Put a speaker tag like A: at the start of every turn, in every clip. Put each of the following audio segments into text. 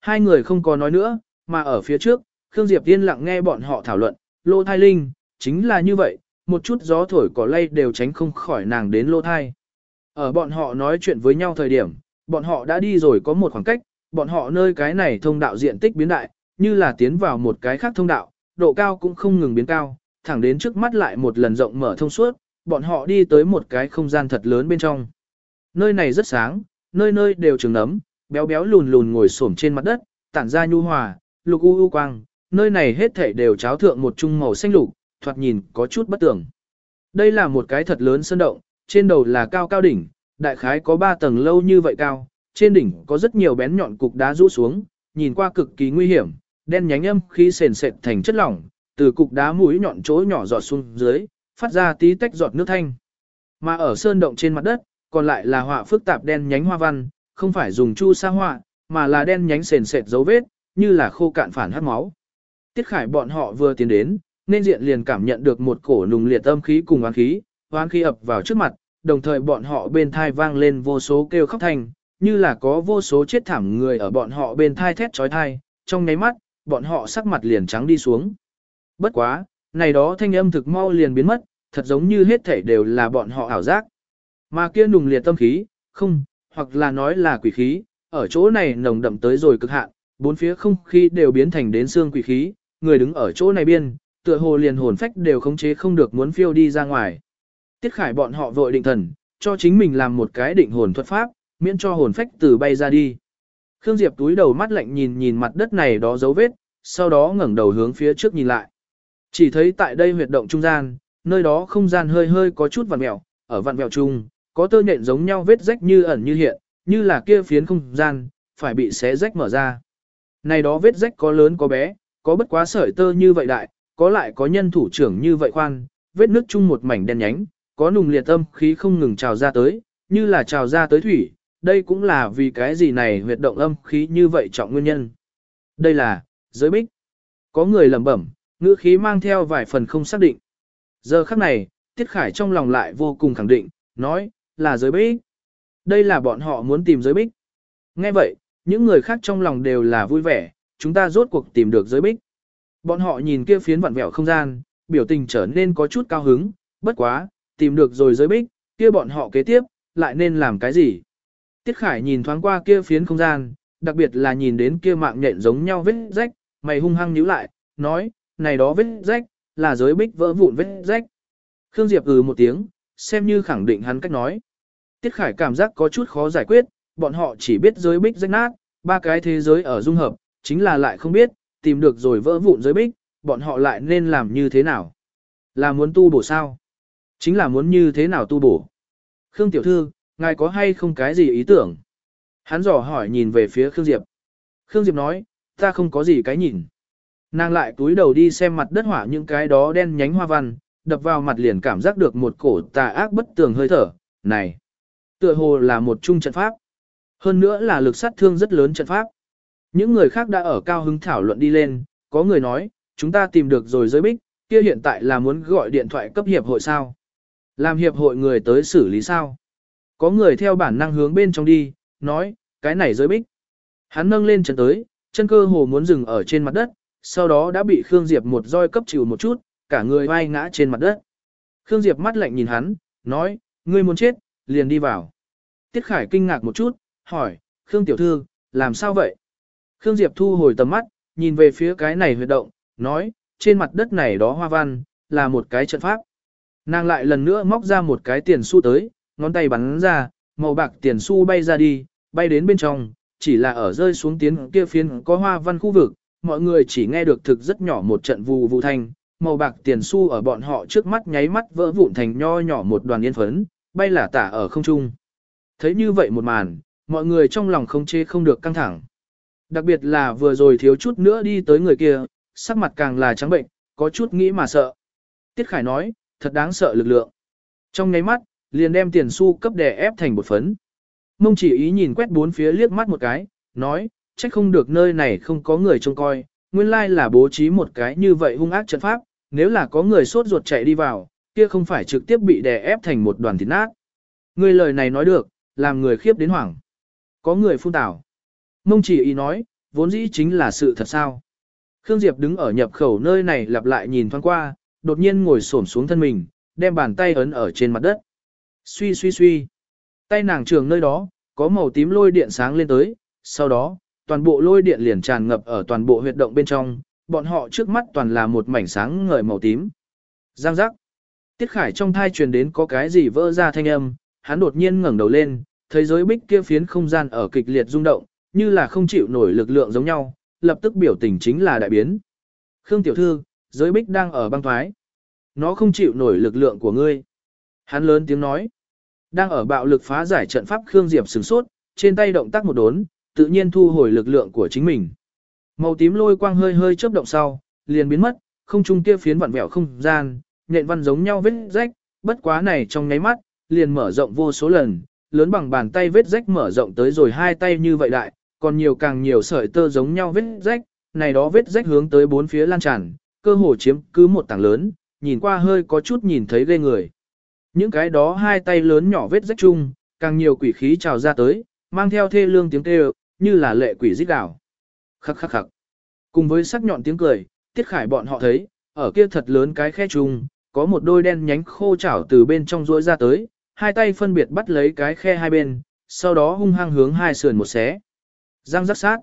A: Hai người không có nói nữa, mà ở phía trước, Khương Diệp yên lặng nghe bọn họ thảo luận, lô thai linh, chính là như vậy, một chút gió thổi cỏ lay đều tránh không khỏi nàng đến lô thai. Ở bọn họ nói chuyện với nhau thời điểm, bọn họ đã đi rồi có một khoảng cách, bọn họ nơi cái này thông đạo diện tích biến đại, như là tiến vào một cái khác thông đạo, độ cao cũng không ngừng biến cao, thẳng đến trước mắt lại một lần rộng mở thông suốt, bọn họ đi tới một cái không gian thật lớn bên trong. Nơi này rất sáng, nơi nơi đều trường nấm, béo béo lùn lùn ngồi xổm trên mặt đất, tản ra nhu hòa, lục u u quang, nơi này hết thảy đều cháo thượng một trung màu xanh lục, thoạt nhìn có chút bất tưởng. Đây là một cái thật lớn sơn động, trên đầu là cao cao đỉnh, đại khái có 3 tầng lâu như vậy cao, trên đỉnh có rất nhiều bén nhọn cục đá rũ xuống, nhìn qua cực kỳ nguy hiểm, đen nhánh âm khí sền sệt thành chất lỏng, từ cục đá mũi nhọn chỗ nhỏ giọt xuống dưới, phát ra tí tách giọt nước thanh. Mà ở sơn động trên mặt đất, còn lại là họa phức tạp đen nhánh hoa văn, không phải dùng chu sa họa, mà là đen nhánh sền sệt dấu vết, như là khô cạn phản hắc máu. Tiết Khải bọn họ vừa tiến đến, nên diện liền cảm nhận được một cổ nùng liệt âm khí cùng oán khí, oán khí ập vào trước mặt, đồng thời bọn họ bên thai vang lên vô số kêu khóc thành, như là có vô số chết thảm người ở bọn họ bên thai thét trói thai, trong nháy mắt, bọn họ sắc mặt liền trắng đi xuống. Bất quá, này đó thanh âm thực mau liền biến mất, thật giống như hết thảy đều là bọn họ ảo giác. Mà kia nùng liệt tâm khí, không, hoặc là nói là quỷ khí, ở chỗ này nồng đậm tới rồi cực hạn, bốn phía không khí đều biến thành đến xương quỷ khí, người đứng ở chỗ này biên, tựa hồ liền hồn phách đều khống chế không được muốn phiêu đi ra ngoài. Tiết Khải bọn họ vội định thần, cho chính mình làm một cái định hồn thuật pháp, miễn cho hồn phách từ bay ra đi. Khương Diệp túi đầu mắt lạnh nhìn nhìn mặt đất này đó dấu vết, sau đó ngẩng đầu hướng phía trước nhìn lại. Chỉ thấy tại đây huyệt động trung gian, nơi đó không gian hơi hơi có chút vặn mèo, ở vặn mèo chung, có tơ nhện giống nhau vết rách như ẩn như hiện, như là kia phiến không gian, phải bị xé rách mở ra. Này đó vết rách có lớn có bé, có bất quá sợi tơ như vậy đại, có lại có nhân thủ trưởng như vậy khoan, vết nước chung một mảnh đen nhánh, có nùng liệt âm khí không ngừng trào ra tới, như là trào ra tới thủy, đây cũng là vì cái gì này huyệt động âm khí như vậy trọng nguyên nhân. Đây là, giới bích. Có người lẩm bẩm, ngữ khí mang theo vài phần không xác định. Giờ khắc này, Tiết Khải trong lòng lại vô cùng khẳng định, nói, là giới bích. Đây là bọn họ muốn tìm giới bích. Nghe vậy, những người khác trong lòng đều là vui vẻ, chúng ta rốt cuộc tìm được giới bích. Bọn họ nhìn kia phiến vặn vẹo không gian, biểu tình trở nên có chút cao hứng, bất quá, tìm được rồi giới bích, kia bọn họ kế tiếp, lại nên làm cái gì? Tiết Khải nhìn thoáng qua kia phiến không gian, đặc biệt là nhìn đến kia mạng nhện giống nhau vết rách, mày hung hăng nhíu lại, nói, này đó vết rách, là giới bích vỡ vụn vết rách. Khương Diệp ừ một tiếng, xem như khẳng định hắn cách nói. Tiết Khải cảm giác có chút khó giải quyết, bọn họ chỉ biết giới bích rách nát, ba cái thế giới ở dung hợp, chính là lại không biết, tìm được rồi vỡ vụn giới bích, bọn họ lại nên làm như thế nào. Là muốn tu bổ sao? Chính là muốn như thế nào tu bổ. Khương Tiểu Thư, ngài có hay không cái gì ý tưởng? Hắn dò hỏi nhìn về phía Khương Diệp. Khương Diệp nói, ta không có gì cái nhìn. Nàng lại túi đầu đi xem mặt đất hỏa những cái đó đen nhánh hoa văn, đập vào mặt liền cảm giác được một cổ tà ác bất tường hơi thở, này. Tựa hồ là một trung trận pháp. Hơn nữa là lực sát thương rất lớn trận pháp. Những người khác đã ở cao hứng thảo luận đi lên, có người nói, chúng ta tìm được rồi giới bích, kia hiện tại là muốn gọi điện thoại cấp hiệp hội sao. Làm hiệp hội người tới xử lý sao. Có người theo bản năng hướng bên trong đi, nói, cái này giới bích. Hắn nâng lên chân tới, chân cơ hồ muốn dừng ở trên mặt đất, sau đó đã bị Khương Diệp một roi cấp chịu một chút, cả người vai ngã trên mặt đất. Khương Diệp mắt lạnh nhìn hắn, nói, ngươi muốn chết, liền đi vào. Tiết Khải kinh ngạc một chút, hỏi, Khương Tiểu Thư, làm sao vậy? Khương Diệp thu hồi tầm mắt, nhìn về phía cái này huyệt động, nói, trên mặt đất này đó hoa văn, là một cái trận pháp. Nàng lại lần nữa móc ra một cái tiền xu tới, ngón tay bắn ra, màu bạc tiền xu bay ra đi, bay đến bên trong, chỉ là ở rơi xuống tiến kia phiến có hoa văn khu vực, mọi người chỉ nghe được thực rất nhỏ một trận vù vù thanh, màu bạc tiền xu ở bọn họ trước mắt nháy mắt vỡ vụn thành nho nhỏ một đoàn yên phấn, bay là tả ở không trung. Thấy như vậy một màn, mọi người trong lòng không chê không được căng thẳng. Đặc biệt là vừa rồi thiếu chút nữa đi tới người kia, sắc mặt càng là trắng bệnh, có chút nghĩ mà sợ. Tiết Khải nói, thật đáng sợ lực lượng. Trong nháy mắt, liền đem tiền xu cấp đè ép thành một phấn. Mông chỉ ý nhìn quét bốn phía liếc mắt một cái, nói, trách không được nơi này không có người trông coi, nguyên lai là bố trí một cái như vậy hung ác trận pháp, nếu là có người sốt ruột chạy đi vào, kia không phải trực tiếp bị đè ép thành một đoàn thịt nát. Người lời này nói được, làm người khiếp đến hoảng. Có người phun tảo. Mông chỉ ý nói, vốn dĩ chính là sự thật sao. Khương Diệp đứng ở nhập khẩu nơi này lặp lại nhìn thoáng qua, đột nhiên ngồi xổm xuống thân mình, đem bàn tay ấn ở trên mặt đất. Suy suy suy. Tay nàng trường nơi đó, có màu tím lôi điện sáng lên tới, sau đó, toàn bộ lôi điện liền tràn ngập ở toàn bộ huyệt động bên trong, bọn họ trước mắt toàn là một mảnh sáng ngời màu tím. Giang giác. Tiết Khải trong thai truyền đến có cái gì vỡ ra thanh âm, hắn đột nhiên ngẩng đầu lên, thấy giới bích kia phiến không gian ở kịch liệt rung động, như là không chịu nổi lực lượng giống nhau, lập tức biểu tình chính là đại biến. Khương tiểu thư, giới bích đang ở băng thoái. Nó không chịu nổi lực lượng của ngươi. Hắn lớn tiếng nói. Đang ở bạo lực phá giải trận pháp Khương Diệp sửng sốt, trên tay động tác một đốn, tự nhiên thu hồi lực lượng của chính mình. Màu tím lôi quang hơi hơi chớp động sau, liền biến mất, không trung kia phiến vặn vẹo không gian, nện văn giống nhau vết rách, bất quá này trong nháy mắt, liền mở rộng vô số lần, lớn bằng bàn tay vết rách mở rộng tới rồi hai tay như vậy đại, còn nhiều càng nhiều sợi tơ giống nhau vết rách, này đó vết rách hướng tới bốn phía lan tràn, cơ hồ chiếm cứ một tảng lớn, nhìn qua hơi có chút nhìn thấy ghê người. Những cái đó hai tay lớn nhỏ vết rách chung, càng nhiều quỷ khí trào ra tới, mang theo thê lương tiếng kêu, như là lệ quỷ rít đảo. Khắc khắc khắc. Cùng với sắc nhọn tiếng cười, Tiết Khải bọn họ thấy, ở kia thật lớn cái khe chung, có một đôi đen nhánh khô chảo từ bên trong rũa ra tới, hai tay phân biệt bắt lấy cái khe hai bên, sau đó hung hăng hướng hai sườn một xé. Răng rắc sát.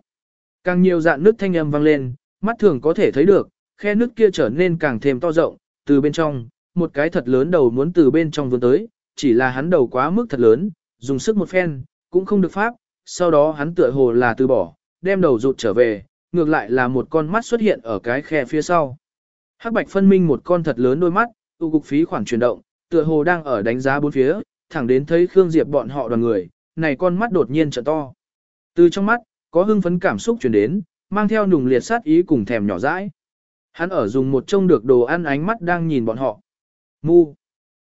A: Càng nhiều dạng nước thanh âm vang lên, mắt thường có thể thấy được, khe nước kia trở nên càng thêm to rộng, từ bên trong, một cái thật lớn đầu muốn từ bên trong vươn tới, chỉ là hắn đầu quá mức thật lớn, dùng sức một phen, cũng không được pháp, sau đó hắn tựa hồ là từ bỏ, đem đầu rụt trở về, ngược lại là một con mắt xuất hiện ở cái khe phía sau. Hắc bạch phân minh một con thật lớn đôi mắt, tụ cục phí khoảng chuyển động, tựa hồ đang ở đánh giá bốn phía, thẳng đến thấy Khương Diệp bọn họ đoàn người, này con mắt đột nhiên trợ to. Từ trong mắt, có hưng phấn cảm xúc truyền đến, mang theo nùng liệt sát ý cùng thèm nhỏ dãi. Hắn ở dùng một trông được đồ ăn ánh mắt đang nhìn bọn họ. Mu.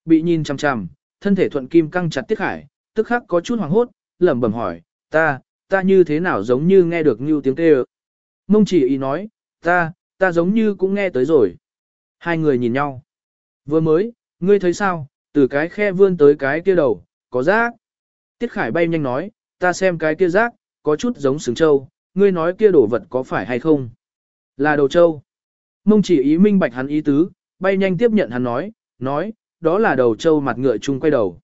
A: Bị nhìn chằm chằm, thân thể thuận kim căng chặt tiết khải, tức khắc có chút hoảng hốt, lẩm bẩm hỏi, ta, ta như thế nào giống như nghe được như tiếng kêu. Mông chỉ ý nói, ta, ta giống như cũng nghe tới rồi. Hai người nhìn nhau. Vừa mới, ngươi thấy sao, từ cái khe vươn tới cái kia đầu, có rác. Tiết Khải bay nhanh nói, ta xem cái kia rác, có chút giống sừng trâu, ngươi nói kia đổ vật có phải hay không? Là đầu trâu. Mông chỉ ý minh bạch hắn ý tứ, bay nhanh tiếp nhận hắn nói, nói, đó là đầu trâu mặt ngựa chung quay đầu.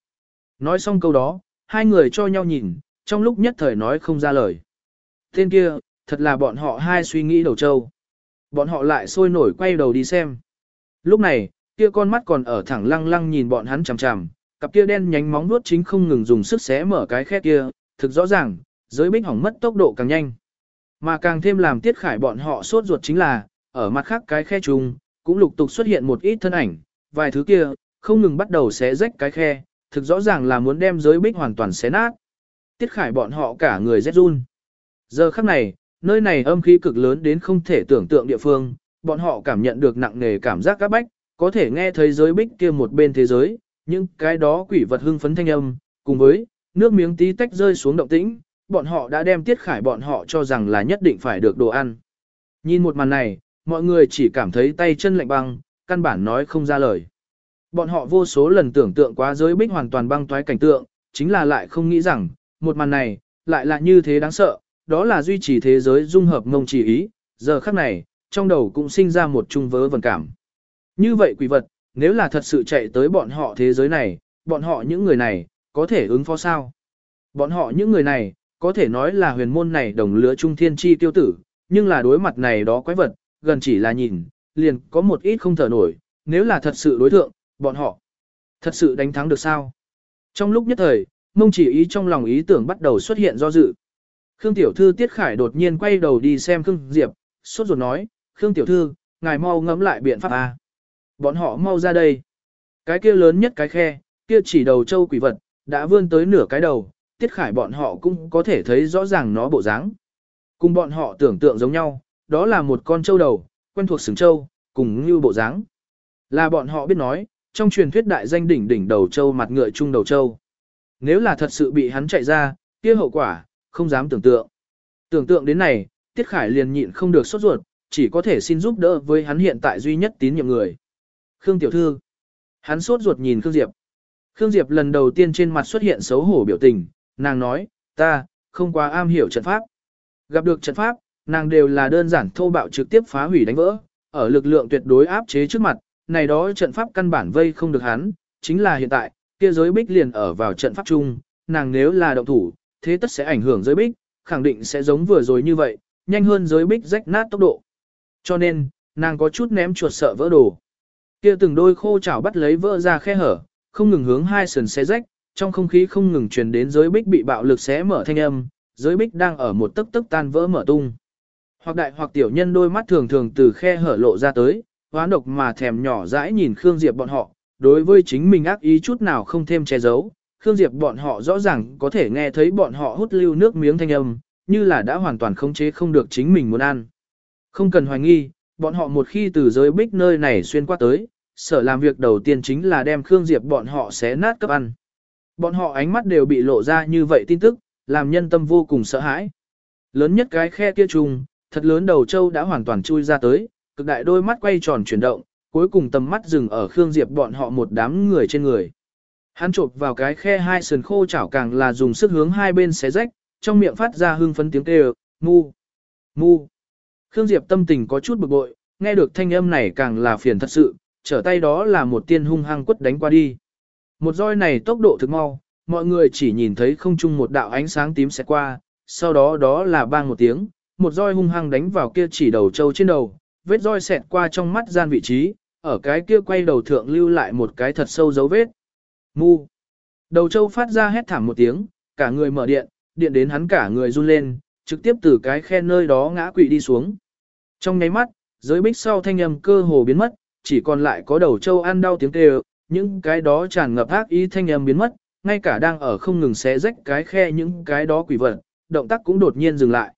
A: Nói xong câu đó, hai người cho nhau nhìn, trong lúc nhất thời nói không ra lời. Tên kia, thật là bọn họ hai suy nghĩ đầu trâu. Bọn họ lại sôi nổi quay đầu đi xem. Lúc này, kia con mắt còn ở thẳng lăng lăng nhìn bọn hắn chằm chằm, cặp kia đen nhánh móng vuốt chính không ngừng dùng sức xé mở cái khe kia, thực rõ ràng, giới bích hỏng mất tốc độ càng nhanh. Mà càng thêm làm tiết khải bọn họ sốt ruột chính là, ở mặt khác cái khe chung, cũng lục tục xuất hiện một ít thân ảnh, vài thứ kia, không ngừng bắt đầu xé rách cái khe, thực rõ ràng là muốn đem giới bích hoàn toàn xé nát. Tiết khải bọn họ cả người rét run. Giờ khắc này, nơi này âm khí cực lớn đến không thể tưởng tượng địa phương, bọn họ cảm nhận được nặng nề cảm giác các bách, có thể nghe thấy giới bích kia một bên thế giới, nhưng cái đó quỷ vật hưng phấn thanh âm, cùng với nước miếng tí tách rơi xuống động tĩnh, bọn họ đã đem tiết khải bọn họ cho rằng là nhất định phải được đồ ăn. Nhìn một màn này, mọi người chỉ cảm thấy tay chân lạnh băng, căn bản nói không ra lời. Bọn họ vô số lần tưởng tượng quá giới bích hoàn toàn băng toái cảnh tượng, chính là lại không nghĩ rằng, một màn này, lại là như thế đáng sợ, đó là duy trì thế giới dung hợp ngông chỉ ý, giờ khắc này, trong đầu cũng sinh ra một chung vớ vần cảm. Như vậy quỷ vật, nếu là thật sự chạy tới bọn họ thế giới này, bọn họ những người này, có thể ứng phó sao? Bọn họ những người này, có thể nói là huyền môn này đồng lứa trung thiên chi tiêu tử, nhưng là đối mặt này đó quái vật, gần chỉ là nhìn, liền có một ít không thở nổi, nếu là thật sự đối thượng, bọn họ thật sự đánh thắng được sao? Trong lúc nhất thời, mông chỉ ý trong lòng ý tưởng bắt đầu xuất hiện do dự. Khương Tiểu Thư Tiết Khải đột nhiên quay đầu đi xem Khương Diệp, sốt ruột nói, Khương Tiểu Thư, ngài mau ngẫm lại biện pháp A. Bọn họ mau ra đây. Cái kia lớn nhất cái khe, kia chỉ đầu châu quỷ vật, đã vươn tới nửa cái đầu, Tiết Khải bọn họ cũng có thể thấy rõ ràng nó bộ dáng. Cùng bọn họ tưởng tượng giống nhau, đó là một con châu đầu, quen thuộc sừng châu, cùng như bộ dáng. Là bọn họ biết nói, trong truyền thuyết đại danh đỉnh đỉnh đầu châu mặt ngựa chung đầu châu. Nếu là thật sự bị hắn chạy ra, kia hậu quả, không dám tưởng tượng. Tưởng tượng đến này, Tiết Khải liền nhịn không được sốt ruột, chỉ có thể xin giúp đỡ với hắn hiện tại duy nhất tín nhiệm người. Khương Tiểu Thư. Hắn sốt ruột nhìn Khương Diệp. Khương Diệp lần đầu tiên trên mặt xuất hiện xấu hổ biểu tình, nàng nói, ta, không quá am hiểu trận pháp. Gặp được trận pháp, nàng đều là đơn giản thô bạo trực tiếp phá hủy đánh vỡ, ở lực lượng tuyệt đối áp chế trước mặt, này đó trận pháp căn bản vây không được hắn, chính là hiện tại, kia giới bích liền ở vào trận pháp chung, nàng nếu là động thủ, thế tất sẽ ảnh hưởng giới bích, khẳng định sẽ giống vừa rồi như vậy, nhanh hơn giới bích rách nát tốc độ. Cho nên, nàng có chút ném chuột sợ vỡ đồ. Kia từng đôi khô chảo bắt lấy vỡ ra khe hở, không ngừng hướng hai sườn xé rách, trong không khí không ngừng truyền đến giới bích bị bạo lực xé mở thanh âm, giới bích đang ở một tấc tấc tan vỡ mở tung. Hoặc đại hoặc tiểu nhân đôi mắt thường thường từ khe hở lộ ra tới, hoán độc mà thèm nhỏ dãi nhìn Khương Diệp bọn họ, đối với chính mình ác ý chút nào không thêm che giấu. Khương Diệp bọn họ rõ ràng có thể nghe thấy bọn họ hút lưu nước miếng thanh âm, như là đã hoàn toàn khống chế không được chính mình muốn ăn. Không cần hoài nghi, bọn họ một khi từ giới bích nơi này xuyên qua tới, sở làm việc đầu tiên chính là đem Khương Diệp bọn họ xé nát cấp ăn. Bọn họ ánh mắt đều bị lộ ra như vậy tin tức, làm nhân tâm vô cùng sợ hãi. Lớn nhất cái khe kia trùng, thật lớn đầu châu đã hoàn toàn chui ra tới, cực đại đôi mắt quay tròn chuyển động, cuối cùng tầm mắt dừng ở Khương Diệp bọn họ một đám người trên người. Hắn chộp vào cái khe hai sườn khô chảo càng là dùng sức hướng hai bên xé rách, trong miệng phát ra hưng phấn tiếng kêu, mu, mu. Khương Diệp tâm tình có chút bực bội, nghe được thanh âm này càng là phiền thật sự, trở tay đó là một tiên hung hăng quất đánh qua đi. Một roi này tốc độ thực mau, mọi người chỉ nhìn thấy không chung một đạo ánh sáng tím sẽ qua, sau đó đó là bang một tiếng, một roi hung hăng đánh vào kia chỉ đầu trâu trên đầu, vết roi xẹt qua trong mắt gian vị trí, ở cái kia quay đầu thượng lưu lại một cái thật sâu dấu vết. Mu. Đầu châu phát ra hét thảm một tiếng, cả người mở điện, điện đến hắn cả người run lên, trực tiếp từ cái khe nơi đó ngã quỵ đi xuống. Trong nháy mắt, giới bích sau thanh âm cơ hồ biến mất, chỉ còn lại có đầu châu ăn đau tiếng kêu, những cái đó tràn ngập ác ý thanh âm biến mất, ngay cả đang ở không ngừng xé rách cái khe những cái đó quỷ vật, động tác cũng đột nhiên dừng lại.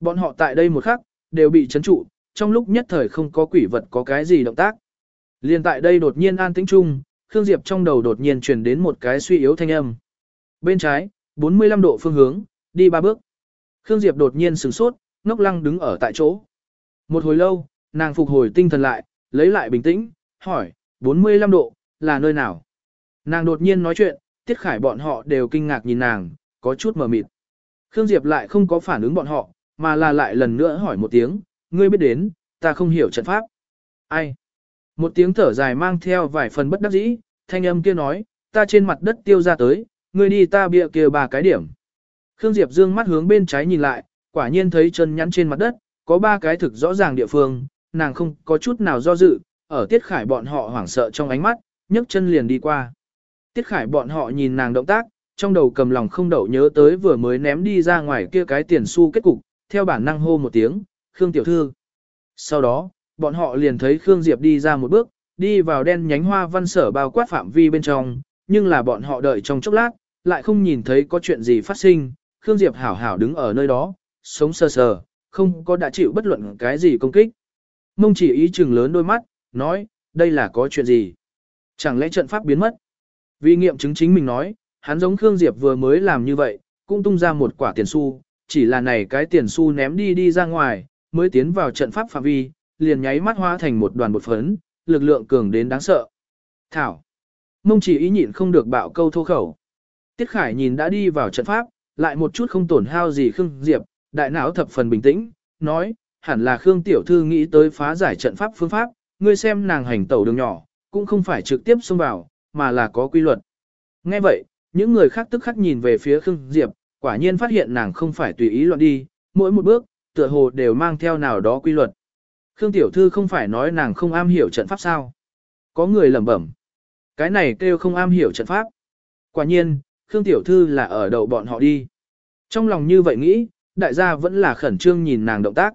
A: Bọn họ tại đây một khắc, đều bị chấn trụ, trong lúc nhất thời không có quỷ vật có cái gì động tác. Liên tại đây đột nhiên an tĩnh chung, Khương Diệp trong đầu đột nhiên truyền đến một cái suy yếu thanh âm. Bên trái, 45 độ phương hướng, đi ba bước. Khương Diệp đột nhiên sửng sốt, ngốc lăng đứng ở tại chỗ. Một hồi lâu, nàng phục hồi tinh thần lại, lấy lại bình tĩnh, hỏi, 45 độ, là nơi nào? Nàng đột nhiên nói chuyện, Tiết Khải bọn họ đều kinh ngạc nhìn nàng, có chút mờ mịt. Khương Diệp lại không có phản ứng bọn họ, mà là lại lần nữa hỏi một tiếng, ngươi biết đến, ta không hiểu trận pháp. Ai? Một tiếng thở dài mang theo vài phần bất đắc dĩ, thanh âm kia nói, ta trên mặt đất tiêu ra tới, ngươi đi ta bịa kia ba cái điểm. Khương Diệp dương mắt hướng bên trái nhìn lại, quả nhiên thấy chân nhắn trên mặt đất, có ba cái thực rõ ràng địa phương, nàng không có chút nào do dự, ở Tiết Khải bọn họ hoảng sợ trong ánh mắt, nhấc chân liền đi qua. Tiết Khải bọn họ nhìn nàng động tác, trong đầu cầm lòng không đậu nhớ tới vừa mới ném đi ra ngoài kia cái tiền xu kết cục, theo bản năng hô một tiếng, Khương Tiểu Thư. Sau đó, bọn họ liền thấy Khương Diệp đi ra một bước, đi vào đen nhánh hoa văn sở bao quát phạm vi bên trong, nhưng là bọn họ đợi trong chốc lát, lại không nhìn thấy có chuyện gì phát sinh, Khương Diệp hảo hảo đứng ở nơi đó, sống sờ sờ, không có đã chịu bất luận cái gì công kích. Mông chỉ ý chừng lớn đôi mắt, nói, đây là có chuyện gì? Chẳng lẽ trận pháp biến mất? Vì nghiệm chứng chính mình nói, hắn giống Khương Diệp vừa mới làm như vậy, cũng tung ra một quả tiền xu, chỉ là này cái tiền xu ném đi đi ra ngoài, mới tiến vào trận pháp phạm vi, liền nháy mắt hóa thành một đoàn bột phấn, lực lượng cường đến đáng sợ. Thảo. Mông chỉ ý nhịn không được bạo câu thô khẩu. Tiết Khải nhìn đã đi vào trận pháp, lại một chút không tổn hao gì Khương Diệp, đại não thập phần bình tĩnh, nói, hẳn là Khương Tiểu Thư nghĩ tới phá giải trận pháp phương pháp, ngươi xem nàng hành tẩu đường nhỏ, cũng không phải trực tiếp xông vào, mà là có quy luật. Nghe vậy, những người khác tức khắc nhìn về phía Khương Diệp, quả nhiên phát hiện nàng không phải tùy ý loạn đi, mỗi một bước, tựa hồ đều mang theo nào đó quy luật. Khương Tiểu Thư không phải nói nàng không am hiểu trận pháp sao. Có người lẩm bẩm. Cái này kêu không am hiểu trận pháp. Quả nhiên, Khương Tiểu Thư là ở đầu bọn họ đi. Trong lòng như vậy nghĩ, đại gia vẫn là khẩn trương nhìn nàng động tác.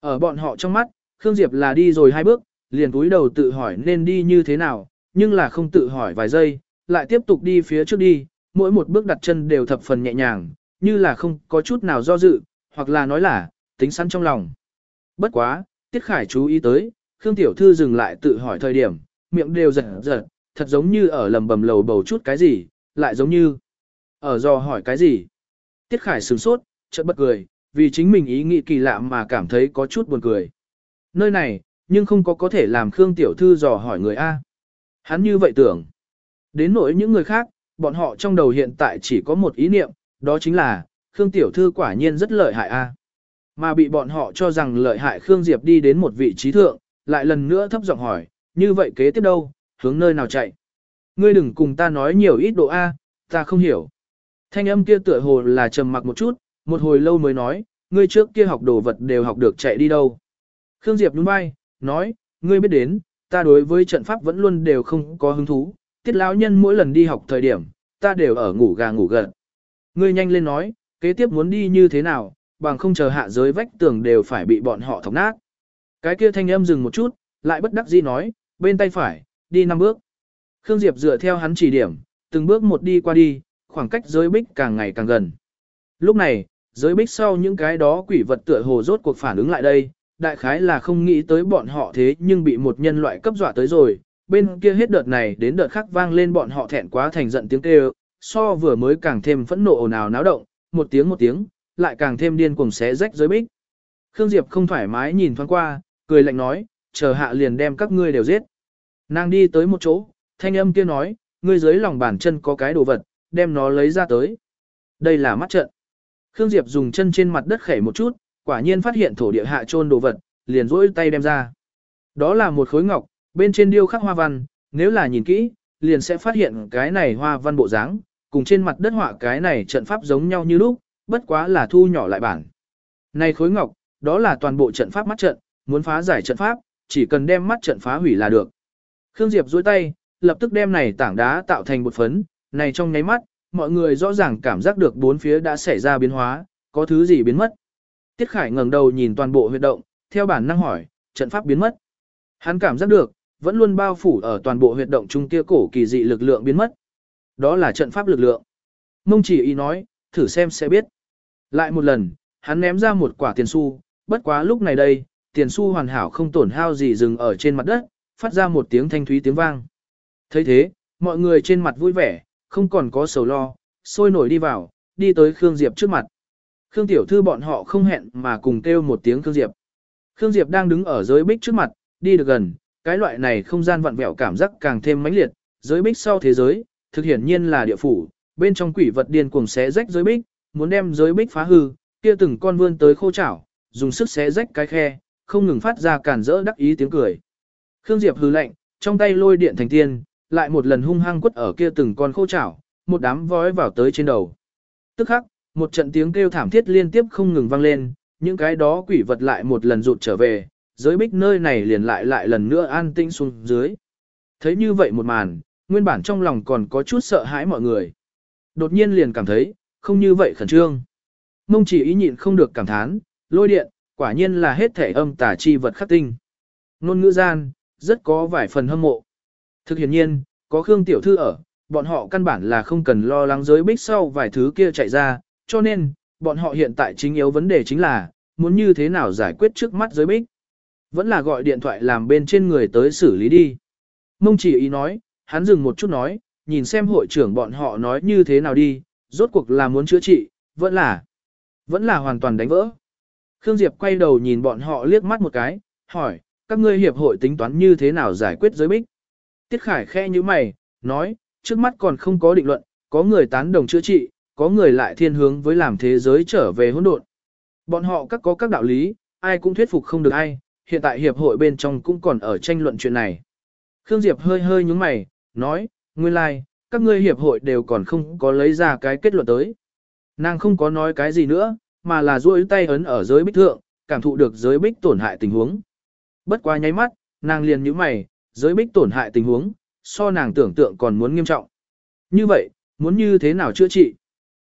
A: Ở bọn họ trong mắt, Khương Diệp là đi rồi hai bước, liền túi đầu tự hỏi nên đi như thế nào, nhưng là không tự hỏi vài giây, lại tiếp tục đi phía trước đi, mỗi một bước đặt chân đều thập phần nhẹ nhàng, như là không có chút nào do dự, hoặc là nói là, tính sẵn trong lòng. Bất quá, Tiết Khải chú ý tới, Khương Tiểu Thư dừng lại tự hỏi thời điểm, miệng đều giật giật, thật giống như ở lầm bầm lầu bầu chút cái gì, lại giống như ở do hỏi cái gì. Tiết Khải sửng sốt, chợt bất cười, vì chính mình ý nghĩ kỳ lạ mà cảm thấy có chút buồn cười. Nơi này, nhưng không có có thể làm Khương Tiểu Thư dò hỏi người A. Hắn như vậy tưởng. Đến nỗi những người khác, bọn họ trong đầu hiện tại chỉ có một ý niệm, đó chính là, Khương Tiểu Thư quả nhiên rất lợi hại A. Mà bị bọn họ cho rằng lợi hại Khương Diệp đi đến một vị trí thượng, lại lần nữa thấp giọng hỏi, như vậy kế tiếp đâu, hướng nơi nào chạy? Ngươi đừng cùng ta nói nhiều ít độ A, ta không hiểu. Thanh âm kia tựa hồ là trầm mặc một chút, một hồi lâu mới nói, ngươi trước kia học đồ vật đều học được chạy đi đâu. Khương Diệp nhún vai, nói, ngươi biết đến, ta đối với trận pháp vẫn luôn đều không có hứng thú, tiết lão nhân mỗi lần đi học thời điểm, ta đều ở ngủ gà ngủ gật. Ngươi nhanh lên nói, kế tiếp muốn đi như thế nào, bằng không chờ hạ giới vách tường đều phải bị bọn họ thọc nát. Cái kia thanh âm dừng một chút, lại bất đắc dĩ nói, bên tay phải, đi năm bước. Khương Diệp dựa theo hắn chỉ điểm, từng bước một đi qua đi, khoảng cách giới bích càng ngày càng gần. Lúc này, giới bích sau những cái đó quỷ vật tựa hồ rốt cuộc phản ứng lại đây, đại khái là không nghĩ tới bọn họ thế nhưng bị một nhân loại cấp dọa tới rồi, bên kia hết đợt này đến đợt khác vang lên bọn họ thẹn quá thành giận tiếng kêu, so vừa mới càng thêm phẫn nộ ồn ào náo động, một tiếng một tiếng, lại càng thêm điên cuồng xé rách giới bích. Khương Diệp không thoải mái nhìn thoáng qua, cười lạnh nói, chờ hạ liền đem các ngươi đều giết. Nàng đi tới một chỗ, thanh âm kia nói, ngươi dưới lòng bàn chân có cái đồ vật, đem nó lấy ra tới. Đây là mắt trận. Khương Diệp dùng chân trên mặt đất khẩy một chút, quả nhiên phát hiện thổ địa hạ trôn đồ vật, liền rỗi tay đem ra. Đó là một khối ngọc, bên trên điêu khắc hoa văn, nếu là nhìn kỹ, liền sẽ phát hiện cái này hoa văn bộ dáng, cùng trên mặt đất họa cái này trận pháp giống nhau như lúc, bất quá là thu nhỏ lại bản. Này khối ngọc, đó là toàn bộ trận pháp mắt trận, muốn phá giải trận pháp, chỉ cần đem mắt trận phá hủy là được. Khương Diệp duỗi tay, lập tức đem này tảng đá tạo thành một phấn, này trong nháy mắt, mọi người rõ ràng cảm giác được bốn phía đã xảy ra biến hóa, có thứ gì biến mất. Tiết Khải ngẩng đầu nhìn toàn bộ huyệt động, theo bản năng hỏi, trận pháp biến mất. Hắn cảm giác được, vẫn luôn bao phủ ở toàn bộ huyệt động trung kia cổ kỳ dị lực lượng biến mất. Đó là trận pháp lực lượng. Mông chỉ ý nói, thử xem sẽ biết. Lại một lần, hắn ném ra một quả tiền xu, bất quá lúc này đây, tiền xu hoàn hảo không tổn hao gì dừng ở trên mặt đất, phát ra một tiếng thanh thúy tiếng vang. thấy thế, mọi người trên mặt vui vẻ, không còn có sầu lo, sôi nổi đi vào, đi tới Khương Diệp trước mặt. Khương Tiểu Thư bọn họ không hẹn mà cùng kêu một tiếng Khương Diệp. Khương Diệp đang đứng ở giới bích trước mặt, đi được gần, cái loại này không gian vặn vẹo cảm giác càng thêm mãnh liệt, giới bích sau thế giới, thực hiển nhiên là địa phủ, bên trong quỷ vật điên cuồng xé rách giới bích, muốn đem giới bích phá hư, kia từng con vươn tới khô chảo, dùng sức xé rách cái khe, không ngừng phát ra cản rỡ đắc ý tiếng cười. Khương Diệp hừ lạnh, trong tay lôi điện thành tiên, lại một lần hung hăng quất ở kia từng con khô chảo, một đám vói vào tới trên đầu. Tức khắc, một trận tiếng kêu thảm thiết liên tiếp không ngừng vang lên, những cái đó quỷ vật lại một lần rụt trở về, giới bích nơi này liền lại lại lần nữa an tinh xuống dưới. Thấy như vậy một màn, nguyên bản trong lòng còn có chút sợ hãi mọi người. Đột nhiên liền cảm thấy, không như vậy khẩn trương. Mông chỉ ý nhịn không được cảm thán, lôi điện, quả nhiên là hết thể âm tà chi vật khắc tinh. Nôn ngữ gian, rất có vài phần hâm mộ. Thực hiện nhiên, có Khương Tiểu Thư ở, bọn họ căn bản là không cần lo lắng giới bích sau vài thứ kia chạy ra, cho nên, bọn họ hiện tại chính yếu vấn đề chính là, muốn như thế nào giải quyết trước mắt giới bích. Vẫn là gọi điện thoại làm bên trên người tới xử lý đi. Mông chỉ ý nói, hắn dừng một chút nói, nhìn xem hội trưởng bọn họ nói như thế nào đi, rốt cuộc là muốn chữa trị, vẫn là, vẫn là hoàn toàn đánh vỡ. Khương Diệp quay đầu nhìn bọn họ liếc mắt một cái, hỏi, các ngươi hiệp hội tính toán như thế nào giải quyết giới bích. Tiết Khải khe như mày, nói, trước mắt còn không có định luận, có người tán đồng chữa trị, có người lại thiên hướng với làm thế giới trở về hỗn độn. Bọn họ các có các đạo lý, ai cũng thuyết phục không được ai, hiện tại hiệp hội bên trong cũng còn ở tranh luận chuyện này. Khương Diệp hơi hơi nhúng mày, nói, nguyên lai, like, các ngươi hiệp hội đều còn không có lấy ra cái kết luận tới. Nàng không có nói cái gì nữa, mà là duỗi tay ấn ở giới bích thượng, cảm thụ được giới bích tổn hại tình huống. Bất quá nháy mắt, nàng liền nhíu mày, giới bích tổn hại tình huống, so nàng tưởng tượng còn muốn nghiêm trọng. Như vậy, muốn như thế nào chữa trị?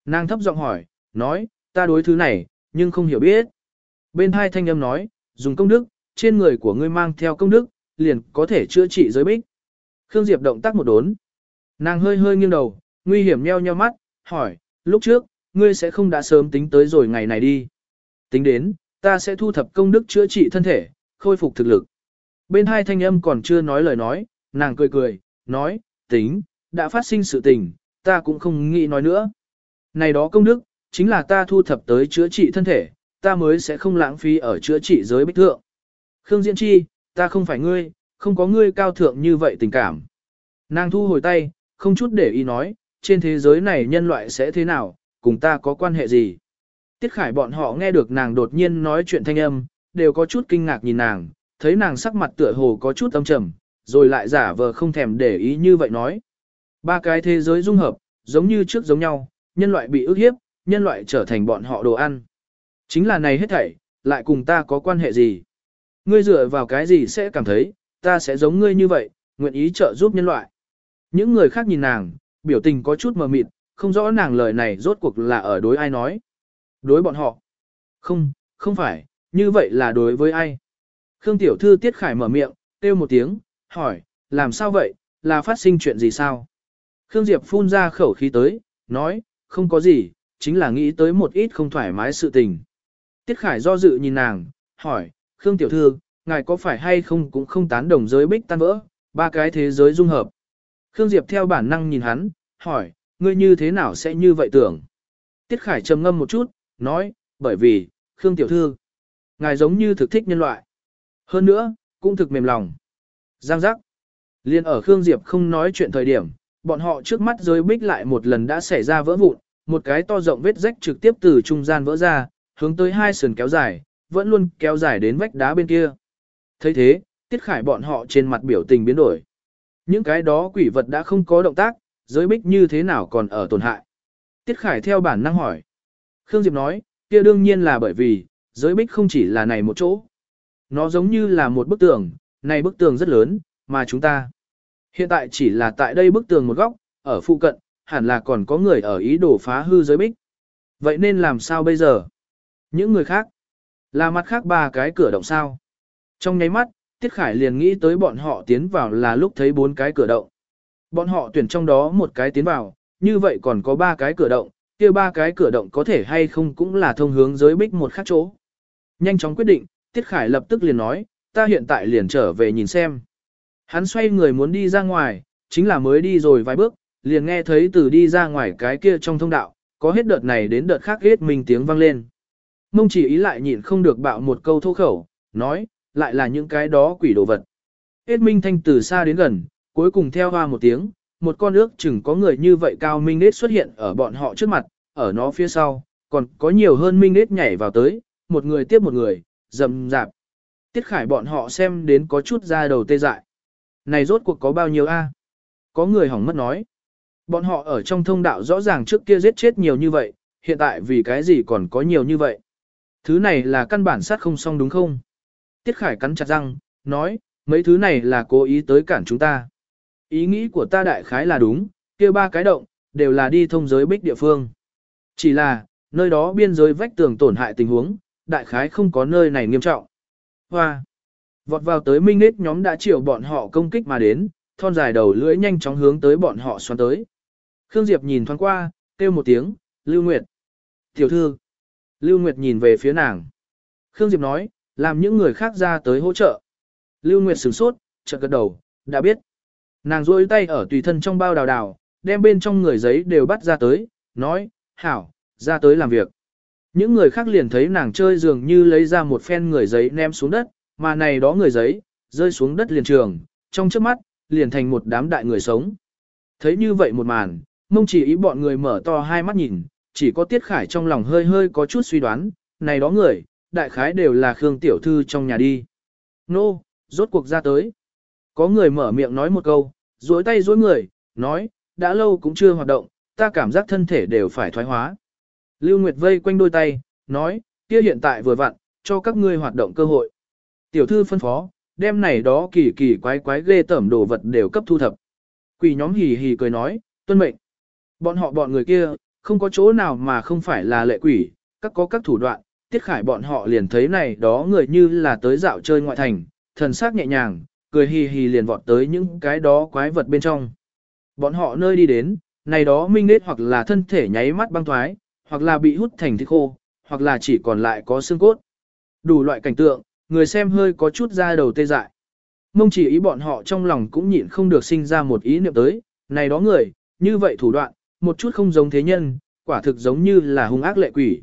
A: Nàng thấp giọng hỏi, nói, ta đối thứ này, nhưng không hiểu biết. Bên hai thanh âm nói, dùng công đức, trên người của ngươi mang theo công đức, liền có thể chữa trị giới bích. Khương Diệp động tác một đốn. Nàng hơi hơi nghiêng đầu, nguy hiểm nheo nheo mắt, hỏi, lúc trước, ngươi sẽ không đã sớm tính tới rồi ngày này đi. Tính đến, ta sẽ thu thập công đức chữa trị thân thể, khôi phục thực lực. Bên hai thanh âm còn chưa nói lời nói, nàng cười cười, nói, tính, đã phát sinh sự tình, ta cũng không nghĩ nói nữa. Này đó công đức, chính là ta thu thập tới chữa trị thân thể, ta mới sẽ không lãng phí ở chữa trị giới bích thượng. Khương Diễn Chi, ta không phải ngươi, không có ngươi cao thượng như vậy tình cảm. Nàng thu hồi tay, không chút để ý nói, trên thế giới này nhân loại sẽ thế nào, cùng ta có quan hệ gì. Tiết Khải bọn họ nghe được nàng đột nhiên nói chuyện thanh âm, đều có chút kinh ngạc nhìn nàng, thấy nàng sắc mặt tựa hồ có chút âm trầm, rồi lại giả vờ không thèm để ý như vậy nói. Ba cái thế giới dung hợp, giống như trước giống nhau, nhân loại bị ức hiếp, nhân loại trở thành bọn họ đồ ăn. Chính là này hết thảy, lại cùng ta có quan hệ gì? Ngươi dựa vào cái gì sẽ cảm thấy, ta sẽ giống ngươi như vậy, nguyện ý trợ giúp nhân loại. Những người khác nhìn nàng, biểu tình có chút mờ mịt, không rõ nàng lời này rốt cuộc là ở đối ai nói. Đối bọn họ. Không, không phải, như vậy là đối với ai. Khương Tiểu Thư Tiết Khải mở miệng, kêu một tiếng, hỏi, làm sao vậy, là phát sinh chuyện gì sao? Khương Diệp phun ra khẩu khí tới, nói, không có gì, chính là nghĩ tới một ít không thoải mái sự tình. Tiết Khải do dự nhìn nàng, hỏi, Khương Tiểu Thư, ngài có phải hay không cũng không tán đồng giới bích tan vỡ, ba cái thế giới dung hợp. Khương Diệp theo bản năng nhìn hắn, hỏi, ngươi như thế nào sẽ như vậy tưởng? Tiết Khải trầm ngâm một chút, nói, bởi vì, Khương Tiểu Thư, ngài giống như thực thích nhân loại. Hơn nữa, cũng thực mềm lòng. Giang giác. Liên ở Khương Diệp không nói chuyện thời điểm, bọn họ trước mắt giới bích lại một lần đã xảy ra vỡ vụn, một cái to rộng vết rách trực tiếp từ trung gian vỡ ra, hướng tới hai sườn kéo dài, vẫn luôn kéo dài đến vách đá bên kia. thấy thế, Tiết Khải bọn họ trên mặt biểu tình biến đổi. Những cái đó quỷ vật đã không có động tác, giới bích như thế nào còn ở tổn hại. Tiết Khải theo bản năng hỏi. Khương Diệp nói, kia đương nhiên là bởi vì, giới bích không chỉ là này một chỗ. Nó giống như là một bức tường, này bức tường rất lớn, mà chúng ta. Hiện tại chỉ là tại đây bức tường một góc, ở phụ cận, hẳn là còn có người ở ý đồ phá hư giới bích. Vậy nên làm sao bây giờ? Những người khác, là mặt khác ba cái cửa động sao? Trong nháy mắt, Tiết Khải liền nghĩ tới bọn họ tiến vào là lúc thấy bốn cái cửa động. Bọn họ tuyển trong đó một cái tiến vào, như vậy còn có ba cái cửa động, kia ba cái cửa động có thể hay không cũng là thông hướng giới bích một khác chỗ. Nhanh chóng quyết định, Tiết Khải lập tức liền nói, ta hiện tại liền trở về nhìn xem. Hắn xoay người muốn đi ra ngoài, chính là mới đi rồi vài bước, liền nghe thấy từ đi ra ngoài cái kia trong thông đạo, có hết đợt này đến đợt khác hết mình tiếng vang lên. Mông chỉ ý lại nhịn không được bạo một câu thô khẩu, nói, lại là những cái đó quỷ đồ vật. Hết minh thanh từ xa đến gần, cuối cùng theo hoa một tiếng, một con ước chừng có người như vậy cao minh nết xuất hiện ở bọn họ trước mặt, ở nó phía sau, còn có nhiều hơn minh nết nhảy vào tới, một người tiếp một người, rầm rạp. Tiết khải bọn họ xem đến có chút ra đầu tê dại. Này rốt cuộc có bao nhiêu a? Có người hỏng mất nói. Bọn họ ở trong thông đạo rõ ràng trước kia giết chết nhiều như vậy, hiện tại vì cái gì còn có nhiều như vậy. Thứ này là căn bản sát không xong đúng không? Tiết Khải cắn chặt răng, nói, mấy thứ này là cố ý tới cản chúng ta. Ý nghĩ của ta đại khái là đúng, kia ba cái động, đều là đi thông giới bích địa phương. Chỉ là, nơi đó biên giới vách tường tổn hại tình huống, đại khái không có nơi này nghiêm trọng. Hoa! Vọt vào tới Minh Nết nhóm đã chịu bọn họ công kích mà đến, thon dài đầu lưỡi nhanh chóng hướng tới bọn họ xoắn tới. Khương Diệp nhìn thoáng qua, kêu một tiếng, Lưu Nguyệt. Tiểu thư. Lưu Nguyệt nhìn về phía nàng. Khương Diệp nói, làm những người khác ra tới hỗ trợ. Lưu Nguyệt sửng sốt, chợt gật đầu, đã biết. Nàng rôi tay ở tùy thân trong bao đào đào, đem bên trong người giấy đều bắt ra tới, nói, hảo, ra tới làm việc. Những người khác liền thấy nàng chơi dường như lấy ra một phen người giấy ném xuống đất, mà này đó người giấy, rơi xuống đất liền trường, trong trước mắt, liền thành một đám đại người sống. Thấy như vậy một màn, mông chỉ ý bọn người mở to hai mắt nhìn, chỉ có Tiết Khải trong lòng hơi hơi có chút suy đoán, này đó người, đại khái đều là Khương Tiểu Thư trong nhà đi. Nô, rốt cuộc ra tới. Có người mở miệng nói một câu, duỗi tay duỗi người, nói, đã lâu cũng chưa hoạt động, ta cảm giác thân thể đều phải thoái hóa. Lưu Nguyệt vây quanh đôi tay, nói, kia hiện tại vừa vặn, cho các ngươi hoạt động cơ hội. Tiểu thư phân phó, đem này đó kỳ kỳ quái quái ghê tẩm đồ vật đều cấp thu thập. Quỷ nhóm hì hì cười nói, tuân mệnh. Bọn họ bọn người kia, không có chỗ nào mà không phải là lệ quỷ, các có các thủ đoạn, tiết khải bọn họ liền thấy này đó người như là tới dạo chơi ngoại thành, thần sắc nhẹ nhàng, cười hì hì liền vọt tới những cái đó quái vật bên trong. Bọn họ nơi đi đến, này đó minh nết hoặc là thân thể nháy mắt băng thoái, hoặc là bị hút thành thịt khô, hoặc là chỉ còn lại có xương cốt. Đủ loại cảnh tượng, người xem hơi có chút ra đầu tê dại. Mông chỉ ý bọn họ trong lòng cũng nhịn không được sinh ra một ý niệm tới, này đó người, như vậy thủ đoạn, một chút không giống thế nhân, quả thực giống như là hung ác lệ quỷ.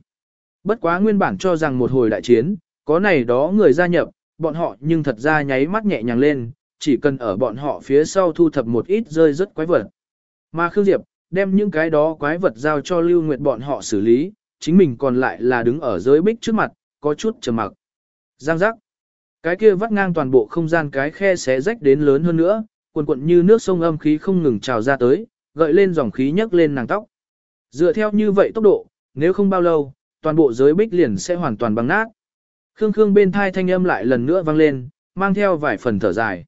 A: Bất quá nguyên bản cho rằng một hồi đại chiến, có này đó người gia nhập, bọn họ nhưng thật ra nháy mắt nhẹ nhàng lên, chỉ cần ở bọn họ phía sau thu thập một ít rơi rất quái vật. Mà Khương Diệp, đem những cái đó quái vật giao cho Lưu Nguyệt bọn họ xử lý, chính mình còn lại là đứng ở giới bích trước mặt, có chút trầm mặc. Giang giác. Cái kia vắt ngang toàn bộ không gian cái khe xé rách đến lớn hơn nữa, cuồn cuộn như nước sông âm khí không ngừng trào ra tới, gợi lên dòng khí nhấc lên nàng tóc. Dựa theo như vậy tốc độ, nếu không bao lâu, toàn bộ giới bích liền sẽ hoàn toàn băng nát. Khương Khương bên thai thanh âm lại lần nữa vang lên, mang theo vài phần thở dài.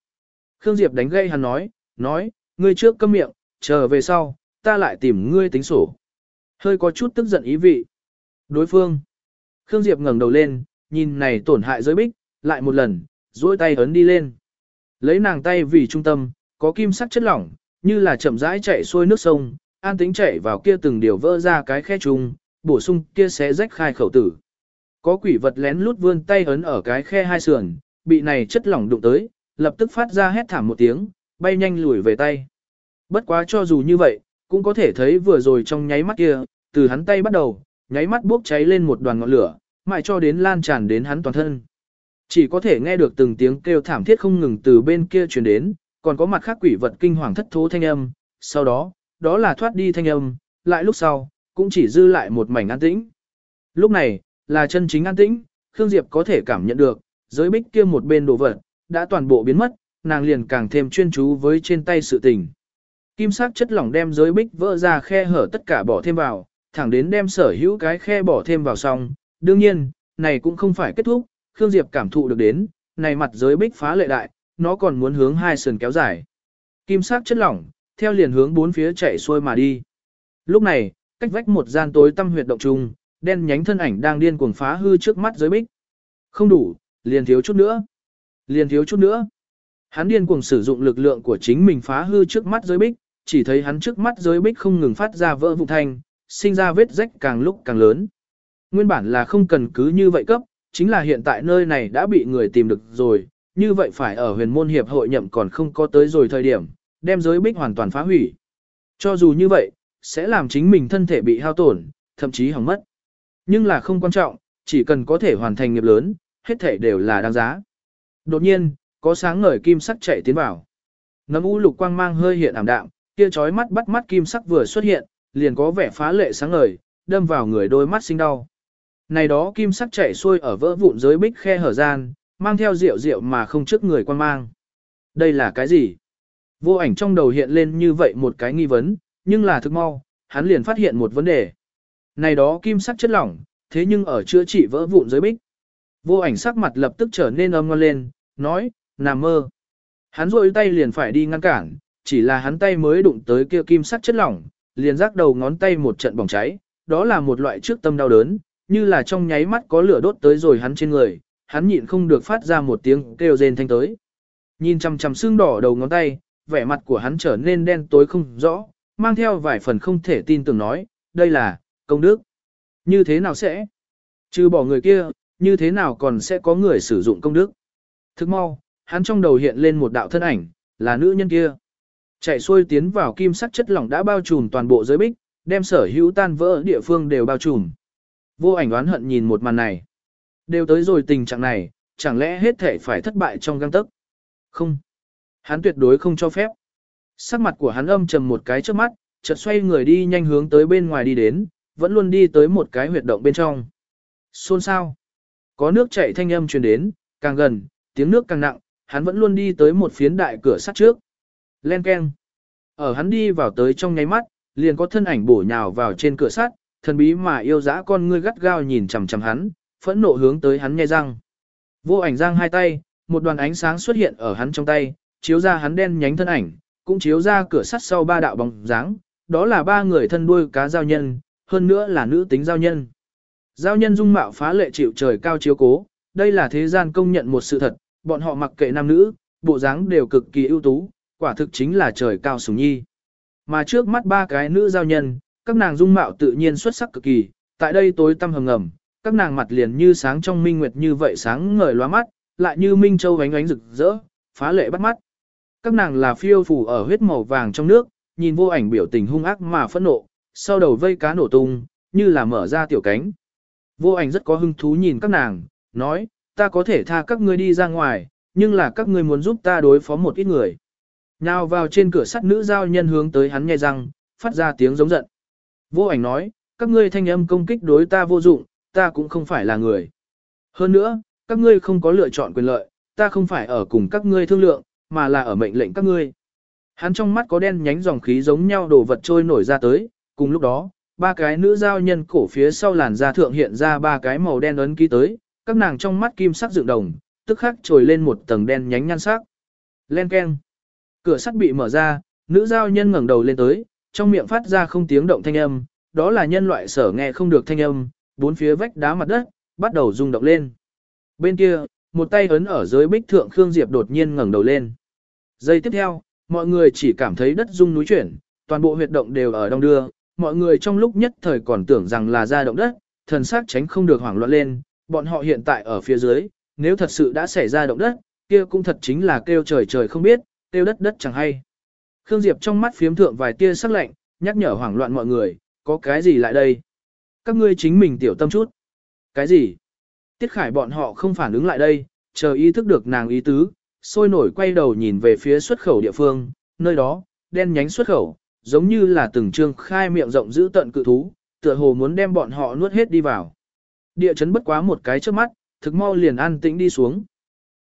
A: Khương Diệp đánh gây hắn nói, nói, ngươi trước câm miệng, chờ về sau, ta lại tìm ngươi tính sổ. Hơi có chút tức giận ý vị. Đối phương. Khương Diệp ngẩng đầu lên, nhìn này tổn hại giới bích, lại một lần, duỗi tay ấn đi lên. Lấy nàng tay vì trung tâm, có kim sắc chất lỏng, như là chậm rãi chạy xuôi nước sông, an tính chạy vào kia từng điều vỡ ra cái khe trùng, bổ sung kia sẽ rách khai khẩu tử. Có quỷ vật lén lút vươn tay ấn ở cái khe hai sườn, bị này chất lỏng đụng tới, lập tức phát ra hét thảm một tiếng, bay nhanh lùi về tay. Bất quá cho dù như vậy, cũng có thể thấy vừa rồi trong nháy mắt kia, từ hắn tay bắt đầu, nháy mắt bốc cháy lên một đoàn ngọn lửa, mãi cho đến lan tràn đến hắn toàn thân. Chỉ có thể nghe được từng tiếng kêu thảm thiết không ngừng từ bên kia truyền đến, còn có mặt khác quỷ vật kinh hoàng thất thố thanh âm, sau đó, đó là thoát đi thanh âm, lại lúc sau, cũng chỉ dư lại một mảnh an tĩnh. Lúc này, là chân chính an tĩnh, Khương Diệp có thể cảm nhận được, giới bích kia một bên đồ vật, đã toàn bộ biến mất, nàng liền càng thêm chuyên chú với trên tay sự tình. Kim sắc chất lỏng đem giới bích vỡ ra khe hở tất cả bỏ thêm vào, thẳng đến đem sở hữu cái khe bỏ thêm vào xong. Đương nhiên, này cũng không phải kết thúc, Khương Diệp cảm thụ được đến, này mặt giới bích phá lệ đại, nó còn muốn hướng hai sườn kéo dài. Kim sắc chất lỏng, theo liền hướng bốn phía chạy xuôi mà đi. Lúc này, cách vách một gian tối tăm huyệt động trùng đen nhánh thân ảnh đang điên cuồng phá hư trước mắt giới bích. Không đủ, liền thiếu chút nữa. Liền thiếu chút nữa. Hắn điên cuồng sử dụng lực lượng của chính mình phá hư trước mắt giới bích, chỉ thấy hắn trước mắt giới bích không ngừng phát ra vỡ vụn thanh, sinh ra vết rách càng lúc càng lớn. Nguyên bản là không cần cứ như vậy cấp, chính là hiện tại nơi này đã bị người tìm được rồi, như vậy phải ở huyền môn hiệp hội nhậm còn không có tới rồi thời điểm, đem giới bích hoàn toàn phá hủy. Cho dù như vậy, sẽ làm chính mình thân thể bị hao tổn, thậm chí hỏng mất. Nhưng là không quan trọng, chỉ cần có thể hoàn thành nghiệp lớn, hết thể đều là đáng giá. Đột nhiên, có sáng ngời kim sắc chạy tiến vào. Nấm u lục quang mang hơi hiện ảm đạm, kia chói mắt bắt mắt kim sắc vừa xuất hiện, liền có vẻ phá lệ sáng ngời, đâm vào người đôi mắt sinh đau. Này đó kim sắc chạy xuôi ở vỡ vụn giới bích khe hở gian, mang theo rượu rượu mà không trước người quan mang. Đây là cái gì? Vô ảnh trong đầu hiện lên như vậy một cái nghi vấn, nhưng là thực mau, hắn liền phát hiện một vấn đề. Này đó kim sắc chất lỏng, thế nhưng ở chữa trị vỡ vụn giới bích. Vô ảnh sắc mặt lập tức trở nên âm ngon lên, nói, nằm mơ. Hắn rôi tay liền phải đi ngăn cản, chỉ là hắn tay mới đụng tới kia kim sắc chất lỏng, liền rắc đầu ngón tay một trận bỏng cháy, đó là một loại trước tâm đau đớn, như là trong nháy mắt có lửa đốt tới rồi hắn trên người, hắn nhịn không được phát ra một tiếng kêu rên thanh tới. Nhìn chằm chằm xương đỏ đầu ngón tay, vẻ mặt của hắn trở nên đen tối không rõ, mang theo vài phần không thể tin tưởng nói, đây là, công đức. Như thế nào sẽ? Trừ bỏ người kia, như thế nào còn sẽ có người sử dụng công đức? Thức mau, hắn trong đầu hiện lên một đạo thân ảnh, là nữ nhân kia. Chạy xuôi tiến vào kim sắc chất lỏng đã bao trùm toàn bộ giới bích, đem sở hữu tan vỡ địa phương đều bao trùm. Vô ảnh đoán hận nhìn một màn này. Đều tới rồi tình trạng này, chẳng lẽ hết thể phải thất bại trong găng tấc? Không. Hắn tuyệt đối không cho phép. Sắc mặt của hắn âm trầm một cái trước mắt, chợt xoay người đi nhanh hướng tới bên ngoài đi đến, vẫn luôn đi tới một cái huyệt động bên trong. Xôn sao? Có nước chảy thanh âm truyền đến, càng gần, tiếng nước càng nặng, hắn vẫn luôn đi tới một phiến đại cửa sắt trước. Len keng. Ở hắn đi vào tới trong nháy mắt, liền có thân ảnh bổ nhào vào trên cửa sắt, thần bí mà yêu dã con ngươi gắt gao nhìn chằm chằm hắn, phẫn nộ hướng tới hắn nhai răng. Vô ảnh giang hai tay, một đoàn ánh sáng xuất hiện ở hắn trong tay, chiếu ra hắn đen nhánh thân ảnh, cũng chiếu ra cửa sắt sau ba đạo bóng dáng, đó là ba người thân đuôi cá giao nhân, hơn nữa là nữ tính giao nhân. Giao nhân dung mạo phá lệ chịu trời cao chiếu cố, đây là thế gian công nhận một sự thật, bọn họ mặc kệ nam nữ, bộ dáng đều cực kỳ ưu tú, quả thực chính là trời cao sủng nhi. Mà trước mắt ba cái nữ giao nhân, các nàng dung mạo tự nhiên xuất sắc cực kỳ, tại đây tối tăm hầm ngầm, các nàng mặt liền như sáng trong minh nguyệt như vậy sáng ngời loa mắt, lại như minh châu ánh ánh rực rỡ, phá lệ bắt mắt. Các nàng là phiêu phù ở huyết màu vàng trong nước, nhìn vô ảnh biểu tình hung ác mà phẫn nộ, sau đầu vây cá nổ tung, như là mở ra tiểu cánh. Vô ảnh rất có hứng thú nhìn các nàng, nói, ta có thể tha các ngươi đi ra ngoài, nhưng là các ngươi muốn giúp ta đối phó một ít người. Nào vào trên cửa sắt nữ giao nhân hướng tới hắn nhai răng, phát ra tiếng giống giận. Vô ảnh nói, các ngươi thanh âm công kích đối ta vô dụng, ta cũng không phải là người. Hơn nữa, các ngươi không có lựa chọn quyền lợi, ta không phải ở cùng các ngươi thương lượng, mà là ở mệnh lệnh các ngươi. Hắn trong mắt có đen nhánh dòng khí giống nhau đồ vật trôi nổi ra tới, cùng lúc đó, ba cái nữ giao nhân cổ phía sau làn da thượng hiện ra ba cái màu đen ấn ký tới, các nàng trong mắt kim sắc dựng đồng, tức khắc trồi lên một tầng đen nhánh nhan sắc. Len keng. Cửa sắt bị mở ra, nữ giao nhân ngẩng đầu lên tới, trong miệng phát ra không tiếng động thanh âm, đó là nhân loại sở nghe không được thanh âm, bốn phía vách đá mặt đất, bắt đầu rung động lên. Bên kia, một tay ấn ở dưới bích thượng Khương Diệp đột nhiên ngẩng đầu lên. Giây tiếp theo, mọi người chỉ cảm thấy đất rung núi chuyển, toàn bộ huyệt động đều ở đông đưa, mọi người trong lúc nhất thời còn tưởng rằng là ra động đất, thần sắc tránh không được hoảng loạn lên, bọn họ hiện tại ở phía dưới, nếu thật sự đã xảy ra động đất, kia cũng thật chính là kêu trời trời không biết, kêu đất đất chẳng hay. Khương Diệp trong mắt phiếm thượng vài tia sắc lạnh, nhắc nhở hoảng loạn mọi người, có cái gì lại đây? Các ngươi chính mình tiểu tâm chút. Cái gì? Tiết Khải bọn họ không phản ứng lại đây, chờ ý thức được nàng ý tứ, sôi nổi quay đầu nhìn về phía xuất khẩu địa phương, nơi đó, đen nhánh xuất khẩu, giống như là từng trương khai miệng rộng giữ tận cự thú, tựa hồ muốn đem bọn họ nuốt hết đi vào. Địa chấn bất quá một cái trước mắt, thực mau liền an tĩnh đi xuống.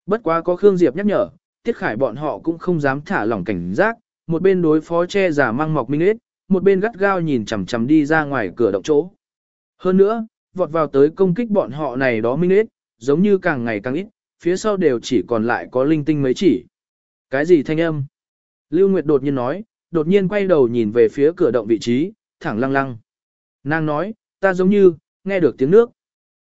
A: Bất quá có Khương Diệp nhắc nhở, Tiết Khải bọn họ cũng không dám thả lỏng cảnh giác, một bên đối phó che giả mang mọc minh ít, một bên gắt gao nhìn chằm chằm đi ra ngoài cửa động chỗ. Hơn nữa, vọt vào tới công kích bọn họ này đó minh ít, giống như càng ngày càng ít, phía sau đều chỉ còn lại có linh tinh mấy chỉ. Cái gì thanh âm? Lưu Nguyệt đột nhiên nói, đột nhiên quay đầu nhìn về phía cửa động vị trí, thẳng lăng lăng. Nàng nói, ta giống như, nghe được tiếng nước.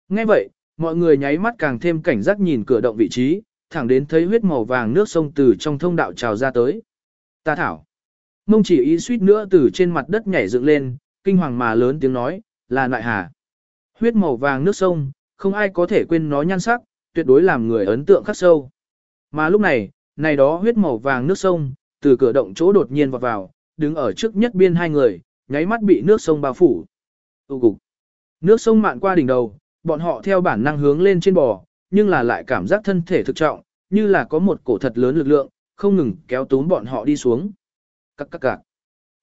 A: Nghe vậy, mọi người nháy mắt càng thêm cảnh giác nhìn cửa động vị trí, thẳng đến thấy huyết màu vàng nước sông từ trong thông đạo trào ra tới. Ta thảo. Mông chỉ ý suýt nữa từ trên mặt đất nhảy dựng lên, kinh hoàng mà lớn tiếng nói, là nại hà. Huyết màu vàng nước sông, không ai có thể quên nó nhan sắc, tuyệt đối làm người ấn tượng khắc sâu. Mà lúc này, này đó huyết màu vàng nước sông, từ cửa động chỗ đột nhiên vọt vào, đứng ở trước nhất biên hai người, nháy mắt bị nước sông bao phủ. Tụ cục. Nước sông mạn qua đỉnh đầu, bọn họ theo bản năng hướng lên trên bò, nhưng là lại cảm giác thân thể thực trọng, như là có một cổ thật lớn lực lượng, không ngừng kéo túm bọn họ đi xuống. Các các các.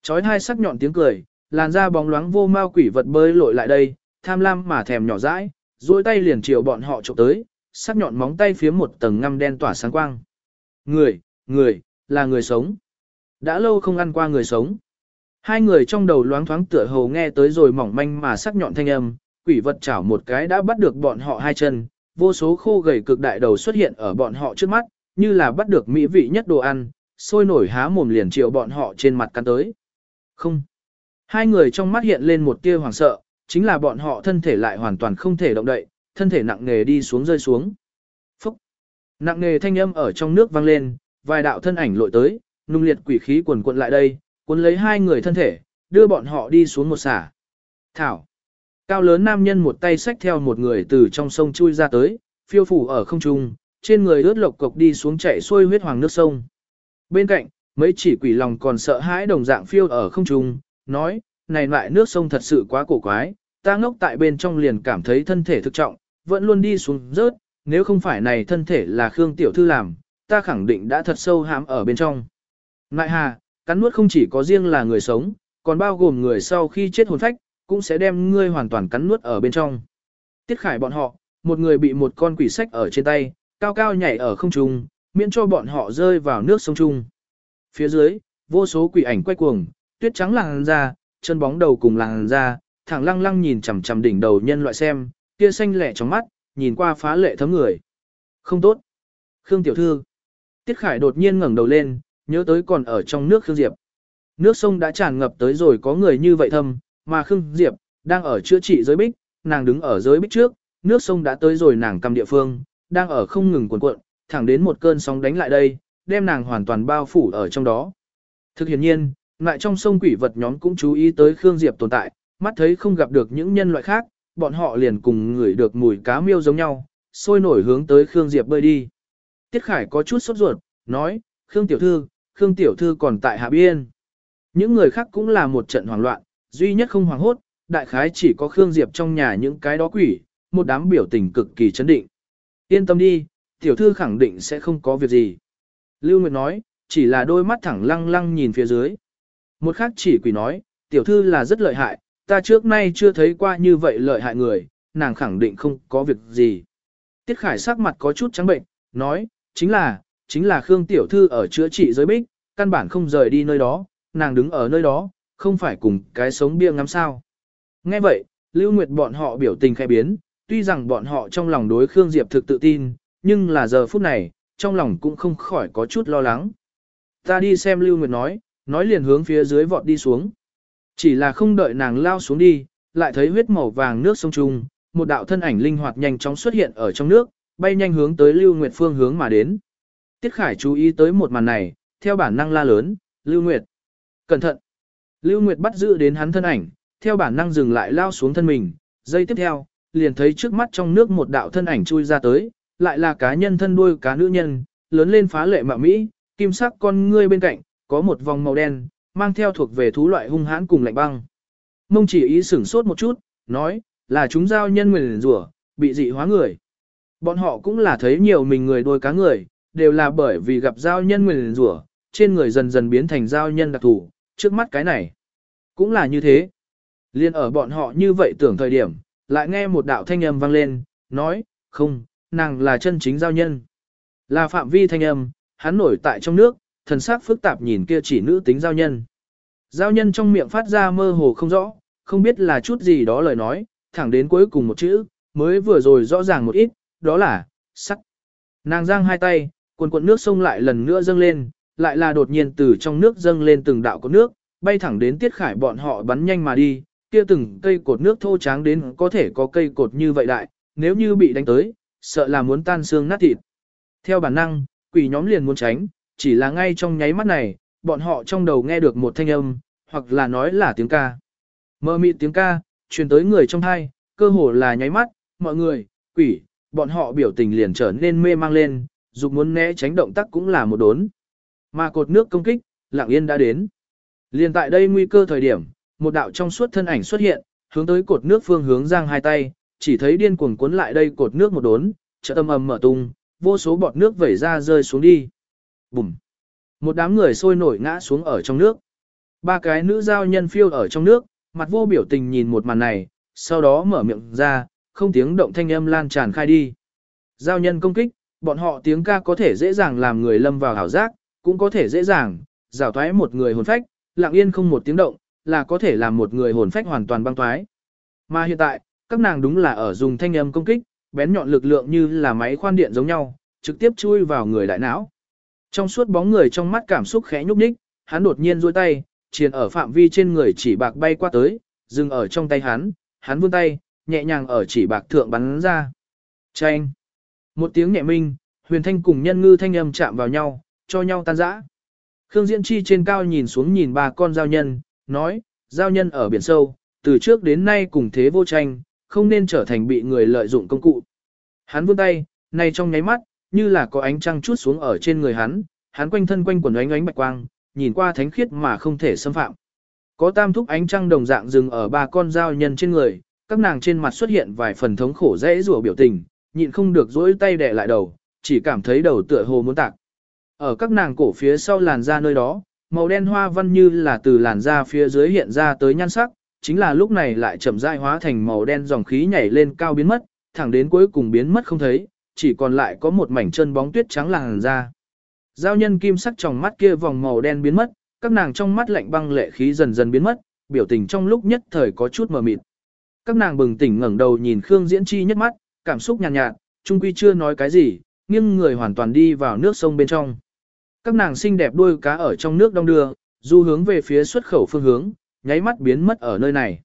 A: Chói hai sắc nhọn tiếng cười, làn da bóng loáng vô mau quỷ vật bơi lội lại đây, tham lam mà thèm nhỏ dãi, duỗi tay liền chiều bọn họ chụp tới, sắc nhọn móng tay phía một tầng ngăm đen tỏa sáng quang. Người, người, là người sống. Đã lâu không ăn qua người sống. Hai người trong đầu loáng thoáng tựa hồ nghe tới rồi mỏng manh mà sắc nhọn thanh âm, quỷ vật chảo một cái đã bắt được bọn họ hai chân, vô số khô gầy cực đại đầu xuất hiện ở bọn họ trước mắt, như là bắt được mỹ vị nhất đồ ăn, sôi nổi há mồm liền triệu bọn họ trên mặt cắn tới. Không. Hai người trong mắt hiện lên một tia hoảng sợ, chính là bọn họ thân thể lại hoàn toàn không thể động đậy, thân thể nặng nề đi xuống rơi xuống. Phúc. Nặng nề thanh âm ở trong nước vang lên, vài đạo thân ảnh lội tới, nung liệt quỷ khí quần cuộn lại đây, cuốn lấy hai người thân thể, đưa bọn họ đi xuống một xả. Thảo. Cao lớn nam nhân một tay xách theo một người từ trong sông chui ra tới, phiêu phủ ở không trung, trên người ướt lộc cộc đi xuống chạy xuôi huyết hoàng nước sông. Bên cạnh, mấy chỉ quỷ lòng còn sợ hãi đồng dạng phiêu ở không trung, nói, này loại nước sông thật sự quá cổ quái, ta ngốc tại bên trong liền cảm thấy thân thể thực trọng, vẫn luôn đi xuống rớt, nếu không phải này thân thể là Khương Tiểu Thư làm, ta khẳng định đã thật sâu hãm ở bên trong. Nại hà, cắn nuốt không chỉ có riêng là người sống, còn bao gồm người sau khi chết hồn phách, cũng sẽ đem ngươi hoàn toàn cắn nuốt ở bên trong. Tiết khải bọn họ, một người bị một con quỷ sách ở trên tay, cao cao nhảy ở không trung, miễn cho bọn họ rơi vào nước sông trung. Phía dưới, vô số quỷ ảnh quay cuồng, tuyết trắng làng ra, chân bóng đầu cùng làng ra, thẳng lăng lăng nhìn chằm chằm đỉnh đầu nhân loại xem, kia xanh lẻ trong mắt, nhìn qua phá lệ thấm người. Không tốt. Khương tiểu thư. Tiết Khải đột nhiên ngẩng đầu lên, nhớ tới còn ở trong nước Khương Diệp. Nước sông đã tràn ngập tới rồi có người như vậy thâm, mà Khương Diệp, đang ở chữa trị giới bích, nàng đứng ở giới bích trước, nước sông đã tới rồi nàng cầm địa phương, đang ở không ngừng cuộn cuộn, thẳng đến một cơn sóng đánh lại đây, đem nàng hoàn toàn bao phủ ở trong đó. Thực hiện nhiên, lại trong sông quỷ vật nhóm cũng chú ý tới Khương Diệp tồn tại, mắt thấy không gặp được những nhân loại khác, bọn họ liền cùng ngửi được mùi cá miêu giống nhau, sôi nổi hướng tới Khương Diệp bơi đi. Tiết Khải có chút sốt ruột, nói, Khương Tiểu Thư, Khương Tiểu Thư còn tại Hạ Biên. Những người khác cũng là một trận hoảng loạn, duy nhất không hoảng hốt, đại khái chỉ có Khương Diệp trong nhà những cái đó quỷ, một đám biểu tình cực kỳ chấn định. Yên tâm đi, Tiểu Thư khẳng định sẽ không có việc gì. Lưu Nguyệt nói, chỉ là đôi mắt thẳng lăng lăng nhìn phía dưới. Một khác chỉ quỷ nói, Tiểu Thư là rất lợi hại, ta trước nay chưa thấy qua như vậy lợi hại người, nàng khẳng định không có việc gì. Tiết Khải sắc mặt có chút trắng bệnh, nói, chính là, chính là Khương Tiểu Thư ở chữa trị giới bích, căn bản không rời đi nơi đó, nàng đứng ở nơi đó, không phải cùng cái sống bia ngắm sao. Nghe vậy, Lưu Nguyệt bọn họ biểu tình khai biến, tuy rằng bọn họ trong lòng đối Khương Diệp thực tự tin, nhưng là giờ phút này, trong lòng cũng không khỏi có chút lo lắng. Ta đi xem Lưu Nguyệt nói, nói liền hướng phía dưới vọt đi xuống. Chỉ là không đợi nàng lao xuống đi, lại thấy huyết màu vàng nước sông trung, một đạo thân ảnh linh hoạt nhanh chóng xuất hiện ở trong nước, bay nhanh hướng tới Lưu Nguyệt phương hướng mà đến. Tiết Khải chú ý tới một màn này, theo bản năng la lớn, Lưu Nguyệt. Cẩn thận. Lưu Nguyệt bắt giữ đến hắn thân ảnh, theo bản năng dừng lại lao xuống thân mình, giây tiếp theo, liền thấy trước mắt trong nước một đạo thân ảnh chui ra tới, lại là cá nhân thân đuôi cá nữ nhân, lớn lên phá lệ mạ mỹ, kim sắc con ngươi bên cạnh, có một vòng màu đen, mang theo thuộc về thú loại hung hãn cùng lạnh băng. Mông chỉ ý sửng sốt một chút, nói, là chúng giao nhân nguyền rủa, bị dị hóa người. Bọn họ cũng là thấy nhiều mình người đôi cá người, đều là bởi vì gặp giao nhân nguyền rủa, trên người dần dần biến thành giao nhân đặc thủ, trước mắt cái này. Cũng là như thế. Liên ở bọn họ như vậy tưởng thời điểm, lại nghe một đạo thanh âm vang lên, nói, không, nàng là chân chính giao nhân. Là phạm vi thanh âm, hắn nổi tại trong nước, thần sắc phức tạp nhìn kia chỉ nữ tính giao nhân. Giao nhân trong miệng phát ra mơ hồ không rõ, không biết là chút gì đó lời nói, thẳng đến cuối cùng một chữ, mới vừa rồi rõ ràng một ít, đó là, sắc. Nàng giang hai tay, cuộn cuộn nước sông lại lần nữa dâng lên, lại là đột nhiên từ trong nước dâng lên từng đạo cột nước, bay thẳng đến tiết khải bọn họ bắn nhanh mà đi, kia từng cây cột nước thô tráng đến có thể có cây cột như vậy đại, nếu như bị đánh tới, sợ là muốn tan xương nát thịt. Theo bản năng, quỷ nhóm liền muốn tránh, chỉ là ngay trong nháy mắt này, bọn họ trong đầu nghe được một thanh âm, hoặc là nói là tiếng ca. Mơ mịt tiếng ca, truyền tới người trong thai, cơ hồ là nháy mắt, mọi người, quỷ, bọn họ biểu tình liền trở nên mê mang lên, dục muốn né tránh động tác cũng là một đốn. Mà cột nước công kích, lặng yên đã đến. Liền tại đây nguy cơ thời điểm, một đạo trong suốt thân ảnh xuất hiện, hướng tới cột nước phương hướng giang hai tay, chỉ thấy điên cuồng cuốn lại đây cột nước một đốn, chợt âm ầm mở tung, vô số bọt nước vẩy ra rơi xuống đi. Bùm. Một đám người sôi nổi ngã xuống ở trong nước. Ba cái nữ giao nhân phiêu ở trong nước, mặt vô biểu tình nhìn một màn này, sau đó mở miệng ra, không tiếng động thanh âm lan tràn khai đi. Giao nhân công kích, bọn họ tiếng ca có thể dễ dàng làm người lâm vào hảo giác, cũng có thể dễ dàng, rào thoái một người hồn phách, lặng yên không một tiếng động, là có thể làm một người hồn phách hoàn toàn băng thoái. Mà hiện tại, các nàng đúng là ở dùng thanh âm công kích, bén nhọn lực lượng như là máy khoan điện giống nhau, trực tiếp chui vào người đại não. Trong suốt bóng người trong mắt cảm xúc khẽ nhúc nhích, hắn đột nhiên duỗi tay, triền ở phạm vi trên người chỉ bạc bay qua tới, dừng ở trong tay hắn, hắn vươn tay, nhẹ nhàng ở chỉ bạc thượng bắn ra. Chanh! Một tiếng nhẹ minh, huyền thanh cùng nhân ngư thanh âm chạm vào nhau, cho nhau tan rã. Khương Diễn Chi trên cao nhìn xuống nhìn ba con giao nhân, nói, giao nhân ở biển sâu, từ trước đến nay cùng thế vô tranh, không nên trở thành bị người lợi dụng công cụ. Hắn vươn tay, nay trong nháy mắt, như là có ánh trăng chút xuống ở trên người hắn, hắn quanh thân quanh quần ánh ánh bạch quang, nhìn qua thánh khiết mà không thể xâm phạm. Có tam thúc ánh trăng đồng dạng dừng ở ba con dao nhân trên người, các nàng trên mặt xuất hiện vài phần thống khổ dễ rủa biểu tình, nhịn không được dỗi tay đè lại đầu, chỉ cảm thấy đầu tựa hồ muốn tạc. Ở các nàng cổ phía sau làn da nơi đó, màu đen hoa văn như là từ làn da phía dưới hiện ra tới nhan sắc, chính là lúc này lại chậm rãi hóa thành màu đen dòng khí nhảy lên cao biến mất, thẳng đến cuối cùng biến mất không thấy, chỉ còn lại có một mảnh chân bóng tuyết trắng làn ra Giao nhân kim sắc trong mắt kia vòng màu đen biến mất, các nàng trong mắt lạnh băng lệ khí dần dần biến mất, biểu tình trong lúc nhất thời có chút mờ mịt. Các nàng bừng tỉnh ngẩng đầu nhìn Khương Diễn Chi nhất mắt, cảm xúc nhàn nhạt, nhạt, trung quy chưa nói cái gì, nghiêng người hoàn toàn đi vào nước sông bên trong. Các nàng xinh đẹp đuôi cá ở trong nước đông đưa, du hướng về phía xuất khẩu phương hướng, nháy mắt biến mất ở nơi này.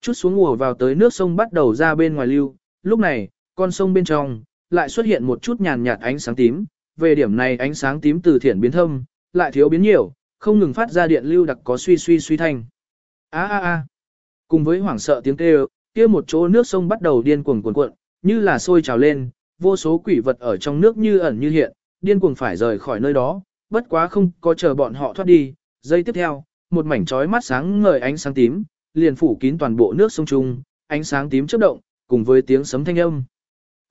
A: Chút xuống ùa vào tới nước sông bắt đầu ra bên ngoài lưu, lúc này, con sông bên trong, lại xuất hiện một chút nhàn nhạt ánh sáng tím, về điểm này ánh sáng tím từ thiện biến thâm, lại thiếu biến nhiều, không ngừng phát ra điện lưu đặc có suy suy suy thanh. A a a. Cùng với hoảng sợ tiếng kêu, kia một chỗ nước sông bắt đầu điên cuồng cuộn cuộn, như là sôi trào lên, vô số quỷ vật ở trong nước như ẩn như hiện, điên cuồng phải rời khỏi nơi đó, bất quá không có chờ bọn họ thoát đi. Giây tiếp theo, một mảnh chói mắt sáng ngời ánh sáng tím, liền phủ kín toàn bộ nước sông Trung, ánh sáng tím chớp động, cùng với tiếng sấm thanh âm.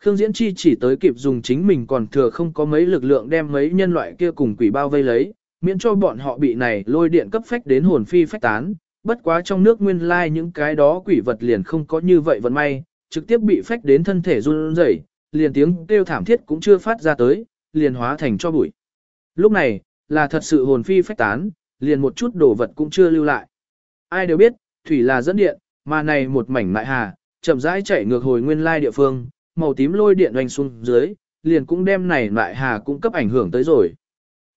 A: Khương Diễn Chi chỉ tới kịp dùng chính mình còn thừa không có mấy lực lượng đem mấy nhân loại kia cùng quỷ bao vây lấy, miễn cho bọn họ bị này lôi điện cấp phách đến hồn phi phách tán, bất quá trong nước nguyên lai những cái đó quỷ vật liền không có như vậy vận may, trực tiếp bị phách đến thân thể run rẩy, liền tiếng kêu thảm thiết cũng chưa phát ra tới, liền hóa thành cho bụi. Lúc này, là thật sự hồn phi phách tán, liền một chút đồ vật cũng chưa lưu lại. Ai đều biết, thủy là dẫn điện, mà này một mảnh mại hà, chậm rãi chảy ngược hồi nguyên lai địa phương, màu tím lôi điện oanh xuống dưới, liền cũng đem này mại hà cũng cấp ảnh hưởng tới rồi.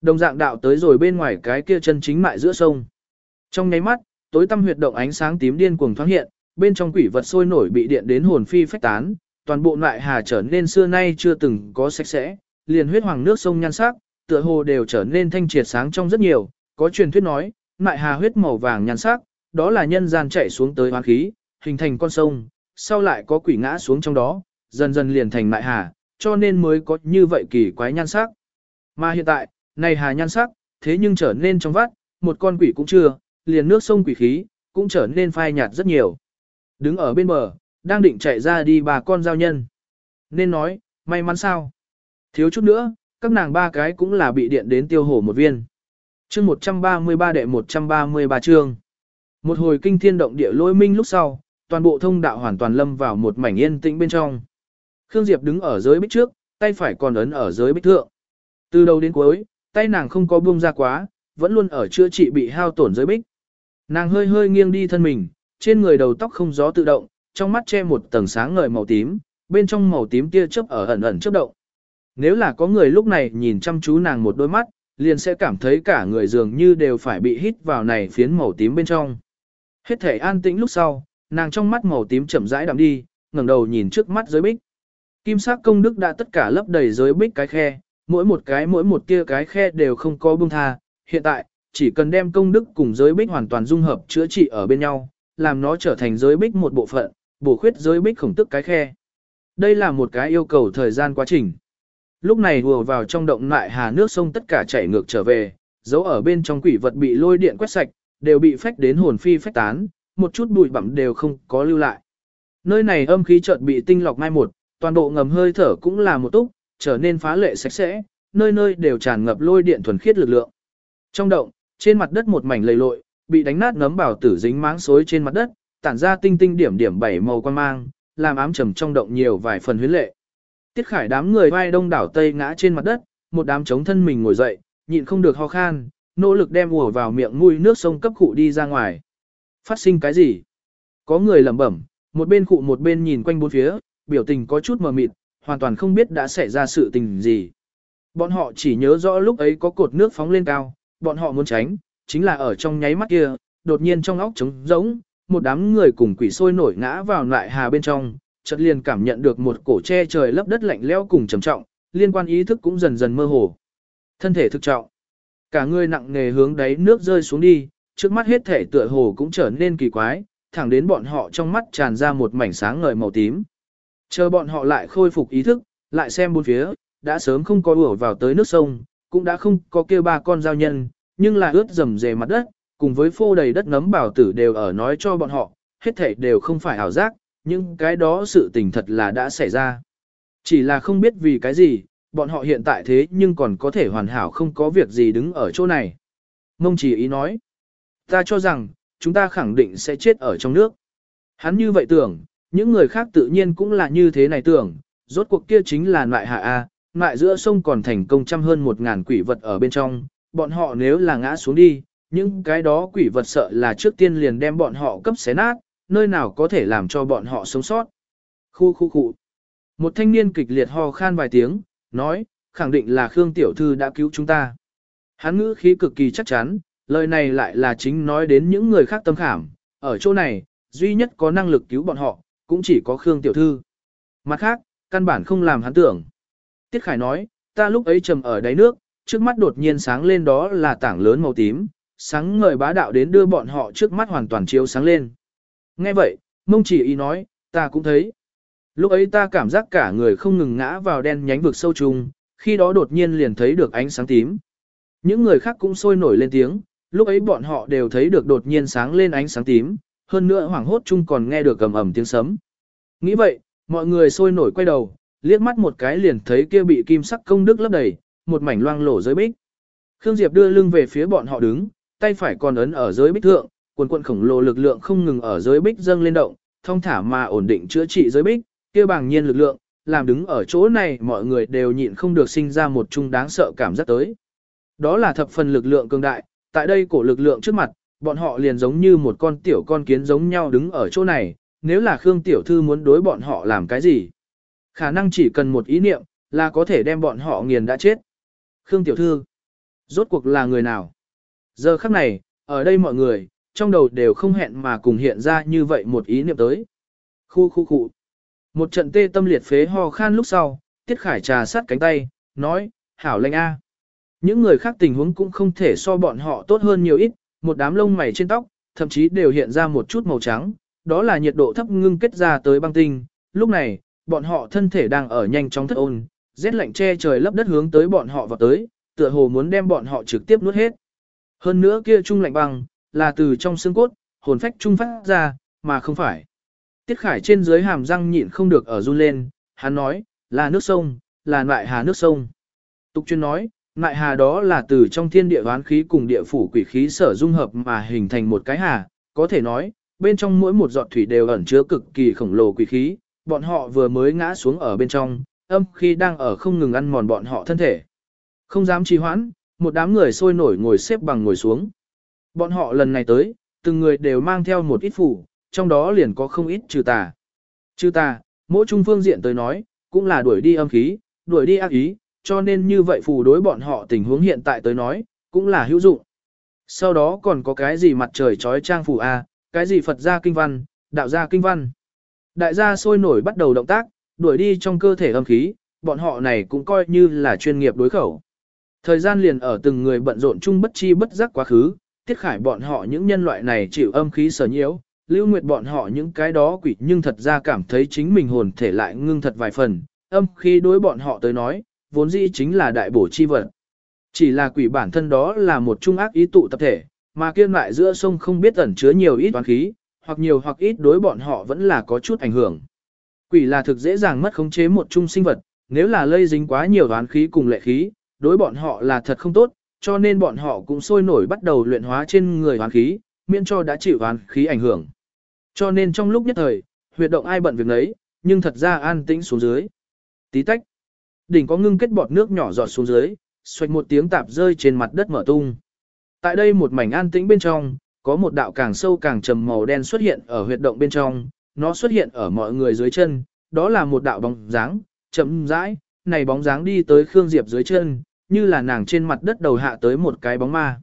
A: Đồng dạng đạo tới rồi bên ngoài cái kia chân chính mại giữa sông. Trong nháy mắt, tối tăm huyệt động ánh sáng tím điên cuồng thoáng hiện, bên trong quỷ vật sôi nổi bị điện đến hồn phi phách tán, toàn bộ mại hà trở nên xưa nay chưa từng có sạch sẽ, liền huyết hoàng nước sông nhan sắc, tựa hồ đều trở nên thanh triệt sáng trong rất nhiều, có truyền thuyết nói, mại hà huyết màu vàng nhan sắc, đó là nhân gian chảy xuống tới hoang khí, hình thành con sông, sau lại có quỷ ngã xuống trong đó, dần dần liền thành mại hà, cho nên mới có như vậy kỳ quái nhan sắc. Mà hiện tại, này hà nhan sắc, thế nhưng trở nên trong vắt, một con quỷ cũng chưa, liền nước sông quỷ khí, cũng trở nên phai nhạt rất nhiều. Đứng ở bên bờ, đang định chạy ra đi bà con giao nhân. Nên nói, may mắn sao? Thiếu chút nữa, các nàng ba cái cũng là bị điện đến tiêu hổ một viên. chương 133 đệ 133 chương. Một hồi kinh thiên động địa lôi minh lúc sau, toàn bộ thông đạo hoàn toàn lâm vào một mảnh yên tĩnh bên trong. Khương Diệp đứng ở dưới bích trước, tay phải còn ấn ở dưới bích thượng. Từ đầu đến cuối, tay nàng không có buông ra quá, vẫn luôn ở chữa trị bị hao tổn dưới bích. Nàng hơi hơi nghiêng đi thân mình, trên người đầu tóc không gió tự động, trong mắt che một tầng sáng ngời màu tím, bên trong màu tím tia chớp ở ẩn ẩn chớp động. Nếu là có người lúc này nhìn chăm chú nàng một đôi mắt, liền sẽ cảm thấy cả người dường như đều phải bị hít vào này phiến màu tím bên trong. Hết thể an tĩnh lúc sau, nàng trong mắt màu tím chậm rãi đậm đi, ngẩng đầu nhìn trước mắt giới bích. Kim sắc công đức đã tất cả lấp đầy giới bích cái khe, mỗi một cái mỗi một tia cái khe đều không có bông tha. Hiện tại, chỉ cần đem công đức cùng giới bích hoàn toàn dung hợp chữa trị ở bên nhau, làm nó trở thành giới bích một bộ phận, bổ khuyết giới bích khổng tức cái khe. Đây là một cái yêu cầu thời gian quá trình. Lúc này vừa vào trong động lại hà nước sông tất cả chảy ngược trở về, dấu ở bên trong quỷ vật bị lôi điện quét sạch, đều bị phách đến hồn phi phách tán, một chút bụi bặm đều không có lưu lại. Nơi này âm khí chợt bị tinh lọc mai một, toàn bộ ngầm hơi thở cũng là một túc, trở nên phá lệ sạch sẽ, nơi nơi đều tràn ngập lôi điện thuần khiết lực lượng. Trong động, trên mặt đất một mảnh lầy lội, bị đánh nát ngấm bảo tử dính máng xối trên mặt đất, tản ra tinh tinh điểm điểm bảy màu quan mang, làm ám trầm trong động nhiều vài phần huyến lệ. Tiết Khải đám người vai đông đảo tây ngã trên mặt đất, một đám chống thân mình ngồi dậy, nhịn không được ho khan, nỗ lực đem ùa vào miệng mũi nước sông cấp cụ đi ra ngoài. Phát sinh cái gì? Có người lẩm bẩm, một bên cụ một bên nhìn quanh bốn phía, biểu tình có chút mờ mịt, hoàn toàn không biết đã xảy ra sự tình gì. Bọn họ chỉ nhớ rõ lúc ấy có cột nước phóng lên cao, bọn họ muốn tránh, chính là ở trong nháy mắt kia, đột nhiên trong óc trống rỗng, một đám người cùng quỷ sôi nổi ngã vào lại hà bên trong, chợt liền cảm nhận được một cổ che trời lấp đất lạnh lẽo cùng trầm trọng, liên quan ý thức cũng dần dần mơ hồ. Thân thể thực trọng, cả người nặng nề hướng đáy nước rơi xuống đi, trước mắt hết thể tựa hồ cũng trở nên kỳ quái, thẳng đến bọn họ trong mắt tràn ra một mảnh sáng ngời màu tím. Chờ bọn họ lại khôi phục ý thức, lại xem bốn phía, đã sớm không có ủa vào tới nước sông, cũng đã không có kêu ba con giao nhân, nhưng là ướt rầm rề mặt đất, cùng với phô đầy đất nấm bảo tử đều ở nói cho bọn họ, hết thảy đều không phải ảo giác, nhưng cái đó sự tình thật là đã xảy ra. Chỉ là không biết vì cái gì, bọn họ hiện tại thế nhưng còn có thể hoàn hảo không có việc gì đứng ở chỗ này. Mông chỉ ý nói, ta cho rằng, chúng ta khẳng định sẽ chết ở trong nước. Hắn như vậy tưởng, những người khác tự nhiên cũng là như thế này tưởng, rốt cuộc kia chính là ngoại hạ A, ngoại giữa sông còn thành công trăm hơn một ngàn quỷ vật ở bên trong, bọn họ nếu là ngã xuống đi, những cái đó quỷ vật sợ là trước tiên liền đem bọn họ cấp xé nát, nơi nào có thể làm cho bọn họ sống sót. Khu khu khu. Một thanh niên kịch liệt ho khan vài tiếng, nói, khẳng định là Khương Tiểu Thư đã cứu chúng ta. Hắn ngữ khí cực kỳ chắc chắn, lời này lại là chính nói đến những người khác tâm khảm. Ở chỗ này, duy nhất có năng lực cứu bọn họ, cũng chỉ có Khương Tiểu Thư. Mặt khác, căn bản không làm hắn tưởng. Tiết Khải nói, ta lúc ấy trầm ở đáy nước, trước mắt đột nhiên sáng lên đó là tảng lớn màu tím, sáng ngời bá đạo đến đưa bọn họ trước mắt hoàn toàn chiếu sáng lên. Nghe vậy, mông chỉ ý nói, ta cũng thấy. Lúc ấy ta cảm giác cả người không ngừng ngã vào đen nhánh vực sâu trùng, khi đó đột nhiên liền thấy được ánh sáng tím. Những người khác cũng sôi nổi lên tiếng, lúc ấy bọn họ đều thấy được đột nhiên sáng lên ánh sáng tím, hơn nữa hoảng hốt chung còn nghe được cầm ẩm tiếng sấm. Nghĩ vậy, mọi người sôi nổi quay đầu, liếc mắt một cái liền thấy kia bị kim sắc công đức lấp đầy, một mảnh loang lổ dưới bích. Khương Diệp đưa lưng về phía bọn họ đứng, tay phải còn ấn ở dưới bích thượng, quần quận khổng lồ lực lượng không ngừng ở giới bích dâng lên động, thông thả mà ổn định chữa trị giới bích, kia bằng nhiên lực lượng, làm đứng ở chỗ này mọi người đều nhịn không được sinh ra một chung đáng sợ cảm giác tới. Đó là thập phần lực lượng cường đại, tại đây cổ lực lượng trước mặt, bọn họ liền giống như một con tiểu con kiến giống nhau đứng ở chỗ này, nếu là Khương Tiểu Thư muốn đối bọn họ làm cái gì? Khả năng chỉ cần một ý niệm, là có thể đem bọn họ nghiền đã chết. Khương Tiểu Thư, rốt cuộc là người nào? Giờ khắc này, ở đây mọi người, trong đầu đều không hẹn mà cùng hiện ra như vậy một ý niệm tới. Khu khu khu. Một trận tê tâm liệt phế ho khan lúc sau, Tiết Khải trà sát cánh tay, nói, hảo lệnh A. Những người khác tình huống cũng không thể so bọn họ tốt hơn nhiều ít, một đám lông mày trên tóc, thậm chí đều hiện ra một chút màu trắng, đó là nhiệt độ thấp ngưng kết ra tới băng tinh. Lúc này, bọn họ thân thể đang ở nhanh chóng thất ôn, rét lạnh che trời lấp đất hướng tới bọn họ vào tới, tựa hồ muốn đem bọn họ trực tiếp nuốt hết. Hơn nữa kia trung lạnh băng, là từ trong xương cốt, hồn phách trung phát ra, mà không phải. Tiết Khải trên dưới hàm răng nhịn không được ở run lên, hắn nói, là nước sông, là loại hà nước sông. Tục chuyên nói, nại hà đó là từ trong thiên địa oán khí cùng địa phủ quỷ khí sở dung hợp mà hình thành một cái hà, có thể nói, bên trong mỗi một giọt thủy đều ẩn chứa cực kỳ khổng lồ quỷ khí, bọn họ vừa mới ngã xuống ở bên trong, âm khi đang ở không ngừng ăn mòn bọn họ thân thể. Không dám trì hoãn, một đám người sôi nổi ngồi xếp bằng ngồi xuống. Bọn họ lần này tới, từng người đều mang theo một ít phủ, trong đó liền có không ít trừ tà. Trừ tà, mỗi trung phương diện tới nói, cũng là đuổi đi âm khí, đuổi đi ác ý, cho nên như vậy phù đối bọn họ tình huống hiện tại tới nói, cũng là hữu dụng. Sau đó còn có cái gì mặt trời trói trang phù A, cái gì Phật gia kinh văn, đạo gia kinh văn. Đại gia sôi nổi bắt đầu động tác, đuổi đi trong cơ thể âm khí, bọn họ này cũng coi như là chuyên nghiệp đối khẩu. Thời gian liền ở từng người bận rộn chung bất chi bất giác quá khứ, tiết khải bọn họ những nhân loại này chịu âm khí sở nhiễu, lưu nguyệt bọn họ những cái đó quỷ nhưng thật ra cảm thấy chính mình hồn thể lại ngưng thật vài phần, âm khí đối bọn họ tới nói, vốn dĩ chính là đại bổ chi vật. Chỉ là quỷ bản thân đó là một trung ác ý tụ tập thể, mà kiên lại giữa sông không biết ẩn chứa nhiều ít toán khí, hoặc nhiều hoặc ít đối bọn họ vẫn là có chút ảnh hưởng. Quỷ là thực dễ dàng mất khống chế một trung sinh vật, nếu là lây dính quá nhiều toán khí cùng lệ khí, đối bọn họ là thật không tốt, cho nên bọn họ cũng sôi nổi bắt đầu luyện hóa trên người toán khí, miễn cho đã chịu toán khí ảnh hưởng. Cho nên trong lúc nhất thời, huyệt động ai bận việc nấy, nhưng thật ra an tĩnh xuống dưới. Tí tách. Đỉnh có ngưng kết bọt nước nhỏ giọt xuống dưới, xoạch một tiếng tạp rơi trên mặt đất mở tung. Tại đây một mảnh an tĩnh bên trong, có một đạo càng sâu càng trầm màu đen xuất hiện ở huyệt động bên trong, nó xuất hiện ở mọi người dưới chân, đó là một đạo bóng dáng, chậm rãi, này bóng dáng đi tới Khương Diệp dưới chân, như là nàng trên mặt đất đầu hạ tới một cái bóng ma.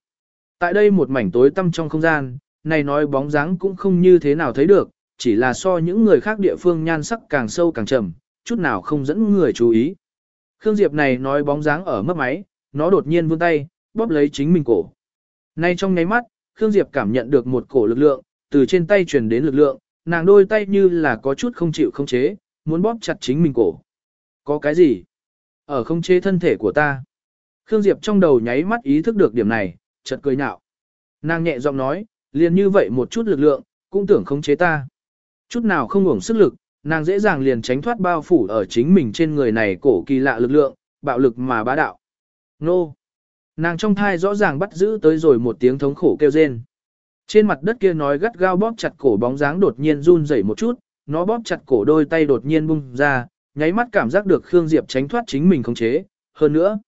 A: Tại đây một mảnh tối tăm trong không gian, này nói bóng dáng cũng không như thế nào thấy được, chỉ là so những người khác địa phương nhan sắc càng sâu càng trầm, chút nào không dẫn người chú ý. Khương Diệp này nói bóng dáng ở mất máy, nó đột nhiên vươn tay, bóp lấy chính mình cổ. Nay trong nháy mắt, Khương Diệp cảm nhận được một cổ lực lượng, từ trên tay truyền đến lực lượng, nàng đôi tay như là có chút không chịu không chế, muốn bóp chặt chính mình cổ. Có cái gì? Ở không chế thân thể của ta. Khương Diệp trong đầu nháy mắt ý thức được điểm này, chợt cười nhạo. Nàng nhẹ giọng nói, liền như vậy một chút lực lượng, cũng tưởng không chế ta. Chút nào không ngủng sức lực, nàng dễ dàng liền tránh thoát bao phủ ở chính mình trên người này cổ kỳ lạ lực lượng, bạo lực mà bá đạo. Nô! Nàng trong thai rõ ràng bắt giữ tới rồi một tiếng thống khổ kêu rên. Trên mặt đất kia nói gắt gao bóp chặt cổ bóng dáng đột nhiên run rẩy một chút, nó bóp chặt cổ đôi tay đột nhiên bung ra, nháy mắt cảm giác được Khương Diệp tránh thoát chính mình khống chế, hơn nữa,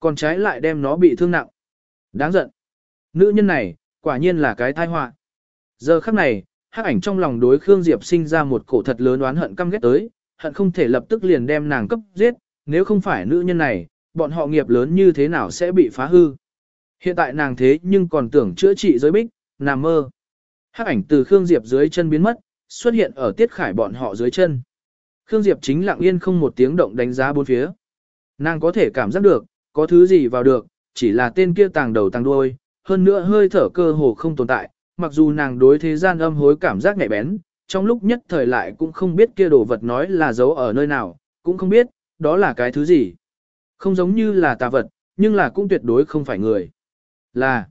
A: còn trái lại đem nó bị thương nặng. Đáng giận. Nữ nhân này, quả nhiên là cái tai họa. Giờ khắc này, hắc ảnh trong lòng đối Khương Diệp sinh ra một cổ thật lớn oán hận căm ghét tới, hận không thể lập tức liền đem nàng cấp giết, nếu không phải nữ nhân này, bọn họ nghiệp lớn như thế nào sẽ bị phá hư. Hiện tại nàng thế nhưng còn tưởng chữa trị giới bích, nằm mơ. Hắc ảnh từ Khương Diệp dưới chân biến mất, xuất hiện ở tiết khải bọn họ dưới chân. Khương Diệp chính lặng yên không một tiếng động đánh giá bốn phía. Nàng có thể cảm giác được, có thứ gì vào được, chỉ là tên kia tàng đầu tàng đuôi, hơn nữa hơi thở cơ hồ không tồn tại, mặc dù nàng đối thế gian âm hối cảm giác nhạy bén, trong lúc nhất thời lại cũng không biết kia đồ vật nói là giấu ở nơi nào, cũng không biết, đó là cái thứ gì. Không giống như là tà vật, nhưng là cũng tuyệt đối không phải người. Là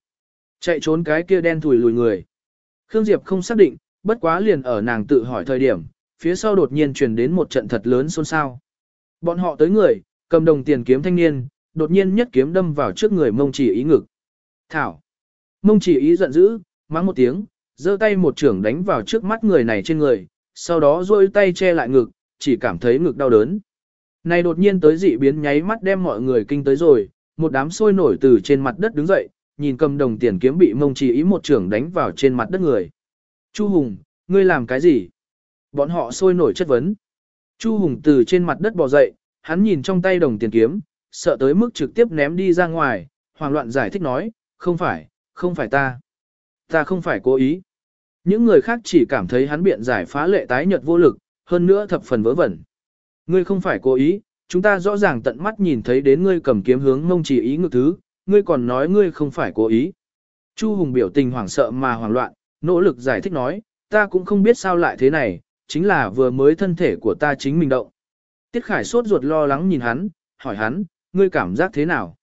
A: chạy trốn cái kia đen thùi lùi người. Khương Diệp không xác định, bất quá liền ở nàng tự hỏi thời điểm, phía sau đột nhiên truyền đến một trận thật lớn xôn xao. Bọn họ tới người, cầm đồng tiền kiếm thanh niên, đột nhiên nhất kiếm đâm vào trước người mông chỉ ý ngực. Thảo! Mông chỉ ý giận dữ, mắng một tiếng, giơ tay một trưởng đánh vào trước mắt người này trên người, sau đó duỗi tay che lại ngực, chỉ cảm thấy ngực đau đớn. Này đột nhiên tới dị biến nháy mắt đem mọi người kinh tới rồi, một đám sôi nổi từ trên mặt đất đứng dậy, nhìn cầm đồng tiền kiếm bị mông chỉ ý một trưởng đánh vào trên mặt đất người. Chu Hùng, ngươi làm cái gì? Bọn họ sôi nổi chất vấn. Chu Hùng từ trên mặt đất bò dậy, hắn nhìn trong tay đồng tiền kiếm, sợ tới mức trực tiếp ném đi ra ngoài, hoảng loạn giải thích nói, không phải, không phải ta. Ta không phải cố ý. Những người khác chỉ cảm thấy hắn biện giải phá lệ tái nhợt vô lực, hơn nữa thập phần vớ vẩn. Ngươi không phải cố ý, chúng ta rõ ràng tận mắt nhìn thấy đến ngươi cầm kiếm hướng mông chỉ ý ngược thứ, ngươi còn nói ngươi không phải cố ý. Chu Hùng biểu tình hoảng sợ mà hoảng loạn, nỗ lực giải thích nói, ta cũng không biết sao lại thế này, chính là vừa mới thân thể của ta chính mình động. Tiết Khải sốt ruột lo lắng nhìn hắn, hỏi hắn, ngươi cảm giác thế nào?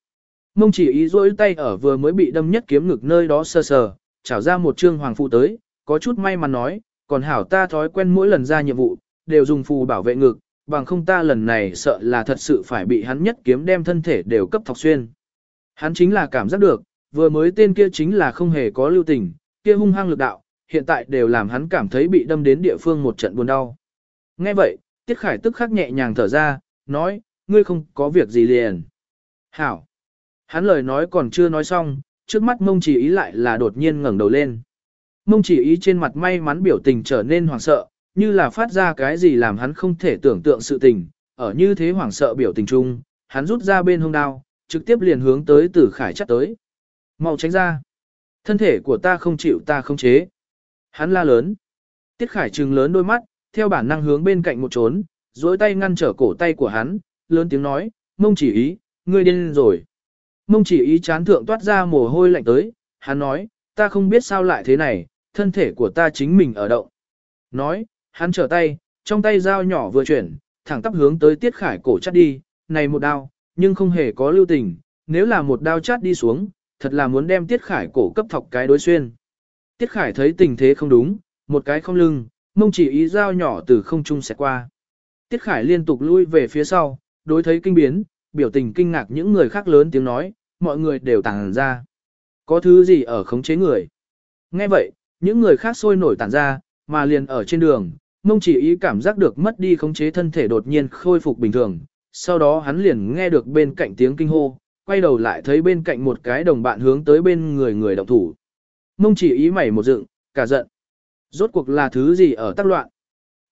A: Mông chỉ ý rỗi tay ở vừa mới bị đâm nhất kiếm ngực nơi đó sơ sờ, trảo ra một trương hoàng phụ tới, có chút may mắn nói, còn hảo ta thói quen mỗi lần ra nhiệm vụ, đều dùng phù bảo vệ ngực, bằng không ta lần này sợ là thật sự phải bị hắn nhất kiếm đem thân thể đều cấp thọc xuyên. Hắn chính là cảm giác được, vừa mới tên kia chính là không hề có lưu tình, kia hung hăng lực đạo, hiện tại đều làm hắn cảm thấy bị đâm đến địa phương một trận buồn đau. Nghe vậy, Tiết Khải tức khắc nhẹ nhàng thở ra, nói, ngươi không có việc gì liền. Hảo. Hắn lời nói còn chưa nói xong, trước mắt mông chỉ ý lại là đột nhiên ngẩng đầu lên. Mông chỉ ý trên mặt may mắn biểu tình trở nên hoảng sợ, như là phát ra cái gì làm hắn không thể tưởng tượng sự tình, ở như thế hoảng sợ biểu tình chung, hắn rút ra bên hông đao, trực tiếp liền hướng tới tử khải chắc tới. Mau tránh ra. Thân thể của ta không chịu ta không chế. Hắn la lớn. Tiết khải trừng lớn đôi mắt, theo bản năng hướng bên cạnh một trốn, duỗi tay ngăn trở cổ tay của hắn, lớn tiếng nói, mông chỉ ý, ngươi điên rồi. Mông chỉ ý chán thượng toát ra mồ hôi lạnh tới, hắn nói, ta không biết sao lại thế này, thân thể của ta chính mình ở động. Nói, hắn trở tay, trong tay dao nhỏ vừa chuyển, thẳng tắp hướng tới tiết khải cổ chắt đi, này một đao, nhưng không hề có lưu tình, nếu là một đao chát đi xuống, thật là muốn đem tiết khải cổ cấp thọc cái đối xuyên. Tiết khải thấy tình thế không đúng, một cái không lưng, mông chỉ ý dao nhỏ từ không trung sẽ qua. Tiết khải liên tục lui về phía sau, đối thấy kinh biến, biểu tình kinh ngạc những người khác lớn tiếng nói, mọi người đều tàng ra. Có thứ gì ở khống chế người? Nghe vậy, những người khác sôi nổi tản ra, mà liền ở trên đường, mông chỉ ý cảm giác được mất đi khống chế thân thể đột nhiên khôi phục bình thường. Sau đó hắn liền nghe được bên cạnh tiếng kinh hô, quay đầu lại thấy bên cạnh một cái đồng bạn hướng tới bên người người động thủ. Mông chỉ ý mày một dựng, cả giận. Rốt cuộc là thứ gì ở tác loạn?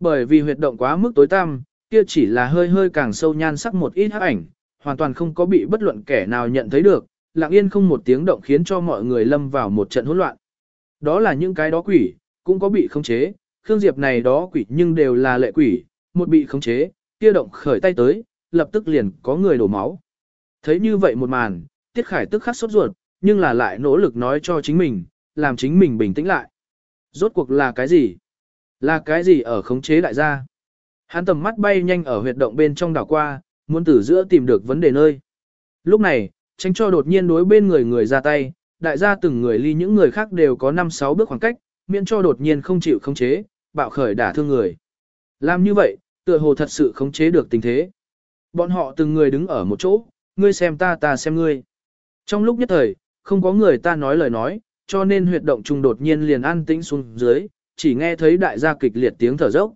A: Bởi vì huyệt động quá mức tối tăm, kia chỉ là hơi hơi càng sâu nhan sắc một ít hắc ảnh, hoàn toàn không có bị bất luận kẻ nào nhận thấy được, lặng yên không một tiếng động khiến cho mọi người lâm vào một trận hỗn loạn. Đó là những cái đó quỷ, cũng có bị khống chế, Khương Diệp này đó quỷ nhưng đều là lệ quỷ, một bị khống chế, kia động khởi tay tới, lập tức liền có người đổ máu. Thấy như vậy một màn, Tiết Khải tức khắc sốt ruột, nhưng là lại nỗ lực nói cho chính mình, làm chính mình bình tĩnh lại. Rốt cuộc là cái gì? Là cái gì ở khống chế đại gia? Hắn tầm mắt bay nhanh ở huyệt động bên trong đảo qua, muốn từ giữa tìm được vấn đề nơi. Lúc này, tránh cho đột nhiên đối bên người người ra tay, đại gia từng người ly những người khác đều có 5-6 bước khoảng cách, miễn cho đột nhiên không chịu khống chế, bạo khởi đả thương người. Làm như vậy, tựa hồ thật sự khống chế được tình thế. Bọn họ từng người đứng ở một chỗ, ngươi xem ta ta xem ngươi. Trong lúc nhất thời, không có người ta nói lời nói, cho nên huyệt động trùng đột nhiên liền an tĩnh xuống dưới, chỉ nghe thấy đại gia kịch liệt tiếng thở dốc.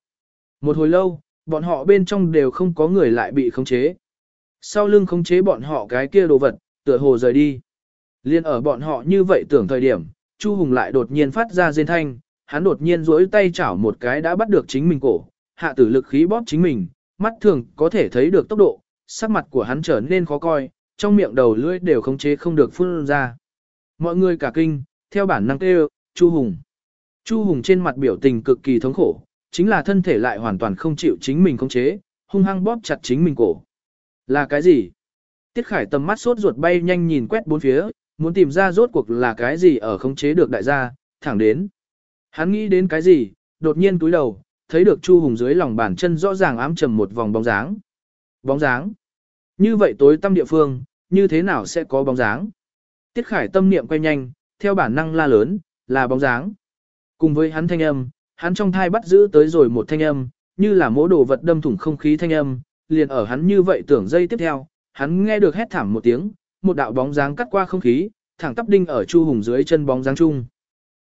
A: Một hồi lâu, bọn họ bên trong đều không có người lại bị khống chế. Sau lưng khống chế bọn họ cái kia đồ vật, tựa hồ rời đi. Liên ở bọn họ như vậy tưởng thời điểm, Chu Hùng lại đột nhiên phát ra rên thanh, hắn đột nhiên duỗi tay chảo một cái đã bắt được chính mình cổ, hạ tử lực khí bóp chính mình, mắt thường có thể thấy được tốc độ, sắc mặt của hắn trở nên khó coi, trong miệng đầu lưỡi đều khống chế không được phun ra. Mọi người cả kinh, theo bản năng kêu, Chu Hùng. Chu Hùng trên mặt biểu tình cực kỳ thống khổ, chính là thân thể lại hoàn toàn không chịu chính mình khống chế, hung hăng bóp chặt chính mình cổ. Là cái gì? Tiết Khải tầm mắt sốt ruột bay nhanh nhìn quét bốn phía, muốn tìm ra rốt cuộc là cái gì ở khống chế được đại gia, thẳng đến. Hắn nghĩ đến cái gì, đột nhiên túi đầu, thấy được Chu Hùng dưới lòng bàn chân rõ ràng ám trầm một vòng bóng dáng. Bóng dáng? Như vậy tối tâm địa phương, như thế nào sẽ có bóng dáng? Tiết Khải tâm niệm quay nhanh, theo bản năng la lớn, là bóng dáng. Cùng với hắn thanh âm, hắn trong thai bắt giữ tới rồi một thanh âm, như là mỗ đồ vật đâm thủng không khí thanh âm, liền ở hắn như vậy tưởng dây tiếp theo, hắn nghe được hét thảm một tiếng, một đạo bóng dáng cắt qua không khí, thẳng tắp đinh ở Chu Hùng dưới chân bóng dáng chung.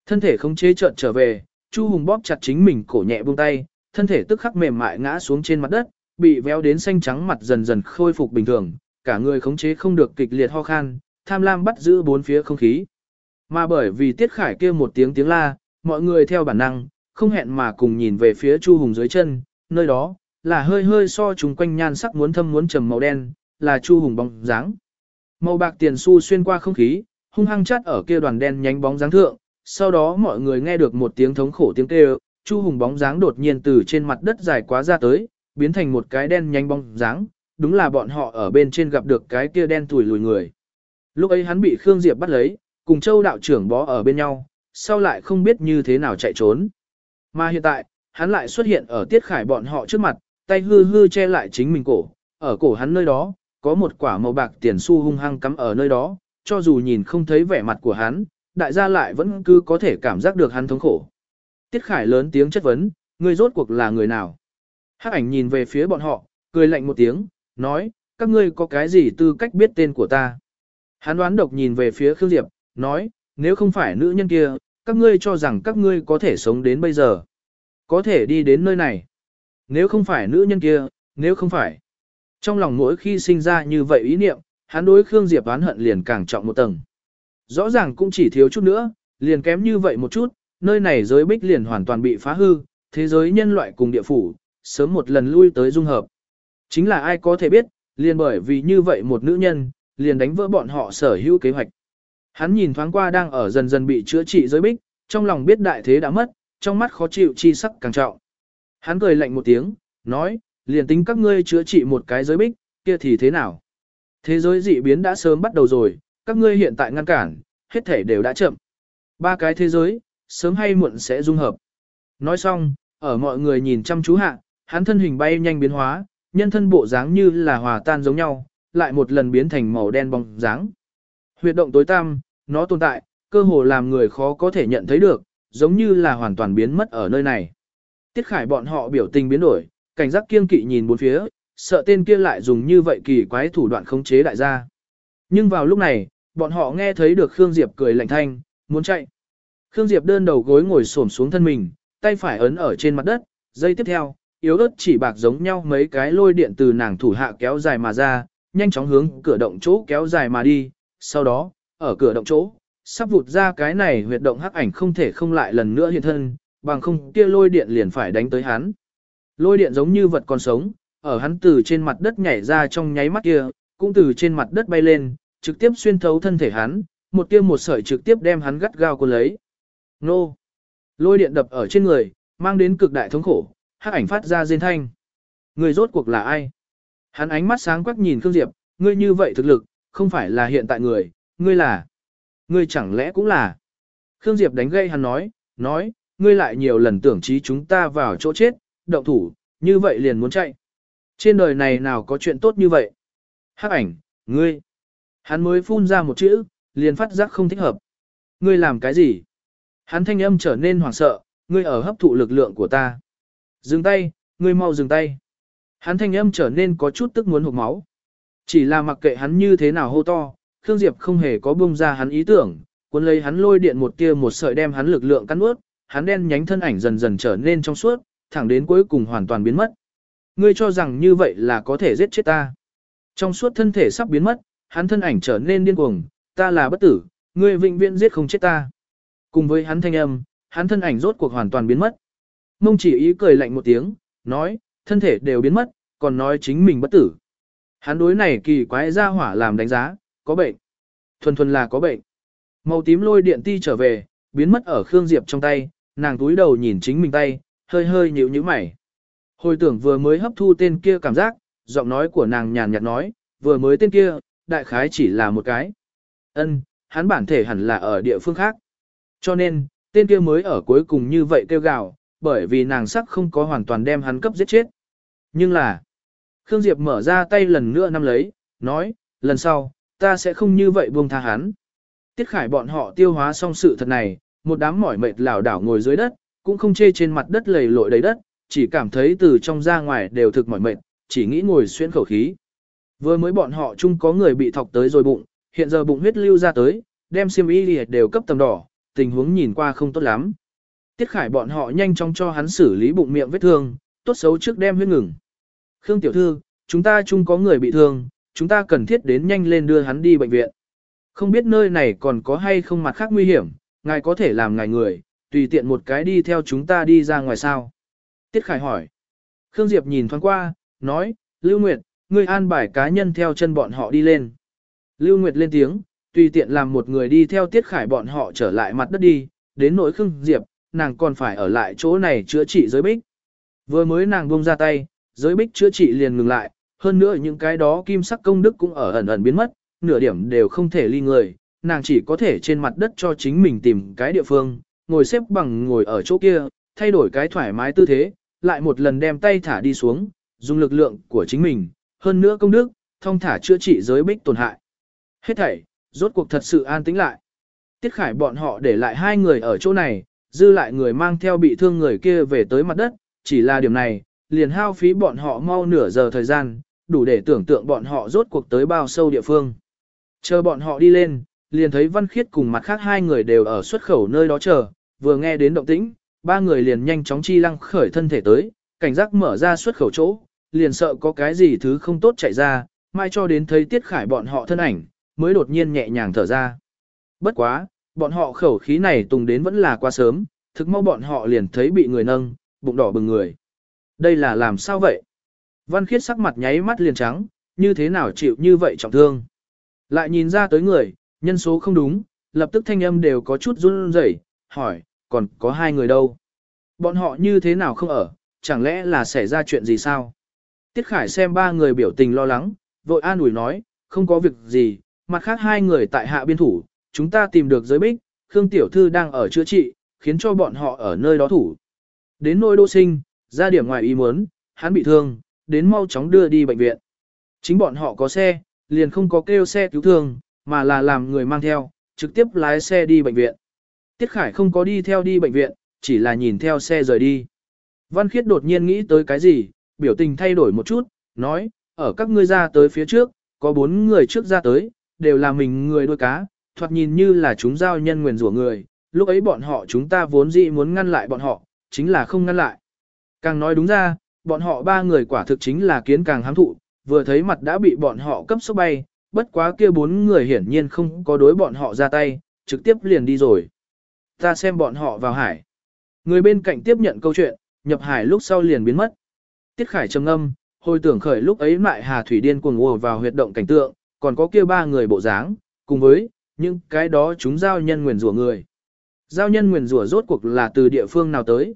A: Thân thể không chế chợt trở về, Chu Hùng bóp chặt chính mình cổ nhẹ buông tay, thân thể tức khắc mềm mại ngã xuống trên mặt đất, bị véo đến xanh trắng mặt dần dần khôi phục bình thường, cả người khống chế không được kịch liệt ho khan, tham lam bắt giữ bốn phía không khí. Mà bởi vì Tiết Khải kia một tiếng tiếng la, mọi người theo bản năng, không hẹn mà cùng nhìn về phía Chu Hùng dưới chân, nơi đó là hơi hơi so chúng quanh nhan sắc muốn thâm muốn trầm màu đen, là Chu Hùng bóng dáng. Màu bạc tiền xu xuyên qua không khí, hung hăng chát ở kia đoàn đen nhánh bóng dáng thượng, sau đó mọi người nghe được một tiếng thống khổ tiếng kêu, Chu Hùng bóng dáng đột nhiên từ trên mặt đất dài quá ra tới, biến thành một cái đen nhánh bóng dáng, đúng là bọn họ ở bên trên gặp được cái kia đen tuổi lùi người. Lúc ấy hắn bị Khương Diệp bắt lấy, cùng Châu đạo trưởng bó ở bên nhau, sau lại không biết như thế nào chạy trốn. Mà hiện tại, hắn lại xuất hiện ở tiết khải bọn họ trước mặt, tay hư hư che lại chính mình cổ, ở cổ hắn nơi đó, có một quả màu bạc tiền xu hung hăng cắm ở nơi đó, cho dù nhìn không thấy vẻ mặt của hắn, đại gia lại vẫn cứ có thể cảm giác được hắn thống khổ. Tiết Khải lớn tiếng chất vấn, người rốt cuộc là người nào? Hắc ảnh nhìn về phía bọn họ, cười lạnh một tiếng, nói, các ngươi có cái gì tư cách biết tên của ta? Hắn đoán độc nhìn về phía Khương Diệp, nói, nếu không phải nữ nhân kia, các ngươi cho rằng các ngươi có thể sống đến bây giờ. Có thể đi đến nơi này. Nếu không phải nữ nhân kia, nếu không phải. Trong lòng mỗi khi sinh ra như vậy ý niệm, hắn đối Khương Diệp oán hận liền càng trọng một tầng. Rõ ràng cũng chỉ thiếu chút nữa, liền kém như vậy một chút, nơi này giới bích liền hoàn toàn bị phá hư, thế giới nhân loại cùng địa phủ, sớm một lần lui tới dung hợp. Chính là ai có thể biết, liền bởi vì như vậy một nữ nhân, liền đánh vỡ bọn họ sở hữu kế hoạch. Hắn nhìn thoáng qua đang ở dần dần bị chữa trị giới bích, trong lòng biết đại thế đã mất, trong mắt khó chịu chi sắc càng trọng. Hắn cười lạnh một tiếng, nói, liền tính các ngươi chữa trị một cái giới bích, kia thì thế nào? Thế giới dị biến đã sớm bắt đầu rồi, các ngươi hiện tại ngăn cản, hết thể đều đã chậm. Ba cái thế giới, sớm hay muộn sẽ dung hợp. Nói xong, ở mọi người nhìn chăm chú hạ, hắn thân hình bay nhanh biến hóa, nhân thân bộ dáng như là hòa tan giống nhau, lại một lần biến thành màu đen bóng dáng. Huyệt động tối tăm, nó tồn tại, cơ hồ làm người khó có thể nhận thấy được, giống như là hoàn toàn biến mất ở nơi này. Tiết Khải bọn họ biểu tình biến đổi, cảnh giác kiên kỵ nhìn bốn phía, sợ tên kia lại dùng như vậy kỳ quái thủ đoạn khống chế đại gia. Nhưng vào lúc này, bọn họ nghe thấy được Khương Diệp cười lạnh thanh, muốn chạy. Khương Diệp đơn đầu gối ngồi xổm xuống thân mình, tay phải ấn ở trên mặt đất, giây tiếp theo, yếu ớt chỉ bạc giống nhau mấy cái lôi điện từ nàng thủ hạ kéo dài mà ra, nhanh chóng hướng cửa động chỗ kéo dài mà đi, sau đó, ở cửa động chỗ, sắp vụt ra cái này huyệt động hắc ảnh không thể không lại lần nữa hiện thân, bằng không kia lôi điện liền phải đánh tới hắn. Lôi điện giống như vật còn sống, ở hắn từ trên mặt đất nhảy ra trong nháy mắt kia, cũng từ trên mặt đất bay lên, trực tiếp xuyên thấu thân thể hắn, một tia một sợi trực tiếp đem hắn gắt gao cuốn lấy. Nô! Lôi điện đập ở trên người, mang đến cực đại thống khổ, hắc ảnh phát ra rên thanh. Người rốt cuộc là ai? Hắn ánh mắt sáng quắc nhìn Khương Diệp, ngươi như vậy thực lực, không phải là hiện tại người, ngươi là. Ngươi chẳng lẽ cũng là. Khương Diệp đánh gây hắn nói, nói, ngươi lại nhiều lần tưởng trí chúng ta vào chỗ chết, động thủ, như vậy liền muốn chạy. Trên đời này nào có chuyện tốt như vậy? Hắc ảnh, ngươi. Hắn mới phun ra một chữ, liền phát giác không thích hợp. Ngươi làm cái gì? Hắn thanh âm trở nên hoảng sợ, ngươi ở hấp thụ lực lượng của ta. Dừng tay, ngươi mau dừng tay. Hắn thanh âm trở nên có chút tức muốn hụt máu. Chỉ là mặc kệ hắn như thế nào hô to, Khương Diệp không hề có bông ra hắn ý tưởng, cuốn lấy hắn lôi điện một tia một sợi đem hắn lực lượng cắn ướt, hắn đen nhánh thân ảnh dần dần trở nên trong suốt, thẳng đến cuối cùng hoàn toàn biến mất. Ngươi cho rằng như vậy là có thể giết chết ta. Trong suốt thân thể sắp biến mất, hắn thân ảnh trở nên điên cuồng, ta là bất tử, ngươi vĩnh viễn giết không chết ta. Cùng với hắn thanh âm, hắn thân ảnh rốt cuộc hoàn toàn biến mất. Mông chỉ ý cười lạnh một tiếng, nói, thân thể đều biến mất, còn nói chính mình bất tử. Hắn đối này kỳ quái ra hỏa làm đánh giá, có bệnh. Thuần thuần là có bệnh. Màu tím lôi điện ti trở về, biến mất ở Khương Diệp trong tay, nàng túi đầu nhìn chính mình tay, hơi hơi nhíu nhíu mày. Hồi tưởng vừa mới hấp thu tên kia cảm giác, giọng nói của nàng nhàn nhạt nói, vừa mới tên kia, đại khái chỉ là một cái. Ân, hắn bản thể hẳn là ở địa phương khác. Cho nên, tên kia mới ở cuối cùng như vậy kêu gào, bởi vì nàng sắc không có hoàn toàn đem hắn cấp giết chết. Nhưng là, Khương Diệp mở ra tay lần nữa nắm lấy, nói, lần sau, ta sẽ không như vậy buông tha hắn. Tiết khải bọn họ tiêu hóa xong sự thật này, một đám mỏi mệt lảo đảo ngồi dưới đất, cũng không chê trên mặt đất lầy lội đầy đất, chỉ cảm thấy từ trong ra ngoài đều thực mỏi mệt, chỉ nghĩ ngồi xuyên khẩu khí. Vừa mới bọn họ chung có người bị thọc tới rồi bụng, hiện giờ bụng huyết lưu ra tới, đem xiêm y đều cấp tầm đỏ, tình huống nhìn qua không tốt lắm. Tiết Khải bọn họ nhanh chóng cho hắn xử lý bụng miệng vết thương, tốt xấu trước đem huyết ngừng. Khương tiểu thư, chúng ta chung có người bị thương, chúng ta cần thiết đến nhanh lên đưa hắn đi bệnh viện. Không biết nơi này còn có hay không mặt khác nguy hiểm, ngài có thể làm ngài người, tùy tiện một cái đi theo chúng ta đi ra ngoài sao. Tiết Khải hỏi. Khương Diệp nhìn thoáng qua, nói, Lưu Nguyệt, ngươi an bài cá nhân theo chân bọn họ đi lên. Lưu Nguyệt lên tiếng, tùy tiện làm một người đi theo Tiết Khải bọn họ trở lại mặt đất đi, đến nỗi Khương Diệp, nàng còn phải ở lại chỗ này chữa trị giới bích. Vừa mới nàng buông ra tay, giới bích chữa trị liền ngừng lại, hơn nữa những cái đó kim sắc công đức cũng ở ẩn ẩn biến mất, nửa điểm đều không thể ly người, nàng chỉ có thể trên mặt đất cho chính mình tìm cái địa phương, ngồi xếp bằng ngồi ở chỗ kia, thay đổi cái thoải mái tư thế, lại một lần đem tay thả đi xuống, dùng lực lượng của chính mình, hơn nữa công đức, thông thả chữa trị giới bích tổn hại. Hết thảy, rốt cuộc thật sự an tĩnh lại. Tiết Khải bọn họ để lại hai người ở chỗ này, dư lại người mang theo bị thương người kia về tới mặt đất, chỉ là điểm này, liền hao phí bọn họ mau nửa giờ thời gian, đủ để tưởng tượng bọn họ rốt cuộc tới bao sâu địa phương. Chờ bọn họ đi lên, liền thấy Văn Khiết cùng mặt khác hai người đều ở xuất khẩu nơi đó chờ, vừa nghe đến động tĩnh, ba người liền nhanh chóng chi lăng khởi thân thể tới, cảnh giác mở ra xuất khẩu chỗ, liền sợ có cái gì thứ không tốt chạy ra, mai cho đến thấy Tiết Khải bọn họ thân ảnh, mới đột nhiên nhẹ nhàng thở ra. Bất quá, bọn họ khẩu khí này tùng đến vẫn là quá sớm, thực mau bọn họ liền thấy bị người nâng, bụng đỏ bừng người. Đây là làm sao vậy? Văn khiết sắc mặt nháy mắt liền trắng, như thế nào chịu như vậy trọng thương. Lại nhìn ra tới người, nhân số không đúng, lập tức thanh âm đều có chút run rẩy, hỏi, còn có hai người đâu? Bọn họ như thế nào không ở, chẳng lẽ là xảy ra chuyện gì sao? Tiết Khải xem ba người biểu tình lo lắng, vội an ủi nói, không có việc gì, mặt khác hai người tại hạ biên thủ, chúng ta tìm được giới bích, Khương Tiểu Thư đang ở chữa trị, khiến cho bọn họ ở nơi đó thủ. Đến nôi đô sinh, ra điểm ngoài ý muốn, hắn bị thương, đến mau chóng đưa đi bệnh viện. Chính bọn họ có xe, liền không có kêu xe cứu thương, mà là làm người mang theo, trực tiếp lái xe đi bệnh viện. Tiết Khải không có đi theo đi bệnh viện, chỉ là nhìn theo xe rời đi. Văn Khiết đột nhiên nghĩ tới cái gì, biểu tình thay đổi một chút, nói, ở các ngươi ra tới phía trước, có bốn người trước ra tới, đều là mình người đuôi cá, thoạt nhìn như là chúng giao nhân nguyền rủa người, lúc ấy bọn họ chúng ta vốn dĩ muốn ngăn lại bọn họ, chính là không ngăn lại. Càng nói đúng ra, bọn họ ba người quả thực chính là kiến càng hám thụ, vừa thấy mặt đã bị bọn họ cấp số bay, bất quá kia bốn người hiển nhiên không có đối bọn họ ra tay, trực tiếp liền đi rồi. Ta xem bọn họ vào hải. Người bên cạnh tiếp nhận câu chuyện, nhập hải lúc sau liền biến mất. Tiết Khải trầm ngâm, hồi tưởng khởi lúc ấy mại Hà Thủy Điên cuồng ùa vào huyệt động cảnh tượng, còn có kia ba người bộ dáng, cùng với những cái đó chúng giao nhân nguyền rủa người. Giao nhân nguyền rủa rốt cuộc là từ địa phương nào tới?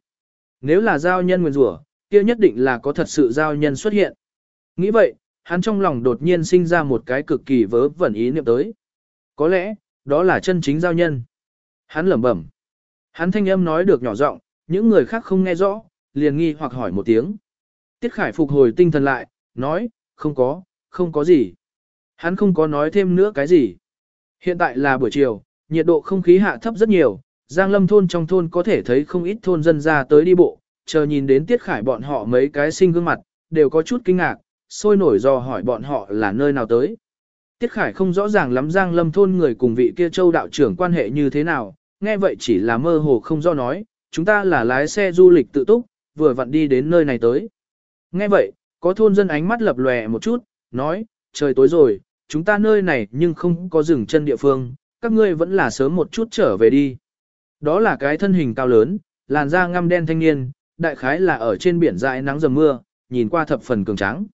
A: Nếu là giao nhân nguyền rủa, kia nhất định là có thật sự giao nhân xuất hiện. Nghĩ vậy, hắn trong lòng đột nhiên sinh ra một cái cực kỳ vớ vẩn ý niệm tới. Có lẽ, đó là chân chính giao nhân. Hắn lẩm bẩm. Hắn thanh âm nói được nhỏ giọng, những người khác không nghe rõ, liền nghi hoặc hỏi một tiếng. Tiết Khải phục hồi tinh thần lại, nói, không có, không có gì. Hắn không có nói thêm nữa cái gì. Hiện tại là buổi chiều, nhiệt độ không khí hạ thấp rất nhiều, Giang Lâm thôn trong thôn có thể thấy không ít thôn dân ra tới đi bộ, chờ nhìn đến Tiết Khải bọn họ mấy cái sinh gương mặt, đều có chút kinh ngạc, sôi nổi do hỏi bọn họ là nơi nào tới. Tiết Khải không rõ ràng lắm Giang Lâm thôn người cùng vị kia châu đạo trưởng quan hệ như thế nào, nghe vậy chỉ là mơ hồ không do nói, chúng ta là lái xe du lịch tự túc, vừa vặn đi đến nơi này tới. Nghe vậy, có thôn dân ánh mắt lập lòe một chút, nói, trời tối rồi, chúng ta nơi này nhưng không có dừng chân địa phương, các ngươi vẫn là sớm một chút trở về đi. Đó là cái thân hình cao lớn, làn da ngăm đen thanh niên, đại khái là ở trên biển dại nắng dầm mưa, nhìn qua thập phần cường tráng.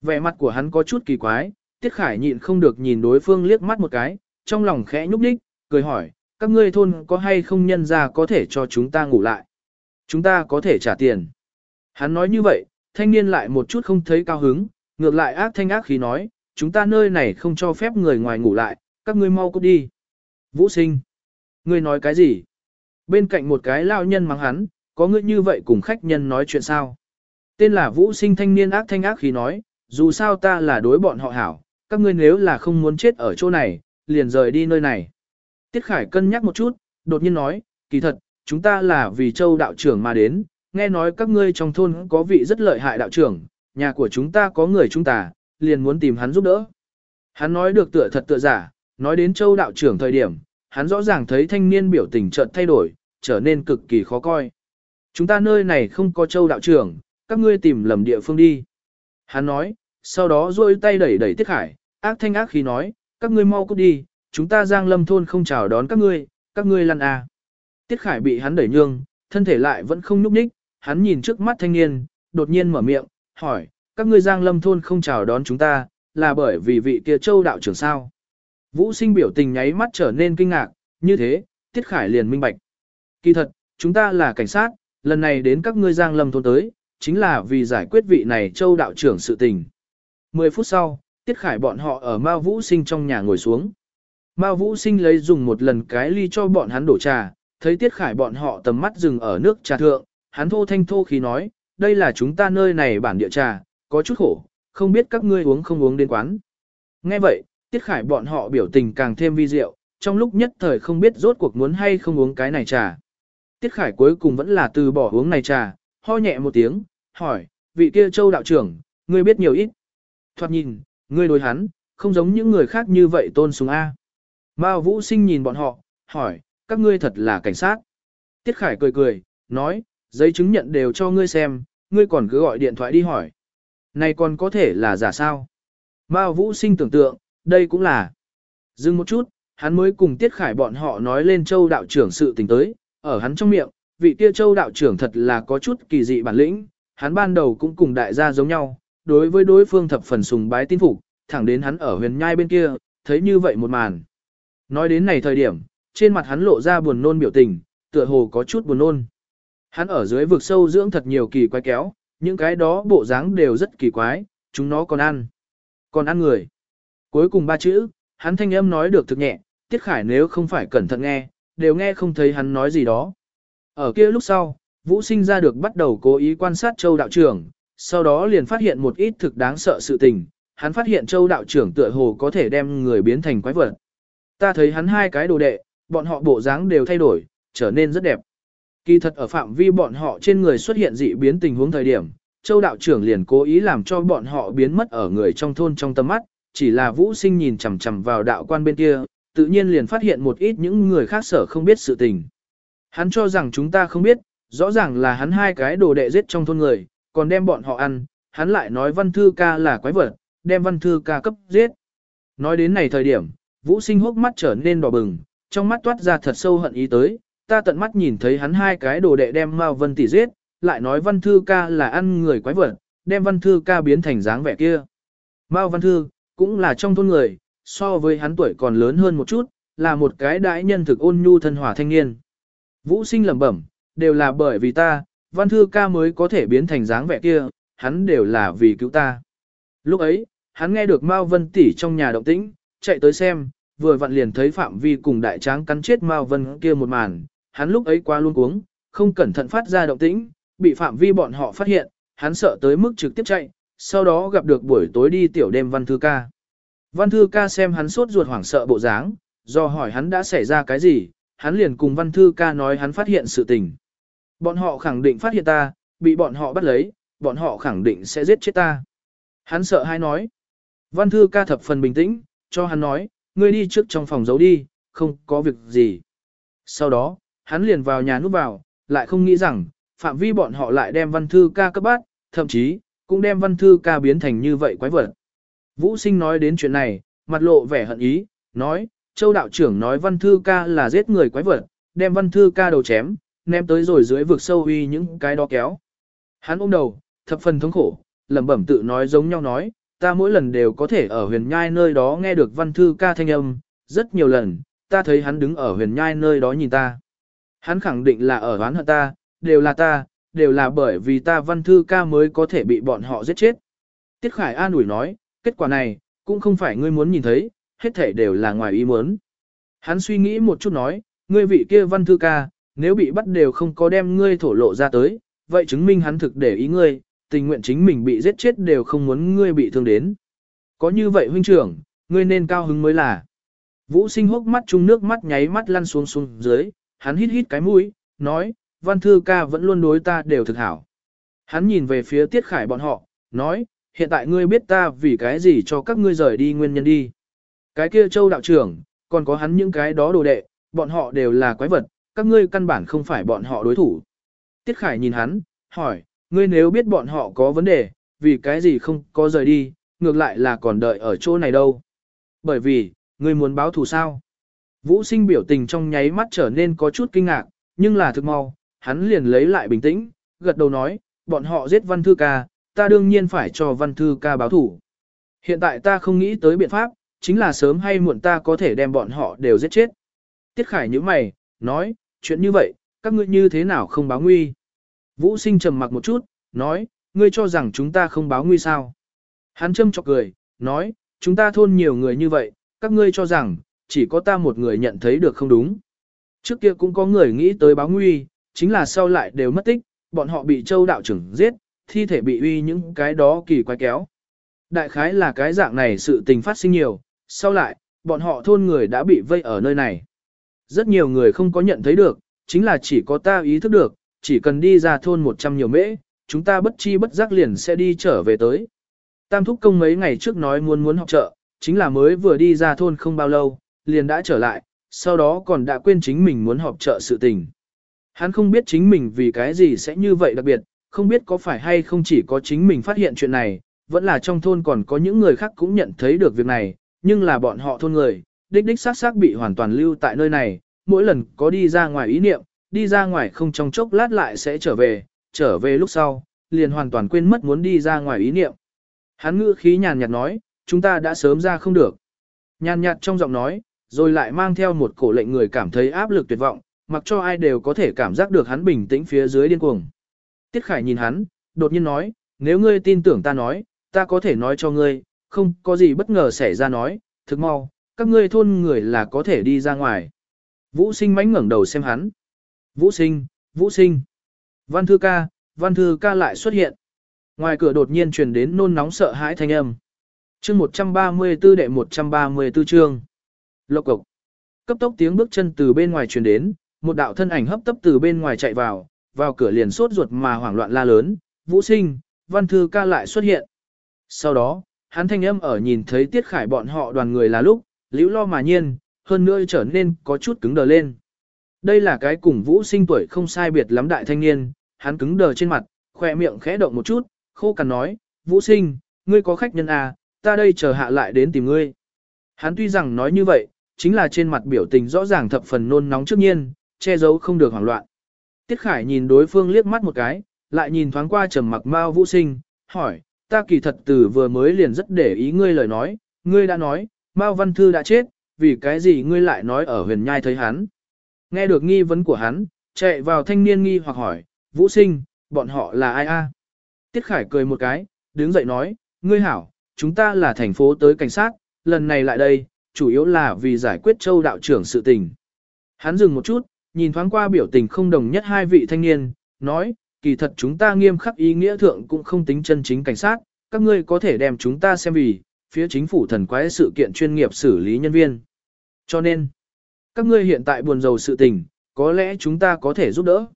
A: Vẻ mặt của hắn có chút kỳ quái, Tiết Khải nhịn không được nhìn đối phương liếc mắt một cái, trong lòng khẽ nhúc nhích, cười hỏi, các ngươi thôn có hay không nhân ra có thể cho chúng ta ngủ lại? Chúng ta có thể trả tiền. Hắn nói như vậy, thanh niên lại một chút không thấy cao hứng, ngược lại ác thanh ác khí nói, chúng ta nơi này không cho phép người ngoài ngủ lại, các ngươi mau cút đi. Vũ sinh. Ngươi nói cái gì? Bên cạnh một cái lao nhân mắng hắn, có ngươi như vậy cùng khách nhân nói chuyện sao? Tên là Vũ sinh thanh niên ác thanh ác khí nói, dù sao ta là đối bọn họ hảo, các ngươi nếu là không muốn chết ở chỗ này, liền rời đi nơi này. Tiết Khải cân nhắc một chút, đột nhiên nói, kỳ thật, chúng ta là vì châu đạo trưởng mà đến, nghe nói các ngươi trong thôn có vị rất lợi hại đạo trưởng, nhà của chúng ta có người chúng ta, liền muốn tìm hắn giúp đỡ. Hắn nói được tựa thật tựa giả, nói đến châu đạo trưởng thời điểm, hắn rõ ràng thấy thanh niên biểu tình chợt thay đổi, trở nên cực kỳ khó coi. Chúng ta nơi này không có châu đạo trưởng, các ngươi tìm lầm địa phương đi. Hắn nói, sau đó duỗi tay đẩy đẩy Tiết Khải, ác thanh ác khí nói, các ngươi mau cút đi, chúng ta giang lâm thôn không chào đón các ngươi, các ngươi lăn à. Tiết Khải bị hắn đẩy nhương, thân thể lại vẫn không nhúc nhích, hắn nhìn trước mắt thanh niên, đột nhiên mở miệng, hỏi, các ngươi giang lâm thôn không chào đón chúng ta, là bởi vì vị kia châu đạo trưởng sao. Vũ sinh biểu tình nháy mắt trở nên kinh ngạc, như thế, Tiết Khải liền minh bạch. Kỳ thật, chúng ta là cảnh sát, lần này đến các ngươi giang lâm thôn tới, chính là vì giải quyết vị này châu đạo trưởng sự tình. Mười phút sau, Tiết Khải bọn họ ở Mao Vũ Sinh trong nhà ngồi xuống. Mao Vũ Sinh lấy dùng một lần cái ly cho bọn hắn đổ trà, thấy Tiết Khải bọn họ tầm mắt dừng ở nước trà thượng, hắn thô thanh thô khí nói, đây là chúng ta nơi này bản địa trà, có chút khổ, không biết các ngươi uống không uống đến quán. Nghe vậy, Tiết Khải bọn họ biểu tình càng thêm vi diệu, trong lúc nhất thời không biết rốt cuộc muốn hay không uống cái này trà. Tiết Khải cuối cùng vẫn là từ bỏ uống này trà, ho nhẹ một tiếng, hỏi, vị kia châu đạo trưởng, ngươi biết nhiều ít. Thoạt nhìn, ngươi đối hắn, không giống những người khác như vậy tôn sùng A. Mao Vũ Sinh nhìn bọn họ, hỏi, các ngươi thật là cảnh sát. Tiết Khải cười cười, nói, giấy chứng nhận đều cho ngươi xem, ngươi còn cứ gọi điện thoại đi hỏi. Này còn có thể là giả sao? Mao Vũ Sinh tưởng tượng, đây cũng là. Dừng một chút, hắn mới cùng Tiết Khải bọn họ nói lên châu đạo trưởng sự tình tới, ở hắn trong miệng, vị kia châu đạo trưởng thật là có chút kỳ dị bản lĩnh, hắn ban đầu cũng cùng đại gia giống nhau, đối với đối phương thập phần sùng bái tin phục, thẳng đến hắn ở huyền nhai bên kia, thấy như vậy một màn. Nói đến này thời điểm, trên mặt hắn lộ ra buồn nôn biểu tình, tựa hồ có chút buồn nôn. Hắn ở dưới vực sâu dưỡng thật nhiều kỳ quái kéo, những cái đó bộ dáng đều rất kỳ quái, chúng nó còn ăn. Còn ăn người. Cuối cùng ba chữ, hắn thanh âm nói được thực nhẹ, Tiết Khải nếu không phải cẩn thận nghe, đều nghe không thấy hắn nói gì đó. Ở kia lúc sau, Vũ sinh ra được bắt đầu cố ý quan sát châu đạo trưởng, sau đó liền phát hiện một ít thực đáng sợ sự tình, hắn phát hiện châu đạo trưởng tựa hồ có thể đem người biến thành quái vật. Ta thấy hắn hai cái đồ đệ, bọn họ bộ dáng đều thay đổi, trở nên rất đẹp. Kỳ thật ở phạm vi bọn họ trên người xuất hiện dị biến tình huống thời điểm, châu đạo trưởng liền cố ý làm cho bọn họ biến mất ở người trong thôn trong tầm mắt, chỉ là vũ sinh nhìn chằm chằm vào đạo quan bên kia, tự nhiên liền phát hiện một ít những người khác sở không biết sự tình. Hắn cho rằng chúng ta không biết, rõ ràng là hắn hai cái đồ đệ giết trong thôn người, còn đem bọn họ ăn, hắn lại nói văn thư ca là quái vật, đem văn thư ca cấp giết. Nói đến này thời điểm, vũ sinh hốc mắt trở nên đỏ bừng, trong mắt toát ra thật sâu hận ý tới, ta tận mắt nhìn thấy hắn hai cái đồ đệ đem Mao Vân Tỷ giết, lại nói văn thư ca là ăn người quái vật, đem văn thư ca biến thành dáng vẻ kia. Mao Văn Thư, cũng là trong thôn người, so với hắn tuổi còn lớn hơn một chút, là một cái đại nhân thực ôn nhu thân hòa thanh niên. Vũ sinh lẩm bẩm, đều là bởi vì ta, văn thư ca mới có thể biến thành dáng vẻ kia, hắn đều là vì cứu ta. Lúc ấy, hắn nghe được Mao Vân tỷ trong nhà động tĩnh, chạy tới xem, vừa vặn liền thấy Phạm Vi cùng đại tráng cắn chết Mao Vân kia một màn, hắn lúc ấy quá luôn cuống, không cẩn thận phát ra động tĩnh, bị Phạm Vi bọn họ phát hiện, hắn sợ tới mức trực tiếp chạy, sau đó gặp được buổi tối đi tiểu đêm Văn Thư ca. Văn Thư ca xem hắn sốt ruột hoảng sợ bộ dáng, do hỏi hắn đã xảy ra cái gì, hắn liền cùng Văn Thư ca nói hắn phát hiện sự tình. Bọn họ khẳng định phát hiện ta, bị bọn họ bắt lấy, bọn họ khẳng định sẽ giết chết ta. Hắn sợ hai nói. Văn Thư ca thập phần bình tĩnh, cho hắn nói, ngươi đi trước trong phòng giấu đi, không có việc gì. Sau đó, hắn liền vào nhà núp vào, lại không nghĩ rằng, phạm vi bọn họ lại đem Văn Thư ca cấp bát, thậm chí, cũng đem Văn Thư ca biến thành như vậy quái vật. Vũ sinh nói đến chuyện này, mặt lộ vẻ hận ý, nói, Châu đạo trưởng nói Văn Thư ca là giết người quái vật, đem Văn Thư ca đầu chém, ném tới rồi dưới vực sâu uy những cái đó kéo. Hắn ôm đầu, thập phần thống khổ, lẩm bẩm tự nói giống nhau nói, ta mỗi lần đều có thể ở huyền nhai nơi đó nghe được Văn Thư ca thanh âm, rất nhiều lần, ta thấy hắn đứng ở huyền nhai nơi đó nhìn ta. Hắn khẳng định là ở oán hận ta, đều là ta, đều là bởi vì ta Văn Thư ca mới có thể bị bọn họ giết chết. Tiết Khải an ủi nói, kết quả này, cũng không phải ngươi muốn nhìn thấy, hết thể đều là ngoài ý muốn. Hắn suy nghĩ một chút nói, ngươi vị kia văn thư ca, nếu bị bắt đều không có đem ngươi thổ lộ ra tới, vậy chứng minh hắn thực để ý ngươi, tình nguyện chính mình bị giết chết đều không muốn ngươi bị thương đến. Có như vậy huynh trưởng, ngươi nên cao hứng mới là. Vũ sinh hốc mắt chung nước mắt nháy mắt lăn xuống xuống dưới, hắn hít hít cái mũi, nói, văn thư ca vẫn luôn đối ta đều thực hảo. Hắn nhìn về phía tiết khải bọn họ, nói, hiện tại ngươi biết ta vì cái gì cho các ngươi rời đi nguyên nhân đi. Cái kia châu đạo trưởng, còn có hắn những cái đó đồ đệ, bọn họ đều là quái vật, các ngươi căn bản không phải bọn họ đối thủ. Tiết Khải nhìn hắn, hỏi, ngươi nếu biết bọn họ có vấn đề, vì cái gì không có rời đi, ngược lại là còn đợi ở chỗ này đâu. Bởi vì, ngươi muốn báo thù sao? Vũ sinh biểu tình trong nháy mắt trở nên có chút kinh ngạc, nhưng là thực mau, hắn liền lấy lại bình tĩnh, gật đầu nói, bọn họ giết văn thư ca, ta đương nhiên phải cho văn thư ca báo thủ. Hiện tại ta không nghĩ tới biện pháp, chính là sớm hay muộn ta có thể đem bọn họ đều giết chết. Tiết Khải như mày, nói, chuyện như vậy, các ngươi như thế nào không báo nguy? Vũ sinh trầm mặc một chút, nói, ngươi cho rằng chúng ta không báo nguy sao? Hắn châm chọc cười, nói, chúng ta thôn nhiều người như vậy, các ngươi cho rằng, chỉ có ta một người nhận thấy được không đúng. Trước kia cũng có người nghĩ tới báo nguy, chính là sau lại đều mất tích, bọn họ bị châu đạo trưởng giết, thi thể bị uy những cái đó kỳ quái kéo. Đại khái là cái dạng này sự tình phát sinh nhiều, sau lại, bọn họ thôn người đã bị vây ở nơi này. Rất nhiều người không có nhận thấy được, chính là chỉ có ta ý thức được, chỉ cần đi ra thôn 100 nhiều mễ, chúng ta bất chi bất giác liền sẽ đi trở về tới. Tam thúc công mấy ngày trước nói muốn muốn học chợ, chính là mới vừa đi ra thôn không bao lâu, liền đã trở lại, sau đó còn đã quên chính mình muốn họp chợ sự tình. Hắn không biết chính mình vì cái gì sẽ như vậy đặc biệt, không biết có phải hay không chỉ có chính mình phát hiện chuyện này, vẫn là trong thôn còn có những người khác cũng nhận thấy được việc này, nhưng là bọn họ thôn người, đích đích xác xác bị hoàn toàn lưu tại nơi này, mỗi lần có đi ra ngoài ý niệm, đi ra ngoài không trong chốc lát lại sẽ trở về, trở về lúc sau, liền hoàn toàn quên mất muốn đi ra ngoài ý niệm. Hắn ngữ khí nhàn nhạt nói, chúng ta đã sớm ra không được. Nhàn nhạt trong giọng nói, rồi lại mang theo một cổ lệnh người cảm thấy áp lực tuyệt vọng, mặc cho ai đều có thể cảm giác được hắn bình tĩnh phía dưới điên cuồng. Tiết Khải nhìn hắn, đột nhiên nói, nếu ngươi tin tưởng ta nói, ta có thể nói cho ngươi, không có gì bất ngờ xảy ra nói, thực mau, các ngươi thôn người là có thể đi ra ngoài. Vũ sinh mánh ngẩng đầu xem hắn. Vũ sinh, vũ sinh. Văn thư ca, văn thư ca lại xuất hiện. Ngoài cửa đột nhiên truyền đến nôn nóng sợ hãi thanh âm. Chương 134 đệ 134 chương. Lộc cục. Cấp tốc tiếng bước chân từ bên ngoài truyền đến, một đạo thân ảnh hấp tấp từ bên ngoài chạy vào, vào cửa liền sốt ruột mà hoảng loạn la lớn, "Vũ Sinh, Văn Thư ca lại xuất hiện." Sau đó, hắn thanh âm ở nhìn thấy Tiết Khải bọn họ đoàn người là lúc, liễu lo mà nhiên, hơn nữa trở nên có chút cứng đờ lên. Đây là cái cùng Vũ Sinh tuổi không sai biệt lắm đại thanh niên, hắn cứng đờ trên mặt, khỏe miệng khẽ động một chút, khô cằn nói, Vũ Sinh, ngươi có khách nhân à, ta đây chờ hạ lại đến tìm ngươi. Hắn tuy rằng nói như vậy, chính là trên mặt biểu tình rõ ràng thập phần nôn nóng trước nhiên, che giấu không được hoảng loạn. Tiết Khải nhìn đối phương liếc mắt một cái, lại nhìn thoáng qua trầm mặc Mao Vũ Sinh, hỏi, ta kỳ thật từ vừa mới liền rất để ý ngươi lời nói, ngươi đã nói, Mao Văn Thư đã chết, vì cái gì ngươi lại nói ở huyền nhai thấy hắn. Nghe được nghi vấn của hắn, chạy vào thanh niên nghi hoặc hỏi, Vũ Sinh, bọn họ là ai a? Tiết Khải cười một cái, đứng dậy nói, ngươi hảo, chúng ta là thành phố tới cảnh sát, lần này lại đây, chủ yếu là vì giải quyết châu đạo trưởng sự tình. Hắn dừng một chút, nhìn thoáng qua biểu tình không đồng nhất hai vị thanh niên, nói, kỳ thật chúng ta nghiêm khắc ý nghĩa thượng cũng không tính chân chính cảnh sát, các ngươi có thể đem chúng ta xem vì, phía chính phủ thần quái sự kiện chuyên nghiệp xử lý nhân viên. Cho nên, các ngươi hiện tại buồn rầu sự tình, có lẽ chúng ta có thể giúp đỡ.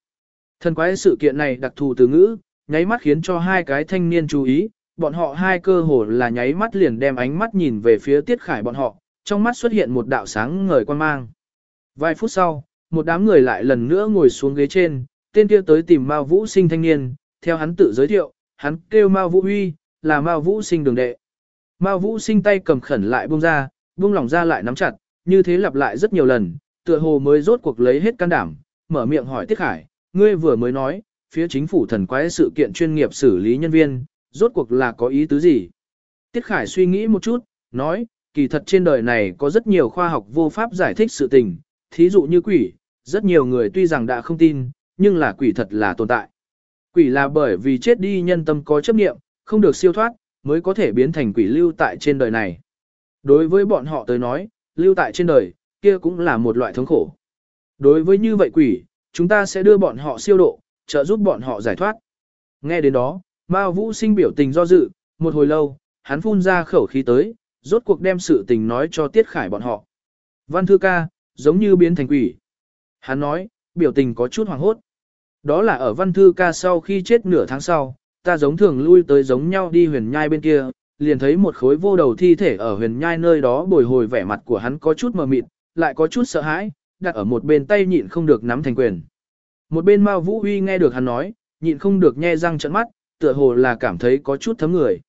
A: Thần quái sự kiện này đặc thù từ ngữ, nháy mắt khiến cho hai cái thanh niên chú ý, bọn họ hai cơ hồ là nháy mắt liền đem ánh mắt nhìn về phía Tiết Khải bọn họ, trong mắt xuất hiện một đạo sáng ngời quan mang. Vài phút sau, một đám người lại lần nữa ngồi xuống ghế trên, tên kia tới tìm Mao Vũ Sinh thanh niên, theo hắn tự giới thiệu, hắn kêu Mao Vũ Huy, là Mao Vũ Sinh đường đệ. Mao Vũ Sinh tay cầm khẩn lại buông ra, buông lỏng ra lại nắm chặt, như thế lặp lại rất nhiều lần, tựa hồ mới rốt cuộc lấy hết can đảm, mở miệng hỏi Tiết Khải, ngươi vừa mới nói, phía chính phủ thần quái sự kiện chuyên nghiệp xử lý nhân viên, rốt cuộc là có ý tứ gì? Tiết Khải suy nghĩ một chút, nói, kỳ thật trên đời này có rất nhiều khoa học vô pháp giải thích sự tình, thí dụ như quỷ, rất nhiều người tuy rằng đã không tin, nhưng là quỷ thật là tồn tại. Quỷ là bởi vì chết đi nhân tâm có chấp niệm, không được siêu thoát, mới có thể biến thành quỷ lưu tại trên đời này. Đối với bọn họ tới nói, lưu tại trên đời, kia cũng là một loại thống khổ. Đối với như vậy quỷ, chúng ta sẽ đưa bọn họ siêu độ, trợ giúp bọn họ giải thoát. Nghe đến đó, Mao Vũ sinh biểu tình do dự, một hồi lâu, hắn phun ra khẩu khí tới, rốt cuộc đem sự tình nói cho Tiết Khải bọn họ. Văn thư ca, giống như biến thành quỷ. Hắn nói, biểu tình có chút hoàng hốt. Đó là ở văn thư ca sau khi chết nửa tháng sau, ta giống thường lui tới giống nhau đi huyền nhai bên kia, liền thấy một khối vô đầu thi thể ở huyền nhai nơi đó bồi hồi vẻ mặt của hắn có chút mờ mịt, lại có chút sợ hãi, đặt ở một bên tay nhịn không được nắm thành quyền. Một bên Mao Vũ Huy nghe được hắn nói, nhịn không được nhe răng trợn mắt, tựa hồ là cảm thấy có chút thấm người.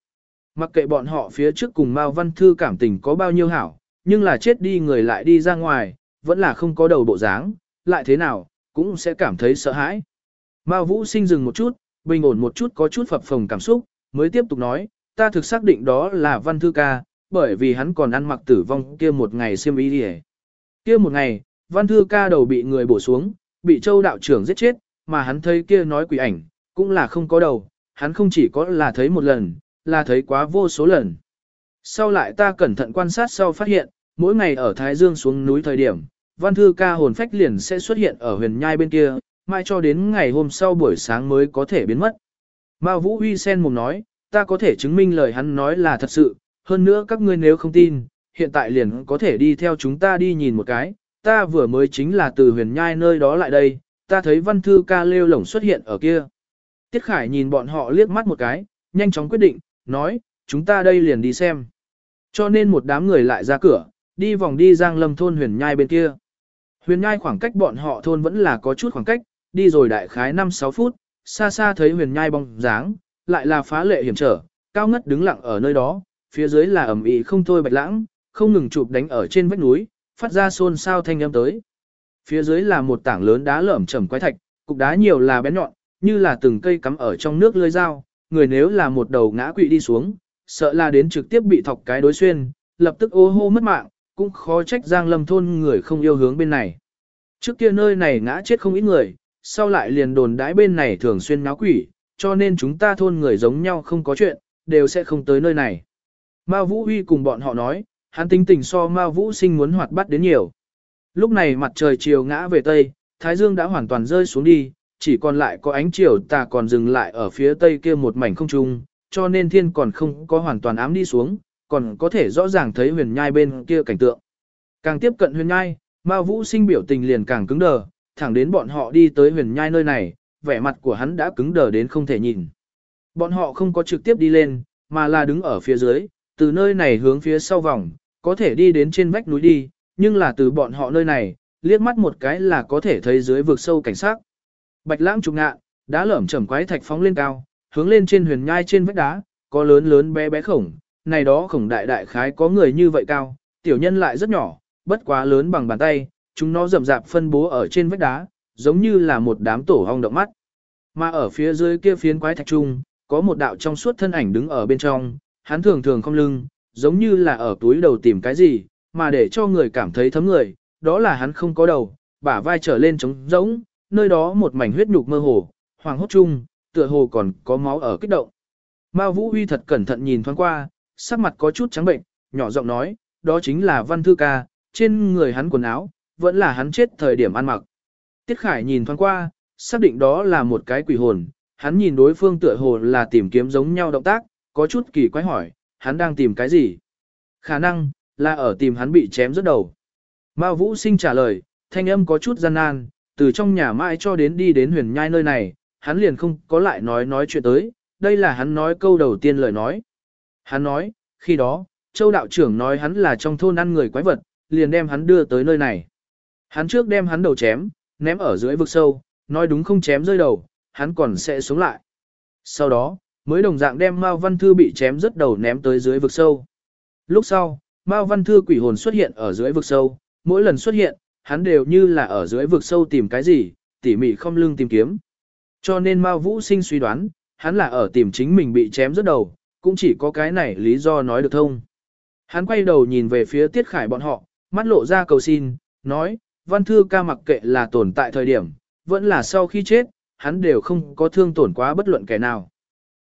A: Mặc kệ bọn họ phía trước cùng Mao Văn Thư cảm tình có bao nhiêu hảo, nhưng là chết đi người lại đi ra ngoài, vẫn là không có đầu bộ dáng, lại thế nào, cũng sẽ cảm thấy sợ hãi. Mao Vũ sinh dừng một chút, bình ổn một chút có chút phập phồng cảm xúc, mới tiếp tục nói, ta thực xác định đó là Văn Thư ca, bởi vì hắn còn ăn mặc tử vong kia một ngày xiêm y đi Kia một ngày, Văn Thư ca đầu bị người bổ xuống, bị châu đạo trưởng giết chết, mà hắn thấy kia nói quỷ ảnh, cũng là không có đầu, hắn không chỉ có là thấy một lần, là thấy quá vô số lần. Sau lại ta cẩn thận quan sát sau phát hiện, mỗi ngày ở Thái Dương xuống núi thời điểm, văn thư ca hồn phách liền sẽ xuất hiện ở huyền nhai bên kia, mai cho đến ngày hôm sau buổi sáng mới có thể biến mất. Mao Vũ Huy sen mồm nói, ta có thể chứng minh lời hắn nói là thật sự, hơn nữa các ngươi nếu không tin, hiện tại liền có thể đi theo chúng ta đi nhìn một cái, ta vừa mới chính là từ huyền nhai nơi đó lại đây, ta thấy văn thư ca lêu lổng xuất hiện ở kia. Tiết Khải nhìn bọn họ liếc mắt một cái, nhanh chóng quyết định, nói, chúng ta đây liền đi xem. Cho nên một đám người lại ra cửa, đi vòng đi giang lâm thôn huyền nhai bên kia. Huyền nhai khoảng cách bọn họ thôn vẫn là có chút khoảng cách, đi rồi đại khái 5-6 phút, xa xa thấy huyền nhai bóng dáng, lại là phá lệ hiểm trở, cao ngất đứng lặng ở nơi đó, phía dưới là ẩm ĩ không thôi bạch lãng, không ngừng chụp đánh ở trên vách núi, phát ra xôn xao thanh âm tới. Phía dưới là một tảng lớn đá lởm chởm quái thạch, cục đá nhiều là bén nhọn, như là từng cây cắm ở trong nước lưới dao, người nếu là một đầu ngã quỵ đi xuống, sợ là đến trực tiếp bị thọc cái đối xuyên, lập tức ô hô mất mạng, cũng khó trách Giang Lâm thôn người không yêu hướng bên này. Trước kia nơi này ngã chết không ít người, sau lại liền đồn đãi bên này thường xuyên náo quỷ, cho nên chúng ta thôn người giống nhau không có chuyện, đều sẽ không tới nơi này. Mao Vũ Huy cùng bọn họ nói, hắn tính tình so Mao Vũ sinh muốn hoạt bát đến nhiều. Lúc này mặt trời chiều ngã về tây, Thái Dương đã hoàn toàn rơi xuống đi, chỉ còn lại có ánh chiều tà còn dừng lại ở phía tây kia một mảnh không trung, cho nên thiên còn không có hoàn toàn ám đi xuống, còn có thể rõ ràng thấy huyền nhai bên kia cảnh tượng. Càng tiếp cận huyền nhai, Mao Vũ sinh biểu tình liền càng cứng đờ, thẳng đến bọn họ đi tới huyền nhai nơi này, vẻ mặt của hắn đã cứng đờ đến không thể nhìn. Bọn họ không có trực tiếp đi lên, mà là đứng ở phía dưới, từ nơi này hướng phía sau vòng, có thể đi đến trên vách núi đi, nhưng là từ bọn họ nơi này, liếc mắt một cái là có thể thấy dưới vực sâu cảnh sát. Bạch lãng trục ngạ, đá lởm chởm quái thạch phóng lên cao, hướng lên trên huyền nhai trên vách đá, có lớn lớn bé bé khổng, này đó khổng đại đại khái có người như vậy cao, tiểu nhân lại rất nhỏ, bất quá lớn bằng bàn tay, chúng nó rậm rạp phân bố ở trên vách đá, giống như là một đám tổ hong động mắt. Mà ở phía dưới kia phiến quái thạch trung, có một đạo trong suốt thân ảnh đứng ở bên trong, hắn thường thường không lưng, giống như là ở túi đầu tìm cái gì, mà để cho người cảm thấy thấm người, đó là hắn không có đầu, bả vai trở lên trống rỗng, nơi đó một mảnh huyết nhục mơ hồ, hoàng hốt chung, tựa hồ còn có máu ở kích động. Mao Vũ Huy thật cẩn thận nhìn thoáng qua, sắc mặt có chút trắng bệnh, nhỏ giọng nói, đó chính là Văn Thư Ca, trên người hắn quần áo, vẫn là hắn chết thời điểm ăn mặc. Tiết Khải nhìn thoáng qua, xác định đó là một cái quỷ hồn, hắn nhìn đối phương tựa hồ là tìm kiếm giống nhau động tác, có chút kỳ quái hỏi, hắn đang tìm cái gì? Khả năng, là ở tìm hắn bị chém rất đầu. Mao Vũ Sinh trả lời, thanh âm có chút gian nan, từ trong nhà mãi cho đến đi đến huyền nhai nơi này, hắn liền không có lại nói nói chuyện tới, đây là hắn nói câu đầu tiên lời nói. Hắn nói, khi đó, Châu đạo trưởng nói hắn là trong thôn ăn người quái vật, liền đem hắn đưa tới nơi này. Hắn trước đem hắn đầu chém, ném ở dưới vực sâu, nói đúng không chém rơi đầu, hắn còn sẽ sống lại. Sau đó, mới đồng dạng đem Mao Văn Thư bị chém rất đầu ném tới dưới vực sâu. Lúc sau, Mao Văn Thư quỷ hồn xuất hiện ở dưới vực sâu, mỗi lần xuất hiện, hắn đều như là ở dưới vực sâu tìm cái gì, tỉ mỉ không lưng tìm kiếm. Cho nên Mao Vũ Sinh suy đoán, hắn là ở tìm chính mình bị chém rất đầu, cũng chỉ có cái này lý do nói được thông. Hắn quay đầu nhìn về phía Tiết Khải bọn họ, mắt lộ ra cầu xin, nói, văn thư ca mặc kệ là tồn tại thời điểm, vẫn là sau khi chết, hắn đều không có thương tổn quá bất luận kẻ nào.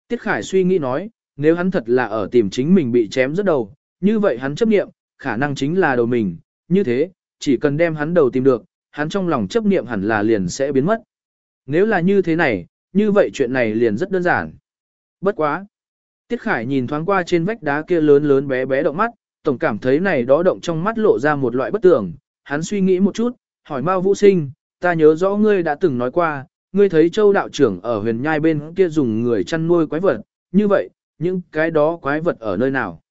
A: Tiết Khải suy nghĩ nói, nếu hắn thật là ở tìm chính mình bị chém rất đầu, như vậy hắn chấp nghiệm, khả năng chính là đầu mình, như thế, chỉ cần đem hắn đầu tìm được, hắn trong lòng chấp niệm hẳn là liền sẽ biến mất. Nếu là như thế này, như vậy chuyện này liền rất đơn giản. Bất quá. Tiết Khải nhìn thoáng qua trên vách đá kia lớn lớn bé bé động mắt, tổng cảm thấy này đó động trong mắt lộ ra một loại bất tưởng. Hắn suy nghĩ một chút, hỏi Mao Vũ Sinh, ta nhớ rõ ngươi đã từng nói qua, ngươi thấy châu đạo trưởng ở huyền nhai bên kia dùng người chăn nuôi quái vật, như vậy, những cái đó quái vật ở nơi nào?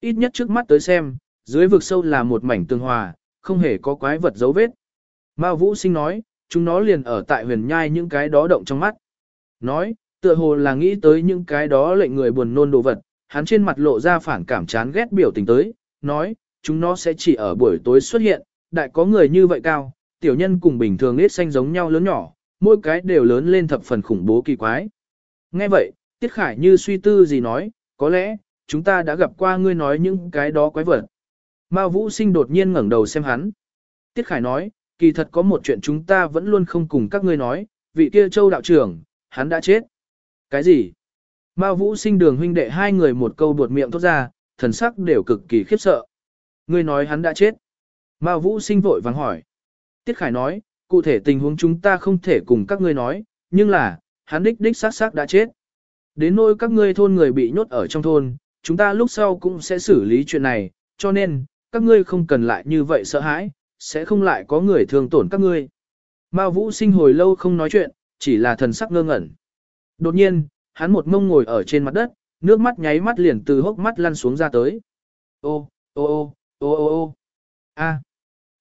A: Ít nhất trước mắt tới xem, dưới vực sâu là một mảnh tương hòa, không hề có quái vật dấu vết. Mao Vũ Sinh nói, chúng nó liền ở tại huyền nhai những cái đó động trong mắt. Nói, tựa hồ là nghĩ tới những cái đó lệnh người buồn nôn đồ vật, hắn trên mặt lộ ra phản cảm chán ghét biểu tình tới, nói, chúng nó sẽ chỉ ở buổi tối xuất hiện, đại có người như vậy cao, tiểu nhân cùng bình thường ít xanh giống nhau lớn nhỏ, mỗi cái đều lớn lên thập phần khủng bố kỳ quái. Nghe vậy, Tiết Khải như suy tư gì nói, có lẽ, chúng ta đã gặp qua ngươi nói những cái đó quái vật. Mao Vũ Sinh đột nhiên ngẩng đầu xem hắn. Tiết Khải nói, kỳ thật có một chuyện chúng ta vẫn luôn không cùng các ngươi nói, vị kia châu đạo trưởng, hắn đã chết. Cái gì? Mao Vũ Sinh đường huynh đệ hai người một câu buột miệng thốt ra, thần sắc đều cực kỳ khiếp sợ. Ngươi nói hắn đã chết. Mao Vũ Sinh vội vàng hỏi. Tiết Khải nói, cụ thể tình huống chúng ta không thể cùng các ngươi nói, nhưng là, hắn đích đích xác xác đã chết. Đến nỗi các ngươi thôn người bị nhốt ở trong thôn, chúng ta lúc sau cũng sẽ xử lý chuyện này, cho nên, các ngươi không cần lại như vậy sợ hãi, sẽ không lại có người thương tổn các ngươi. Mao Vũ sinh hồi lâu không nói chuyện, chỉ là thần sắc ngơ ngẩn. Đột nhiên, hắn một mông ngồi ở trên mặt đất, nước mắt nháy mắt liền từ hốc mắt lăn xuống ra tới. Ô, ô ô, ô ô ô, a.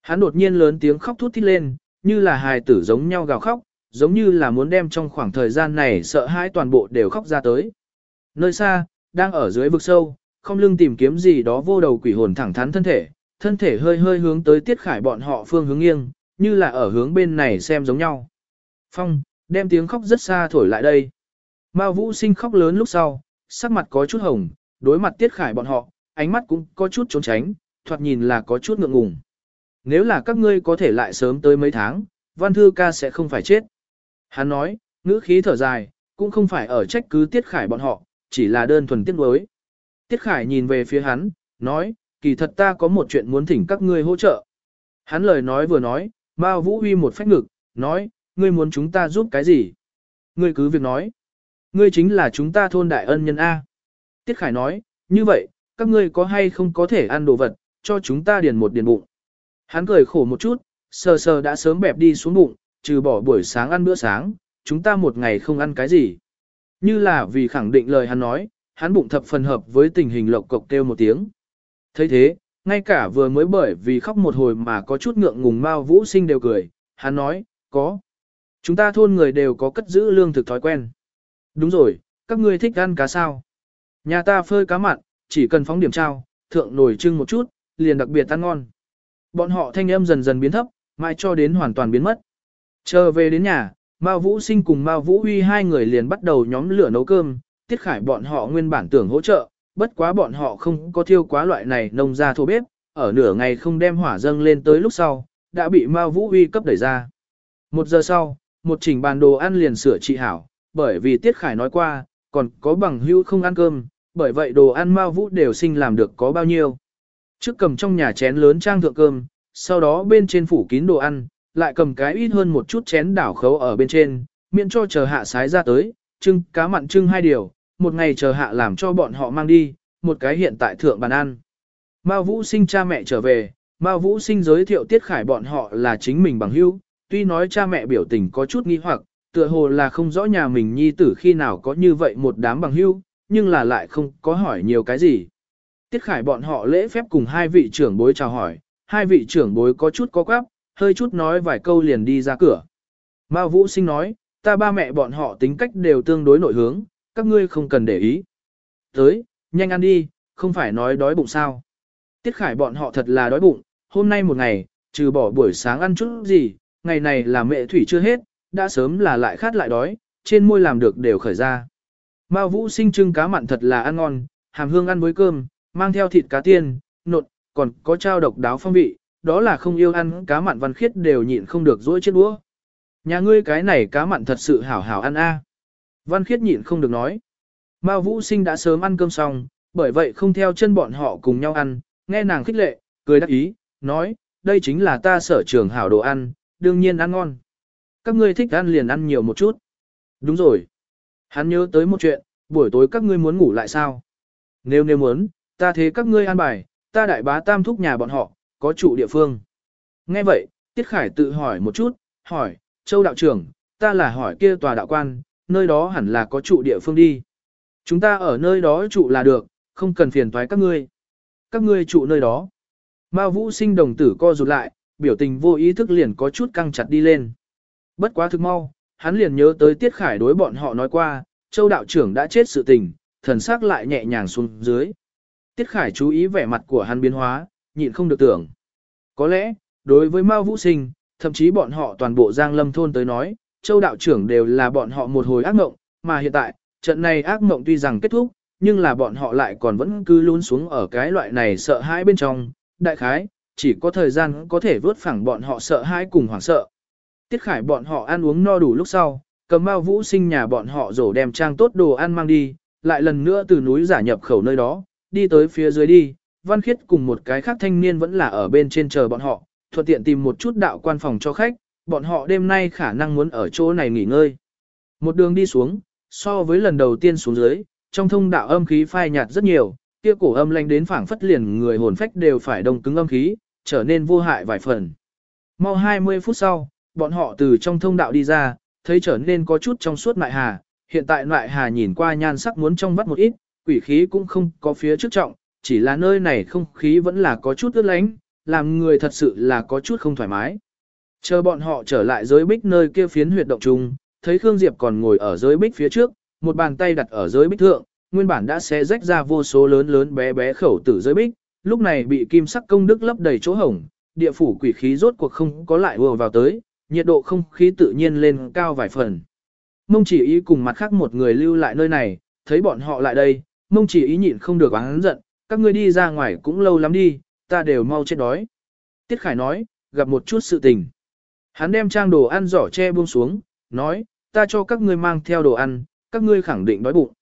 A: Hắn đột nhiên lớn tiếng khóc thút thít lên, như là hài tử giống nhau gào khóc, giống như là muốn đem trong khoảng thời gian này sợ hãi toàn bộ đều khóc ra tới. Nơi xa, đang ở dưới vực sâu, không lưng tìm kiếm gì đó vô đầu quỷ hồn thẳng thắn thân thể, thân thể hơi hơi hướng tới tiết khải bọn họ phương hướng nghiêng, như là ở hướng bên này xem giống nhau. Phong, đem tiếng khóc rất xa thổi lại đây. Mao Vũ sinh khóc lớn lúc sau, sắc mặt có chút hồng, đối mặt tiết khải bọn họ, ánh mắt cũng có chút trốn tránh, thoạt nhìn là có chút ngượng ngùng. Nếu là các ngươi có thể lại sớm tới mấy tháng, văn thư ca sẽ không phải chết. Hắn nói, ngữ khí thở dài, cũng không phải ở trách cứ tiết khải bọn họ, chỉ là đơn thuần tiếc nuối. Tiết khải nhìn về phía hắn, nói, kỳ thật ta có một chuyện muốn thỉnh các ngươi hỗ trợ. Hắn lời nói vừa nói, Mao Vũ Huy một phách ngực, nói, ngươi muốn chúng ta giúp cái gì? Ngươi cứ việc nói. Ngươi chính là chúng ta thôn đại ân nhân A. Tiết Khải nói, như vậy, các ngươi có hay không có thể ăn đồ vật, cho chúng ta điền một điền bụng. Hắn cười khổ một chút, sờ sờ đã sớm bẹp đi xuống bụng, trừ bỏ buổi sáng ăn bữa sáng, chúng ta một ngày không ăn cái gì. Như là vì khẳng định lời hắn nói, hắn bụng thập phần hợp với tình hình lộc cộc kêu một tiếng. thấy thế, ngay cả vừa mới bởi vì khóc một hồi mà có chút ngượng ngùng Mao Vũ Sinh đều cười, hắn nói, có. Chúng ta thôn người đều có cất giữ lương thực thói quen. Đúng rồi, các ngươi thích ăn cá sao? Nhà ta phơi cá mặn, chỉ cần phóng điểm trao, thượng nổi trưng một chút, liền đặc biệt ăn ngon. Bọn họ thanh âm dần dần biến thấp, mãi cho đến hoàn toàn biến mất. Chờ về đến nhà, Mao Vũ Sinh cùng Mao Vũ Huy hai người liền bắt đầu nhóm lửa nấu cơm, Tiết Khải bọn họ nguyên bản tưởng hỗ trợ, bất quá bọn họ không có thiêu quá loại này nông ra thô bếp, ở nửa ngày không đem hỏa dâng lên tới lúc sau, đã bị Mao Vũ Huy cấp đẩy ra. Một giờ sau, một trình bàn đồ ăn liền sửa trị hảo, bởi vì Tiết Khải nói qua, còn có bằng hữu không ăn cơm, bởi vậy đồ ăn Mao Vũ đều sinh làm được có bao nhiêu. Trước cầm trong nhà chén lớn trang thượng cơm, sau đó bên trên phủ kín đồ ăn, lại cầm cái ít hơn một chút chén đảo khấu ở bên trên, miễn cho chờ hạ sái ra tới, trưng cá mặn trưng hai điều, một ngày chờ hạ làm cho bọn họ mang đi, một cái hiện tại thượng bàn ăn. Mao Vũ sinh cha mẹ trở về, Mao Vũ sinh giới thiệu Tiết Khải bọn họ là chính mình bằng hữu, tuy nói cha mẹ biểu tình có chút nghi hoặc, tựa hồ là không rõ nhà mình nhi tử khi nào có như vậy một đám bằng hữu, nhưng là lại không có hỏi nhiều cái gì. Tiết Khải bọn họ lễ phép cùng hai vị trưởng bối chào hỏi, hai vị trưởng bối có chút có quáp, hơi chút nói vài câu liền đi ra cửa. Mao Vũ Sinh nói, ta ba mẹ bọn họ tính cách đều tương đối nội hướng, các ngươi không cần để ý. Tới, nhanh ăn đi, không phải nói đói bụng sao. Tiết Khải bọn họ thật là đói bụng, hôm nay một ngày, trừ bỏ buổi sáng ăn chút gì, ngày này là mẹ thủy chưa hết, đã sớm là lại khát lại đói, trên môi làm được đều khởi ra. Mao Vũ Sinh trưng cá mặn thật là ăn ngon, hàm hương ăn với cơm, mang theo thịt cá tiên, nột, còn có trao độc đáo phong vị, đó là không yêu ăn cá mặn văn khiết đều nhịn không được dỗi chết đũa. Nhà ngươi cái này cá mặn thật sự hảo hảo ăn a. Văn khiết nhịn không được nói. Mao Vũ Sinh đã sớm ăn cơm xong, bởi vậy không theo chân bọn họ cùng nhau ăn, nghe nàng khích lệ, cười đắc ý, nói, đây chính là ta sở trường hảo đồ ăn, đương nhiên ăn ngon. Các ngươi thích ăn liền ăn nhiều một chút. Đúng rồi. Hắn nhớ tới một chuyện, buổi tối các ngươi muốn ngủ lại sao? Nếu nếu muốn, ta thế các ngươi ăn bài, ta đại bá tam thúc nhà bọn họ, có trụ địa phương. Nghe vậy, Tiết Khải tự hỏi một chút, hỏi, Châu đạo trưởng, ta là hỏi kia tòa đạo quan, nơi đó hẳn là có trụ địa phương đi. Chúng ta ở nơi đó trụ là được, không cần phiền toái các ngươi. Các ngươi trụ nơi đó. Mao Vũ sinh đồng tử co rụt lại, biểu tình vô ý thức liền có chút căng chặt đi lên. Bất quá thực mau, hắn liền nhớ tới Tiết Khải đối bọn họ nói qua, Châu đạo trưởng đã chết sự tình, thần sắc lại nhẹ nhàng xuống dưới. Tiết Khải chú ý vẻ mặt của hắn biến hóa, nhịn không được tưởng. Có lẽ, đối với Mao Vũ Sinh, thậm chí bọn họ toàn bộ Giang Lâm thôn tới nói, Châu đạo trưởng đều là bọn họ một hồi ác mộng, mà hiện tại, trận này ác mộng tuy rằng kết thúc, nhưng là bọn họ lại còn vẫn cứ lún xuống ở cái loại này sợ hãi bên trong, đại khái, chỉ có thời gian có thể vớt phẳng bọn họ sợ hãi cùng hoảng sợ. Tiết Khải bọn họ ăn uống no đủ lúc sau, cầm bao Vũ Sinh nhà bọn họ rổ đem trang tốt đồ ăn mang đi, lại lần nữa từ núi giả nhập khẩu nơi đó, đi tới phía dưới đi, Văn Khiết cùng một cái khác thanh niên vẫn là ở bên trên chờ bọn họ, thuận tiện tìm một chút đạo quan phòng cho khách, bọn họ đêm nay khả năng muốn ở chỗ này nghỉ ngơi. Một đường đi xuống, so với lần đầu tiên xuống dưới, trong thông đạo âm khí phai nhạt rất nhiều, kia cổ âm lanh đến phảng phất liền người hồn phách đều phải đông cứng âm khí, trở nên vô hại vài phần. Mau 20 phút sau, bọn họ từ trong thông đạo đi ra, thấy trở nên có chút trong suốt nại hà, hiện tại nại hà nhìn qua nhan sắc muốn trong vắt một ít, quỷ khí cũng không có phía trước trọng, chỉ là nơi này không khí vẫn là có chút ướt lánh, làm người thật sự là có chút không thoải mái. Chờ bọn họ trở lại giới bích nơi kia phiến huyệt động trùng, thấy Khương Diệp còn ngồi ở giới bích phía trước, một bàn tay đặt ở giới bích thượng, nguyên bản đã xé rách ra vô số lớn lớn bé bé khẩu tử giới bích, lúc này bị kim sắc công đức lấp đầy chỗ hổng, địa phủ quỷ khí rốt cuộc không có lại vừa vào tới, nhiệt độ không khí tự nhiên lên cao vài phần. Mông chỉ ý cùng mặt khác một người lưu lại nơi này, thấy bọn họ lại đây, mông chỉ ý nhịn không được oán giận, các ngươi đi ra ngoài cũng lâu lắm đi, ta đều mau chết đói. Tiết Khải nói, gặp một chút sự tình. Hắn đem trang đồ ăn giỏ che buông xuống, nói, ta cho các ngươi mang theo đồ ăn, các ngươi khẳng định đói bụng.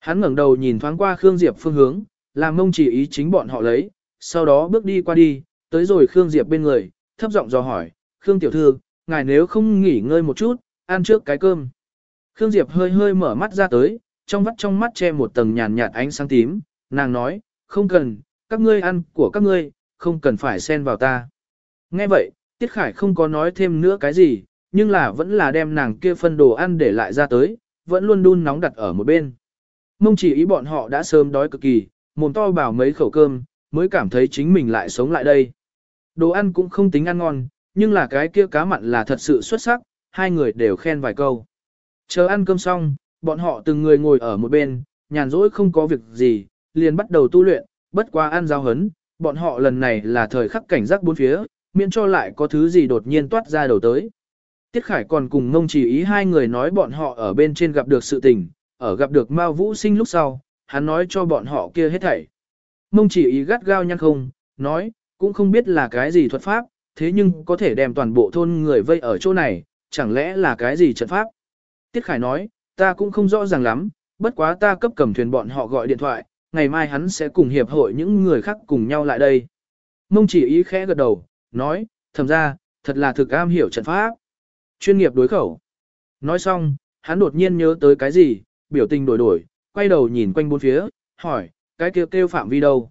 A: Hắn ngẩng đầu nhìn thoáng qua Khương Diệp phương hướng, làm mông chỉ ý chính bọn họ lấy, sau đó bước đi qua đi, tới rồi Khương Diệp bên người, thấp giọng dò hỏi, Khương tiểu thư, ngài nếu không nghỉ ngơi một chút, ăn trước cái cơm. Khương Diệp hơi hơi mở mắt ra tới, trong vắt trong mắt che một tầng nhàn nhạt ánh sáng tím, nàng nói, không cần, các ngươi ăn của các ngươi, không cần phải xen vào ta. Nghe vậy, Tiết Khải không có nói thêm nữa cái gì, nhưng là vẫn là đem nàng kia phân đồ ăn để lại ra tới, vẫn luôn đun nóng đặt ở một bên. Mông chỉ ý bọn họ đã sớm đói cực kỳ, mồm to bảo mấy khẩu cơm, mới cảm thấy chính mình lại sống lại đây. Đồ ăn cũng không tính ăn ngon, nhưng là cái kia cá mặn là thật sự xuất sắc, hai người đều khen vài câu. Chờ ăn cơm xong, bọn họ từng người ngồi ở một bên, nhàn rỗi không có việc gì, liền bắt đầu tu luyện, bất quá ăn giao hấn, bọn họ lần này là thời khắc cảnh giác bốn phía, miễn cho lại có thứ gì đột nhiên toát ra đầu tới. Tiết Khải còn cùng ngông chỉ ý hai người nói bọn họ ở bên trên gặp được sự tình, ở gặp được Mao Vũ Sinh lúc sau, hắn nói cho bọn họ kia hết thảy. Mông chỉ ý gắt gao nhăn không, nói, cũng không biết là cái gì thuật pháp, thế nhưng có thể đem toàn bộ thôn người vây ở chỗ này, chẳng lẽ là cái gì trận pháp. Tiết Khải nói, ta cũng không rõ ràng lắm, bất quá ta cấp cầm thuyền bọn họ gọi điện thoại, ngày mai hắn sẽ cùng hiệp hội những người khác cùng nhau lại đây. Mông chỉ ý khẽ gật đầu, nói, thầm ra, thật là thực am hiểu trận pháp. Chuyên nghiệp đối khẩu. Nói xong, hắn đột nhiên nhớ tới cái gì, biểu tình đổi đổi, quay đầu nhìn quanh bốn phía, hỏi, cái kêu kêu phạm vi đâu.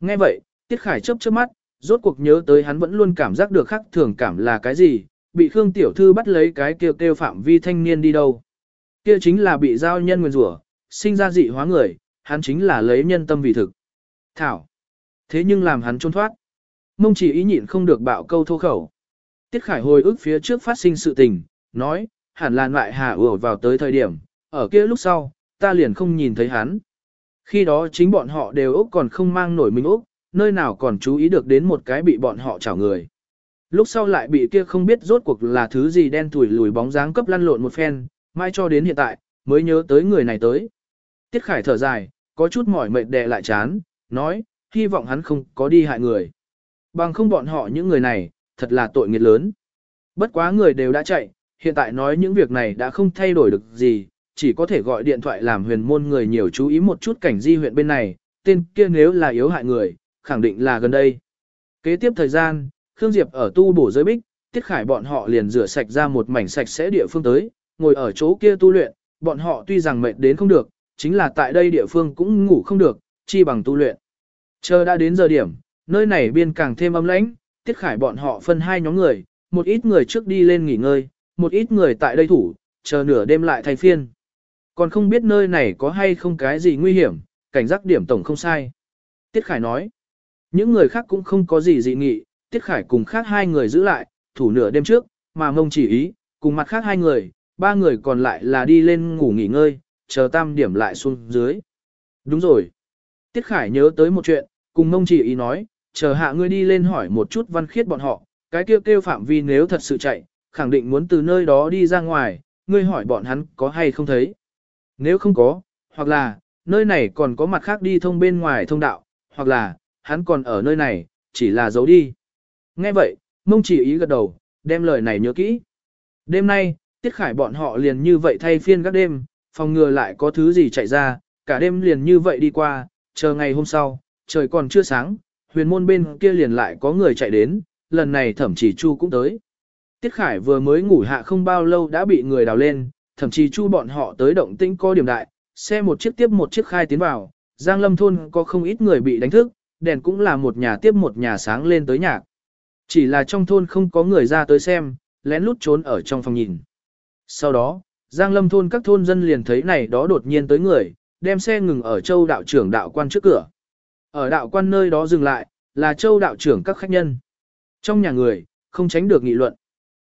A: Nghe vậy, Tiết Khải chớp chớp mắt, rốt cuộc nhớ tới hắn vẫn luôn cảm giác được khác thường cảm là cái gì, bị Khương Tiểu Thư bắt lấy cái kêu kêu phạm vi thanh niên đi đâu. Kia chính là bị giao nhân nguyên rủa, sinh ra dị hóa người, hắn chính là lấy nhân tâm vì thực. Thảo. Thế nhưng làm hắn trốn thoát. Mông chỉ ý nhịn không được bạo câu thô khẩu. Tiết Khải hồi ức phía trước phát sinh sự tình, nói, hẳn là ngoại hà ủa vào tới thời điểm, ở kia lúc sau, ta liền không nhìn thấy hắn. Khi đó chính bọn họ đều Úc còn không mang nổi mình Úc, nơi nào còn chú ý được đến một cái bị bọn họ chảo người. Lúc sau lại bị kia không biết rốt cuộc là thứ gì đen tuổi lùi bóng dáng cấp lăn lộn một phen, mai cho đến hiện tại, mới nhớ tới người này tới. Tiết Khải thở dài, có chút mỏi mệt đè lại chán, nói, hy vọng hắn không có đi hại người. Bằng không bọn họ những người này, thật là tội nghiệt lớn. Bất quá người đều đã chạy, hiện tại nói những việc này đã không thay đổi được gì, chỉ có thể gọi điện thoại làm huyền môn người nhiều chú ý một chút cảnh di huyện bên này, tên kia nếu là yếu hại người, khẳng định là gần đây. Kế tiếp thời gian, Khương Diệp ở tu bổ giới bích, Tiết Khải bọn họ liền rửa sạch ra một mảnh sạch sẽ địa phương tới, ngồi ở chỗ kia tu luyện, bọn họ tuy rằng mệt đến không được, chính là tại đây địa phương cũng ngủ không được, chi bằng tu luyện. Chờ đã đến giờ điểm, nơi này biên càng thêm âm lãnh, Tiết Khải bọn họ phân hai nhóm người, một ít người trước đi lên nghỉ ngơi, một ít người tại đây thủ, chờ nửa đêm lại thay phiên. Còn không biết nơi này có hay không cái gì nguy hiểm, cảnh giác điểm tổng không sai. Tiết Khải nói, những người khác cũng không có gì dị nghị, Tiết Khải cùng khác hai người giữ lại, thủ nửa đêm trước, mà mông chỉ ý, cùng mặt khác hai người, ba người còn lại là đi lên ngủ nghỉ ngơi, chờ tam điểm lại xuống dưới. Đúng rồi. Tiết Khải nhớ tới một chuyện, cùng mông chỉ ý nói, chờ hạ ngươi đi lên hỏi một chút văn khiết bọn họ, cái kêu kêu phạm vi nếu thật sự chạy, khẳng định muốn từ nơi đó đi ra ngoài, ngươi hỏi bọn hắn có hay không thấy. Nếu không có, hoặc là, nơi này còn có mặt khác đi thông bên ngoài thông đạo, hoặc là, hắn còn ở nơi này, chỉ là giấu đi. Nghe vậy, mông chỉ ý gật đầu, đem lời này nhớ kỹ. Đêm nay, Tiết Khải bọn họ liền như vậy thay phiên các đêm, phòng ngừa lại có thứ gì chạy ra, cả đêm liền như vậy đi qua, chờ ngày hôm sau, trời còn chưa sáng, huyền môn bên kia liền lại có người chạy đến, lần này thẩm chỉ chu cũng tới. Tiết Khải vừa mới ngủ hạ không bao lâu đã bị người đào lên, thậm chí chu bọn họ tới động tĩnh có điểm đại, xe một chiếc tiếp một chiếc khai tiến vào, Giang Lâm thôn có không ít người bị đánh thức, đèn cũng là một nhà tiếp một nhà sáng lên tới nhạc. Chỉ là trong thôn không có người ra tới xem, lén lút trốn ở trong phòng nhìn. Sau đó, Giang Lâm thôn các thôn dân liền thấy này đó đột nhiên tới người, đem xe ngừng ở châu đạo trưởng đạo quan trước cửa. Ở đạo quan nơi đó dừng lại, là châu đạo trưởng các khách nhân. Trong nhà người, không tránh được nghị luận.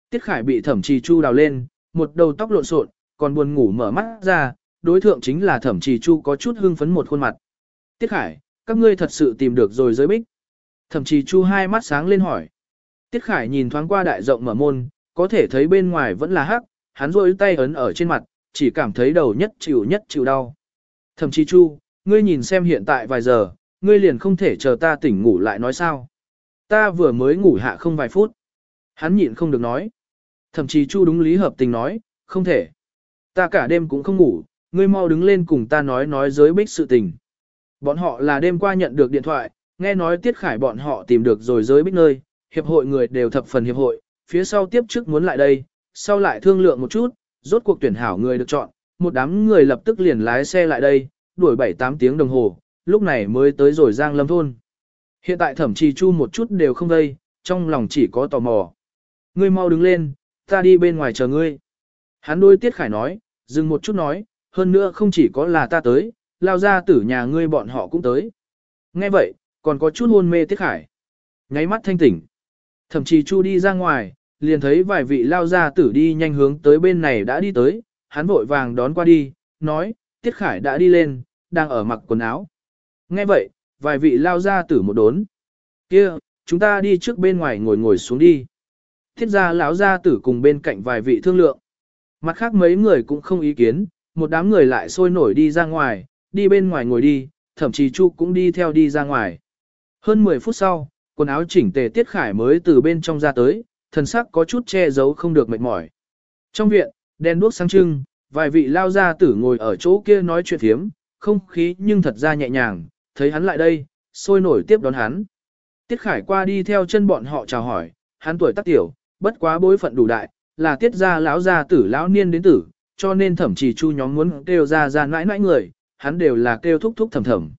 A: Tiết Khải bị thẩm trì chu đào lên, một đầu tóc lộn xộn, còn buồn ngủ mở mắt ra, đối thượng chính là thẩm trì chu có chút hưng phấn một khuôn mặt. Tiết Khải, các ngươi thật sự tìm được rồi giới bích. thậm chí chu hai mắt sáng lên hỏi. Tiết Khải nhìn thoáng qua đại rộng mở môn, có thể thấy bên ngoài vẫn là hắc, hắn rôi tay ấn ở trên mặt, chỉ cảm thấy đầu nhất chịu nhất chịu đau. thậm chí chu, ngươi nhìn xem hiện tại vài giờ, ngươi liền không thể chờ ta tỉnh ngủ lại nói sao. Ta vừa mới ngủ hạ không vài phút. Hắn nhịn không được nói. Thậm chí Chu đúng lý hợp tình nói, không thể. Ta cả đêm cũng không ngủ, ngươi mau đứng lên cùng ta nói nói giới bích sự tình. Bọn họ là đêm qua nhận được điện thoại, nghe nói Tiết Khải bọn họ tìm được rồi giới bích nơi, hiệp hội người đều thập phần hiệp hội, phía sau tiếp trước muốn lại đây, sau lại thương lượng một chút, rốt cuộc tuyển hảo người được chọn, một đám người lập tức liền lái xe lại đây, đuổi 7-8 tiếng đồng hồ, lúc này mới tới rồi Giang Lâm thôn. Hiện tại thẩm trì chu một chút đều không đây, trong lòng chỉ có tò mò. Ngươi mau đứng lên, ta đi bên ngoài chờ ngươi. Hắn đôi Tiết Khải nói, dừng một chút nói, hơn nữa không chỉ có là ta tới, lao ra tử nhà ngươi bọn họ cũng tới. Nghe vậy, còn có chút hôn mê Tiết Khải. Nháy mắt thanh tỉnh. Thậm chí chu đi ra ngoài, liền thấy vài vị lao ra tử đi nhanh hướng tới bên này đã đi tới, hắn vội vàng đón qua đi, nói, Tiết Khải đã đi lên, đang ở mặc quần áo. Nghe vậy, vài vị lao ra tử một đốn. kia chúng ta đi trước bên ngoài ngồi ngồi xuống đi. Thiết ra lão gia tử cùng bên cạnh vài vị thương lượng. Mặt khác mấy người cũng không ý kiến, một đám người lại sôi nổi đi ra ngoài, đi bên ngoài ngồi đi, thậm chí Chu cũng đi theo đi ra ngoài. Hơn 10 phút sau, quần áo chỉnh tề Tiết Khải mới từ bên trong ra tới, thần sắc có chút che giấu không được mệt mỏi. Trong viện, đèn đuốc sáng trưng, vài vị lao gia tử ngồi ở chỗ kia nói chuyện thiếm, không khí nhưng thật ra nhẹ nhàng, thấy hắn lại đây, sôi nổi tiếp đón hắn. Tiết Khải qua đi theo chân bọn họ chào hỏi, hắn tuổi tác tiểu, bất quá bối phận đủ đại, là tiết gia lão gia tử lão niên đến tử, cho nên thẩm chí chu nhóm muốn kêu ra ra nãi nãi người, hắn đều là kêu thúc thúc thầm thầm.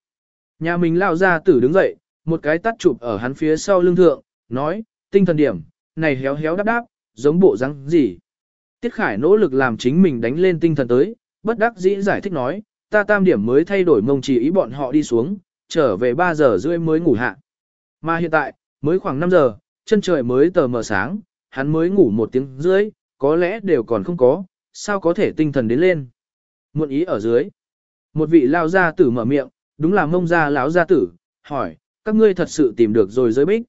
A: Nhà mình lão ra tử đứng dậy, một cái tắt chụp ở hắn phía sau lưng thượng, nói, tinh thần điểm, này héo héo đáp đáp, giống bộ răng gì. Tiết Khải nỗ lực làm chính mình đánh lên tinh thần tới, bất đắc dĩ giải thích nói, ta tam điểm mới thay đổi mông chỉ ý bọn họ đi xuống, trở về 3 giờ rưỡi mới ngủ hạ. Mà hiện tại, mới khoảng 5 giờ, chân trời mới tờ mờ sáng, hắn mới ngủ một tiếng rưỡi, có lẽ đều còn không có, sao có thể tinh thần đến lên. Muộn ý ở dưới. Một vị lao gia tử mở miệng, đúng là mông gia lão gia tử, hỏi, các ngươi thật sự tìm được rồi giới bích.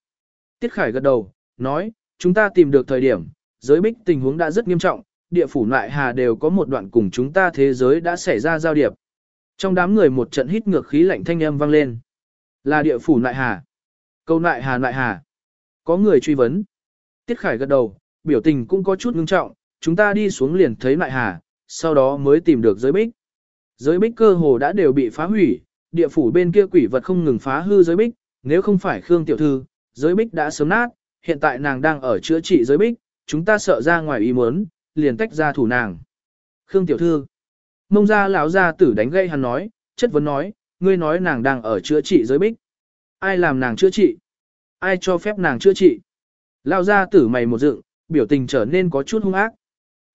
A: Tiết Khải gật đầu, nói, chúng ta tìm được thời điểm, giới bích tình huống đã rất nghiêm trọng, địa phủ lại hà đều có một đoạn cùng chúng ta thế giới đã xảy ra giao điệp. Trong đám người một trận hít ngược khí lạnh thanh âm vang lên. Là địa phủ nại hà. Câu nại hà nại hà. Có người truy vấn. Tiết Khải gật đầu, biểu tình cũng có chút ngưng trọng, chúng ta đi xuống liền thấy nại hà, sau đó mới tìm được giới bích. Giới bích cơ hồ đã đều bị phá hủy, địa phủ bên kia quỷ vật không ngừng phá hư giới bích, nếu không phải Khương Tiểu Thư, giới bích đã sớm nát, hiện tại nàng đang ở chữa trị giới bích, chúng ta sợ ra ngoài ý muốn, liền tách ra thủ nàng. Khương Tiểu Thư Mông gia lão gia tử đánh gây hắn nói, chất vấn nói, ngươi nói nàng đang ở chữa trị giới bích. Ai làm nàng chữa trị? Ai cho phép nàng chữa trị? Lão gia tử mày một dựng, biểu tình trở nên có chút hung ác.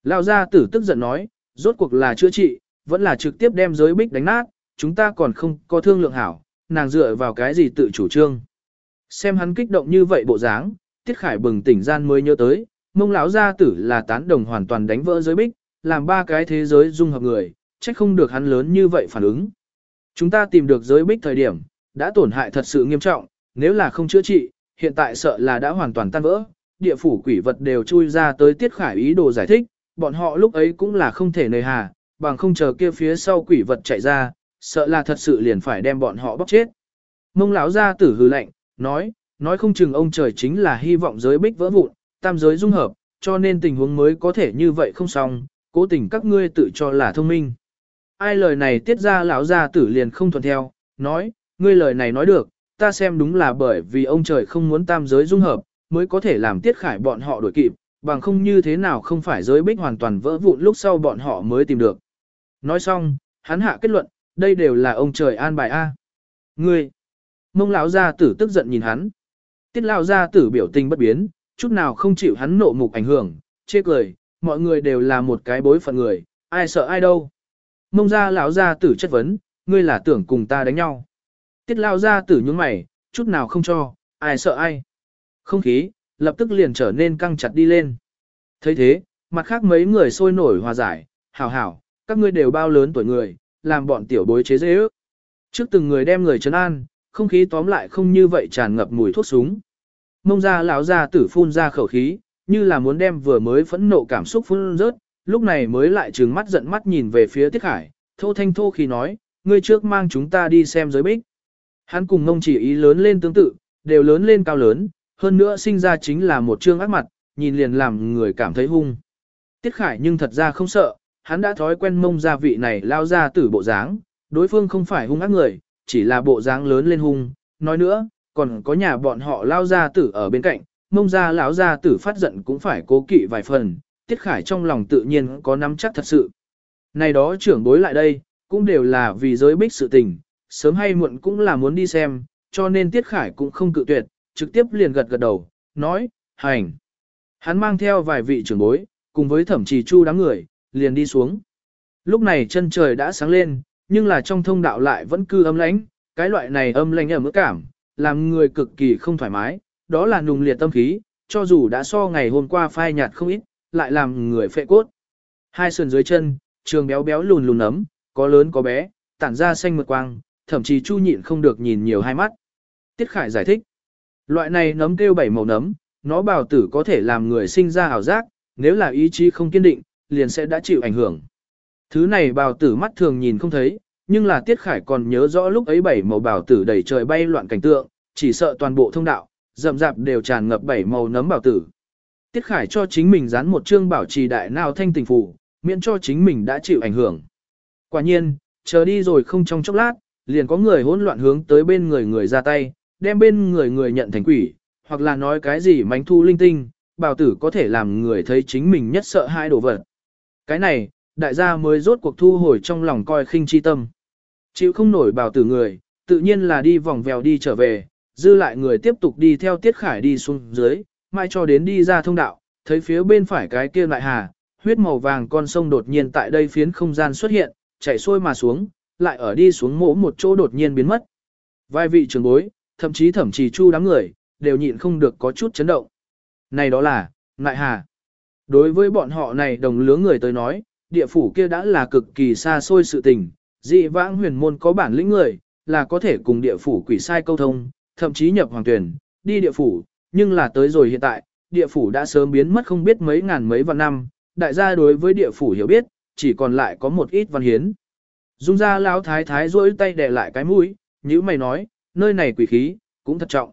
A: Lão gia tử tức giận nói, rốt cuộc là chữa trị, vẫn là trực tiếp đem giới bích đánh nát, chúng ta còn không có thương lượng hảo, nàng dựa vào cái gì tự chủ trương. Xem hắn kích động như vậy bộ dáng, Tiết Khải bừng tỉnh gian mới nhớ tới, mông lão gia tử là tán đồng hoàn toàn đánh vỡ giới bích, làm ba cái thế giới dung hợp người, trách không được hắn lớn như vậy phản ứng. Chúng ta tìm được giới bích thời điểm, đã tổn hại thật sự nghiêm trọng, nếu là không chữa trị, hiện tại sợ là đã hoàn toàn tan vỡ, địa phủ quỷ vật đều chui ra tới Tiết Khải ý đồ giải thích, bọn họ lúc ấy cũng là không thể nơi hà, bằng không chờ kia phía sau quỷ vật chạy ra, sợ là thật sự liền phải đem bọn họ bóc chết. Mông lão gia tử hừ lạnh, nói, nói không chừng ông trời chính là hy vọng giới bích vỡ vụn, tam giới dung hợp, cho nên tình huống mới có thể như vậy không xong, cố tình các ngươi tự cho là thông minh. Ai lời này tiết ra lão gia tử liền không thuận theo, nói, ngươi lời này nói được, ta xem đúng là bởi vì ông trời không muốn tam giới dung hợp, mới có thể làm tiết khải bọn họ đổi kịp, bằng không như thế nào không phải giới bích hoàn toàn vỡ vụn lúc sau bọn họ mới tìm được. Nói xong, hắn hạ kết luận, đây đều là ông trời an bài A. Ngươi! Mông lão gia tử tức giận nhìn hắn. Tiết lão gia tử biểu tình bất biến, chút nào không chịu hắn nộ mục ảnh hưởng, chê cười, mọi người đều là một cái bối phận người, ai sợ ai đâu. Mông gia lão gia tử chất vấn, ngươi là tưởng cùng ta đánh nhau. Tiết lão gia tử nhướng mày, chút nào không cho, ai sợ ai. Không khí, lập tức liền trở nên căng chặt đi lên. thấy thế, mặt khác mấy người sôi nổi hòa giải, hảo hảo, các ngươi đều bao lớn tuổi người, làm bọn tiểu bối chế dễ ước. Trước từng người đem người trấn an, không khí tóm lại không như vậy tràn ngập mùi thuốc súng. Mông ra lão ra tử phun ra khẩu khí, như là muốn đem vừa mới phẫn nộ cảm xúc phun rớt, lúc này mới lại trừng mắt giận mắt nhìn về phía Tiết Khải, thô thanh thô khi nói, ngươi trước mang chúng ta đi xem giới bích. Hắn cùng mông chỉ ý lớn lên tương tự, đều lớn lên cao lớn, hơn nữa sinh ra chính là một trương ác mặt, nhìn liền làm người cảm thấy hung. Tiết Khải nhưng thật ra không sợ, hắn đã thói quen mông gia vị này lao ra tử bộ dáng, đối phương không phải hung ác người, chỉ là bộ dáng lớn lên hung. Nói nữa, còn có nhà bọn họ lao ra tử ở bên cạnh, mông gia lão gia tử phát giận cũng phải cố kỵ vài phần, Tiết Khải trong lòng tự nhiên có nắm chắc thật sự. Này đó trưởng bối lại đây, cũng đều là vì giới bích sự tình, sớm hay muộn cũng là muốn đi xem, cho nên Tiết Khải cũng không cự tuyệt, trực tiếp liền gật gật đầu, nói, hành. Hắn mang theo vài vị trưởng bối, cùng với thẩm trì chu đám người, liền đi xuống. Lúc này chân trời đã sáng lên, nhưng là trong thông đạo lại vẫn cư âm lãnh, cái loại này âm lãnh ở mức cảm, làm người cực kỳ không thoải mái, đó là nùng liệt tâm khí, cho dù đã so ngày hôm qua phai nhạt không ít, lại làm người phệ cốt. Hai sườn dưới chân, trường béo béo lùn lùn ấm, có lớn có bé, tản ra xanh mượt quang, thậm chí chu nhịn không được nhìn nhiều hai mắt. Tiết Khải giải thích, loại này nấm kêu bảy màu nấm, nó bào tử có thể làm người sinh ra ảo giác, nếu là ý chí không kiên định, liền sẽ đã chịu ảnh hưởng. Thứ này bào tử mắt thường nhìn không thấy, nhưng là Tiết Khải còn nhớ rõ lúc ấy bảy màu bào tử đầy trời bay loạn cảnh tượng, chỉ sợ toàn bộ thông đạo, rậm rạp đều tràn ngập bảy màu nấm bào tử. Tiết Khải cho chính mình dán một chương bảo trì đại nào thanh tình phủ, miễn cho chính mình đã chịu ảnh hưởng. Quả nhiên, chờ đi rồi không trong chốc lát, liền có người hỗn loạn hướng tới bên người người ra tay, đem bên người người nhận thành quỷ, hoặc là nói cái gì mánh thu linh tinh, bào tử có thể làm người thấy chính mình nhất sợ hai đồ vật. Cái này, đại gia mới rốt cuộc thu hồi trong lòng coi khinh chi tâm. Chịu không nổi bảo tử người, tự nhiên là đi vòng vèo đi trở về, dư lại người tiếp tục đi theo tiết khải đi xuống dưới, mai cho đến đi ra thông đạo, thấy phía bên phải cái kia lại hà, huyết màu vàng con sông đột nhiên tại đây phiến không gian xuất hiện, chảy xuôi mà xuống, lại ở đi xuống mỗ một chỗ đột nhiên biến mất. Vài vị trường bối, thậm chí thậm chí chu đám người, đều nhịn không được có chút chấn động. Này đó là, ngại hà. Đối với bọn họ này đồng lứa người tới nói, địa phủ kia đã là cực kỳ xa xôi sự tình, dị vãng huyền môn có bản lĩnh người, là có thể cùng địa phủ quỷ sai câu thông, thậm chí nhập hoàng tuyển, đi địa phủ, nhưng là tới rồi hiện tại, địa phủ đã sớm biến mất không biết mấy ngàn mấy vạn năm, đại gia đối với địa phủ hiểu biết, chỉ còn lại có một ít văn hiến. Dung ra lão thái thái rỗi tay để lại cái mũi, như mày nói, nơi này quỷ khí, cũng thật trọng.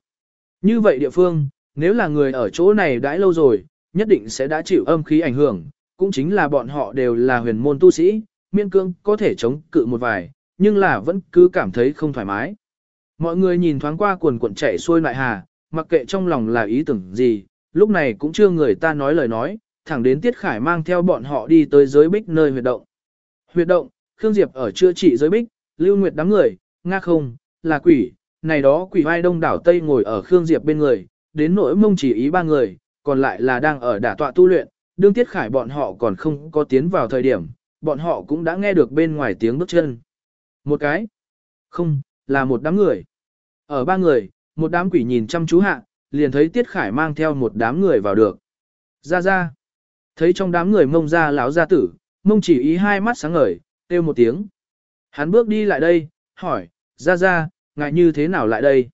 A: Như vậy địa phương, nếu là người ở chỗ này đãi lâu rồi, nhất định sẽ đã chịu âm khí ảnh hưởng, cũng chính là bọn họ đều là huyền môn tu sĩ, miên cương có thể chống cự một vài, nhưng là vẫn cứ cảm thấy không thoải mái. Mọi người nhìn thoáng qua quần cuộn chảy xuôi lại hà, mặc kệ trong lòng là ý tưởng gì, lúc này cũng chưa người ta nói lời nói, thẳng đến Tiết Khải mang theo bọn họ đi tới giới bích nơi huyệt động. Huyệt động, Khương Diệp ở chưa trị giới bích, Lưu Nguyệt đám người, nga không, là quỷ, này đó quỷ vai đông đảo Tây ngồi ở Khương Diệp bên người, đến nỗi mông chỉ ý ba người, còn lại là đang ở đả tọa tu luyện, đương Tiết Khải bọn họ còn không có tiến vào thời điểm, bọn họ cũng đã nghe được bên ngoài tiếng bước chân. Một cái, không, là một đám người. Ở ba người, một đám quỷ nhìn chăm chú hạ, liền thấy Tiết Khải mang theo một đám người vào được. Ra ra. Thấy trong đám người mông ra lão gia tử, mông chỉ ý hai mắt sáng ngời, kêu một tiếng. Hắn bước đi lại đây, hỏi, ra ra, ngại như thế nào lại đây?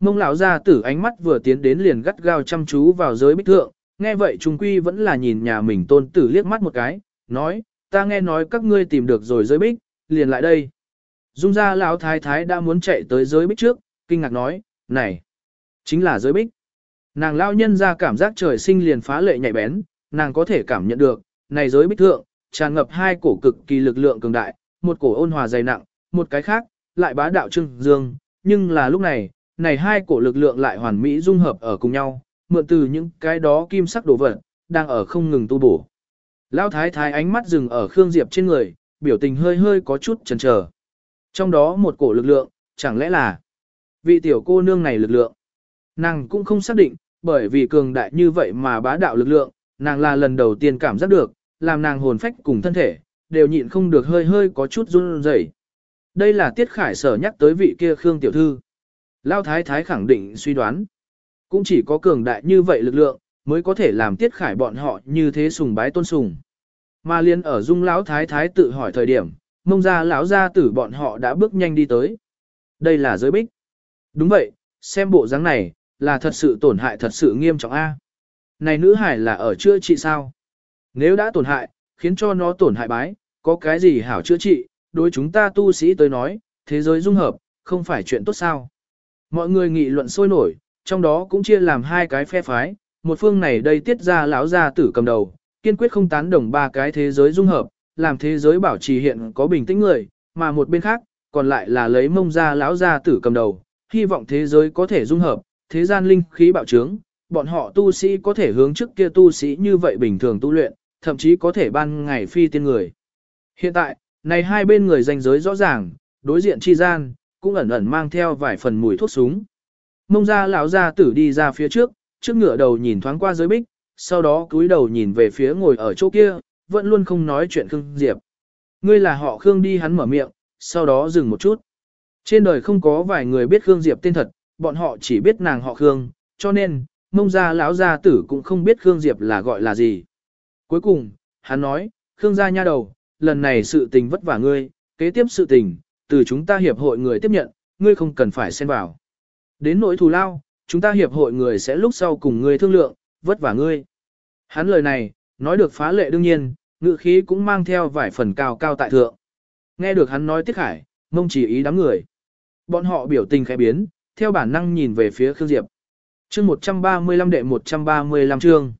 A: Mông lão gia tử ánh mắt vừa tiến đến liền gắt gao chăm chú vào giới bích thượng, nghe vậy trung quy vẫn là nhìn nhà mình tôn tử liếc mắt một cái, nói, ta nghe nói các ngươi tìm được rồi giới bích, liền lại đây. Dung ra lão thái thái đã muốn chạy tới giới bích trước, kinh ngạc nói, này, chính là giới bích. Nàng lao nhân ra cảm giác trời sinh liền phá lệ nhạy bén, nàng có thể cảm nhận được, này giới bích thượng, tràn ngập hai cổ cực kỳ lực lượng cường đại, một cổ ôn hòa dày nặng, một cái khác, lại bá đạo trưng dương, nhưng là lúc này, này hai cổ lực lượng lại hoàn mỹ dung hợp ở cùng nhau, mượn từ những cái đó kim sắc đồ vật, đang ở không ngừng tu bổ. Lão thái thái ánh mắt dừng ở Khương Diệp trên người, biểu tình hơi hơi có chút chần chờ. Trong đó một cổ lực lượng, chẳng lẽ là vị tiểu cô nương này lực lượng. Nàng cũng không xác định, bởi vì cường đại như vậy mà bá đạo lực lượng, nàng là lần đầu tiên cảm giác được, làm nàng hồn phách cùng thân thể, đều nhịn không được hơi hơi có chút run rẩy. Đây là Tiết Khải sở nhắc tới vị kia Khương tiểu thư. Lao Thái Thái khẳng định suy đoán. Cũng chỉ có cường đại như vậy lực lượng, mới có thể làm Tiết Khải bọn họ như thế sùng bái tôn sùng. Mà liên ở Dung Lão Thái Thái tự hỏi thời điểm, mông ra lão gia tử bọn họ đã bước nhanh đi tới. Đây là giới bích. Đúng vậy, xem bộ dáng này, là thật sự tổn hại thật sự nghiêm trọng A. Này nữ hải là ở chữa trị sao? Nếu đã tổn hại, khiến cho nó tổn hại bái, có cái gì hảo chữa trị, đối chúng ta tu sĩ tới nói, thế giới dung hợp, không phải chuyện tốt sao? Mọi người nghị luận sôi nổi, trong đó cũng chia làm hai cái phe phái, một phương này đây tiết ra lão gia tử cầm đầu, kiên quyết không tán đồng ba cái thế giới dung hợp, làm thế giới bảo trì hiện có bình tĩnh người, mà một bên khác, còn lại là lấy mông ra lão gia tử cầm đầu, hy vọng thế giới có thể dung hợp, thế gian linh khí bạo trướng, bọn họ tu sĩ có thể hướng trước kia tu sĩ như vậy bình thường tu luyện, thậm chí có thể ban ngày phi tiên người. Hiện tại, này hai bên người danh giới rõ ràng, đối diện chi gian, cũng ẩn ẩn mang theo vài phần mùi thuốc súng. Mông ra lão gia tử đi ra phía trước, trước ngựa đầu nhìn thoáng qua giới bích, sau đó cúi đầu nhìn về phía ngồi ở chỗ kia, vẫn luôn không nói chuyện Khương Diệp. Ngươi là họ Khương đi hắn mở miệng, sau đó dừng một chút. Trên đời không có vài người biết Khương Diệp tên thật, bọn họ chỉ biết nàng họ Khương, cho nên, mông gia lão gia tử cũng không biết Khương Diệp là gọi là gì. Cuối cùng, hắn nói, Khương gia nha đầu, lần này sự tình vất vả ngươi, kế tiếp sự tình, từ chúng ta hiệp hội người tiếp nhận, ngươi không cần phải xen vào. Đến nỗi thù lao, chúng ta hiệp hội người sẽ lúc sau cùng ngươi thương lượng, vất vả ngươi. Hắn lời này, nói được phá lệ đương nhiên, ngự khí cũng mang theo vài phần cao cao tại thượng. Nghe được hắn nói tiết khải, mông chỉ ý đám người. Bọn họ biểu tình khẽ biến, theo bản năng nhìn về phía Khương Diệp. Chương 135 đệ 135 chương.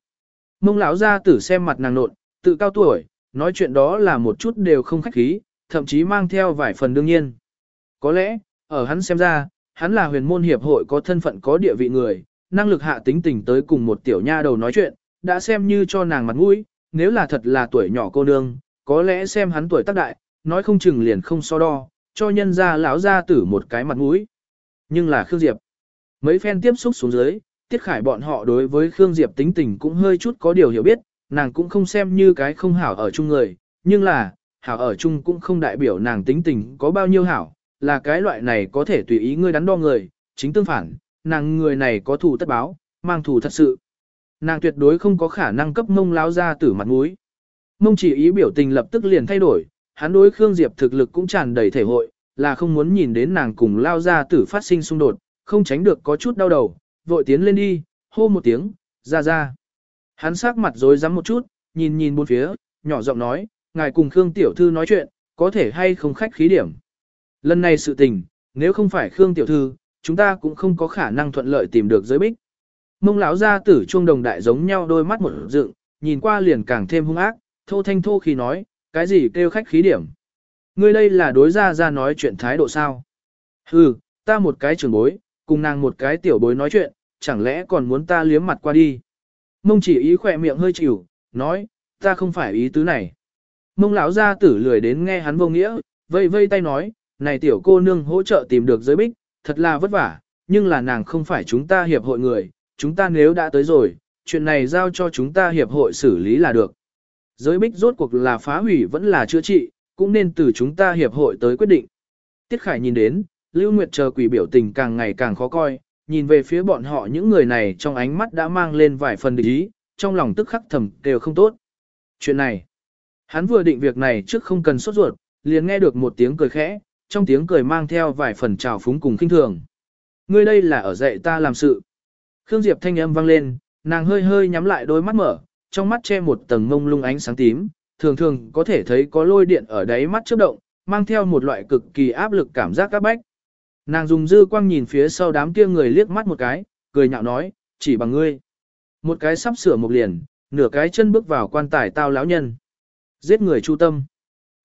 A: Mông lão ra tử xem mặt nàng nộn, tự cao tuổi, nói chuyện đó là một chút đều không khách khí, thậm chí mang theo vài phần đương nhiên. Có lẽ, ở hắn xem ra, hắn là huyền môn hiệp hội có thân phận có địa vị người, năng lực hạ tính tình tới cùng một tiểu nha đầu nói chuyện, đã xem như cho nàng mặt mũi, nếu là thật là tuổi nhỏ cô nương, có lẽ xem hắn tuổi tác đại, nói không chừng liền không so đo, cho nhân ra lão ra tử một cái mặt mũi. Nhưng là Khương Diệp. Mấy phen tiếp xúc xuống dưới, Tiết Khải bọn họ đối với Khương Diệp tính tình cũng hơi chút có điều hiểu biết, nàng cũng không xem như cái không hảo ở chung người, nhưng là, hảo ở chung cũng không đại biểu nàng tính tình có bao nhiêu hảo, là cái loại này có thể tùy ý ngươi đắn đo người, chính tương phản, nàng người này có thù tất báo, mang thù thật sự. Nàng tuyệt đối không có khả năng cấp mông lao ra tử mặt mũi. Mông chỉ ý biểu tình lập tức liền thay đổi, hắn đối Khương Diệp thực lực cũng tràn đầy thể hội, là không muốn nhìn đến nàng cùng lao ra tử phát sinh xung đột, không tránh được có chút đau đầu, vội tiến lên đi, hô một tiếng, ra ra. Hắn sắc mặt rối rắm một chút, nhìn nhìn bốn phía, nhỏ giọng nói, ngài cùng Khương Tiểu Thư nói chuyện, có thể hay không khách khí điểm. Lần này sự tình, nếu không phải Khương Tiểu Thư, chúng ta cũng không có khả năng thuận lợi tìm được giới bích. Mông lão gia tử chuông đồng đại giống nhau đôi mắt một dựng, nhìn qua liền càng thêm hung ác, thô thanh thô khi nói, cái gì kêu khách khí điểm. Ngươi đây là đối ra ra nói chuyện thái độ sao? Hừ, ta một cái trưởng bối, cùng nàng một cái tiểu bối nói chuyện, chẳng lẽ còn muốn ta liếm mặt qua đi. Mông chỉ ý khỏe miệng hơi chịu, nói, ta không phải ý tứ này. Mông lão gia tử lười đến nghe hắn vô nghĩa, vây vây tay nói, này tiểu cô nương hỗ trợ tìm được giới bích, thật là vất vả, nhưng là nàng không phải chúng ta hiệp hội người, chúng ta nếu đã tới rồi, chuyện này giao cho chúng ta hiệp hội xử lý là được. Giới bích rốt cuộc là phá hủy vẫn là chữa trị, cũng nên từ chúng ta hiệp hội tới quyết định. Tiết Khải nhìn đến, Lưu Nguyệt chờ quỷ biểu tình càng ngày càng khó coi, nhìn về phía bọn họ những người này trong ánh mắt đã mang lên vài phần địch ý, trong lòng tức khắc thầm đều không tốt. Chuyện này, hắn vừa định việc này trước không cần sốt ruột, liền nghe được một tiếng cười khẽ, trong tiếng cười mang theo vài phần trào phúng cùng kinh thường. Ngươi đây là ở dạy ta làm sự. Khương Diệp thanh âm vang lên, nàng hơi hơi nhắm lại đôi mắt mở, trong mắt che một tầng mông lung ánh sáng tím, thường thường có thể thấy có lôi điện ở đáy mắt chớp động, mang theo một loại cực kỳ áp lực cảm giác các bách. Nàng dùng dư quang nhìn phía sau đám kia người liếc mắt một cái, cười nhạo nói, chỉ bằng ngươi. Một cái sắp sửa một liền, nửa cái chân bước vào quan tài tao lão nhân. Giết người chu tâm.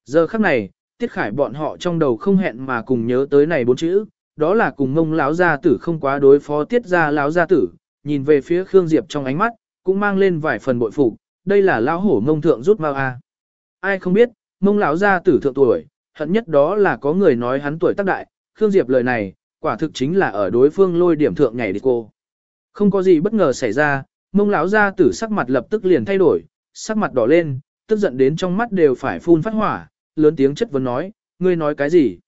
A: Giờ khắc này, Tiết Khải bọn họ trong đầu không hẹn mà cùng nhớ tới này bốn chữ, đó là cùng ngông lão gia tử không quá đối phó Tiết gia lão gia tử, nhìn về phía Khương Diệp trong ánh mắt, cũng mang lên vài phần bội phục, đây là lão hổ mông thượng rút mau a. À. Ai không biết, mông lão gia tử thượng tuổi, hận nhất đó là có người nói hắn tuổi tác đại, Khương Diệp lời này, quả thực chính là ở đối phương lôi điểm thượng nhảy đi cô. Không có gì bất ngờ xảy ra, mông lão gia tử sắc mặt lập tức liền thay đổi, sắc mặt đỏ lên, tức giận đến trong mắt đều phải phun phát hỏa, lớn tiếng chất vấn nói, ngươi nói cái gì?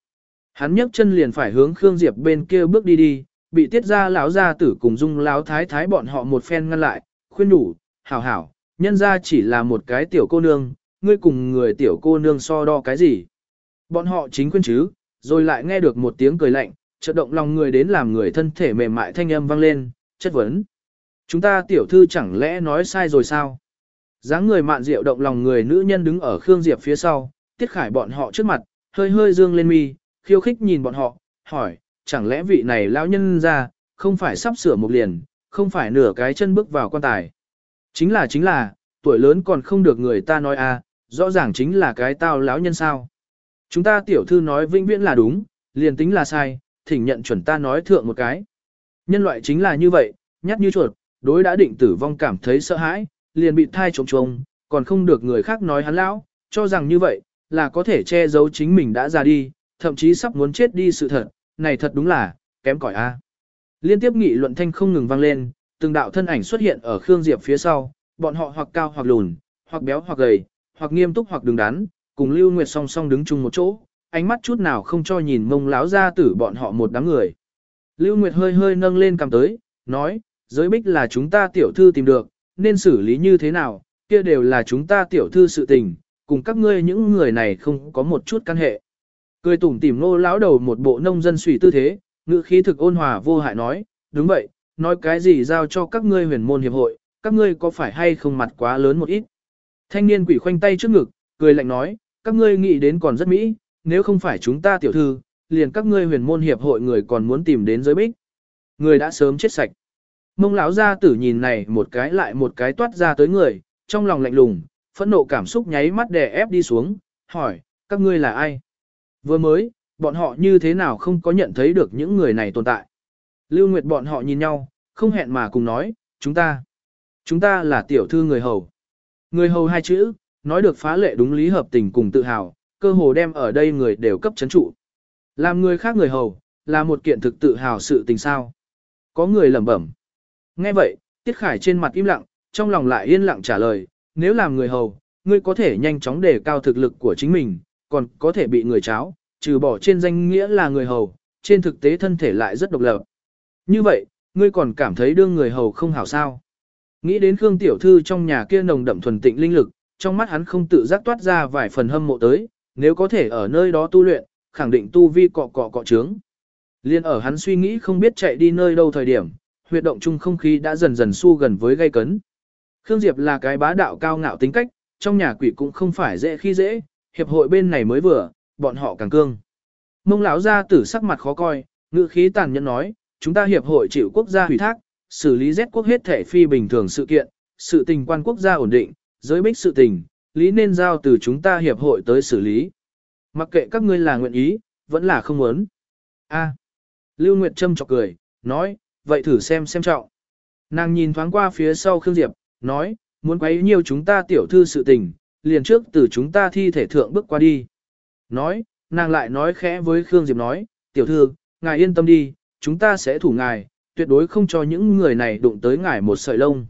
A: Hắn nhấc chân liền phải hướng Khương Diệp bên kia bước đi đi, bị tiết ra lão gia tử cùng dung lão thái thái bọn họ một phen ngăn lại, khuyên đủ, hảo hảo, nhân ra chỉ là một cái tiểu cô nương, ngươi cùng người tiểu cô nương so đo cái gì? Bọn họ chính khuyên chứ, rồi lại nghe được một tiếng cười lạnh, chợt động lòng người đến làm người thân thể mềm mại thanh âm vang lên, chất vấn. Chúng ta tiểu thư chẳng lẽ nói sai rồi sao? Dáng người mạn rượu động lòng người nữ nhân đứng ở Khương Diệp phía sau, tiết khải bọn họ trước mặt, hơi hơi dương lên mi, khiêu khích nhìn bọn họ, hỏi, chẳng lẽ vị này lão nhân ra, không phải sắp sửa một liền, không phải nửa cái chân bước vào quan tài. Chính là chính là, tuổi lớn còn không được người ta nói à, rõ ràng chính là cái tao lão nhân sao. Chúng ta tiểu thư nói vĩnh viễn là đúng, liền tính là sai, thỉnh nhận chuẩn ta nói thượng một cái. Nhân loại chính là như vậy, nhát như chuột, đối đã định tử vong cảm thấy sợ hãi, liền bị thai trống trống, còn không được người khác nói hắn lão, cho rằng như vậy, là có thể che giấu chính mình đã ra đi, thậm chí sắp muốn chết đi sự thật, này thật đúng là, kém cỏi a. Liên tiếp nghị luận thanh không ngừng vang lên, từng đạo thân ảnh xuất hiện ở Khương Diệp phía sau, bọn họ hoặc cao hoặc lùn, hoặc béo hoặc gầy, hoặc nghiêm túc hoặc đứng đắn, cùng Lưu Nguyệt song song đứng chung một chỗ, ánh mắt chút nào không cho nhìn mông láo ra tử bọn họ một đám người. Lưu Nguyệt hơi hơi nâng lên cầm tới, nói, giới bích là chúng ta tiểu thư tìm được, nên xử lý như thế nào, kia đều là chúng ta tiểu thư sự tình, cùng các ngươi những người này không có một chút căn hệ. Cười tủm tỉm nô lão đầu một bộ nông dân suy tư thế, ngữ khí thực ôn hòa vô hại nói, đúng vậy, nói cái gì giao cho các ngươi huyền môn hiệp hội, các ngươi có phải hay không mặt quá lớn một ít. Thanh niên quỷ khoanh tay trước ngực, cười lạnh nói, các ngươi nghĩ đến còn rất mỹ, nếu không phải chúng ta tiểu thư, liền các ngươi huyền môn hiệp hội người còn muốn tìm đến giới bích. Người đã sớm chết sạch. Mông lão gia tử nhìn này một cái lại một cái toát ra tới người, trong lòng lạnh lùng, phẫn nộ cảm xúc nháy mắt đè ép đi xuống, hỏi, các ngươi là ai? Vừa mới, bọn họ như thế nào không có nhận thấy được những người này tồn tại? Lưu Nguyệt bọn họ nhìn nhau, không hẹn mà cùng nói, chúng ta, chúng ta là tiểu thư người hầu. Người hầu hai chữ, nói được phá lệ đúng lý hợp tình cùng tự hào, cơ hồ đem ở đây người đều cấp chấn trụ. Làm người khác người hầu, là một kiện thực tự hào sự tình sao. Có người lẩm bẩm. Nghe vậy, Tiết Khải trên mặt im lặng, trong lòng lại yên lặng trả lời, nếu làm người hầu, ngươi có thể nhanh chóng đề cao thực lực của chính mình, còn có thể bị người cháo, trừ bỏ trên danh nghĩa là người hầu, trên thực tế thân thể lại rất độc lập. Như vậy, ngươi còn cảm thấy đương người hầu không hảo sao? Nghĩ đến Khương Tiểu Thư trong nhà kia nồng đậm thuần tịnh linh lực, trong mắt hắn không tự giác toát ra vài phần hâm mộ tới, nếu có thể ở nơi đó tu luyện, khẳng định tu vi cọ cọ cọ trướng. Liên ở hắn suy nghĩ không biết chạy đi nơi đâu thời điểm, huyệt động chung không khí đã dần dần xu gần với gây cấn. Khương Diệp là cái bá đạo cao ngạo tính cách, trong nhà quỷ cũng không phải dễ khi dễ, hiệp hội bên này mới vừa, bọn họ càng cương. Mông lão gia tử sắc mặt khó coi, ngữ khí tàn nhẫn nói, chúng ta hiệp hội chịu quốc gia hủy thác, xử lý Z quốc hết thể phi bình thường sự kiện, sự tình quan quốc gia ổn định, giới bích sự tình, lý nên giao từ chúng ta hiệp hội tới xử lý. Mặc kệ các ngươi là nguyện ý, vẫn là không muốn. A. Lưu Nguyệt Trâm chọc cười, nói, vậy thử xem xem trọng. Nàng nhìn thoáng qua phía sau Khương Diệp, nói, muốn quấy nhiều chúng ta tiểu thư sự tình, liền trước từ chúng ta thi thể thượng bước qua đi. Nói, nàng lại nói khẽ với Khương Diệp nói, tiểu thư, ngài yên tâm đi, chúng ta sẽ thủ ngài, tuyệt đối không cho những người này đụng tới ngài một sợi lông.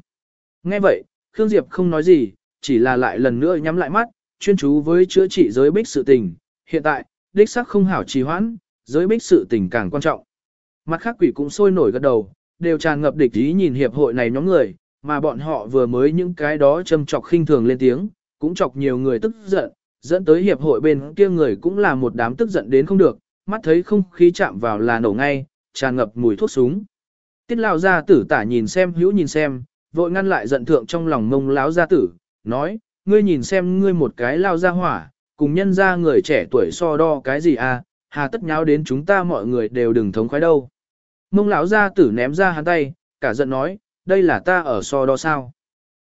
A: Nghe vậy, Khương Diệp không nói gì, chỉ là lại lần nữa nhắm lại mắt, chuyên chú với chữa trị giới bích sự tình. Hiện tại, đích sắc không hảo trì hoãn, giới bích sự tình càng quan trọng. Mặt khác quỷ cũng sôi nổi gật đầu, đều tràn ngập địch ý nhìn hiệp hội này nhóm người, mà bọn họ vừa mới những cái đó châm chọc khinh thường lên tiếng, cũng chọc nhiều người tức giận, dẫn tới hiệp hội bên kia người cũng là một đám tức giận đến không được, mắt thấy không khí chạm vào là nổ ngay, tràn ngập mùi thuốc súng. Tiết lao gia tử tả nhìn xem hữu nhìn xem, vội ngăn lại giận thượng trong lòng mông láo gia tử, nói, ngươi nhìn xem ngươi một cái lao ra hỏa, cùng nhân ra người trẻ tuổi so đo cái gì à, hà tất nháo đến chúng ta mọi người đều đừng thống khoái đâu. Mông lão gia tử ném ra hắn tay, cả giận nói, đây là ta ở so đo sao.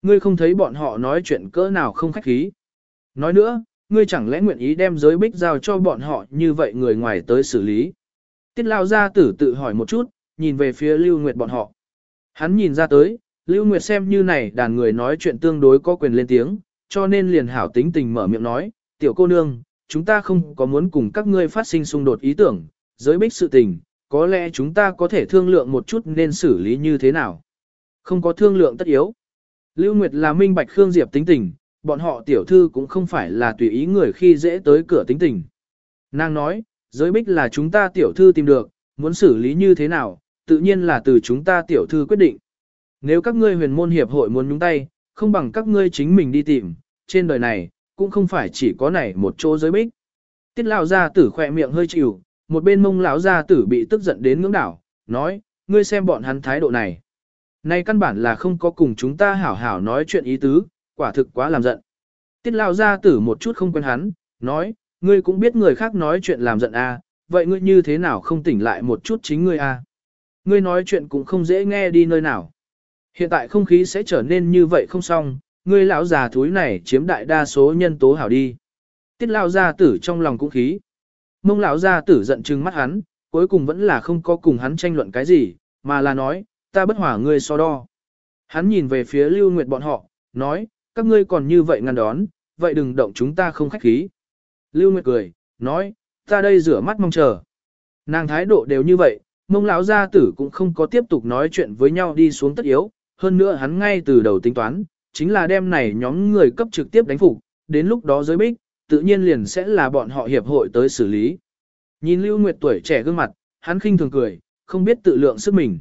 A: Ngươi không thấy bọn họ nói chuyện cỡ nào không khách khí. Nói nữa, ngươi chẳng lẽ nguyện ý đem giới bích giao cho bọn họ như vậy người ngoài tới xử lý. Tiết lao gia tử tự hỏi một chút, nhìn về phía Lưu Nguyệt bọn họ. Hắn nhìn ra tới, Lưu Nguyệt xem như này đàn người nói chuyện tương đối có quyền lên tiếng, cho nên liền hảo tính tình mở miệng nói, tiểu cô nương, chúng ta không có muốn cùng các ngươi phát sinh xung đột ý tưởng, giới bích sự tình, có lẽ chúng ta có thể thương lượng một chút nên xử lý như thế nào. Không có thương lượng tất yếu. Lưu Nguyệt là minh bạch Khương Diệp tính tình, bọn họ tiểu thư cũng không phải là tùy ý người khi dễ tới cửa tính tình. Nàng nói, giới bích là chúng ta tiểu thư tìm được, muốn xử lý như thế nào, tự nhiên là từ chúng ta tiểu thư quyết định. Nếu các ngươi huyền môn hiệp hội muốn nhúng tay, không bằng các ngươi chính mình đi tìm, trên đời này, cũng không phải chỉ có này một chỗ giới bích. Tiết lão gia tử khỏe miệng hơi chịu, một bên mông lão gia tử bị tức giận đến ngưỡng đảo, nói, ngươi xem bọn hắn thái độ này. Này căn bản là không có cùng chúng ta hảo hảo nói chuyện ý tứ, quả thực quá làm giận. Tiết lão gia tử một chút không quen hắn, nói, ngươi cũng biết người khác nói chuyện làm giận à, vậy ngươi như thế nào không tỉnh lại một chút chính ngươi à? Ngươi nói chuyện cũng không dễ nghe đi nơi nào. Hiện tại không khí sẽ trở nên như vậy không xong, ngươi lão già thúi này chiếm đại đa số nhân tố hảo đi. Tiết lão gia tử trong lòng cũng khí. Mông lão gia tử giận trừng mắt hắn, cuối cùng vẫn là không có cùng hắn tranh luận cái gì, mà là nói, ta bất hỏa ngươi so đo. Hắn nhìn về phía Lưu Nguyệt bọn họ, nói, các ngươi còn như vậy ngăn đón, vậy đừng động chúng ta không khách khí. Lưu Nguyệt cười, nói, ta đây rửa mắt mong chờ. Nàng thái độ đều như vậy, mông lão gia tử cũng không có tiếp tục nói chuyện với nhau đi xuống tất yếu, hơn nữa hắn ngay từ đầu tính toán, chính là đem này nhóm người cấp trực tiếp đánh phục, đến lúc đó giới bích, tự nhiên liền sẽ là bọn họ hiệp hội tới xử lý. Nhìn Lưu Nguyệt tuổi trẻ gương mặt, hắn khinh thường cười, không biết tự lượng sức mình.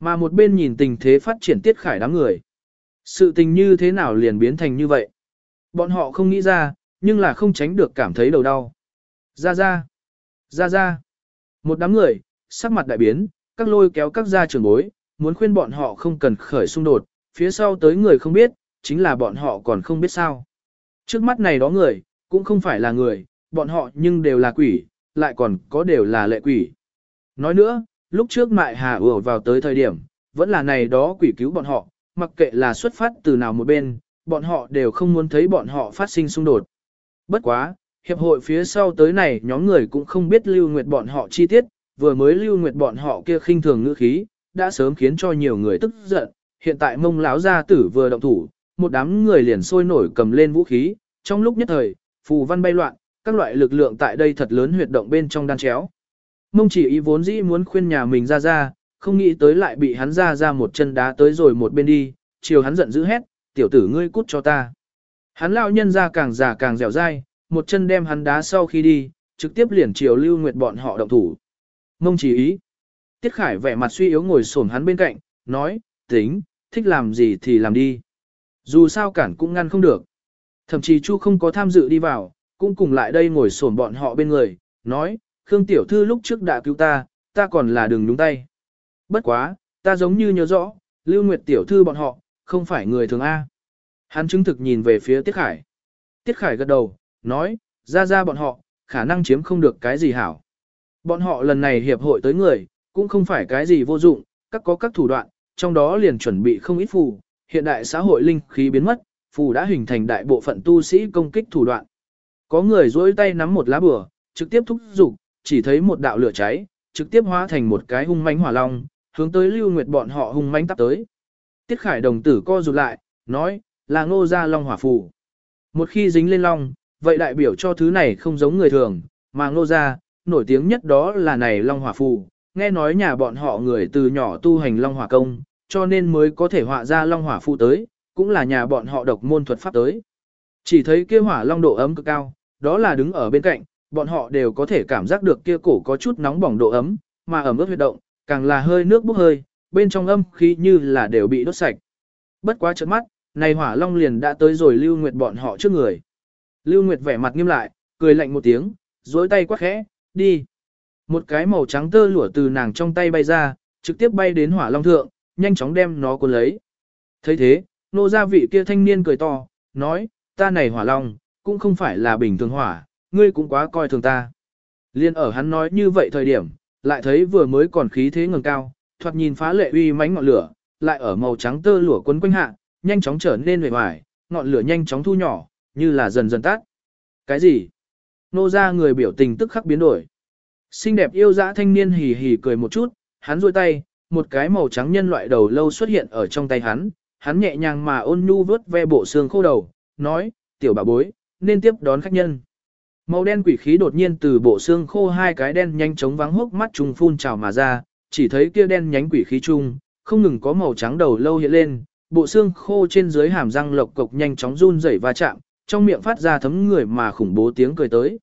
A: Mà một bên nhìn tình thế phát triển tiết khải đám người. Sự tình như thế nào liền biến thành như vậy? Bọn họ không nghĩ ra, nhưng là không tránh được cảm thấy đầu đau. Ra ra, ra ra. Một đám người, sắc mặt đại biến, các lôi kéo các gia trưởng bối, muốn khuyên bọn họ không cần khởi xung đột, phía sau tới người không biết, chính là bọn họ còn không biết sao. Trước mắt này đó người, cũng không phải là người, bọn họ nhưng đều là quỷ, lại còn có đều là lệ quỷ. Nói nữa, lúc trước mại hà ùa vào tới thời điểm, vẫn là này đó quỷ cứu bọn họ, mặc kệ là xuất phát từ nào một bên, bọn họ đều không muốn thấy bọn họ phát sinh xung đột. Bất quá, hiệp hội phía sau tới này nhóm người cũng không biết lưu nguyệt bọn họ chi tiết, vừa mới lưu nguyệt bọn họ kia khinh thường ngữ khí, đã sớm khiến cho nhiều người tức giận, hiện tại mông lão gia tử vừa động thủ, một đám người liền sôi nổi cầm lên vũ khí, trong lúc nhất thời, phù văn bay loạn, các loại lực lượng tại đây thật lớn huyệt động bên trong đan chéo. Mông chỉ ý vốn dĩ muốn khuyên nhà mình ra ra, không nghĩ tới lại bị hắn ra ra một chân đá tới rồi một bên đi, chiều hắn giận dữ hét, tiểu tử ngươi cút cho ta. Hắn lão nhân ra càng già càng dẻo dai, một chân đem hắn đá sau khi đi, trực tiếp liền chiều lưu nguyệt bọn họ động thủ. Mông chỉ ý. Tiết Khải vẻ mặt suy yếu ngồi xổm hắn bên cạnh, nói, tính, thích làm gì thì làm đi. Dù sao cản cũng ngăn không được. Thậm chí Chu không có tham dự đi vào, cũng cùng lại đây ngồi xổm bọn họ bên người, nói, Khương Tiểu Thư lúc trước đã cứu ta, ta còn là đừng nhúng tay. Bất quá, ta giống như nhớ rõ, Lưu Nguyệt Tiểu Thư bọn họ, không phải người thường A. Hắn chứng thực nhìn về phía Tiết Khải. Tiết Khải gật đầu, nói, ra ra bọn họ, khả năng chiếm không được cái gì hảo. Bọn họ lần này hiệp hội tới người, cũng không phải cái gì vô dụng, các có các thủ đoạn, trong đó liền chuẩn bị không ít phù, hiện đại xã hội linh khí biến mất, phù đã hình thành đại bộ phận tu sĩ công kích thủ đoạn. Có người duỗi tay nắm một lá bùa, trực tiếp thúc dục, chỉ thấy một đạo lửa cháy, trực tiếp hóa thành một cái hung mãnh hỏa long, hướng tới Lưu Nguyệt bọn họ hung mãnh tắp tới. Tiết Khải đồng tử co rụt lại, nói, là ngô gia long hỏa phù. Một khi dính lên long, vậy đại biểu cho thứ này không giống người thường, mà ngô gia, nổi tiếng nhất đó là này long hỏa phù, nghe nói nhà bọn họ người từ nhỏ tu hành long hỏa công, cho nên mới có thể họa ra long hỏa phù tới, cũng là nhà bọn họ độc môn thuật pháp tới. Chỉ thấy kia hỏa long độ ấm cực cao, đó là đứng ở bên cạnh, bọn họ đều có thể cảm giác được kia cổ có chút nóng bỏng độ ấm, mà ở mức huyệt động, càng là hơi nước bốc hơi, bên trong âm khí như là đều bị đốt sạch. Bất quá chợt mắt, này hỏa long liền đã tới rồi Lưu Nguyệt bọn họ trước người. Lưu Nguyệt vẻ mặt nghiêm lại, cười lạnh một tiếng, duỗi tay quát khẽ, đi. Một cái màu trắng tơ lụa từ nàng trong tay bay ra, trực tiếp bay đến hỏa long thượng, nhanh chóng đem nó cuốn lấy. thấy thế, nô gia vị kia thanh niên cười to, nói, ta này hỏa long, cũng không phải là bình thường hỏa, ngươi cũng quá coi thường ta. Liên ở hắn nói như vậy thời điểm, lại thấy vừa mới còn khí thế ngừng cao, thoạt nhìn phá lệ uy mãnh ngọn lửa, lại ở màu trắng tơ lửa quấn quanh hạ, nhanh chóng trở nên vẻ vải, ngọn lửa nhanh chóng thu nhỏ, như là dần dần tắt. Cái gì? Nô ra người biểu tình tức khắc biến đổi. Xinh đẹp yêu dã thanh niên hì hì cười một chút, hắn duỗi tay, một cái màu trắng nhân loại đầu lâu xuất hiện ở trong tay hắn, hắn nhẹ nhàng mà ôn nhu vớt ve bộ xương khô đầu, nói, tiểu bà bối, nên tiếp đón khách nhân. Màu đen quỷ khí đột nhiên từ bộ xương khô hai cái đen nhanh chóng vắng hốc mắt trùng phun trào mà ra, chỉ thấy kia đen nhánh quỷ khí chung, không ngừng có màu trắng đầu lâu hiện lên, bộ xương khô trên dưới hàm răng lộc cộc nhanh chóng run rẩy va chạm, trong miệng phát ra thấm người mà khủng bố tiếng cười tới.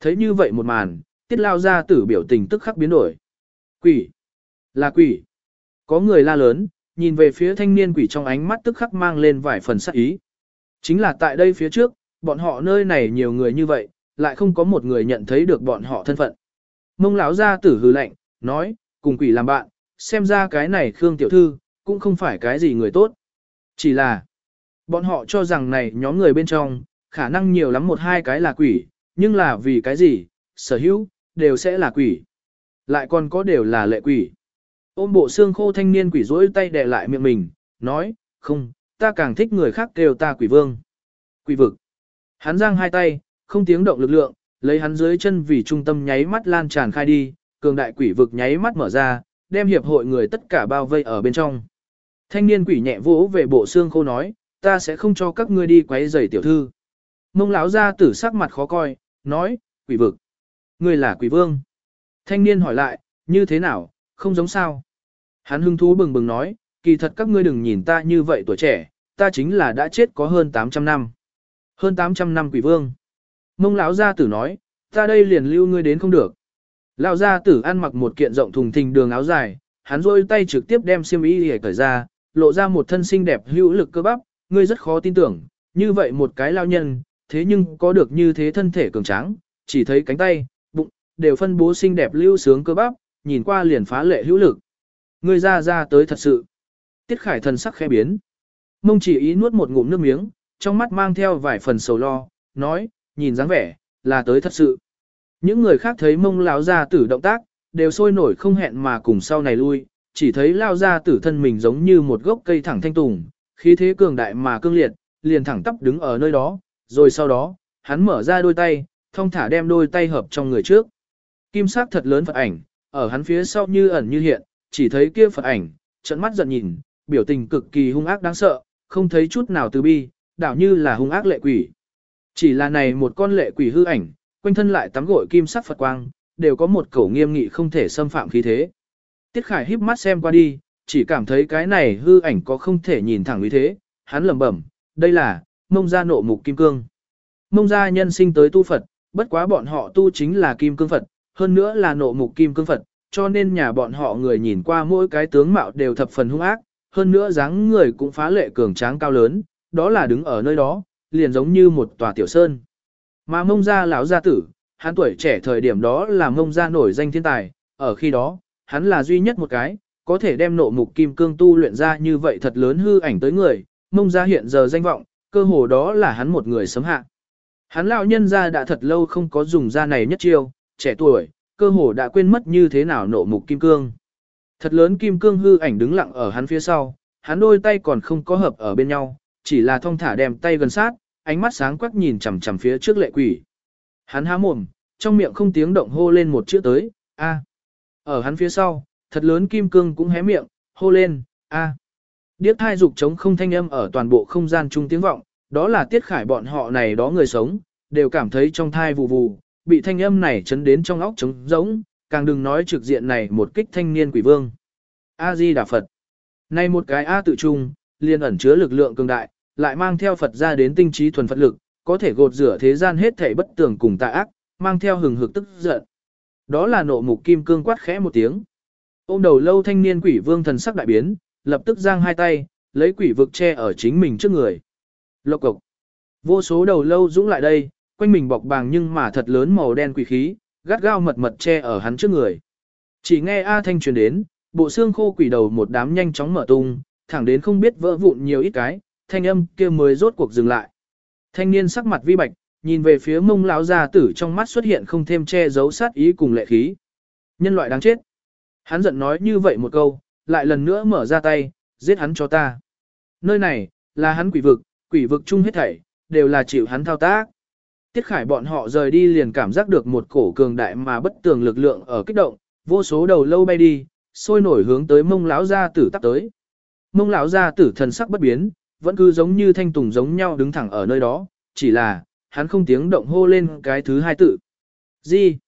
A: Thấy như vậy một màn, tiết lao ra tử biểu tình tức khắc biến đổi. Quỷ! Là quỷ! Có người la lớn, nhìn về phía thanh niên quỷ trong ánh mắt tức khắc mang lên vài phần sắc ý. Chính là tại đây phía trước, bọn họ nơi này nhiều người như vậy, lại không có một người nhận thấy được bọn họ thân phận. Mông lão ra tử hư lạnh, nói, cùng quỷ làm bạn, xem ra cái này Khương Tiểu Thư, cũng không phải cái gì người tốt. Chỉ là, bọn họ cho rằng này nhóm người bên trong, khả năng nhiều lắm một hai cái là quỷ, nhưng là vì cái gì, sở hữu, đều sẽ là quỷ. Lại còn có đều là lệ quỷ. Ôm bộ xương khô thanh niên quỷ rỗi tay đè lại miệng mình, nói, không, ta càng thích người khác kêu ta quỷ vương. Quỷ vực. Hắn giang hai tay, không tiếng động lực lượng, lấy hắn dưới chân vì trung tâm nháy mắt lan tràn khai đi, cường đại quỷ vực nháy mắt mở ra, đem hiệp hội người tất cả bao vây ở bên trong. Thanh niên quỷ nhẹ vỗ về bộ xương khô nói, ta sẽ không cho các ngươi đi quấy rầy tiểu thư. Mông lão ra tử sắc mặt khó coi, nói, quỷ vực. Ngươi là quỷ vương. Thanh niên hỏi lại, như thế nào, không giống sao. Hắn hưng thú bừng bừng nói, kỳ thật các ngươi đừng nhìn ta như vậy tuổi trẻ, ta chính là đã chết có hơn 800 năm. Hơn 800 năm quỷ vương. Mông lão gia tử nói, ta đây liền lưu ngươi đến không được. Lão gia tử ăn mặc một kiện rộng thùng thình đường áo dài, hắn rôi tay trực tiếp đem xiêm y để cởi ra, lộ ra một thân xinh đẹp hữu lực cơ bắp, ngươi rất khó tin tưởng, như vậy một cái lao nhân, thế nhưng có được như thế thân thể cường tráng, chỉ thấy cánh tay, bụng, đều phân bố xinh đẹp lưu sướng cơ bắp, nhìn qua liền phá lệ hữu lực. Ngươi ra ra tới thật sự. Tiết khải thần sắc khẽ biến. Mông chỉ ý nuốt một ngụm nước miếng, trong mắt mang theo vài phần sầu lo, nói, nhìn dáng vẻ, là tới thật sự. Những người khác thấy mông lão gia tử động tác, đều sôi nổi không hẹn mà cùng sau này lui, chỉ thấy lao gia tử thân mình giống như một gốc cây thẳng thanh tùng, khí thế cường đại mà cương liệt, liền thẳng tắp đứng ở nơi đó, rồi sau đó, hắn mở ra đôi tay, thông thả đem đôi tay hợp trong người trước. Kim sắc thật lớn Phật ảnh, ở hắn phía sau như ẩn như hiện, chỉ thấy kia Phật ảnh, trận mắt giận nhìn, biểu tình cực kỳ hung ác đáng sợ, không thấy chút nào từ bi, đảo như là hung ác lệ quỷ. Chỉ là này một con lệ quỷ hư ảnh, quanh thân lại tắm gội kim sắc Phật quang, đều có một cổ nghiêm nghị không thể xâm phạm khí thế. Tiết Khải híp mắt xem qua đi, chỉ cảm thấy cái này hư ảnh có không thể nhìn thẳng như thế, hắn lẩm bẩm, đây là mông gia nộ mục kim cương. Mông gia nhân sinh tới tu Phật, bất quá bọn họ tu chính là kim cương Phật, hơn nữa là nộ mục kim cương Phật, cho nên nhà bọn họ người nhìn qua mỗi cái tướng mạo đều thập phần hung ác, hơn nữa dáng người cũng phá lệ cường tráng cao lớn, đó là đứng ở nơi đó, liền giống như một tòa tiểu sơn. Mà mông gia lão gia tử, hắn tuổi trẻ thời điểm đó là mông gia nổi danh thiên tài, ở khi đó, hắn là duy nhất một cái, có thể đem nộ mục kim cương tu luyện ra như vậy thật lớn hư ảnh tới người, mông gia hiện giờ danh vọng, cơ hồ đó là hắn một người sấm hạ. Hắn lão nhân gia đã thật lâu không có dùng ra này nhất chiêu, trẻ tuổi, cơ hồ đã quên mất như thế nào nộ mục kim cương. Thật lớn kim cương hư ảnh đứng lặng ở hắn phía sau, hắn đôi tay còn không có hợp ở bên nhau, chỉ là thong thả đem tay gần sát, ánh mắt sáng quắc nhìn chằm chằm phía trước lệ quỷ. Hắn há mồm, trong miệng không tiếng động hô lên một chữ tới, a. Ở hắn phía sau, thật lớn kim cương cũng hé miệng, hô lên, a. Điếc thai dục trống không thanh âm ở toàn bộ không gian trung tiếng vọng, đó là tiết khải bọn họ này đó người sống, đều cảm thấy trong thai vù vù, bị thanh âm này chấn đến trong óc trống rỗng, càng đừng nói trực diện này một kích thanh niên quỷ vương. A-di Đà Phật. Này một cái A tự trung, liền ẩn chứa lực lượng cường đại, lại mang theo Phật ra đến tinh trí thuần Phật lực, có thể gột rửa thế gian hết thảy bất tường cùng tà ác, mang theo hừng hực tức giận. Đó là nộ mục kim cương quát khẽ một tiếng. Ôm đầu lâu thanh niên quỷ vương thần sắc đại biến, lập tức giang hai tay, lấy quỷ vực che ở chính mình trước người. Lộc cục. Vô số đầu lâu dũng lại đây, quanh mình bọc bàng nhưng mà thật lớn màu đen quỷ khí, gắt gao mật mật che ở hắn trước người. Chỉ nghe A Thanh truyền đến, bộ xương khô quỷ đầu một đám nhanh chóng mở tung, thẳng đến không biết vỡ vụn nhiều ít cái, thanh âm kia mới rốt cuộc dừng lại. Thanh niên sắc mặt vi bạch, nhìn về phía mông lão gia tử trong mắt xuất hiện không thêm che giấu sát ý cùng lệ khí. Nhân loại đáng chết. Hắn giận nói như vậy một câu, lại lần nữa mở ra tay, giết hắn cho ta. Nơi này, là hắn quỷ vực, quỷ vực chung hết thảy, đều là chịu hắn thao tác. Tiết khải bọn họ rời đi liền cảm giác được một cổ cường đại mà bất tường lực lượng ở kích động, vô số đầu lâu bay đi, sôi nổi hướng tới mông lão gia tử tắp tới. Mông lão gia tử thần sắc bất biến, vẫn cứ giống như thanh tùng giống nhau đứng thẳng ở nơi đó, chỉ là, hắn không tiếng động hô lên cái thứ hai tự. Gì?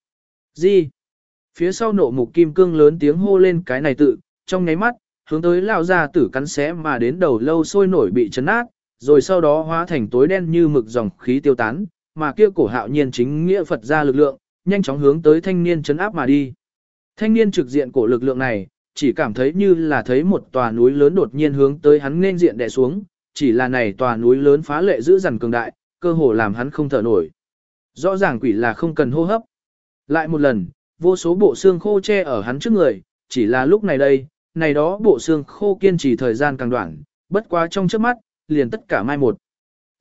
A: Gì? Phía sau nộ mục kim cương lớn tiếng hô lên cái này tự, trong nháy mắt, hướng tới lão gia tử cắn xé mà đến đầu lâu sôi nổi bị chấn nát, rồi sau đó hóa thành tối đen như mực dòng khí tiêu tán, mà kia cổ hạo nhiên chính nghĩa Phật ra lực lượng, nhanh chóng hướng tới thanh niên chấn áp mà đi. Thanh niên trực diện cổ lực lượng này, chỉ cảm thấy như là thấy một tòa núi lớn đột nhiên hướng tới hắn nên diện đè xuống, chỉ là này tòa núi lớn phá lệ giữ dằn cường đại, cơ hồ làm hắn không thở nổi. Rõ ràng quỷ là không cần hô hấp. Lại một lần, vô số bộ xương khô che ở hắn trước người, chỉ là lúc này đây, này đó bộ xương khô kiên trì thời gian càng đoạn, bất quá trong trước mắt, liền tất cả mai một.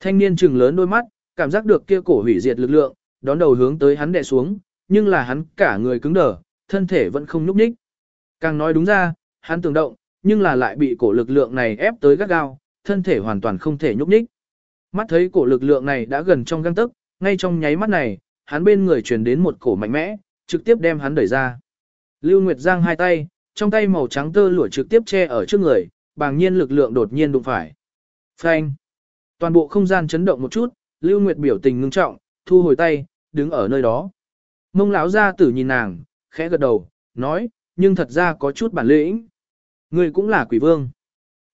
A: Thanh niên trừng lớn đôi mắt, cảm giác được kia cổ hủy diệt lực lượng, đón đầu hướng tới hắn đè xuống, nhưng là hắn cả người cứng đờ, thân thể vẫn không nhúc nhích. Càng nói đúng ra, hắn tưởng động, nhưng là lại bị cổ lực lượng này ép tới gắt gao, thân thể hoàn toàn không thể nhúc nhích. Mắt thấy cổ lực lượng này đã gần trong găng tức, ngay trong nháy mắt này, hắn bên người truyền đến một cổ mạnh mẽ, trực tiếp đem hắn đẩy ra. Lưu Nguyệt giang hai tay, trong tay màu trắng tơ lụa trực tiếp che ở trước người, bàng nhiên lực lượng đột nhiên đụng phải. Phanh! Toàn bộ không gian chấn động một chút, Lưu Nguyệt biểu tình ngưng trọng, thu hồi tay, đứng ở nơi đó. Mông lão gia tử nhìn nàng, khẽ gật đầu, nói, nhưng thật ra có chút bản lĩnh. Ngươi cũng là quỷ vương.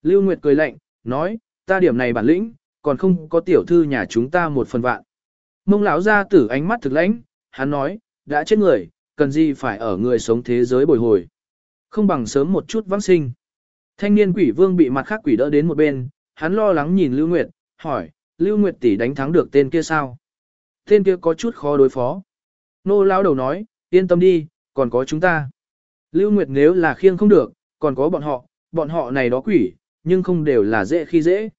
A: Lưu Nguyệt cười lạnh, nói, ta điểm này bản lĩnh, còn không có tiểu thư nhà chúng ta một phần vạn. Mông lão gia tử ánh mắt thực lãnh, hắn nói, đã chết người, cần gì phải ở người sống thế giới bồi hồi. Không bằng sớm một chút vãng sinh. Thanh niên quỷ vương bị mặt khác quỷ đỡ đến một bên, hắn lo lắng nhìn Lưu Nguyệt, hỏi, Lưu Nguyệt tỷ đánh thắng được tên kia sao? Tên kia có chút khó đối phó. Nô lão đầu nói, yên tâm đi, còn có chúng ta. Lưu Nguyệt nếu là khiêng không được, còn có bọn họ, bọn họ này đó quỷ, nhưng không đều là dễ khi dễ.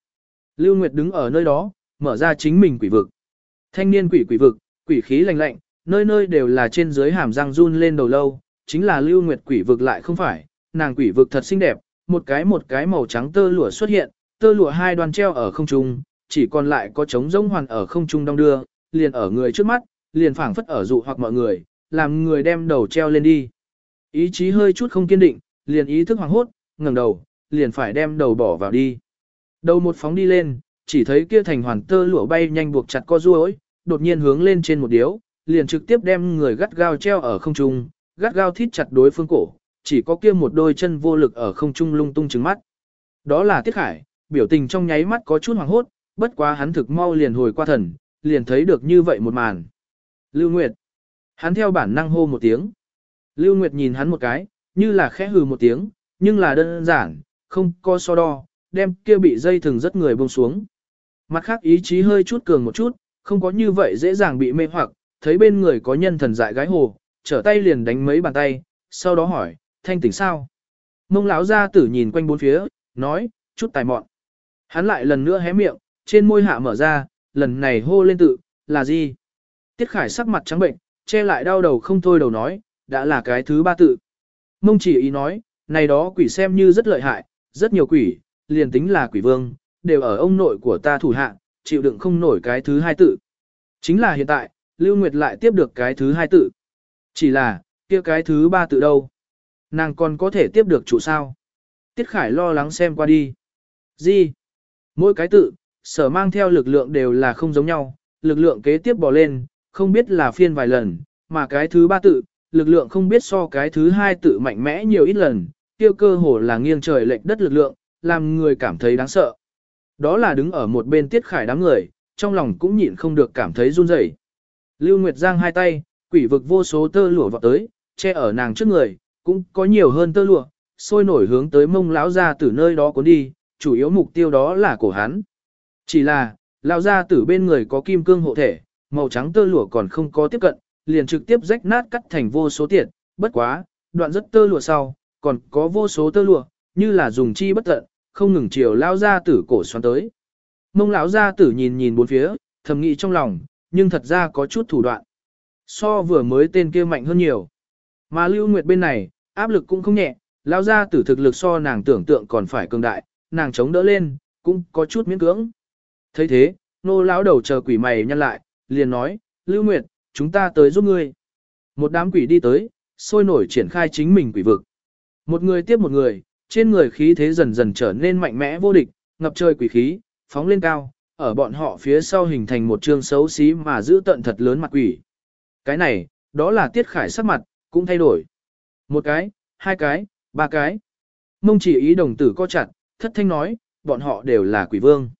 A: Lưu Nguyệt đứng ở nơi đó, mở ra chính mình quỷ vực. Thanh niên quỷ quỷ vực, quỷ khí lạnh lạnh, nơi nơi đều là trên dưới hàm răng run lên đầu lâu, chính là Lưu Nguyệt quỷ vực lại không phải, nàng quỷ vực thật xinh đẹp, một cái một cái màu trắng tơ lụa xuất hiện, tơ lụa hai đoàn treo ở không trung, chỉ còn lại có trống rỗng hoàn ở không trung đong đưa, liền ở người trước mắt, liền phảng phất ở dụ hoặc mọi người, làm người đem đầu treo lên đi. Ý chí hơi chút không kiên định, liền ý thức hoàng hốt, ngẩng đầu, liền phải đem đầu bỏ vào đi. Đầu một phóng đi lên, chỉ thấy kia thành hoàn tơ lụa bay nhanh buộc chặt co duỗi, đột nhiên hướng lên trên một điếu, liền trực tiếp đem người gắt gao treo ở không trung, gắt gao thít chặt đối phương cổ, chỉ có kia một đôi chân vô lực ở không trung lung tung trừng mắt. Đó là Tiết Khải, biểu tình trong nháy mắt có chút hoàng hốt, bất quá hắn thực mau liền hồi qua thần, liền thấy được như vậy một màn. Lưu Nguyệt. Hắn theo bản năng hô một tiếng. Lưu Nguyệt nhìn hắn một cái, như là khẽ hừ một tiếng, nhưng là đơn giản, không có so đo, đem kia bị dây thừng rất người buông xuống. Mặt khác ý chí hơi chút cường một chút, không có như vậy dễ dàng bị mê hoặc, thấy bên người có nhân thần dại gái hồ, trở tay liền đánh mấy bàn tay, sau đó hỏi, thanh tỉnh sao? Mông lão gia tử nhìn quanh bốn phía, nói, chút tài mọn. Hắn lại lần nữa hé miệng, trên môi hạ mở ra, lần này hô lên tự, là gì? Tiết Khải sắc mặt trắng bệnh, che lại đau đầu không thôi đầu nói, đã là cái thứ ba tự. Mông chỉ ý nói, này đó quỷ xem như rất lợi hại, rất nhiều quỷ, liền tính là quỷ vương, đều ở ông nội của ta thủ hạ, chịu đựng không nổi cái thứ hai tự. Chính là hiện tại, Lưu Nguyệt lại tiếp được cái thứ hai tự. Chỉ là, kia cái thứ ba tự đâu? Nàng còn có thể tiếp được chủ sao? Tiết Khải lo lắng xem qua đi. Gì? Mỗi cái tự, sở mang theo lực lượng đều là không giống nhau, lực lượng kế tiếp bò lên, không biết là phiên vài lần, mà cái thứ ba tự, lực lượng không biết so cái thứ hai tự mạnh mẽ nhiều ít lần, tiêu cơ hồ là nghiêng trời lệch đất lực lượng, làm người cảm thấy đáng sợ. Đó là đứng ở một bên tiết khải đám người, trong lòng cũng nhịn không được cảm thấy run rẩy. Lưu Nguyệt Giang hai tay, quỷ vực vô số tơ lụa vọt tới, che ở nàng trước người, cũng có nhiều hơn tơ lụa, sôi nổi hướng tới mông lão ra từ nơi đó cuốn đi, chủ yếu mục tiêu đó là cổ hắn. Chỉ là, lão gia tử bên người có kim cương hộ thể, màu trắng tơ lụa còn không có tiếp cận, liền trực tiếp rách nát cắt thành vô số tiện, bất quá, đoạn rất tơ lụa sau, còn có vô số tơ lụa, như là dùng chi bất tận, không ngừng chiều lão gia tử cổ xoắn tới. Mông lão gia tử nhìn nhìn bốn phía, thầm nghĩ trong lòng, nhưng thật ra có chút thủ đoạn. So vừa mới tên kia mạnh hơn nhiều. Mà Lưu Nguyệt bên này, áp lực cũng không nhẹ, lão gia tử thực lực so nàng tưởng tượng còn phải cường đại, nàng chống đỡ lên, cũng có chút miễn cưỡng thấy thế, nô lão đầu chờ quỷ mày nhăn lại, liền nói, Lưu Nguyệt, chúng ta tới giúp ngươi. Một đám quỷ đi tới, sôi nổi triển khai chính mình quỷ vực. Một người tiếp một người, trên người khí thế dần dần trở nên mạnh mẽ vô địch, ngập trời quỷ khí, phóng lên cao, ở bọn họ phía sau hình thành một trương xấu xí mà giữ tận thật lớn mặt quỷ. Cái này, đó là tiết khải sắc mặt, cũng thay đổi. Một cái, hai cái, ba cái. Mông chỉ ý đồng tử co chặt, thất thanh nói, bọn họ đều là quỷ vương.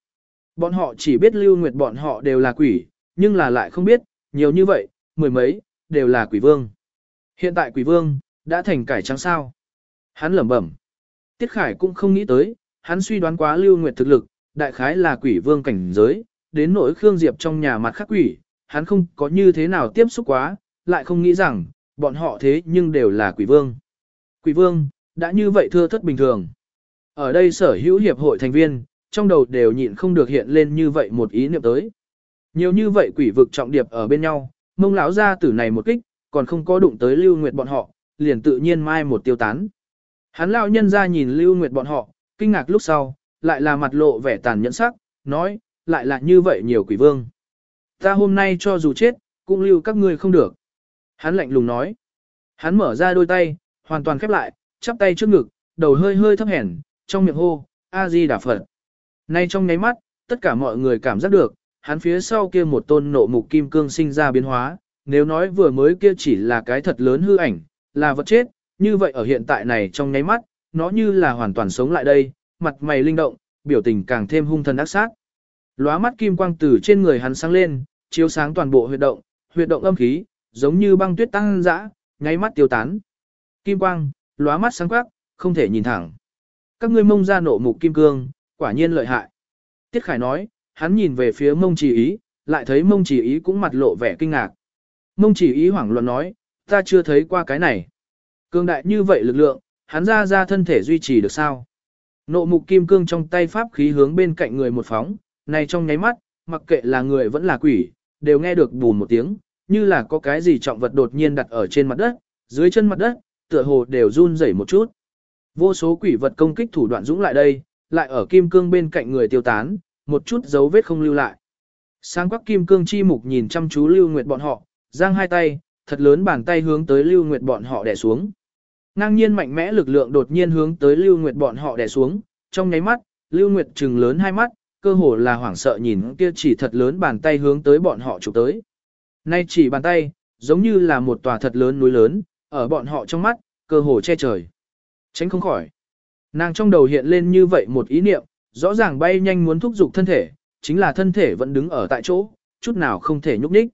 A: Bọn họ chỉ biết lưu nguyệt bọn họ đều là quỷ, nhưng là lại không biết, nhiều như vậy, mười mấy, đều là quỷ vương. Hiện tại quỷ vương, đã thành cải trắng sao. Hắn lẩm bẩm. Tiết Khải cũng không nghĩ tới, hắn suy đoán quá lưu nguyệt thực lực, đại khái là quỷ vương cảnh giới, đến nỗi Khương Diệp trong nhà mặt khắc quỷ, hắn không có như thế nào tiếp xúc quá, lại không nghĩ rằng, bọn họ thế nhưng đều là quỷ vương. Quỷ vương, đã như vậy thưa thất bình thường. Ở đây sở hữu hiệp hội thành viên, trong đầu đều nhịn không được hiện lên như vậy một ý niệm tới. Nhiều như vậy quỷ vực trọng điệp ở bên nhau, mông lão ra tử này một kích, còn không có đụng tới lưu nguyệt bọn họ, liền tự nhiên mai một tiêu tán. Hắn lão nhân ra nhìn lưu nguyệt bọn họ, kinh ngạc lúc sau, lại là mặt lộ vẻ tàn nhẫn sắc, nói, lại là như vậy nhiều quỷ vương. Ta hôm nay cho dù chết, cũng lưu các ngươi không được. Hắn lạnh lùng nói. Hắn mở ra đôi tay, hoàn toàn khép lại, chắp tay trước ngực, đầu hơi hơi thấp hèn, trong miệng hô, A-di đà Phật. Nay trong nháy mắt, tất cả mọi người cảm giác được, hắn phía sau kia một tôn nộ mục kim cương sinh ra biến hóa, nếu nói vừa mới kia chỉ là cái thật lớn hư ảnh, là vật chết, như vậy ở hiện tại này trong nháy mắt, nó như là hoàn toàn sống lại đây, mặt mày linh động, biểu tình càng thêm hung thần ác sát. Lóa mắt kim quang từ trên người hắn sáng lên, chiếu sáng toàn bộ huyệt động, huyệt động âm khí, giống như băng tuyết tăng dã, nháy mắt tiêu tán. Kim quang, lóa mắt sáng quắc, không thể nhìn thẳng. Các ngươi mông ra nộ mục kim cương, quả nhiên lợi hại. Tiết Khải nói, hắn nhìn về phía mông chỉ ý, lại thấy mông chỉ ý cũng mặt lộ vẻ kinh ngạc. Mông chỉ ý hoảng loạn nói, ta chưa thấy qua cái này. Cương đại như vậy lực lượng, hắn ra ra thân thể duy trì được sao? Nộ mục kim cương trong tay pháp khí hướng bên cạnh người một phóng, này trong nháy mắt, mặc kệ là người vẫn là quỷ, đều nghe được bùn một tiếng, như là có cái gì trọng vật đột nhiên đặt ở trên mặt đất, dưới chân mặt đất, tựa hồ đều run rẩy một chút. Vô số quỷ vật công kích thủ đoạn dũng lại đây, lại ở kim cương bên cạnh người tiêu tán, một chút dấu vết không lưu lại. Sáng quắc kim cương chi mục nhìn chăm chú Lưu Nguyệt bọn họ, giang hai tay, thật lớn bàn tay hướng tới Lưu Nguyệt bọn họ đè xuống. Ngang nhiên mạnh mẽ lực lượng đột nhiên hướng tới Lưu Nguyệt bọn họ đè xuống, trong nháy mắt, Lưu Nguyệt trừng lớn hai mắt, cơ hồ là hoảng sợ nhìn kia chỉ thật lớn bàn tay hướng tới bọn họ chụp tới. Nay chỉ bàn tay, giống như là một tòa thật lớn núi lớn, ở bọn họ trong mắt, cơ hồ che trời. Tránh không khỏi. Nàng trong đầu hiện lên như vậy một ý niệm, rõ ràng bay nhanh muốn thúc giục thân thể, chính là thân thể vẫn đứng ở tại chỗ, chút nào không thể nhúc nhích.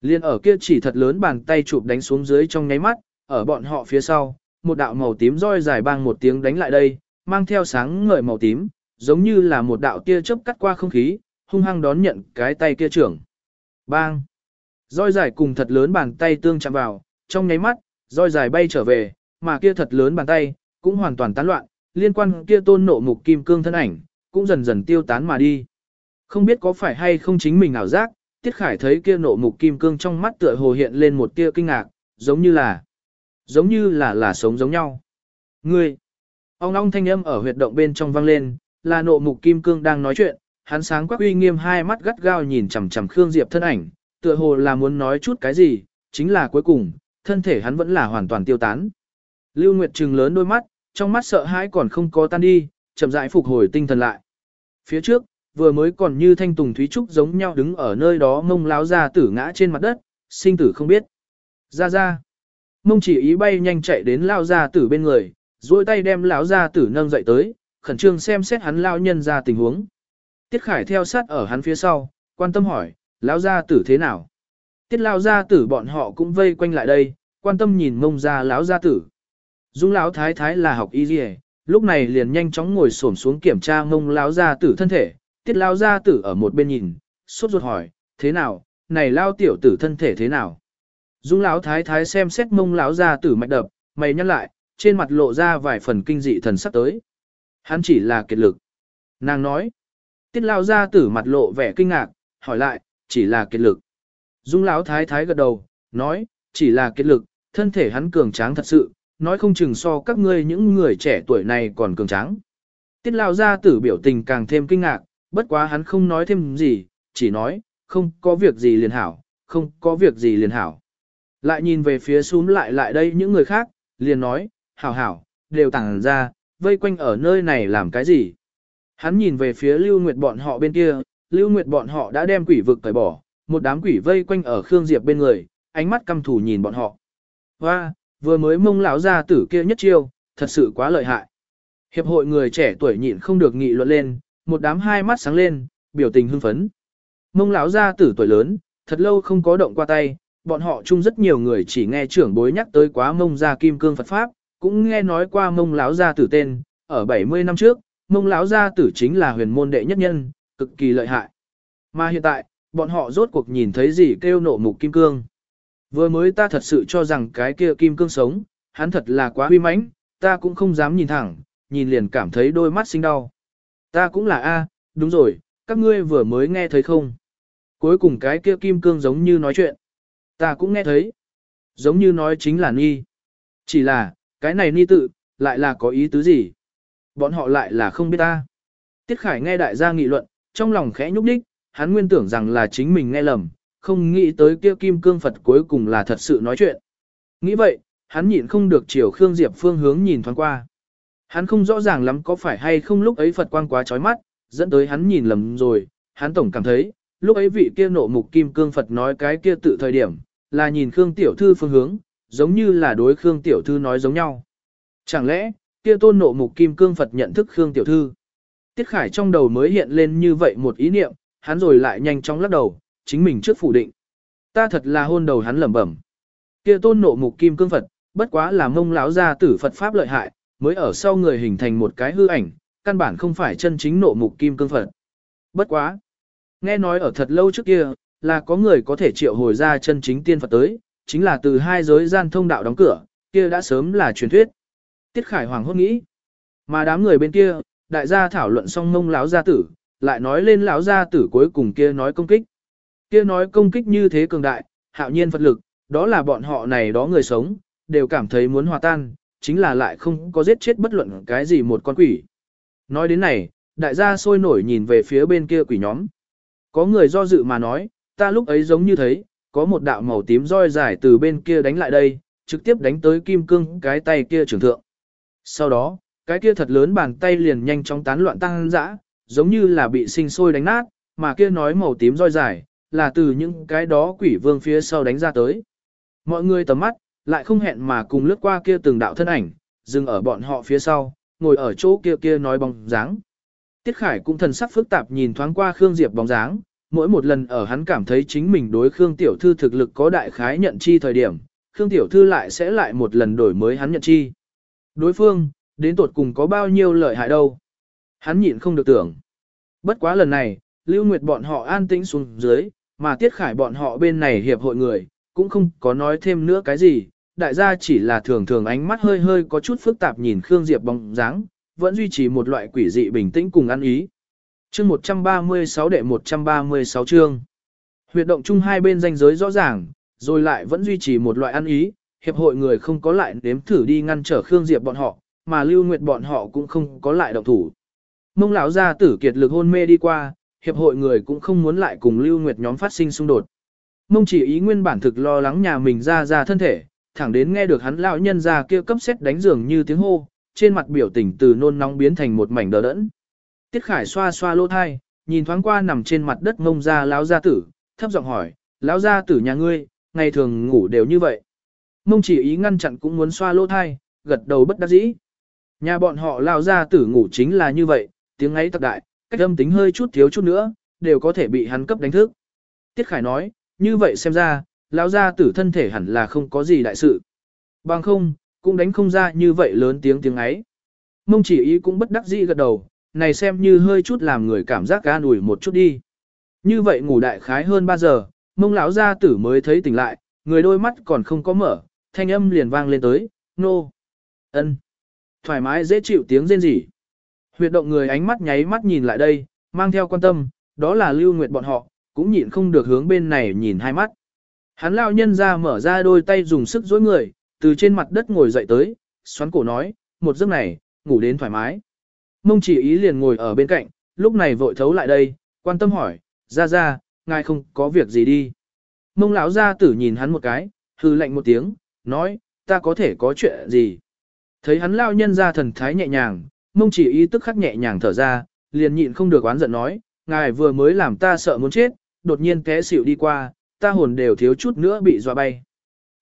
A: Liên ở kia chỉ thật lớn bàn tay chụp đánh xuống dưới trong nháy mắt, ở bọn họ phía sau, một đạo màu tím roi dài bang một tiếng đánh lại đây, mang theo sáng ngời màu tím, giống như là một đạo tia chớp cắt qua không khí, hung hăng đón nhận cái tay kia trưởng. Bang! Roi dài cùng thật lớn bàn tay tương chạm vào, trong nháy mắt, roi dài bay trở về, mà kia thật lớn bàn tay, cũng hoàn toàn tán loạn, liên quan kia tôn nộ mục kim cương thân ảnh, cũng dần dần tiêu tán mà đi. Không biết có phải hay không chính mình ảo giác, Tiết Khải thấy kia nộ mục kim cương trong mắt tựa hồ hiện lên một tia kinh ngạc, giống như là, giống như là là sống giống nhau. Ngươi, ông long thanh âm ở huyệt động bên trong vang lên, là nộ mục kim cương đang nói chuyện, hắn sáng quắc uy nghiêm hai mắt gắt gao nhìn chằm chằm Khương Diệp thân ảnh, tựa hồ là muốn nói chút cái gì, chính là cuối cùng, thân thể hắn vẫn là hoàn toàn tiêu tán. Lưu Nguyệt trừng lớn đôi mắt, trong mắt sợ hãi còn không có tan đi, chậm rãi phục hồi tinh thần lại. Phía trước, vừa mới còn như thanh tùng thúy trúc giống nhau đứng ở nơi đó mông láo ra tử ngã trên mặt đất, sinh tử không biết. Ra ra. Mông chỉ ý bay nhanh chạy đến lao ra tử bên người, duỗi tay đem lão ra tử nâng dậy tới, khẩn trương xem xét hắn lao nhân ra tình huống. Tiết Khải theo sát ở hắn phía sau, quan tâm hỏi, lão gia tử thế nào? Tiết lao gia tử bọn họ cũng vây quanh lại đây, quan tâm nhìn mông ra lão gia tử. Dung lão thái thái là học y liề, lúc này liền nhanh chóng ngồi xổm xuống kiểm tra mông lão gia tử thân thể, tiết lão gia tử ở một bên nhìn, sốt ruột hỏi, thế nào, này lao tiểu tử thân thể thế nào? Dung lão thái thái xem xét mông lão gia tử mạch đập, mày nhăn lại, trên mặt lộ ra vài phần kinh dị thần sắc tới. Hắn chỉ là kiệt lực. Nàng nói, tiết lão gia tử mặt lộ vẻ kinh ngạc, hỏi lại, chỉ là kiệt lực. Dung lão thái thái gật đầu, nói, chỉ là kiệt lực, thân thể hắn cường tráng thật sự, nói không chừng so các ngươi những người trẻ tuổi này còn cường tráng. Tiết lão gia tử biểu tình càng thêm kinh ngạc, bất quá hắn không nói thêm gì, chỉ nói, không có việc gì liền hảo, không có việc gì liền hảo. Lại nhìn về phía xuống lại lại đây những người khác, liền nói, hảo hảo, đều tàng ra, vây quanh ở nơi này làm cái gì. Hắn nhìn về phía Lưu Nguyệt bọn họ bên kia, Lưu Nguyệt bọn họ đã đem quỷ vực cởi bỏ, một đám quỷ vây quanh ở Khương Diệp bên người, ánh mắt căm thù nhìn bọn họ. Hoa, vừa mới mông lão ra tử kia nhất chiêu, thật sự quá lợi hại. Hiệp hội người trẻ tuổi nhịn không được nghị luận lên, một đám hai mắt sáng lên, biểu tình hưng phấn. Mông lão ra tử tuổi lớn, thật lâu không có động qua tay, bọn họ chung rất nhiều người chỉ nghe trưởng bối nhắc tới quá mông gia kim cương Phật Pháp, cũng nghe nói qua mông lão gia tử tên, ở 70 năm trước, mông lão gia tử chính là huyền môn đệ nhất nhân, cực kỳ lợi hại. Mà hiện tại, bọn họ rốt cuộc nhìn thấy gì kêu nộ mục kim cương. Vừa mới ta thật sự cho rằng cái kia kim cương sống, hắn thật là quá huy mãnh, ta cũng không dám nhìn thẳng, nhìn liền cảm thấy đôi mắt sinh đau. Ta cũng là A, đúng rồi, các ngươi vừa mới nghe thấy không? Cuối cùng cái kia kim cương giống như nói chuyện. Ta cũng nghe thấy. Giống như nói chính là ni. Chỉ là, cái này ni tự, lại là có ý tứ gì? Bọn họ lại là không biết ta. Tiết Khải nghe đại gia nghị luận, trong lòng khẽ nhúc nhích, hắn nguyên tưởng rằng là chính mình nghe lầm, không nghĩ tới kia kim cương Phật cuối cùng là thật sự nói chuyện. Nghĩ vậy, hắn nhịn không được chiều Khương Diệp phương hướng nhìn thoáng qua. Hắn không rõ ràng lắm có phải hay không lúc ấy Phật quang quá chói mắt, dẫn tới hắn nhìn lầm rồi, hắn tổng cảm thấy, lúc ấy vị kia nộ mục kim cương Phật nói cái kia tự thời điểm, là nhìn Khương Tiểu Thư phương hướng, giống như là đối Khương Tiểu Thư nói giống nhau. Chẳng lẽ, kia tôn nộ mục kim cương Phật nhận thức Khương Tiểu Thư? Tiết Khải trong đầu mới hiện lên như vậy một ý niệm, hắn rồi lại nhanh chóng lắc đầu, chính mình trước phủ định. Ta thật là hôn đầu hắn lẩm bẩm. Kia tôn nộ mục kim cương Phật, bất quá là mông lão gia tử Phật Pháp lợi hại, mới ở sau người hình thành một cái hư ảnh, căn bản không phải chân chính nộ mục kim cương Phật. Bất quá. Nghe nói ở thật lâu trước kia, là có người có thể triệu hồi ra chân chính tiên Phật tới, chính là từ hai giới gian thông đạo đóng cửa, kia đã sớm là truyền thuyết. Tiết Khải Hoàng hốt nghĩ. Mà đám người bên kia, đại gia thảo luận xong mông lão gia tử, lại nói lên lão gia tử cuối cùng kia nói công kích. Kia nói công kích như thế cường đại, hạo nhiên Phật lực, đó là bọn họ này đó người sống, đều cảm thấy muốn hòa tan, chính là lại không có giết chết bất luận cái gì một con quỷ. Nói đến này, đại gia sôi nổi nhìn về phía bên kia quỷ nhóm. Có người do dự mà nói, ta lúc ấy giống như thấy, có một đạo màu tím roi dài từ bên kia đánh lại đây, trực tiếp đánh tới kim cương cái tay kia trưởng thượng. Sau đó, cái kia thật lớn bàn tay liền nhanh chóng tán loạn tăng dã, giống như là bị sinh sôi đánh nát, mà kia nói màu tím roi dài, là từ những cái đó quỷ vương phía sau đánh ra tới. Mọi người tầm mắt, lại không hẹn mà cùng lướt qua kia từng đạo thân ảnh, dừng ở bọn họ phía sau, ngồi ở chỗ kia kia nói bóng dáng. Tiết Khải cũng thần sắc phức tạp nhìn thoáng qua Khương Diệp bóng dáng, mỗi một lần ở hắn cảm thấy chính mình đối Khương Tiểu Thư thực lực có đại khái nhận chi thời điểm, Khương Tiểu Thư lại sẽ lại một lần đổi mới hắn nhận chi. Đối phương, đến tột cùng có bao nhiêu lợi hại đâu. Hắn nhịn không được tưởng. Bất quá lần này, Lưu Nguyệt bọn họ an tĩnh xuống dưới, mà Tiết Khải bọn họ bên này hiệp hội người, cũng không có nói thêm nữa cái gì, đại gia chỉ là thường thường ánh mắt hơi hơi có chút phức tạp nhìn Khương Diệp bóng dáng, vẫn duy trì một loại quỷ dị bình tĩnh cùng ăn ý. Chương 136 đệ 136 chương. Huyệt động chung hai bên danh giới rõ ràng, rồi lại vẫn duy trì một loại ăn ý, hiệp hội người không có lại nếm thử đi ngăn trở Khương Diệp bọn họ, mà Lưu Nguyệt bọn họ cũng không có lại động thủ. Mông lão gia tử kiệt lực hôn mê đi qua, hiệp hội người cũng không muốn lại cùng Lưu Nguyệt nhóm phát sinh xung đột. Mông chỉ ý nguyên bản thực lo lắng nhà mình ra ra thân thể, thẳng đến nghe được hắn lão nhân ra kia cấp xét đánh giường như tiếng hô, trên mặt biểu tình từ nôn nóng biến thành một mảnh đờ đẫn. Tiết Khải xoa xoa lỗ thai, nhìn thoáng qua nằm trên mặt đất mông ra lão gia tử, thấp giọng hỏi, lão gia tử nhà ngươi, ngày thường ngủ đều như vậy. Mông chỉ ý ngăn chặn cũng muốn xoa lỗ thai, gật đầu bất đắc dĩ. Nhà bọn họ lão gia tử ngủ chính là như vậy, tiếng ấy tặc đại, cách âm tính hơi chút thiếu chút nữa, đều có thể bị hắn cấp đánh thức. Tiết Khải nói, như vậy xem ra, lão gia tử thân thể hẳn là không có gì đại sự. Bằng không, cũng đánh không ra như vậy lớn tiếng tiếng ấy. Mông chỉ ý cũng bất đắc dĩ gật đầu, này xem như hơi chút làm người cảm giác an ủi một chút đi. Như vậy ngủ đại khái hơn 3 giờ, mông lão gia tử mới thấy tỉnh lại, người đôi mắt còn không có mở, thanh âm liền vang lên tới, nô, ân, thoải mái dễ chịu tiếng rên rỉ. Huyệt động người ánh mắt nháy mắt nhìn lại đây, mang theo quan tâm, đó là lưu nguyệt bọn họ, cũng nhịn không được hướng bên này nhìn hai mắt. Hắn lao nhân ra mở ra đôi tay dùng sức dối người, từ trên mặt đất ngồi dậy tới, xoắn cổ nói, một giấc này, ngủ đến thoải mái. Mông chỉ ý liền ngồi ở bên cạnh, lúc này vội thấu lại đây, quan tâm hỏi, ra ra, ngài không có việc gì đi. Mông lão gia tử nhìn hắn một cái, hư lạnh một tiếng, nói, ta có thể có chuyện gì. Thấy hắn lao nhân ra thần thái nhẹ nhàng, mông chỉ ý tức khắc nhẹ nhàng thở ra, liền nhịn không được oán giận nói, ngài vừa mới làm ta sợ muốn chết, đột nhiên té xỉu đi qua, ta hồn đều thiếu chút nữa bị dọa bay.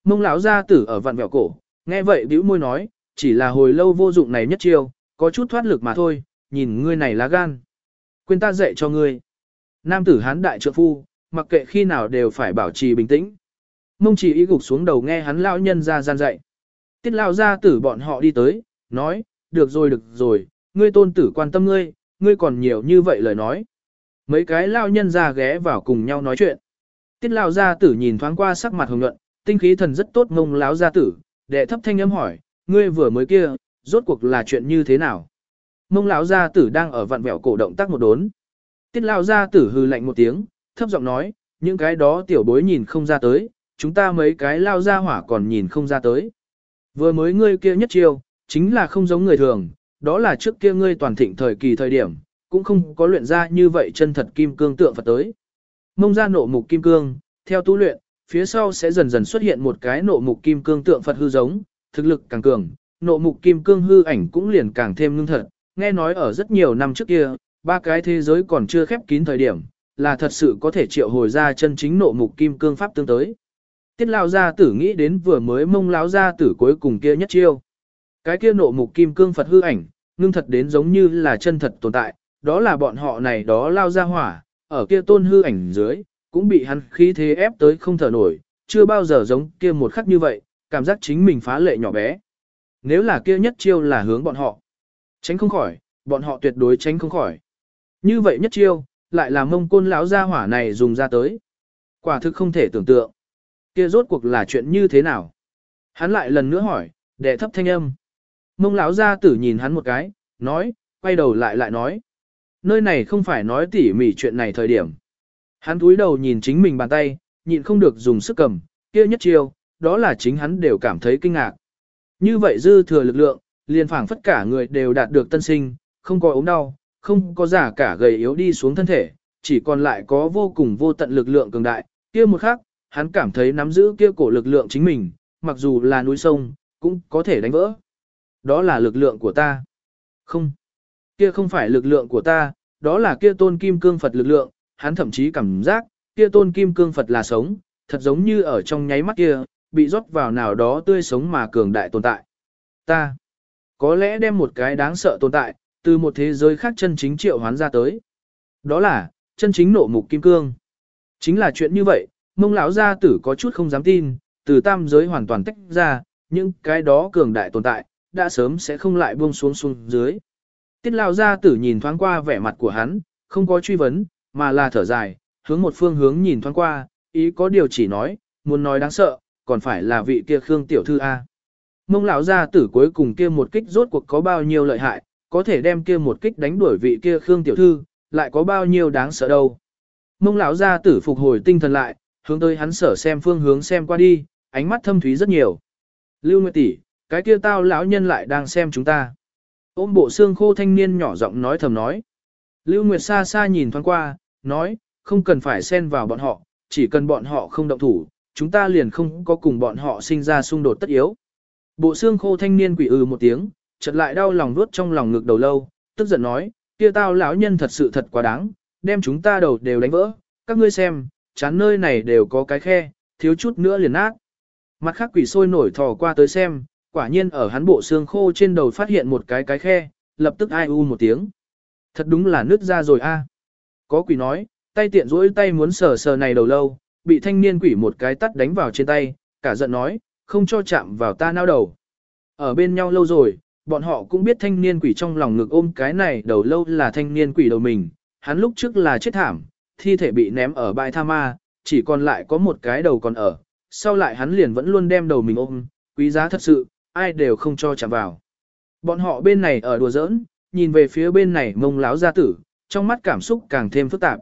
A: Mông lão gia tử ở vặn vẹo cổ, nghe vậy bĩu môi nói, chỉ là hồi lâu vô dụng này nhất chiêu, có chút thoát lực mà thôi, nhìn ngươi này lá gan. Quên ta dạy cho ngươi. Nam tử hán đại trượng phu, mặc kệ khi nào đều phải bảo trì bình tĩnh. Mông chỉ ý gục xuống đầu nghe hắn lão nhân ra gian dạy. Tiết lão gia tử bọn họ đi tới, nói, được rồi được rồi, ngươi tôn tử quan tâm ngươi, ngươi còn nhiều như vậy lời nói. Mấy cái lão nhân ra ghé vào cùng nhau nói chuyện. Tiết lão gia tử nhìn thoáng qua sắc mặt hồng nhuận, tinh khí thần rất tốt mông lão gia tử, đệ thấp thanh âm hỏi, ngươi vừa mới kia, rốt cuộc là chuyện như thế nào? Mông lão gia tử đang ở vặn vẹo cổ động tác một đốn. Tiết lão gia tử hư lạnh một tiếng, thấp giọng nói, những cái đó tiểu bối nhìn không ra tới, chúng ta mấy cái lao ra hỏa còn nhìn không ra tới. Vừa mới ngươi kia nhất chiêu, chính là không giống người thường, đó là trước kia ngươi toàn thịnh thời kỳ thời điểm, cũng không có luyện ra như vậy chân thật kim cương tượng Phật tới. Mông ra nộ mục kim cương, theo tu luyện, phía sau sẽ dần dần xuất hiện một cái nộ mục kim cương tượng Phật hư giống, thực lực càng cường, nộ mục kim cương hư ảnh cũng liền càng thêm ngưng thật. Nghe nói ở rất nhiều năm trước kia, ba cái thế giới còn chưa khép kín thời điểm, là thật sự có thể triệu hồi ra chân chính nộ mục kim cương pháp tương tới. Tiết lão gia tử nghĩ đến vừa mới mông lão gia tử cuối cùng kia nhất chiêu. Cái kia nộ mục kim cương Phật hư ảnh, ngưng thật đến giống như là chân thật tồn tại, đó là bọn họ này đó lao ra hỏa, ở kia tôn hư ảnh dưới, cũng bị hắn khí thế ép tới không thở nổi, chưa bao giờ giống kia một khắc như vậy, cảm giác chính mình phá lệ nhỏ bé. Nếu là kia nhất chiêu là hướng bọn họ, tránh không khỏi, bọn họ tuyệt đối tránh không khỏi. Như vậy nhất chiêu, lại là mông côn lão gia hỏa này dùng ra tới. Quả thực không thể tưởng tượng. Kia rốt cuộc là chuyện như thế nào? Hắn lại lần nữa hỏi, đệ thấp thanh âm. Mông lão gia tử nhìn hắn một cái, nói, quay đầu lại lại nói. Nơi này không phải nói tỉ mỉ chuyện này thời điểm. Hắn túi đầu nhìn chính mình bàn tay, nhịn không được dùng sức cầm, kia nhất chiêu, đó là chính hắn đều cảm thấy kinh ngạc. Như vậy dư thừa lực lượng, liền phảng phất cả người đều đạt được tân sinh, không có ốm đau, không có giả cả gầy yếu đi xuống thân thể, chỉ còn lại có vô cùng vô tận lực lượng cường đại, kia một khắc, hắn cảm thấy nắm giữ kia cổ lực lượng chính mình, mặc dù là núi sông, cũng có thể đánh vỡ. Đó là lực lượng của ta. Không. Kia không phải lực lượng của ta, đó là kia tôn kim cương Phật lực lượng, hắn thậm chí cảm giác, kia tôn kim cương Phật là sống, thật giống như ở trong nháy mắt kia, bị rót vào nào đó tươi sống mà cường đại tồn tại. Ta, có lẽ đem một cái đáng sợ tồn tại, từ một thế giới khác chân chính triệu hoán ra tới. Đó là, chân chính nộ mục kim cương. Chính là chuyện như vậy, mông lão gia tử có chút không dám tin, từ tam giới hoàn toàn tách ra, những cái đó cường đại tồn tại, đã sớm sẽ không lại buông xuống xuống dưới. Tiết lão gia tử nhìn thoáng qua vẻ mặt của hắn, không có truy vấn, mà là thở dài, hướng một phương hướng nhìn thoáng qua, ý có điều chỉ nói, muốn nói đáng sợ, còn phải là vị kia Khương tiểu thư a. Mông lão gia tử cuối cùng kia một kích rốt cuộc có bao nhiêu lợi hại, có thể đem kia một kích đánh đuổi vị kia Khương tiểu thư, lại có bao nhiêu đáng sợ đâu. Mông lão gia tử phục hồi tinh thần lại, hướng tới hắn sở xem phương hướng xem qua đi, ánh mắt thâm thúy rất nhiều. Lưu Nguyệt tỷ, cái kia tao lão nhân lại đang xem chúng ta. Ôm bộ xương khô thanh niên nhỏ giọng nói thầm nói. Lưu Nguyệt xa xa nhìn thoáng qua, nói, không cần phải xen vào bọn họ, chỉ cần bọn họ không động thủ, chúng ta liền không có cùng bọn họ sinh ra xung đột tất yếu. Bộ xương khô thanh niên quỷ ừ một tiếng, chợt lại đau lòng nuốt trong lòng ngực đầu lâu, tức giận nói, kia tao lão nhân thật sự thật quá đáng, đem chúng ta đầu đều đánh vỡ, các ngươi xem, chán nơi này đều có cái khe, thiếu chút nữa liền nát. Mặt khác quỷ sôi nổi thò qua tới xem, quả nhiên ở hắn bộ xương khô trên đầu phát hiện một cái cái khe, lập tức ai u một tiếng. Thật đúng là nứt ra rồi a. À. Có quỷ nói, tay tiện rỗi tay muốn sờ sờ này đầu lâu, bị thanh niên quỷ một cái tắt đánh vào trên tay, cả giận nói, không cho chạm vào ta nao đầu. Ở bên nhau lâu rồi, bọn họ cũng biết thanh niên quỷ trong lòng ngực ôm cái này đầu lâu là thanh niên quỷ đầu mình, hắn lúc trước là chết thảm, thi thể bị ném ở bãi tha ma, chỉ còn lại có một cái đầu còn ở, sau lại hắn liền vẫn luôn đem đầu mình ôm, quý giá thật sự, ai đều không cho chạm vào. Bọn họ bên này ở đùa giỡn, nhìn về phía bên này mông láo gia tử, trong mắt cảm xúc càng thêm phức tạp.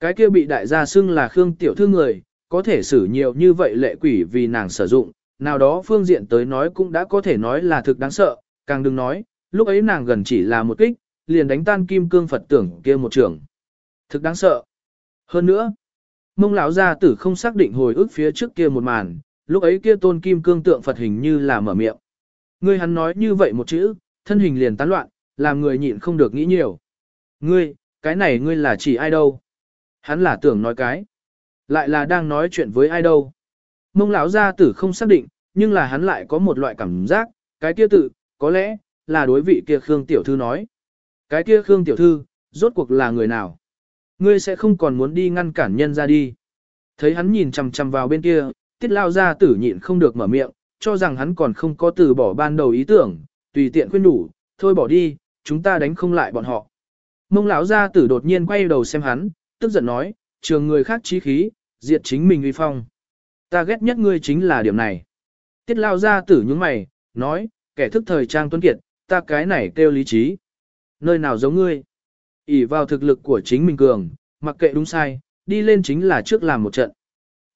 A: Cái kia bị đại gia xưng là Khương tiểu thư người, có thể xử nhiều như vậy lệ quỷ vì nàng sử dụng, nào đó phương diện tới nói cũng đã có thể nói là thực đáng sợ, càng đừng nói, lúc ấy nàng gần chỉ là một kích, liền đánh tan kim cương Phật tưởng kia một trường. Thực đáng sợ. Hơn nữa, mông lão gia tử không xác định hồi ức phía trước kia một màn, lúc ấy kia tôn kim cương tượng Phật hình như là mở miệng. Ngươi hắn nói như vậy một chữ, thân hình liền tán loạn, làm người nhịn không được nghĩ nhiều. Ngươi, cái này ngươi là chỉ ai đâu? Hắn là tưởng nói cái. Lại là đang nói chuyện với ai đâu? Mông lão gia tử không xác định, nhưng là hắn lại có một loại cảm giác, cái kia tự, có lẽ, là đối vị kia Khương Tiểu Thư nói. Cái kia Khương Tiểu Thư, rốt cuộc là người nào? Ngươi sẽ không còn muốn đi ngăn cản nhân ra đi. Thấy hắn nhìn chằm chằm vào bên kia, tiết lao gia tử nhịn không được mở miệng, cho rằng hắn còn không có từ bỏ ban đầu ý tưởng, tùy tiện khuyên đủ, thôi bỏ đi, chúng ta đánh không lại bọn họ. Mông lão gia tử đột nhiên quay đầu xem hắn, tức giận nói, trường người khác trí khí, diệt chính mình uy phong. Ta ghét nhất ngươi chính là điểm này. Tiết lao gia tử nhướng mày, nói, kẻ thức thời trang tuấn kiệt, ta cái này kêu lý trí. Nơi nào giống ngươi? ỉ vào thực lực của chính mình cường, mặc kệ đúng sai, đi lên chính là trước làm một trận.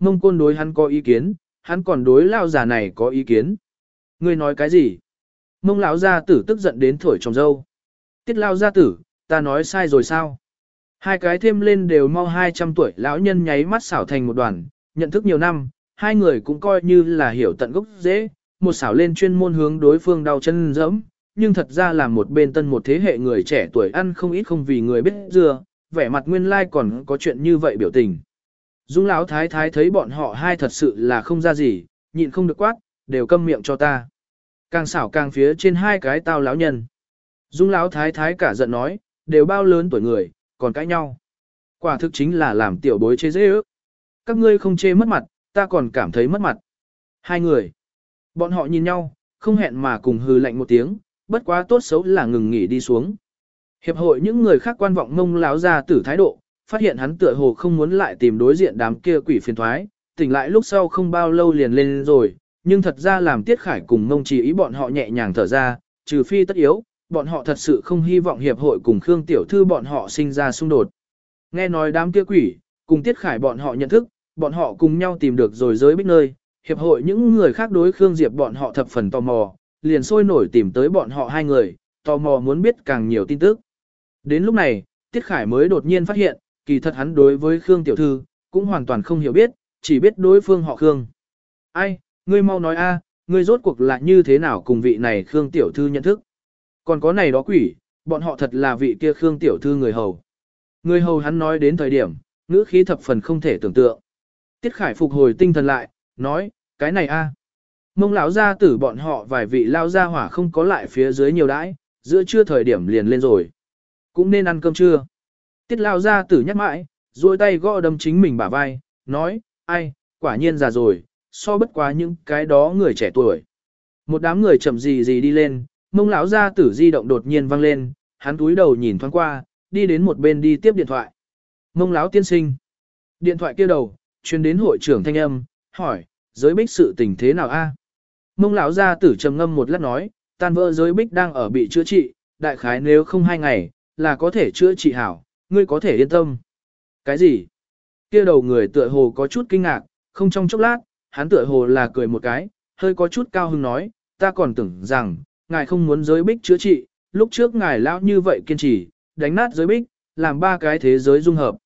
A: Mông côn đối hắn có ý kiến, hắn còn đối lao già này có ý kiến. Ngươi nói cái gì? Mông lão gia tử tức giận đến thổi trồng dâu. Tiết lao gia tử, ta nói sai rồi sao? Hai cái thêm lên đều mau 200 tuổi lão nhân nháy mắt xảo thành một đoàn, nhận thức nhiều năm, hai người cũng coi như là hiểu tận gốc dễ, một xảo lên chuyên môn hướng đối phương đau chân dẫm, nhưng thật ra là một bên tân một thế hệ người trẻ tuổi ăn không ít không vì người biết dưa, vẻ mặt nguyên lai like còn có chuyện như vậy biểu tình. Dung lão thái thái thấy bọn họ hai thật sự là không ra gì, nhịn không được quát, đều câm miệng cho ta. Càng xảo càng phía trên hai cái tao lão nhân. Dung lão thái thái cả giận nói, đều bao lớn tuổi người, còn cãi nhau. Quả thực chính là làm tiểu bối chê dễ ước. Các ngươi không chê mất mặt, ta còn cảm thấy mất mặt. Hai người. Bọn họ nhìn nhau, không hẹn mà cùng hừ lạnh một tiếng, bất quá tốt xấu là ngừng nghỉ đi xuống. Hiệp hội những người khác quan vọng mông láo ra tử thái độ, phát hiện hắn tựa hồ không muốn lại tìm đối diện đám kia quỷ phiền thoái, tỉnh lại lúc sau không bao lâu liền lên rồi, nhưng thật ra làm Tiết Khải cùng Ngông chỉ ý bọn họ nhẹ nhàng thở ra, trừ phi tất yếu, bọn họ thật sự không hy vọng hiệp hội cùng Khương Tiểu Thư bọn họ sinh ra xung đột. Nghe nói đám kia quỷ, cùng Tiết Khải bọn họ nhận thức, bọn họ cùng nhau tìm được rồi giới bích nơi, hiệp hội những người khác đối Khương Diệp bọn họ thập phần tò mò, liền sôi nổi tìm tới bọn họ hai người, tò mò muốn biết càng nhiều tin tức. Đến lúc này, Tiết Khải mới đột nhiên phát hiện, kỳ thật hắn đối với Khương Tiểu Thư, cũng hoàn toàn không hiểu biết, chỉ biết đối phương họ Khương. Ai, ngươi mau nói a, ngươi rốt cuộc là như thế nào cùng vị này Khương Tiểu Thư nhận thức. Còn có này đó quỷ, bọn họ thật là vị kia Khương Tiểu Thư người hầu. Người hầu hắn nói đến thời điểm, ngữ khí thập phần không thể tưởng tượng. Tiết Khải phục hồi tinh thần lại, nói, cái này a, Mông lão gia tử bọn họ vài vị lao gia hỏa không có lại phía dưới nhiều đãi, giữa trưa thời điểm liền lên rồi. Cũng nên ăn cơm trưa. Tiết lao gia tử nhắc mãi, duỗi tay gõ đâm chính mình bả vai, nói, ai, quả nhiên già rồi, so bất quá những cái đó người trẻ tuổi. Một đám người chậm gì gì đi lên, mông lão gia tử di động đột nhiên vang lên, hắn túi đầu nhìn thoáng qua, đi đến một bên đi tiếp điện thoại. Mông lão tiên sinh. Điện thoại kia đầu, truyền đến hội trưởng thanh âm, hỏi, giới bích sự tình thế nào a? Mông lão gia tử trầm ngâm một lát nói, tan vỡ giới bích đang ở bị chữa trị, đại khái nếu không hai ngày, là có thể chữa trị hảo, ngươi có thể yên tâm. Cái gì? Kia đầu người tựa hồ có chút kinh ngạc, không trong chốc lát, hắn tựa hồ là cười một cái, hơi có chút cao hứng nói, ta còn tưởng rằng, ngài không muốn giới bích chữa trị, lúc trước ngài lão như vậy kiên trì, đánh nát giới bích, làm ba cái thế giới dung hợp.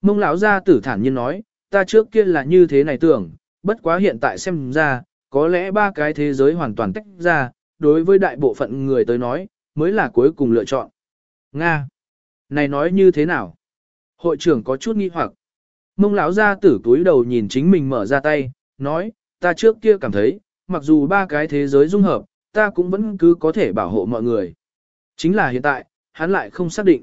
A: Mông lão gia tử thản nhiên nói, ta trước kia là như thế này tưởng, bất quá hiện tại xem ra, có lẽ ba cái thế giới hoàn toàn tách ra, đối với đại bộ phận người tới nói, mới là cuối cùng lựa chọn. Nga! Này nói như thế nào? Hội trưởng có chút nghi hoặc. Mông lão ra tử túi đầu nhìn chính mình mở ra tay, nói, ta trước kia cảm thấy, mặc dù ba cái thế giới dung hợp, ta cũng vẫn cứ có thể bảo hộ mọi người. Chính là hiện tại, hắn lại không xác định.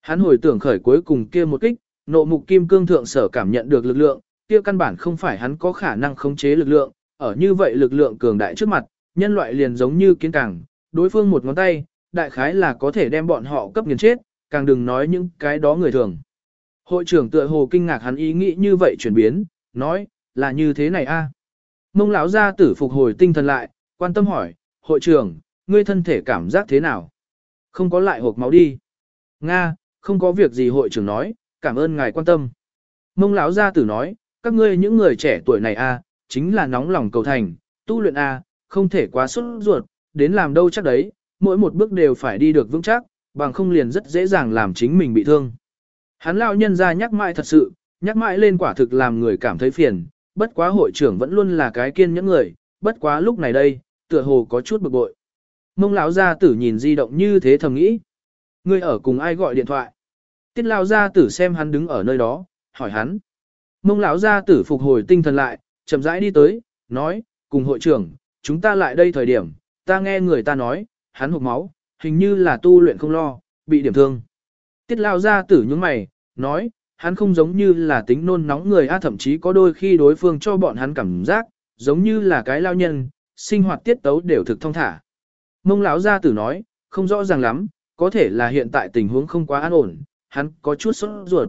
A: Hắn hồi tưởng khởi cuối cùng kia một kích, nộ mục kim cương thượng sở cảm nhận được lực lượng, kia căn bản không phải hắn có khả năng khống chế lực lượng, ở như vậy lực lượng cường đại trước mặt, nhân loại liền giống như kiến càng, đối phương một ngón tay, đại khái là có thể đem bọn họ cấp nghiền chết, càng đừng nói những cái đó người thường. Hội trưởng tựa hồ kinh ngạc hắn ý nghĩ như vậy chuyển biến, nói, là như thế này a. Mông lão gia tử phục hồi tinh thần lại, quan tâm hỏi, hội trưởng, ngươi thân thể cảm giác thế nào? Không có lại hộp máu đi. Nga, không có việc gì hội trưởng nói, cảm ơn ngài quan tâm. Mông lão gia tử nói, các ngươi những người trẻ tuổi này a, chính là nóng lòng cầu thành, tu luyện a, không thể quá xuất ruột, đến làm đâu chắc đấy, mỗi một bước đều phải đi được vững chắc, bằng không liền rất dễ dàng làm chính mình bị thương. Hắn lão nhân ra nhắc mãi thật sự, nhắc mãi lên quả thực làm người cảm thấy phiền, bất quá hội trưởng vẫn luôn là cái kiên nhẫn người, bất quá lúc này đây, tựa hồ có chút bực bội. Mông lão gia tử nhìn di động như thế thầm nghĩ. Ngươi ở cùng ai gọi điện thoại? Tiết lão gia tử xem hắn đứng ở nơi đó, hỏi hắn. Mông lão gia tử phục hồi tinh thần lại, chậm rãi đi tới, nói, cùng hội trưởng, chúng ta lại đây thời điểm, ta nghe người ta nói, hắn hụt máu, hình như là tu luyện không lo, bị điểm thương. Tiết lão gia tử những mày, nói, hắn không giống như là tính nôn nóng người a thậm chí có đôi khi đối phương cho bọn hắn cảm giác, giống như là cái lao nhân, sinh hoạt tiết tấu đều thực thông thả. Mông lão gia tử nói, không rõ ràng lắm, có thể là hiện tại tình huống không quá an ổn, hắn có chút sốt ruột.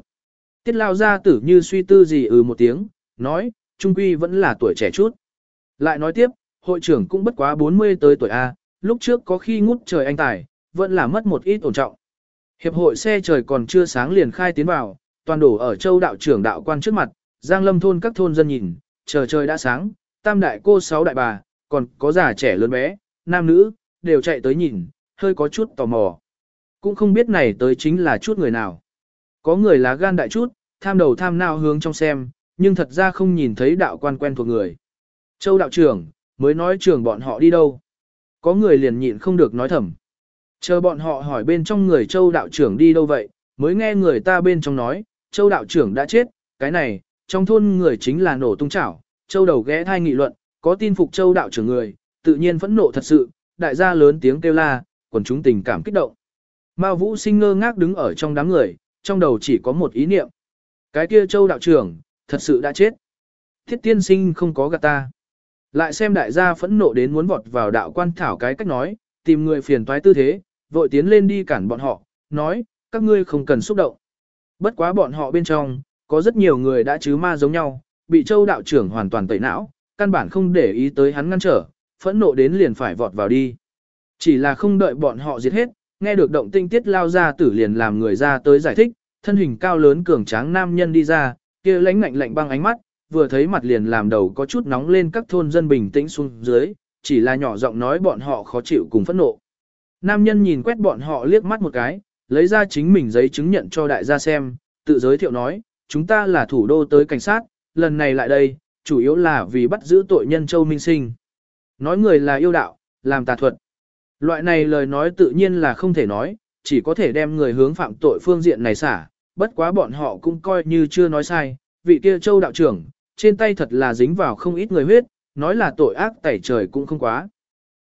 A: Tiết lao gia tử như suy tư gì ừ một tiếng, nói, trung quy vẫn là tuổi trẻ chút. Lại nói tiếp, hội trưởng cũng bất quá 40 tới tuổi A, lúc trước có khi ngút trời anh tài, vẫn là mất một ít ổn trọng. Hiệp hội xe trời còn chưa sáng liền khai tiến vào, toàn đổ ở châu đạo trưởng đạo quan trước mặt, giang lâm thôn các thôn dân nhìn, chờ trời đã sáng, tam đại cô sáu đại bà, còn có già trẻ lớn bé, nam nữ, đều chạy tới nhìn, hơi có chút tò mò. Cũng không biết này tới chính là chút người nào. Có người lá gan đại chút, tham đầu tham nào hướng trong xem, nhưng thật ra không nhìn thấy đạo quan quen thuộc người. Châu đạo trưởng, mới nói trưởng bọn họ đi đâu. Có người liền nhịn không được nói thầm. Chờ bọn họ hỏi bên trong người châu đạo trưởng đi đâu vậy, mới nghe người ta bên trong nói, châu đạo trưởng đã chết, cái này, trong thôn người chính là nổ tung chảo, châu đầu ghé thai nghị luận, có tin phục châu đạo trưởng người, tự nhiên phẫn nộ thật sự, đại gia lớn tiếng kêu la, quần chúng tình cảm kích động. Mao Vũ sinh ngơ ngác đứng ở trong đám người, trong đầu chỉ có một ý niệm. Cái kia châu đạo trưởng, thật sự đã chết. Thiết tiên sinh không có gạt ta. Lại xem đại gia phẫn nộ đến muốn vọt vào đạo quan thảo cái cách nói, tìm người phiền toái tư thế, vội tiến lên đi cản bọn họ, nói, các ngươi không cần xúc động. Bất quá bọn họ bên trong, có rất nhiều người đã chứ ma giống nhau, bị châu đạo trưởng hoàn toàn tẩy não, căn bản không để ý tới hắn ngăn trở, phẫn nộ đến liền phải vọt vào đi. Chỉ là không đợi bọn họ giết hết, nghe được động tinh tiết lao ra tử liền làm người ra tới giải thích, thân hình cao lớn cường tráng nam nhân đi ra, kia lãnh lạnh lạnh băng ánh mắt, vừa thấy mặt liền làm đầu có chút nóng lên các thôn dân bình tĩnh xuống dưới, chỉ là nhỏ giọng nói bọn họ khó chịu cùng phẫn nộ. Nam nhân nhìn quét bọn họ liếc mắt một cái, lấy ra chính mình giấy chứng nhận cho đại gia xem, tự giới thiệu nói, chúng ta là thủ đô tới cảnh sát, lần này lại đây, chủ yếu là vì bắt giữ tội nhân Châu Minh Sinh. Nói người là yêu đạo, làm tà thuật. Loại này lời nói tự nhiên là không thể nói, chỉ có thể đem người hướng phạm tội phương diện này xả, bất quá bọn họ cũng coi như chưa nói sai, vị kia Châu đạo trưởng, trên tay thật là dính vào không ít người huyết, nói là tội ác tẩy trời cũng không quá.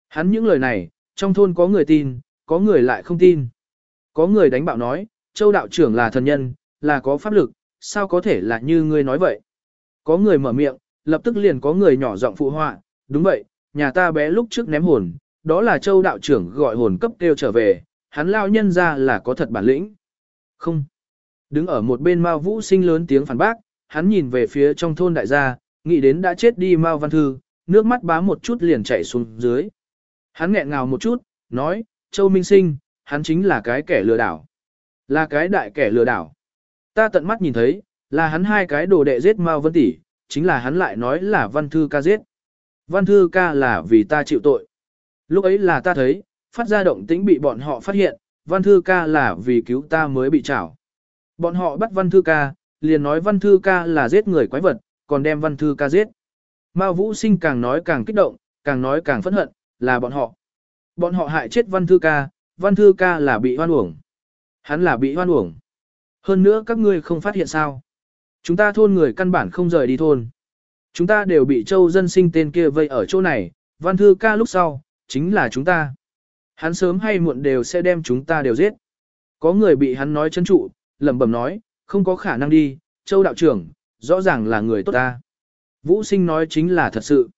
A: Hắn những lời này, trong thôn có người tin, có người lại không tin. Có người đánh bạo nói, Châu đạo trưởng là thần nhân, là có pháp lực, sao có thể là như ngươi nói vậy. Có người mở miệng, lập tức liền có người nhỏ giọng phụ họa, đúng vậy, nhà ta bé lúc trước ném hồn, đó là Châu đạo trưởng gọi hồn cấp kêu trở về, hắn lao nhân ra là có thật bản lĩnh. Không. Đứng ở một bên Mao Vũ sinh lớn tiếng phản bác, hắn nhìn về phía trong thôn đại gia, nghĩ đến đã chết đi Mao Văn Thư, nước mắt bá một chút liền chảy xuống dưới. Hắn nghẹn ngào một chút, nói, Châu Minh Sinh, hắn chính là cái kẻ lừa đảo. Là cái đại kẻ lừa đảo. Ta tận mắt nhìn thấy, là hắn hai cái đồ đệ giết Mao Vân Tỷ, chính là hắn lại nói là Văn Thư ca giết. Văn Thư ca là vì ta chịu tội. Lúc ấy là ta thấy, phát ra động tĩnh bị bọn họ phát hiện, Văn Thư ca là vì cứu ta mới bị trảo. Bọn họ bắt Văn Thư ca, liền nói Văn Thư ca là giết người quái vật, còn đem Văn Thư ca giết. Mao Vũ Sinh càng nói càng kích động, càng nói càng phẫn hận, là bọn họ. Bọn họ hại chết Văn Thư ca, Văn Thư ca là bị hoan uổng. Hắn là bị hoan uổng. Hơn nữa các ngươi không phát hiện sao. Chúng ta thôn người căn bản không rời đi thôn. Chúng ta đều bị châu dân sinh tên kia vây ở chỗ này, Văn Thư ca lúc sau, chính là chúng ta. Hắn sớm hay muộn đều sẽ đem chúng ta đều giết. Có người bị hắn nói chân trụ, lẩm bẩm nói, không có khả năng đi, châu đạo trưởng, rõ ràng là người tốt ta. Vũ sinh nói chính là thật sự.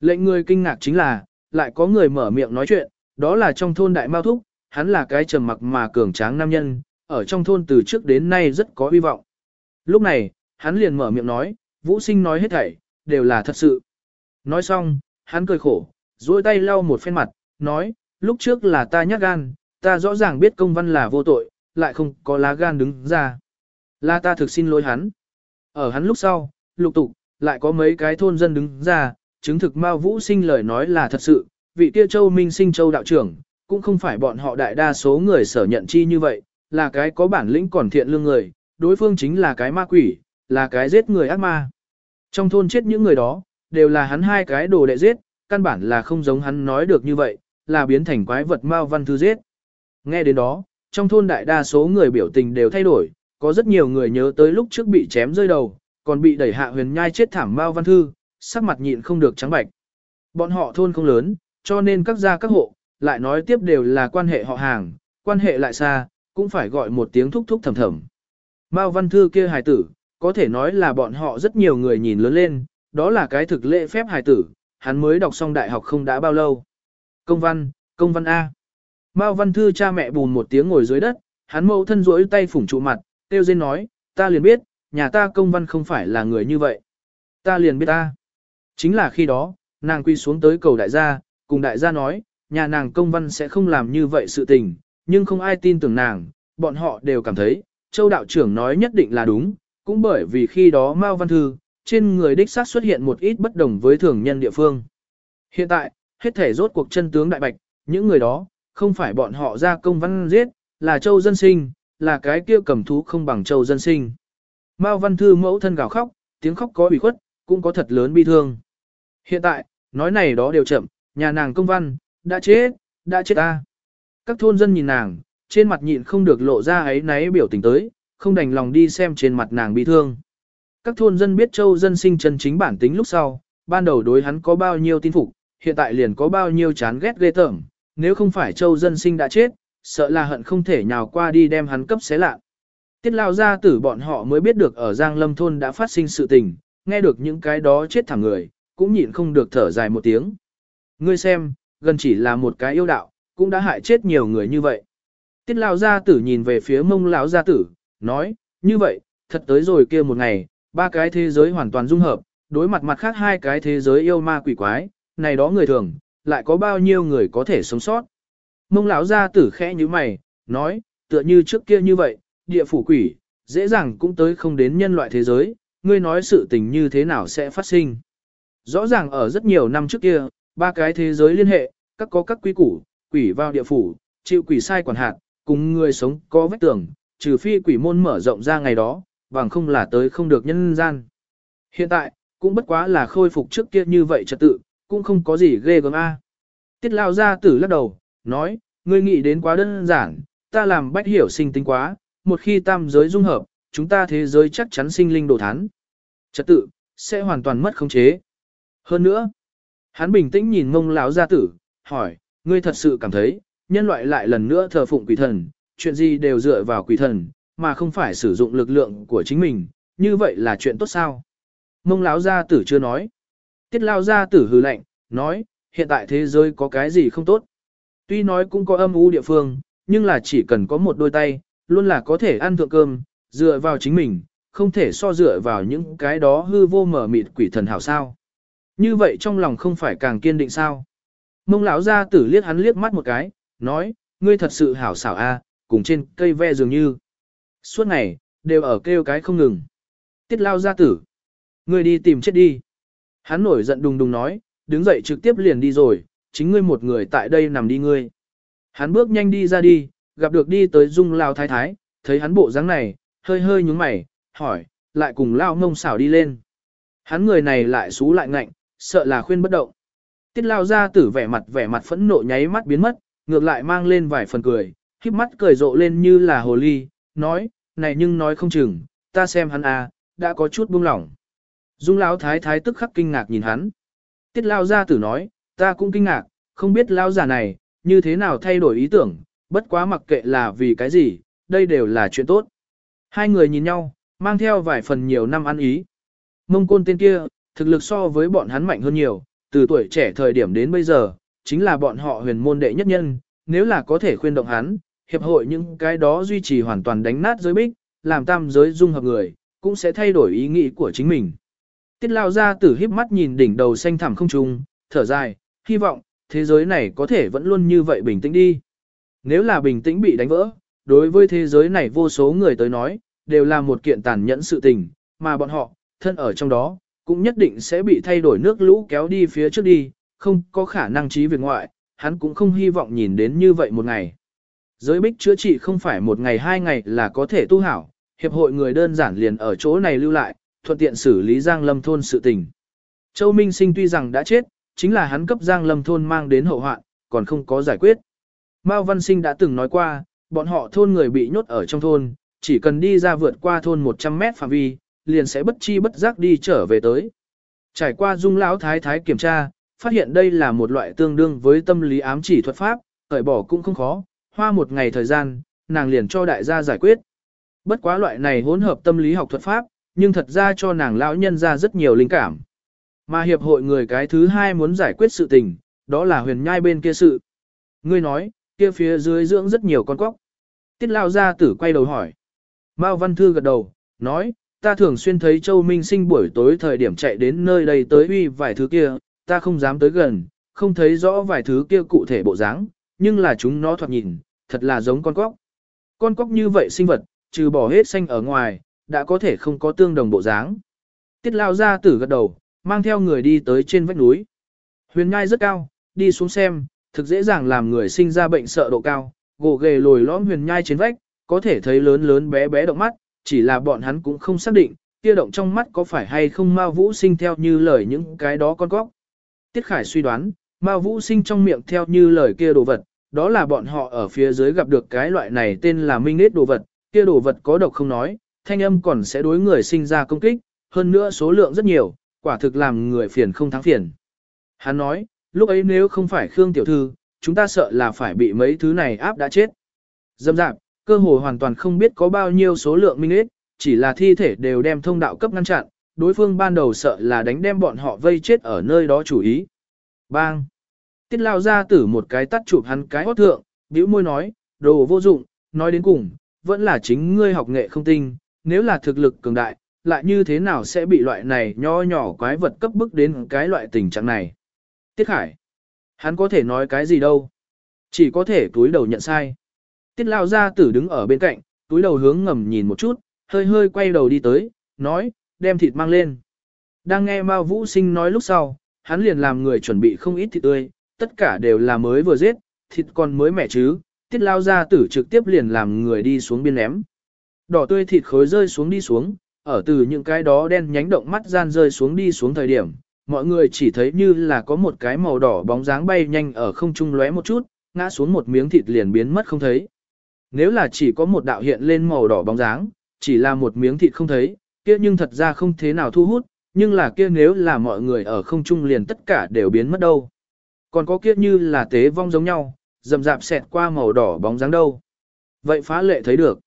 A: Lệnh người kinh ngạc chính là, lại có người mở miệng nói chuyện, đó là trong thôn đại mao thúc, hắn là cái trầm mặc mà cường tráng nam nhân, ở trong thôn từ trước đến nay rất có hy vọng. Lúc này, hắn liền mở miệng nói, Vũ sinh nói hết thảy, đều là thật sự. Nói xong, hắn cười khổ, duỗi tay lau một phen mặt, nói, lúc trước là ta nhát gan, ta rõ ràng biết công văn là vô tội, lại không có lá gan đứng ra. Là ta thực xin lỗi hắn. Ở hắn lúc sau, lục tục, lại có mấy cái thôn dân đứng ra, chứng thực Mao Vũ sinh lời nói là thật sự, vị kia châu minh sinh châu đạo trưởng, cũng không phải bọn họ đại đa số người sở nhận chi như vậy, là cái có bản lĩnh còn thiện lương người, đối phương chính là cái ma quỷ, là cái giết người ác ma. Trong thôn chết những người đó, đều là hắn hai cái đồ đệ giết, căn bản là không giống hắn nói được như vậy, là biến thành quái vật Mao Văn Thư giết. Nghe đến đó, trong thôn đại đa số người biểu tình đều thay đổi, có rất nhiều người nhớ tới lúc trước bị chém rơi đầu, còn bị đẩy hạ huyền nhai chết thảm Mao Văn Thư, sắc mặt nhịn không được trắng bạch. Bọn họ thôn không lớn, cho nên các gia các hộ, lại nói tiếp đều là quan hệ họ hàng, quan hệ lại xa, cũng phải gọi một tiếng thúc thúc thầm thầm. Mao Văn Thư kia hài tử, có thể nói là bọn họ rất nhiều người nhìn lớn lên, đó là cái thực lễ phép hài tử, hắn mới đọc xong đại học không đã bao lâu. Công văn, công văn A. Mao Văn Thư cha mẹ bùn một tiếng ngồi dưới đất, hắn mâu thân rỗi tay phủng trụ mặt, tiêu dên nói, ta liền biết, nhà ta công văn không phải là người như vậy. Ta liền biết ta. Chính là khi đó, nàng quy xuống tới cầu đại gia, cùng đại gia nói, nhà nàng công văn sẽ không làm như vậy sự tình, nhưng không ai tin tưởng nàng, bọn họ đều cảm thấy, châu đạo trưởng nói nhất định là đúng, cũng bởi vì khi đó Mao Văn Thư, trên người đích xác xuất hiện một ít bất đồng với thường nhân địa phương. Hiện tại, hết thể rốt cuộc chân tướng đại bạch, những người đó, không phải bọn họ ra công văn giết, là châu dân sinh, là cái kia cầm thú không bằng châu dân sinh. Mao Văn Thư mẫu thân gào khóc, tiếng khóc có ủy khuất, cũng có thật lớn bi thương. Hiện tại, nói này đó đều chậm, nhà nàng công văn, đã chết, đã chết ta. Các thôn dân nhìn nàng, trên mặt nhịn không được lộ ra ấy náy biểu tình tới, không đành lòng đi xem trên mặt nàng bị thương. Các thôn dân biết châu dân sinh chân chính bản tính lúc sau, ban đầu đối hắn có bao nhiêu tin phục, hiện tại liền có bao nhiêu chán ghét ghê tởm, nếu không phải châu dân sinh đã chết, sợ là hận không thể nhào qua đi đem hắn cấp xé lạ. Tiết lao ra tử bọn họ mới biết được ở Giang Lâm thôn đã phát sinh sự tình, nghe được những cái đó chết thẳng người, cũng nhịn không được thở dài một tiếng. Ngươi xem, gần chỉ là một cái yêu đạo, cũng đã hại chết nhiều người như vậy. Tiết lao gia tử nhìn về phía mông lão gia tử, nói, như vậy, thật tới rồi kia một ngày, ba cái thế giới hoàn toàn dung hợp, đối mặt mặt khác hai cái thế giới yêu ma quỷ quái, này đó người thường, lại có bao nhiêu người có thể sống sót. Mông lão gia tử khẽ như mày, nói, tựa như trước kia như vậy, địa phủ quỷ, dễ dàng cũng tới không đến nhân loại thế giới, ngươi nói sự tình như thế nào sẽ phát sinh. Rõ ràng ở rất nhiều năm trước kia, ba cái thế giới liên hệ, các có các quy củ, quỷ vào địa phủ, chịu quỷ sai quản hạt, cùng người sống có vách tường, trừ phi quỷ môn mở rộng ra ngày đó, bằng không là tới không được nhân gian. Hiện tại, cũng bất quá là khôi phục trước kia như vậy trật tự, cũng không có gì ghê gớm a. Tiết lao ra tử lắc đầu, nói, ngươi nghĩ đến quá đơn giản, ta làm bách hiểu sinh tính quá, một khi tam giới dung hợp, chúng ta thế giới chắc chắn sinh linh đồ thán. Trật tự, sẽ hoàn toàn mất khống chế. Hơn nữa, hắn bình tĩnh nhìn mông lão gia tử, hỏi, ngươi thật sự cảm thấy, nhân loại lại lần nữa thờ phụng quỷ thần, chuyện gì đều dựa vào quỷ thần, mà không phải sử dụng lực lượng của chính mình, như vậy là chuyện tốt sao? Mông lão gia tử chưa nói. Tiết lão gia tử hừ lạnh, nói, hiện tại thế giới có cái gì không tốt. Tuy nói cũng có âm u địa phương, nhưng là chỉ cần có một đôi tay, luôn là có thể ăn thượng cơm, dựa vào chính mình, không thể so dựa vào những cái đó hư vô mở mịt quỷ thần hảo sao. Như vậy trong lòng không phải càng kiên định sao. Mông lão gia tử liếc hắn liếc mắt một cái, nói, ngươi thật sự hảo xảo a, cùng trên cây ve dường như. Suốt ngày, đều ở kêu cái không ngừng. Tiết lao gia tử. Ngươi đi tìm chết đi. Hắn nổi giận đùng đùng nói, đứng dậy trực tiếp liền đi rồi, chính ngươi một người tại đây nằm đi ngươi. Hắn bước nhanh đi ra đi, gặp được đi tới dung lao thái thái, thấy hắn bộ dáng này, hơi hơi nhúng mày, hỏi, lại cùng lao ngông xảo đi lên. Hắn người này lại xú lại ngạnh, sợ là khuyên bất động. Tiết lao ra tử vẻ mặt vẻ mặt phẫn nộ nháy mắt biến mất, ngược lại mang lên vài phần cười, khiếp mắt cười rộ lên như là hồ ly, nói, này nhưng nói không chừng, ta xem hắn à, đã có chút buông lỏng. Dung lão thái thái tức khắc kinh ngạc nhìn hắn. Tiết lao gia tử nói, ta cũng kinh ngạc, không biết lao già này, như thế nào thay đổi ý tưởng, bất quá mặc kệ là vì cái gì, đây đều là chuyện tốt. Hai người nhìn nhau, mang theo vài phần nhiều năm ăn ý. Mông côn tên kia, thực lực so với bọn hắn mạnh hơn nhiều, từ tuổi trẻ thời điểm đến bây giờ, chính là bọn họ huyền môn đệ nhất nhân, nếu là có thể khuyên động hắn, hiệp hội những cái đó duy trì hoàn toàn đánh nát giới bích, làm tam giới dung hợp người, cũng sẽ thay đổi ý nghĩ của chính mình. Tiết lao ra tử híp mắt nhìn đỉnh đầu xanh thẳm không trung, thở dài, hy vọng, thế giới này có thể vẫn luôn như vậy bình tĩnh đi. Nếu là bình tĩnh bị đánh vỡ, đối với thế giới này vô số người tới nói, đều là một kiện tàn nhẫn sự tình, mà bọn họ, thân ở trong đó, cũng nhất định sẽ bị thay đổi nước lũ kéo đi phía trước đi, không có khả năng trí việc ngoại, hắn cũng không hy vọng nhìn đến như vậy một ngày. Giới bích chữa trị không phải một ngày hai ngày là có thể tu hảo, hiệp hội người đơn giản liền ở chỗ này lưu lại, thuận tiện xử lý Giang Lâm thôn sự tình. Châu Minh Sinh tuy rằng đã chết, chính là hắn cấp Giang Lâm thôn mang đến hậu hoạn, còn không có giải quyết. Mao Văn Sinh đã từng nói qua, bọn họ thôn người bị nhốt ở trong thôn, chỉ cần đi ra vượt qua thôn 100 mét phạm vi, liền sẽ bất chi bất giác đi trở về tới. Trải qua dung lão thái thái kiểm tra, phát hiện đây là một loại tương đương với tâm lý ám chỉ thuật pháp, cởi bỏ cũng không khó, hoa một ngày thời gian, nàng liền cho đại gia giải quyết. Bất quá loại này hỗn hợp tâm lý học thuật pháp, nhưng thật ra cho nàng lão nhân ra rất nhiều linh cảm. Mà hiệp hội người cái thứ hai muốn giải quyết sự tình, đó là huyền nhai bên kia sự. Ngươi nói, kia phía dưới dưỡng rất nhiều con cóc. Tiết lao gia tử quay đầu hỏi. Mao Văn Thư gật đầu, nói, ta thường xuyên thấy Châu Minh Sinh buổi tối thời điểm chạy đến nơi đây tới uy vài thứ kia, ta không dám tới gần, không thấy rõ vài thứ kia cụ thể bộ dáng, nhưng là chúng nó thoạt nhìn, thật là giống con cóc. Con cóc như vậy sinh vật, trừ bỏ hết xanh ở ngoài, đã có thể không có tương đồng bộ dáng. Tiết lao gia tử gật đầu, mang theo người đi tới trên vách núi. Huyền ngai rất cao, đi xuống xem, thực dễ dàng làm người sinh ra bệnh sợ độ cao, gồ ghề lồi lõm huyền nhai trên vách, có thể thấy lớn lớn bé bé động mắt, chỉ là bọn hắn cũng không xác định, kia động trong mắt có phải hay không Mao Vũ sinh theo như lời những cái đó con góc. Tiết Khải suy đoán, Mao Vũ sinh trong miệng theo như lời kia đồ vật, đó là bọn họ ở phía dưới gặp được cái loại này tên là minh nết đồ vật, kia đồ vật có độc không nói, thanh âm còn sẽ đối người sinh ra công kích, hơn nữa số lượng rất nhiều, quả thực làm người phiền không thắng phiền. Hắn nói, lúc ấy nếu không phải Khương Tiểu Thư, chúng ta sợ là phải bị mấy thứ này áp đã chết. Dâm dạp, cơ hồ hoàn toàn không biết có bao nhiêu số lượng minh ít, chỉ là thi thể đều đem thông đạo cấp ngăn chặn, đối phương ban đầu sợ là đánh đem bọn họ vây chết ở nơi đó chủ ý. Bang! Tiết lao ra tử một cái tắt chụp hắn cái hót thượng, bĩu môi nói, đồ vô dụng, nói đến cùng, vẫn là chính ngươi học nghệ không tinh, nếu là thực lực cường đại, lại như thế nào sẽ bị loại này nho nhỏ quái vật cấp bức đến cái loại tình trạng này. Tiết Khải, hắn có thể nói cái gì đâu, chỉ có thể túi đầu nhận sai. Tiết lao Gia tử đứng ở bên cạnh, túi đầu hướng ngầm nhìn một chút, hơi hơi quay đầu đi tới, nói, đem thịt mang lên. Đang nghe Mao Vũ Sinh nói lúc sau, hắn liền làm người chuẩn bị không ít thịt tươi, tất cả đều là mới vừa giết, thịt còn mới mẻ chứ, tiết lao ra tử trực tiếp liền làm người đi xuống biên ném. Đỏ tươi thịt khối rơi xuống đi xuống, ở từ những cái đó đen nhánh động mắt gian rơi xuống đi xuống thời điểm, mọi người chỉ thấy như là có một cái màu đỏ bóng dáng bay nhanh ở không trung lóe một chút, ngã xuống một miếng thịt liền biến mất không thấy. Nếu là chỉ có một đạo hiện lên màu đỏ bóng dáng, chỉ là một miếng thịt không thấy, kia nhưng thật ra không thế nào thu hút, nhưng là kia nếu là mọi người ở không trung liền tất cả đều biến mất đâu. Còn có kia như là tế vong giống nhau, dầm rạp xẹt qua màu đỏ bóng dáng đâu. Vậy phá lệ thấy được.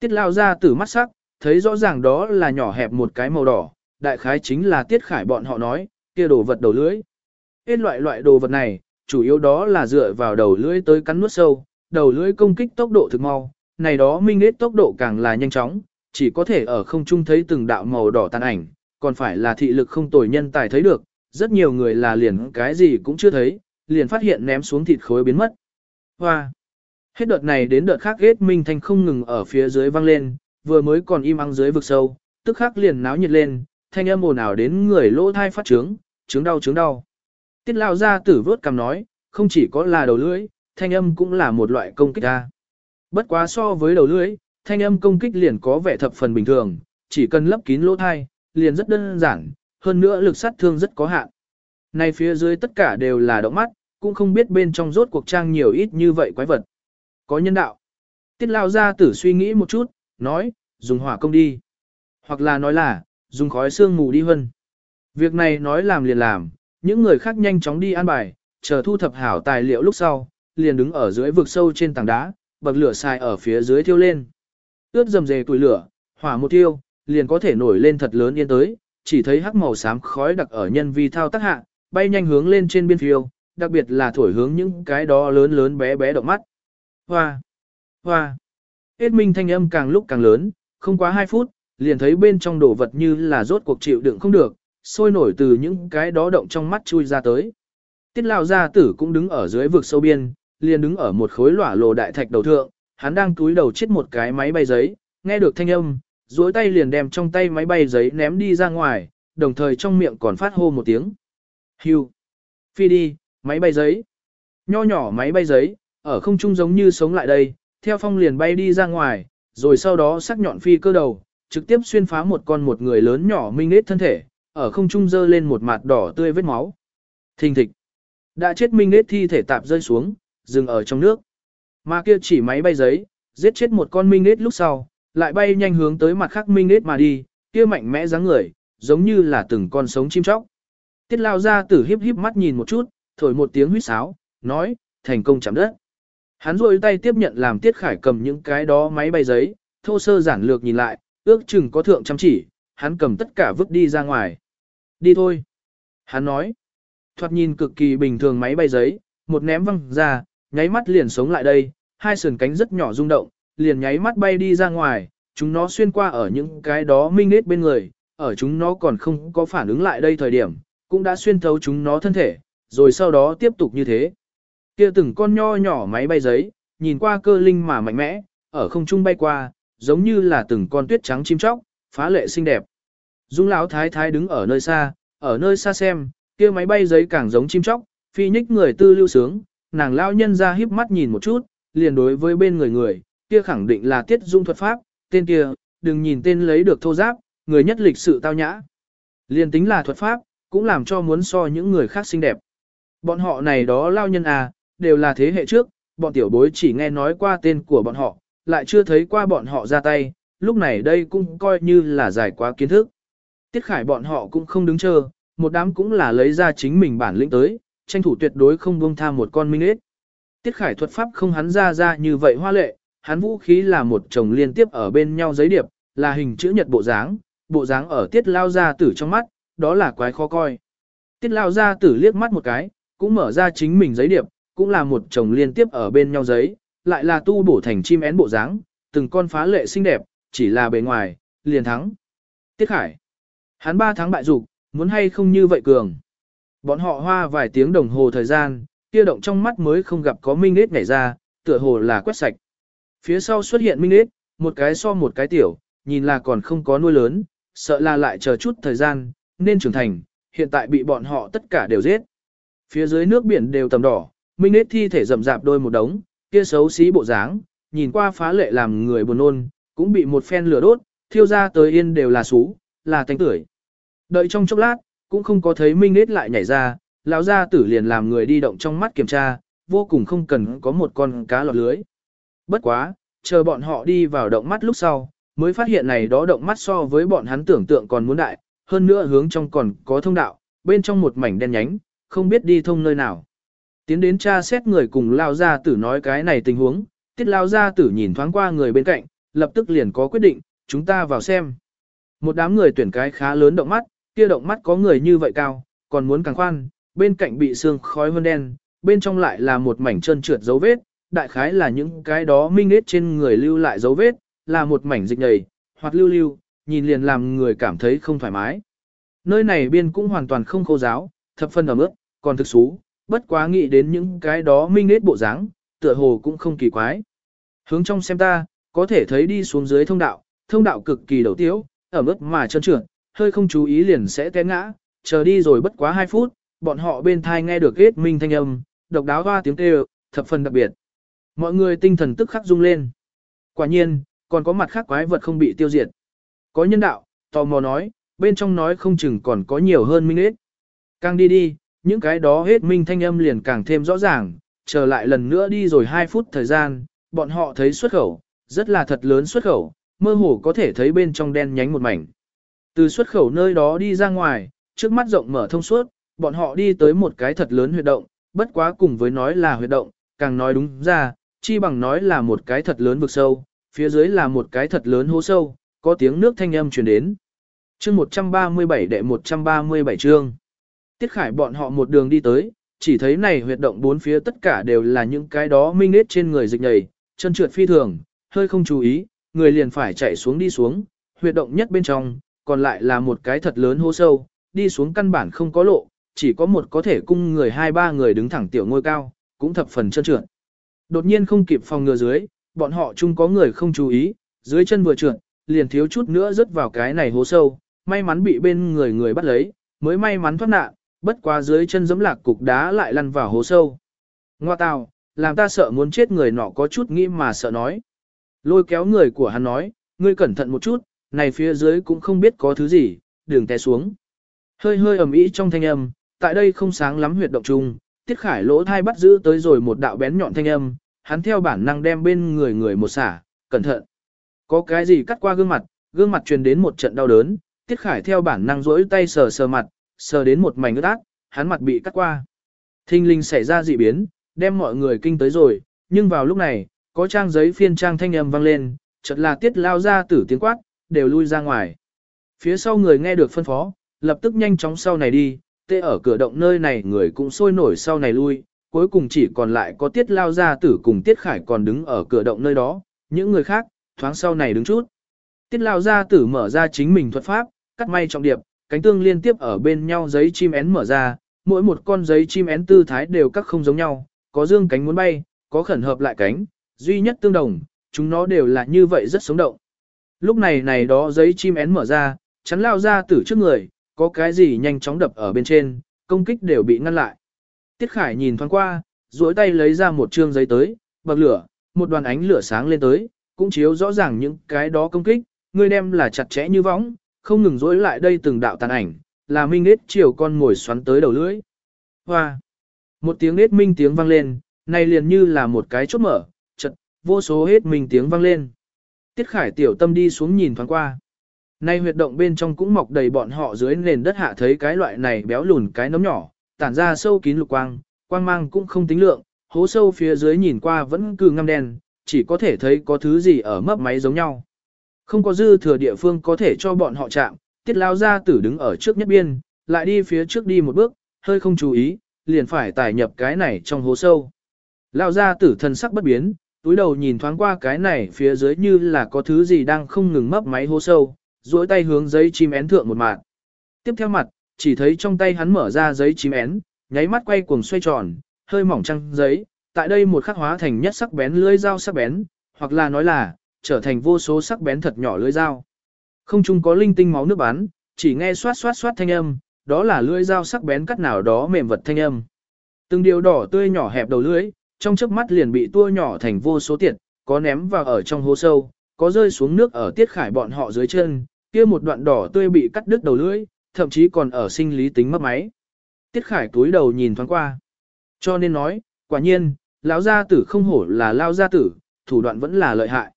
A: Tiết lao ra từ mắt sắc, thấy rõ ràng đó là nhỏ hẹp một cái màu đỏ, đại khái chính là tiết khải bọn họ nói, kia đồ vật đầu lưỡi. Hết loại loại đồ vật này, chủ yếu đó là dựa vào đầu lưỡi tới cắn nuốt sâu, đầu lưỡi công kích tốc độ thực mau, này đó minh nết tốc độ càng là nhanh chóng, chỉ có thể ở không trung thấy từng đạo màu đỏ tàn ảnh, còn phải là thị lực không tồi nhân tài thấy được, rất nhiều người là liền cái gì cũng chưa thấy, liền phát hiện ném xuống thịt khối biến mất. Hoa! Hết đợt này đến đợt khác ghét minh thanh không ngừng ở phía dưới vang lên, vừa mới còn im ắng dưới vực sâu, tức khắc liền náo nhiệt lên, thanh âm ồn ào đến người lỗ thai phát trướng, trướng đau trướng đau. Tiết lao ra tử vớt cầm nói, không chỉ có là đầu lưỡi, thanh âm cũng là một loại công kích ra. Bất quá so với đầu lưỡi, thanh âm công kích liền có vẻ thập phần bình thường, chỉ cần lấp kín lỗ thai, liền rất đơn giản, hơn nữa lực sát thương rất có hạn. Này phía dưới tất cả đều là động mắt, cũng không biết bên trong rốt cuộc trang nhiều ít như vậy quái vật. Có nhân đạo. Tiết lao ra tử suy nghĩ một chút, nói, dùng hỏa công đi. Hoặc là nói là, dùng khói xương mù đi hơn. Việc này nói làm liền làm, những người khác nhanh chóng đi an bài, chờ thu thập hảo tài liệu lúc sau, liền đứng ở dưới vực sâu trên tảng đá, bậc lửa xài ở phía dưới thiêu lên. Ướt dầm dề tuổi lửa, hỏa một thiêu, liền có thể nổi lên thật lớn yên tới, chỉ thấy hắc màu xám khói đặc ở nhân vi thao tác hạ, bay nhanh hướng lên trên biên phiêu, đặc biệt là thổi hướng những cái đó lớn lớn bé bé động mắt. Hoa! Hoa! Hết minh thanh âm càng lúc càng lớn, không quá 2 phút, liền thấy bên trong đồ vật như là rốt cuộc chịu đựng không được, sôi nổi từ những cái đó động trong mắt chui ra tới. Tiết lao gia tử cũng đứng ở dưới vực sâu biên, liền đứng ở một khối lỏa lồ đại thạch đầu thượng, hắn đang túi đầu chết một cái máy bay giấy, nghe được thanh âm, duỗi tay liền đem trong tay máy bay giấy ném đi ra ngoài, đồng thời trong miệng còn phát hô một tiếng. Hưu! Phi đi, máy bay giấy! Nho nhỏ máy bay giấy, ở không trung giống như sống lại đây, theo phong liền bay đi ra ngoài, rồi sau đó sắc nhọn phi cơ đầu, trực tiếp xuyên phá một con một người lớn nhỏ minh nết thân thể, ở không trung dơ lên một mặt đỏ tươi vết máu. Thình thịch! Đã chết minh nết thi thể tạp rơi xuống, dừng ở trong nước. Mà kia chỉ máy bay giấy, giết chết một con minh nết lúc sau, lại bay nhanh hướng tới mặt khác minh nết mà đi, kia mạnh mẽ dáng người, giống như là từng con sống chim chóc. Tiết lao ra tử hiếp hiếp mắt nhìn một chút, thổi một tiếng huýt sáo, nói, thành công chạm đất. Hắn rôi tay tiếp nhận làm Tiết Khải cầm những cái đó máy bay giấy, thô sơ giản lược nhìn lại, ước chừng có thượng chăm chỉ, hắn cầm tất cả vứt đi ra ngoài. Đi thôi. Hắn nói, thoạt nhìn cực kỳ bình thường máy bay giấy, một ném văng ra, nháy mắt liền sống lại đây, hai sườn cánh rất nhỏ rung động, liền nháy mắt bay đi ra ngoài, chúng nó xuyên qua ở những cái đó minh nết bên người, ở chúng nó còn không có phản ứng lại đây thời điểm, cũng đã xuyên thấu chúng nó thân thể, rồi sau đó tiếp tục như thế. Kia từng con nho nhỏ máy bay giấy, nhìn qua cơ linh mà mạnh mẽ, ở không trung bay qua, giống như là từng con tuyết trắng chim chóc, phá lệ xinh đẹp. Dung lão thái thái đứng ở nơi xa, ở nơi xa xem, kia máy bay giấy càng giống chim chóc, phi nhích người tư lưu sướng, nàng lão nhân ra híp mắt nhìn một chút, liền đối với bên người người, kia khẳng định là tiết dung thuật pháp, tên kia, đừng nhìn tên lấy được thô giáp, người nhất lịch sự tao nhã. Liền tính là thuật pháp, cũng làm cho muốn so những người khác xinh đẹp. Bọn họ này đó lao nhân à, đều là thế hệ trước, bọn tiểu bối chỉ nghe nói qua tên của bọn họ, lại chưa thấy qua bọn họ ra tay, lúc này đây cũng coi như là giải quá kiến thức. Tiết khải bọn họ cũng không đứng chờ, một đám cũng là lấy ra chính mình bản lĩnh tới, tranh thủ tuyệt đối không buông tha một con minh ếch. Tiết khải thuật pháp không hắn ra ra như vậy hoa lệ, hắn vũ khí là một chồng liên tiếp ở bên nhau giấy điệp, là hình chữ nhật bộ dáng, bộ dáng ở tiết lao ra tử trong mắt, đó là quái khó coi. Tiết lao ra tử liếc mắt một cái, cũng mở ra chính mình giấy điệp, cũng là một chồng liên tiếp ở bên nhau giấy, lại là tu bổ thành chim én bộ dáng, từng con phá lệ xinh đẹp, chỉ là bề ngoài, liền thắng. Tiết Khải. Hắn ba tháng bại dục, muốn hay không như vậy cường. Bọn họ hoa vài tiếng đồng hồ thời gian, kia động trong mắt mới không gặp có Minh Nết nhảy ra, tựa hồ là quét sạch. Phía sau xuất hiện Minh Nết, một cái so một cái tiểu, nhìn là còn không có nuôi lớn, sợ là lại chờ chút thời gian, nên trưởng thành, hiện tại bị bọn họ tất cả đều giết. Phía dưới nước biển đều tầm đỏ, Minh Nết thi thể rậm rạp đôi một đống, kia xấu xí bộ dáng, nhìn qua phá lệ làm người buồn nôn, cũng bị một phen lửa đốt, thiêu ra tới yên đều là xú, là tánh tưởi. Đợi trong chốc lát, cũng không có thấy Minh Nết lại nhảy ra, lão gia tử liền làm người đi động trong mắt kiểm tra, vô cùng không cần có một con cá lọt lưới. Bất quá, chờ bọn họ đi vào động mắt lúc sau, mới phát hiện này đó động mắt so với bọn hắn tưởng tượng còn muốn đại, hơn nữa hướng trong còn có thông đạo, bên trong một mảnh đen nhánh, không biết đi thông nơi nào. Tiến đến tra xét người cùng lao gia tử nói cái này tình huống, tiết lao gia tử nhìn thoáng qua người bên cạnh, lập tức liền có quyết định, chúng ta vào xem. Một đám người tuyển cái khá lớn động mắt, kia động mắt có người như vậy cao, còn muốn càng khoan, bên cạnh bị xương khói hơn đen, bên trong lại là một mảnh chân trượt dấu vết, đại khái là những cái đó minh nết trên người lưu lại dấu vết, là một mảnh dịch nhầy, hoặc lưu lưu, nhìn liền làm người cảm thấy không thoải mái. Nơi này biên cũng hoàn toàn không khô giáo, thập phân ẩm ướt, còn thực xú, bất quá nghĩ đến những cái đó minh nết bộ dáng, tựa hồ cũng không kỳ quái. Hướng trong xem ta, có thể thấy đi xuống dưới thông đạo, thông đạo cực kỳ đầu tiếu, ở mức mà trơn trượt, hơi không chú ý liền sẽ té ngã, chờ đi rồi bất quá 2 phút, bọn họ bên thai nghe được kết minh thanh âm, độc đáo hoa tiếng kêu, thập phần đặc biệt. Mọi người tinh thần tức khắc rung lên. Quả nhiên, còn có mặt khác quái vật không bị tiêu diệt. Có nhân đạo, tò mò nói, bên trong nói không chừng còn có nhiều hơn minh ít. Càng đi đi, những cái đó hết minh thanh âm liền càng thêm rõ ràng, trở lại lần nữa đi rồi 2 phút thời gian, bọn họ thấy xuất khẩu, rất là thật lớn xuất khẩu, mơ hồ có thể thấy bên trong đen nhánh một mảnh. Từ xuất khẩu nơi đó đi ra ngoài, trước mắt rộng mở thông suốt, bọn họ đi tới một cái thật lớn huyệt động, bất quá cùng với nói là huyệt động, càng nói đúng ra, chi bằng nói là một cái thật lớn vực sâu, phía dưới là một cái thật lớn hố sâu, có tiếng nước thanh âm truyền đến. Chương 137 đệ 137 chương. Tiết Khải bọn họ một đường đi tới, chỉ thấy này huyệt động bốn phía tất cả đều là những cái đó minh nết trên người dịch nhầy, chân trượt phi thường, hơi không chú ý, người liền phải chạy xuống đi xuống, huyệt động nhất bên trong, còn lại là một cái thật lớn hố sâu, đi xuống căn bản không có lộ, chỉ có một có thể cung người hai ba người đứng thẳng tiểu ngôi cao, cũng thập phần chân trượt. Đột nhiên không kịp phòng ngừa dưới, bọn họ chung có người không chú ý, dưới chân vừa trượt, liền thiếu chút nữa rớt vào cái này hố sâu, may mắn bị bên người người bắt lấy, mới may mắn thoát nạn, bất quá dưới chân giẫm lạc cục đá lại lăn vào hố sâu. Ngoa tào, làm ta sợ muốn chết người nọ có chút nghĩ mà sợ nói. Lôi kéo người của hắn nói, ngươi cẩn thận một chút, này phía dưới cũng không biết có thứ gì, đường té xuống. Hơi hơi ầm ĩ trong thanh âm, tại đây không sáng lắm huyệt động chung, Tiết Khải lỗ thai bắt giữ tới rồi một đạo bén nhọn thanh âm, hắn theo bản năng đem bên người người một xả, cẩn thận. Có cái gì cắt qua gương mặt, gương mặt truyền đến một trận đau đớn, Tiết Khải theo bản năng rỗi tay sờ sờ mặt, sờ đến một mảnh ướt át, hắn mặt bị cắt qua. Thinh linh xảy ra dị biến, đem mọi người kinh tới rồi, nhưng vào lúc này, có trang giấy phiên trang thanh âm vang lên, chợt là Tiết lao ra tử tiếng quát, đều lui ra ngoài. Phía sau người nghe được phân phó, lập tức nhanh chóng sau này đi, tê ở cửa động nơi này người cũng sôi nổi sau này lui, cuối cùng chỉ còn lại có tiết lao gia tử cùng tiết khải còn đứng ở cửa động nơi đó, những người khác, thoáng sau này đứng chút. Tiết lao gia tử mở ra chính mình thuật pháp, cắt may trọng điệp, cánh tương liên tiếp ở bên nhau giấy chim én mở ra, mỗi một con giấy chim én tư thái đều các không giống nhau, có dương cánh muốn bay, có khẩn hợp lại cánh, duy nhất tương đồng, chúng nó đều là như vậy rất sống động. Lúc này này đó giấy chim én mở ra, chắn lao ra tử trước người, có cái gì nhanh chóng đập ở bên trên, công kích đều bị ngăn lại. Tiết Khải nhìn thoáng qua, duỗi tay lấy ra một trương giấy tới, bật lửa, một đoàn ánh lửa sáng lên tới, cũng chiếu rõ ràng những cái đó công kích, người đem là chặt chẽ như võng, không ngừng dỗi lại đây từng đạo tàn ảnh, là minh nết chiều con ngồi xoắn tới đầu lưỡi. Hoa! Một tiếng nết minh tiếng vang lên, này liền như là một cái chốt mở, chật, vô số hết minh tiếng vang lên. Tiết Khải tiểu tâm đi xuống nhìn thoáng qua. Nay huyệt động bên trong cũng mọc đầy bọn họ dưới nền đất hạ thấy cái loại này béo lùn cái nấm nhỏ, tản ra sâu kín lục quang, quang mang cũng không tính lượng, hố sâu phía dưới nhìn qua vẫn cứ ngăm đen, chỉ có thể thấy có thứ gì ở mấp máy giống nhau. Không có dư thừa địa phương có thể cho bọn họ chạm, tiết lao ra tử đứng ở trước nhất biên, lại đi phía trước đi một bước, hơi không chú ý, liền phải tải nhập cái này trong hố sâu. Lao ra tử thân sắc bất biến, túi đầu nhìn thoáng qua cái này phía dưới như là có thứ gì đang không ngừng mấp máy hố sâu, duỗi tay hướng giấy chim én thượng một mạng. Tiếp theo mặt, chỉ thấy trong tay hắn mở ra giấy chim én, nháy mắt quay cuồng xoay tròn, hơi mỏng trăng giấy, tại đây một khắc hóa thành nhất sắc bén lưỡi dao sắc bén, hoặc là nói là, trở thành vô số sắc bén thật nhỏ lưỡi dao. Không chung có linh tinh máu nước bắn, chỉ nghe xoát xoát xoát thanh âm, đó là lưỡi dao sắc bén cắt nào đó mềm vật thanh âm. Từng điều đỏ tươi nhỏ hẹp đầu lưỡi, trong chớp mắt liền bị tua nhỏ thành vô số tiệt, có ném vào ở trong hố sâu, có rơi xuống nước ở tiết khải bọn họ dưới chân, kia một đoạn đỏ tươi bị cắt đứt đầu lưỡi, thậm chí còn ở sinh lý tính mất máy. Tiết Khải túi đầu nhìn thoáng qua. Cho nên nói, quả nhiên, lão gia tử không hổ là lao gia tử, thủ đoạn vẫn là lợi hại.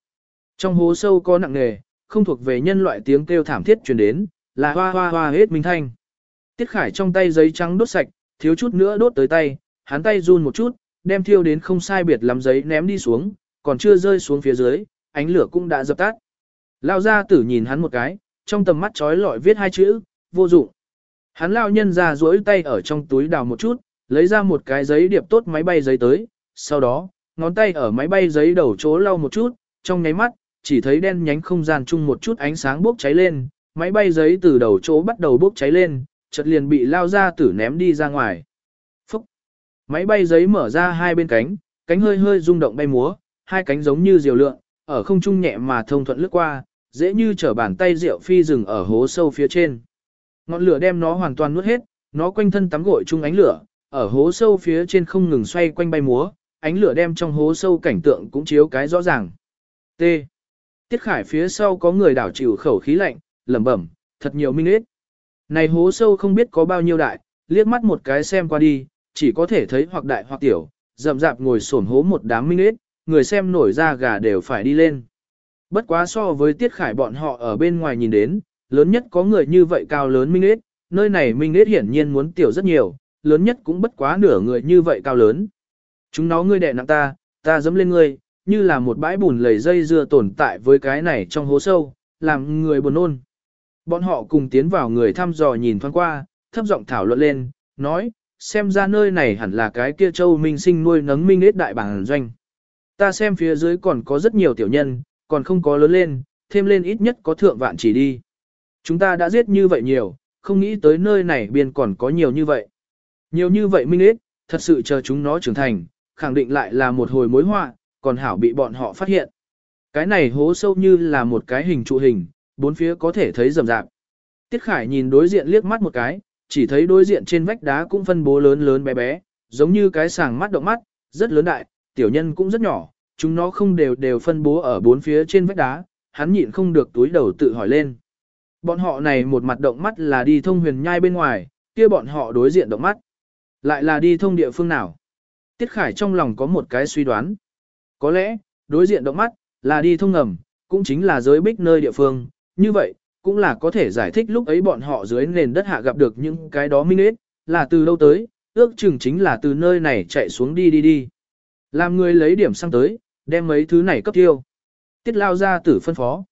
A: Trong hố sâu có nặng nề, không thuộc về nhân loại tiếng kêu thảm thiết truyền đến, là hoa hoa hoa hết minh thanh. Tiết Khải trong tay giấy trắng đốt sạch, thiếu chút nữa đốt tới tay, hắn tay run một chút, đem thiêu đến không sai biệt lắm giấy ném đi xuống, còn chưa rơi xuống phía dưới, ánh lửa cũng đã dập tắt. Lao gia tử nhìn hắn một cái, trong tầm mắt trói lọi viết hai chữ, vô dụng. Hắn lao nhân ra duỗi tay ở trong túi đào một chút, lấy ra một cái giấy điệp tốt máy bay giấy tới, sau đó, ngón tay ở máy bay giấy đầu chỗ lau một chút, trong nháy mắt, chỉ thấy đen nhánh không gian chung một chút ánh sáng bốc cháy lên, máy bay giấy từ đầu chỗ bắt đầu bốc cháy lên, chợt liền bị lao ra tử ném đi ra ngoài. Phúc! Máy bay giấy mở ra hai bên cánh, cánh hơi hơi rung động bay múa, hai cánh giống như diều lượn ở không trung nhẹ mà thông thuận lướt qua, dễ như trở bàn tay rượu phi rừng ở hố sâu phía trên. Ngọn lửa đem nó hoàn toàn nuốt hết, nó quanh thân tắm gội chung ánh lửa, ở hố sâu phía trên không ngừng xoay quanh bay múa, ánh lửa đem trong hố sâu cảnh tượng cũng chiếu cái rõ ràng. T. Tiết Khải phía sau có người đảo chịu khẩu khí lạnh, lẩm bẩm, thật nhiều minh ít. Này hố sâu không biết có bao nhiêu đại, liếc mắt một cái xem qua đi, chỉ có thể thấy hoặc đại hoặc tiểu, rậm rạp ngồi sổn hố một đám minh ít, người xem nổi ra gà đều phải đi lên. Bất quá so với Tiết Khải bọn họ ở bên ngoài nhìn đến, lớn nhất có người như vậy cao lớn Minh ít, nơi này Minh ít hiển nhiên muốn tiểu rất nhiều, lớn nhất cũng bất quá nửa người như vậy cao lớn. Chúng nó ngươi đè nặng ta, ta dẫm lên ngươi, như là một bãi bùn lầy dây dưa tồn tại với cái này trong hố sâu, làm người buồn nôn. Bọn họ cùng tiến vào người thăm dò nhìn thoáng qua, thấp giọng thảo luận lên, nói, xem ra nơi này hẳn là cái kia châu minh sinh nuôi nấng minh ít đại bản doanh. Ta xem phía dưới còn có rất nhiều tiểu nhân, còn không có lớn lên, thêm lên ít nhất có thượng vạn chỉ đi. Chúng ta đã giết như vậy nhiều, không nghĩ tới nơi này biên còn có nhiều như vậy. Nhiều như vậy minh ít, thật sự chờ chúng nó trưởng thành, khẳng định lại là một hồi mối họa, còn hảo bị bọn họ phát hiện. Cái này hố sâu như là một cái hình trụ hình, bốn phía có thể thấy rầm rạp. Tiết Khải nhìn đối diện liếc mắt một cái, chỉ thấy đối diện trên vách đá cũng phân bố lớn lớn bé bé, giống như cái sàng mắt động mắt, rất lớn đại, tiểu nhân cũng rất nhỏ, chúng nó không đều đều phân bố ở bốn phía trên vách đá, hắn nhịn không được túi đầu tự hỏi lên. Bọn họ này một mặt động mắt là đi thông huyền nhai bên ngoài, kia bọn họ đối diện động mắt. Lại là đi thông địa phương nào? Tiết Khải trong lòng có một cái suy đoán. Có lẽ, đối diện động mắt, là đi thông ngầm, cũng chính là giới bích nơi địa phương, như vậy, cũng là có thể giải thích lúc ấy bọn họ dưới nền đất hạ gặp được những cái đó minh ít là từ đâu tới, ước chừng chính là từ nơi này chạy xuống đi đi đi. Làm người lấy điểm sang tới, đem mấy thứ này cấp tiêu. Tiết lao ra tử phân phó.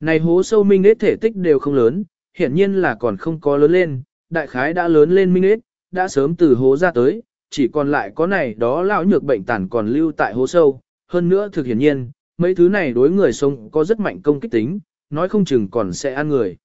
A: Này hố sâu minh ít thể tích đều không lớn, hiển nhiên là còn không có lớn lên, đại khái đã lớn lên minh ít đã sớm từ hố ra tới, chỉ còn lại có này đó lão nhược bệnh tàn còn lưu tại hố sâu, hơn nữa thực hiển nhiên, mấy thứ này đối người sống có rất mạnh công kích tính, nói không chừng còn sẽ ăn người.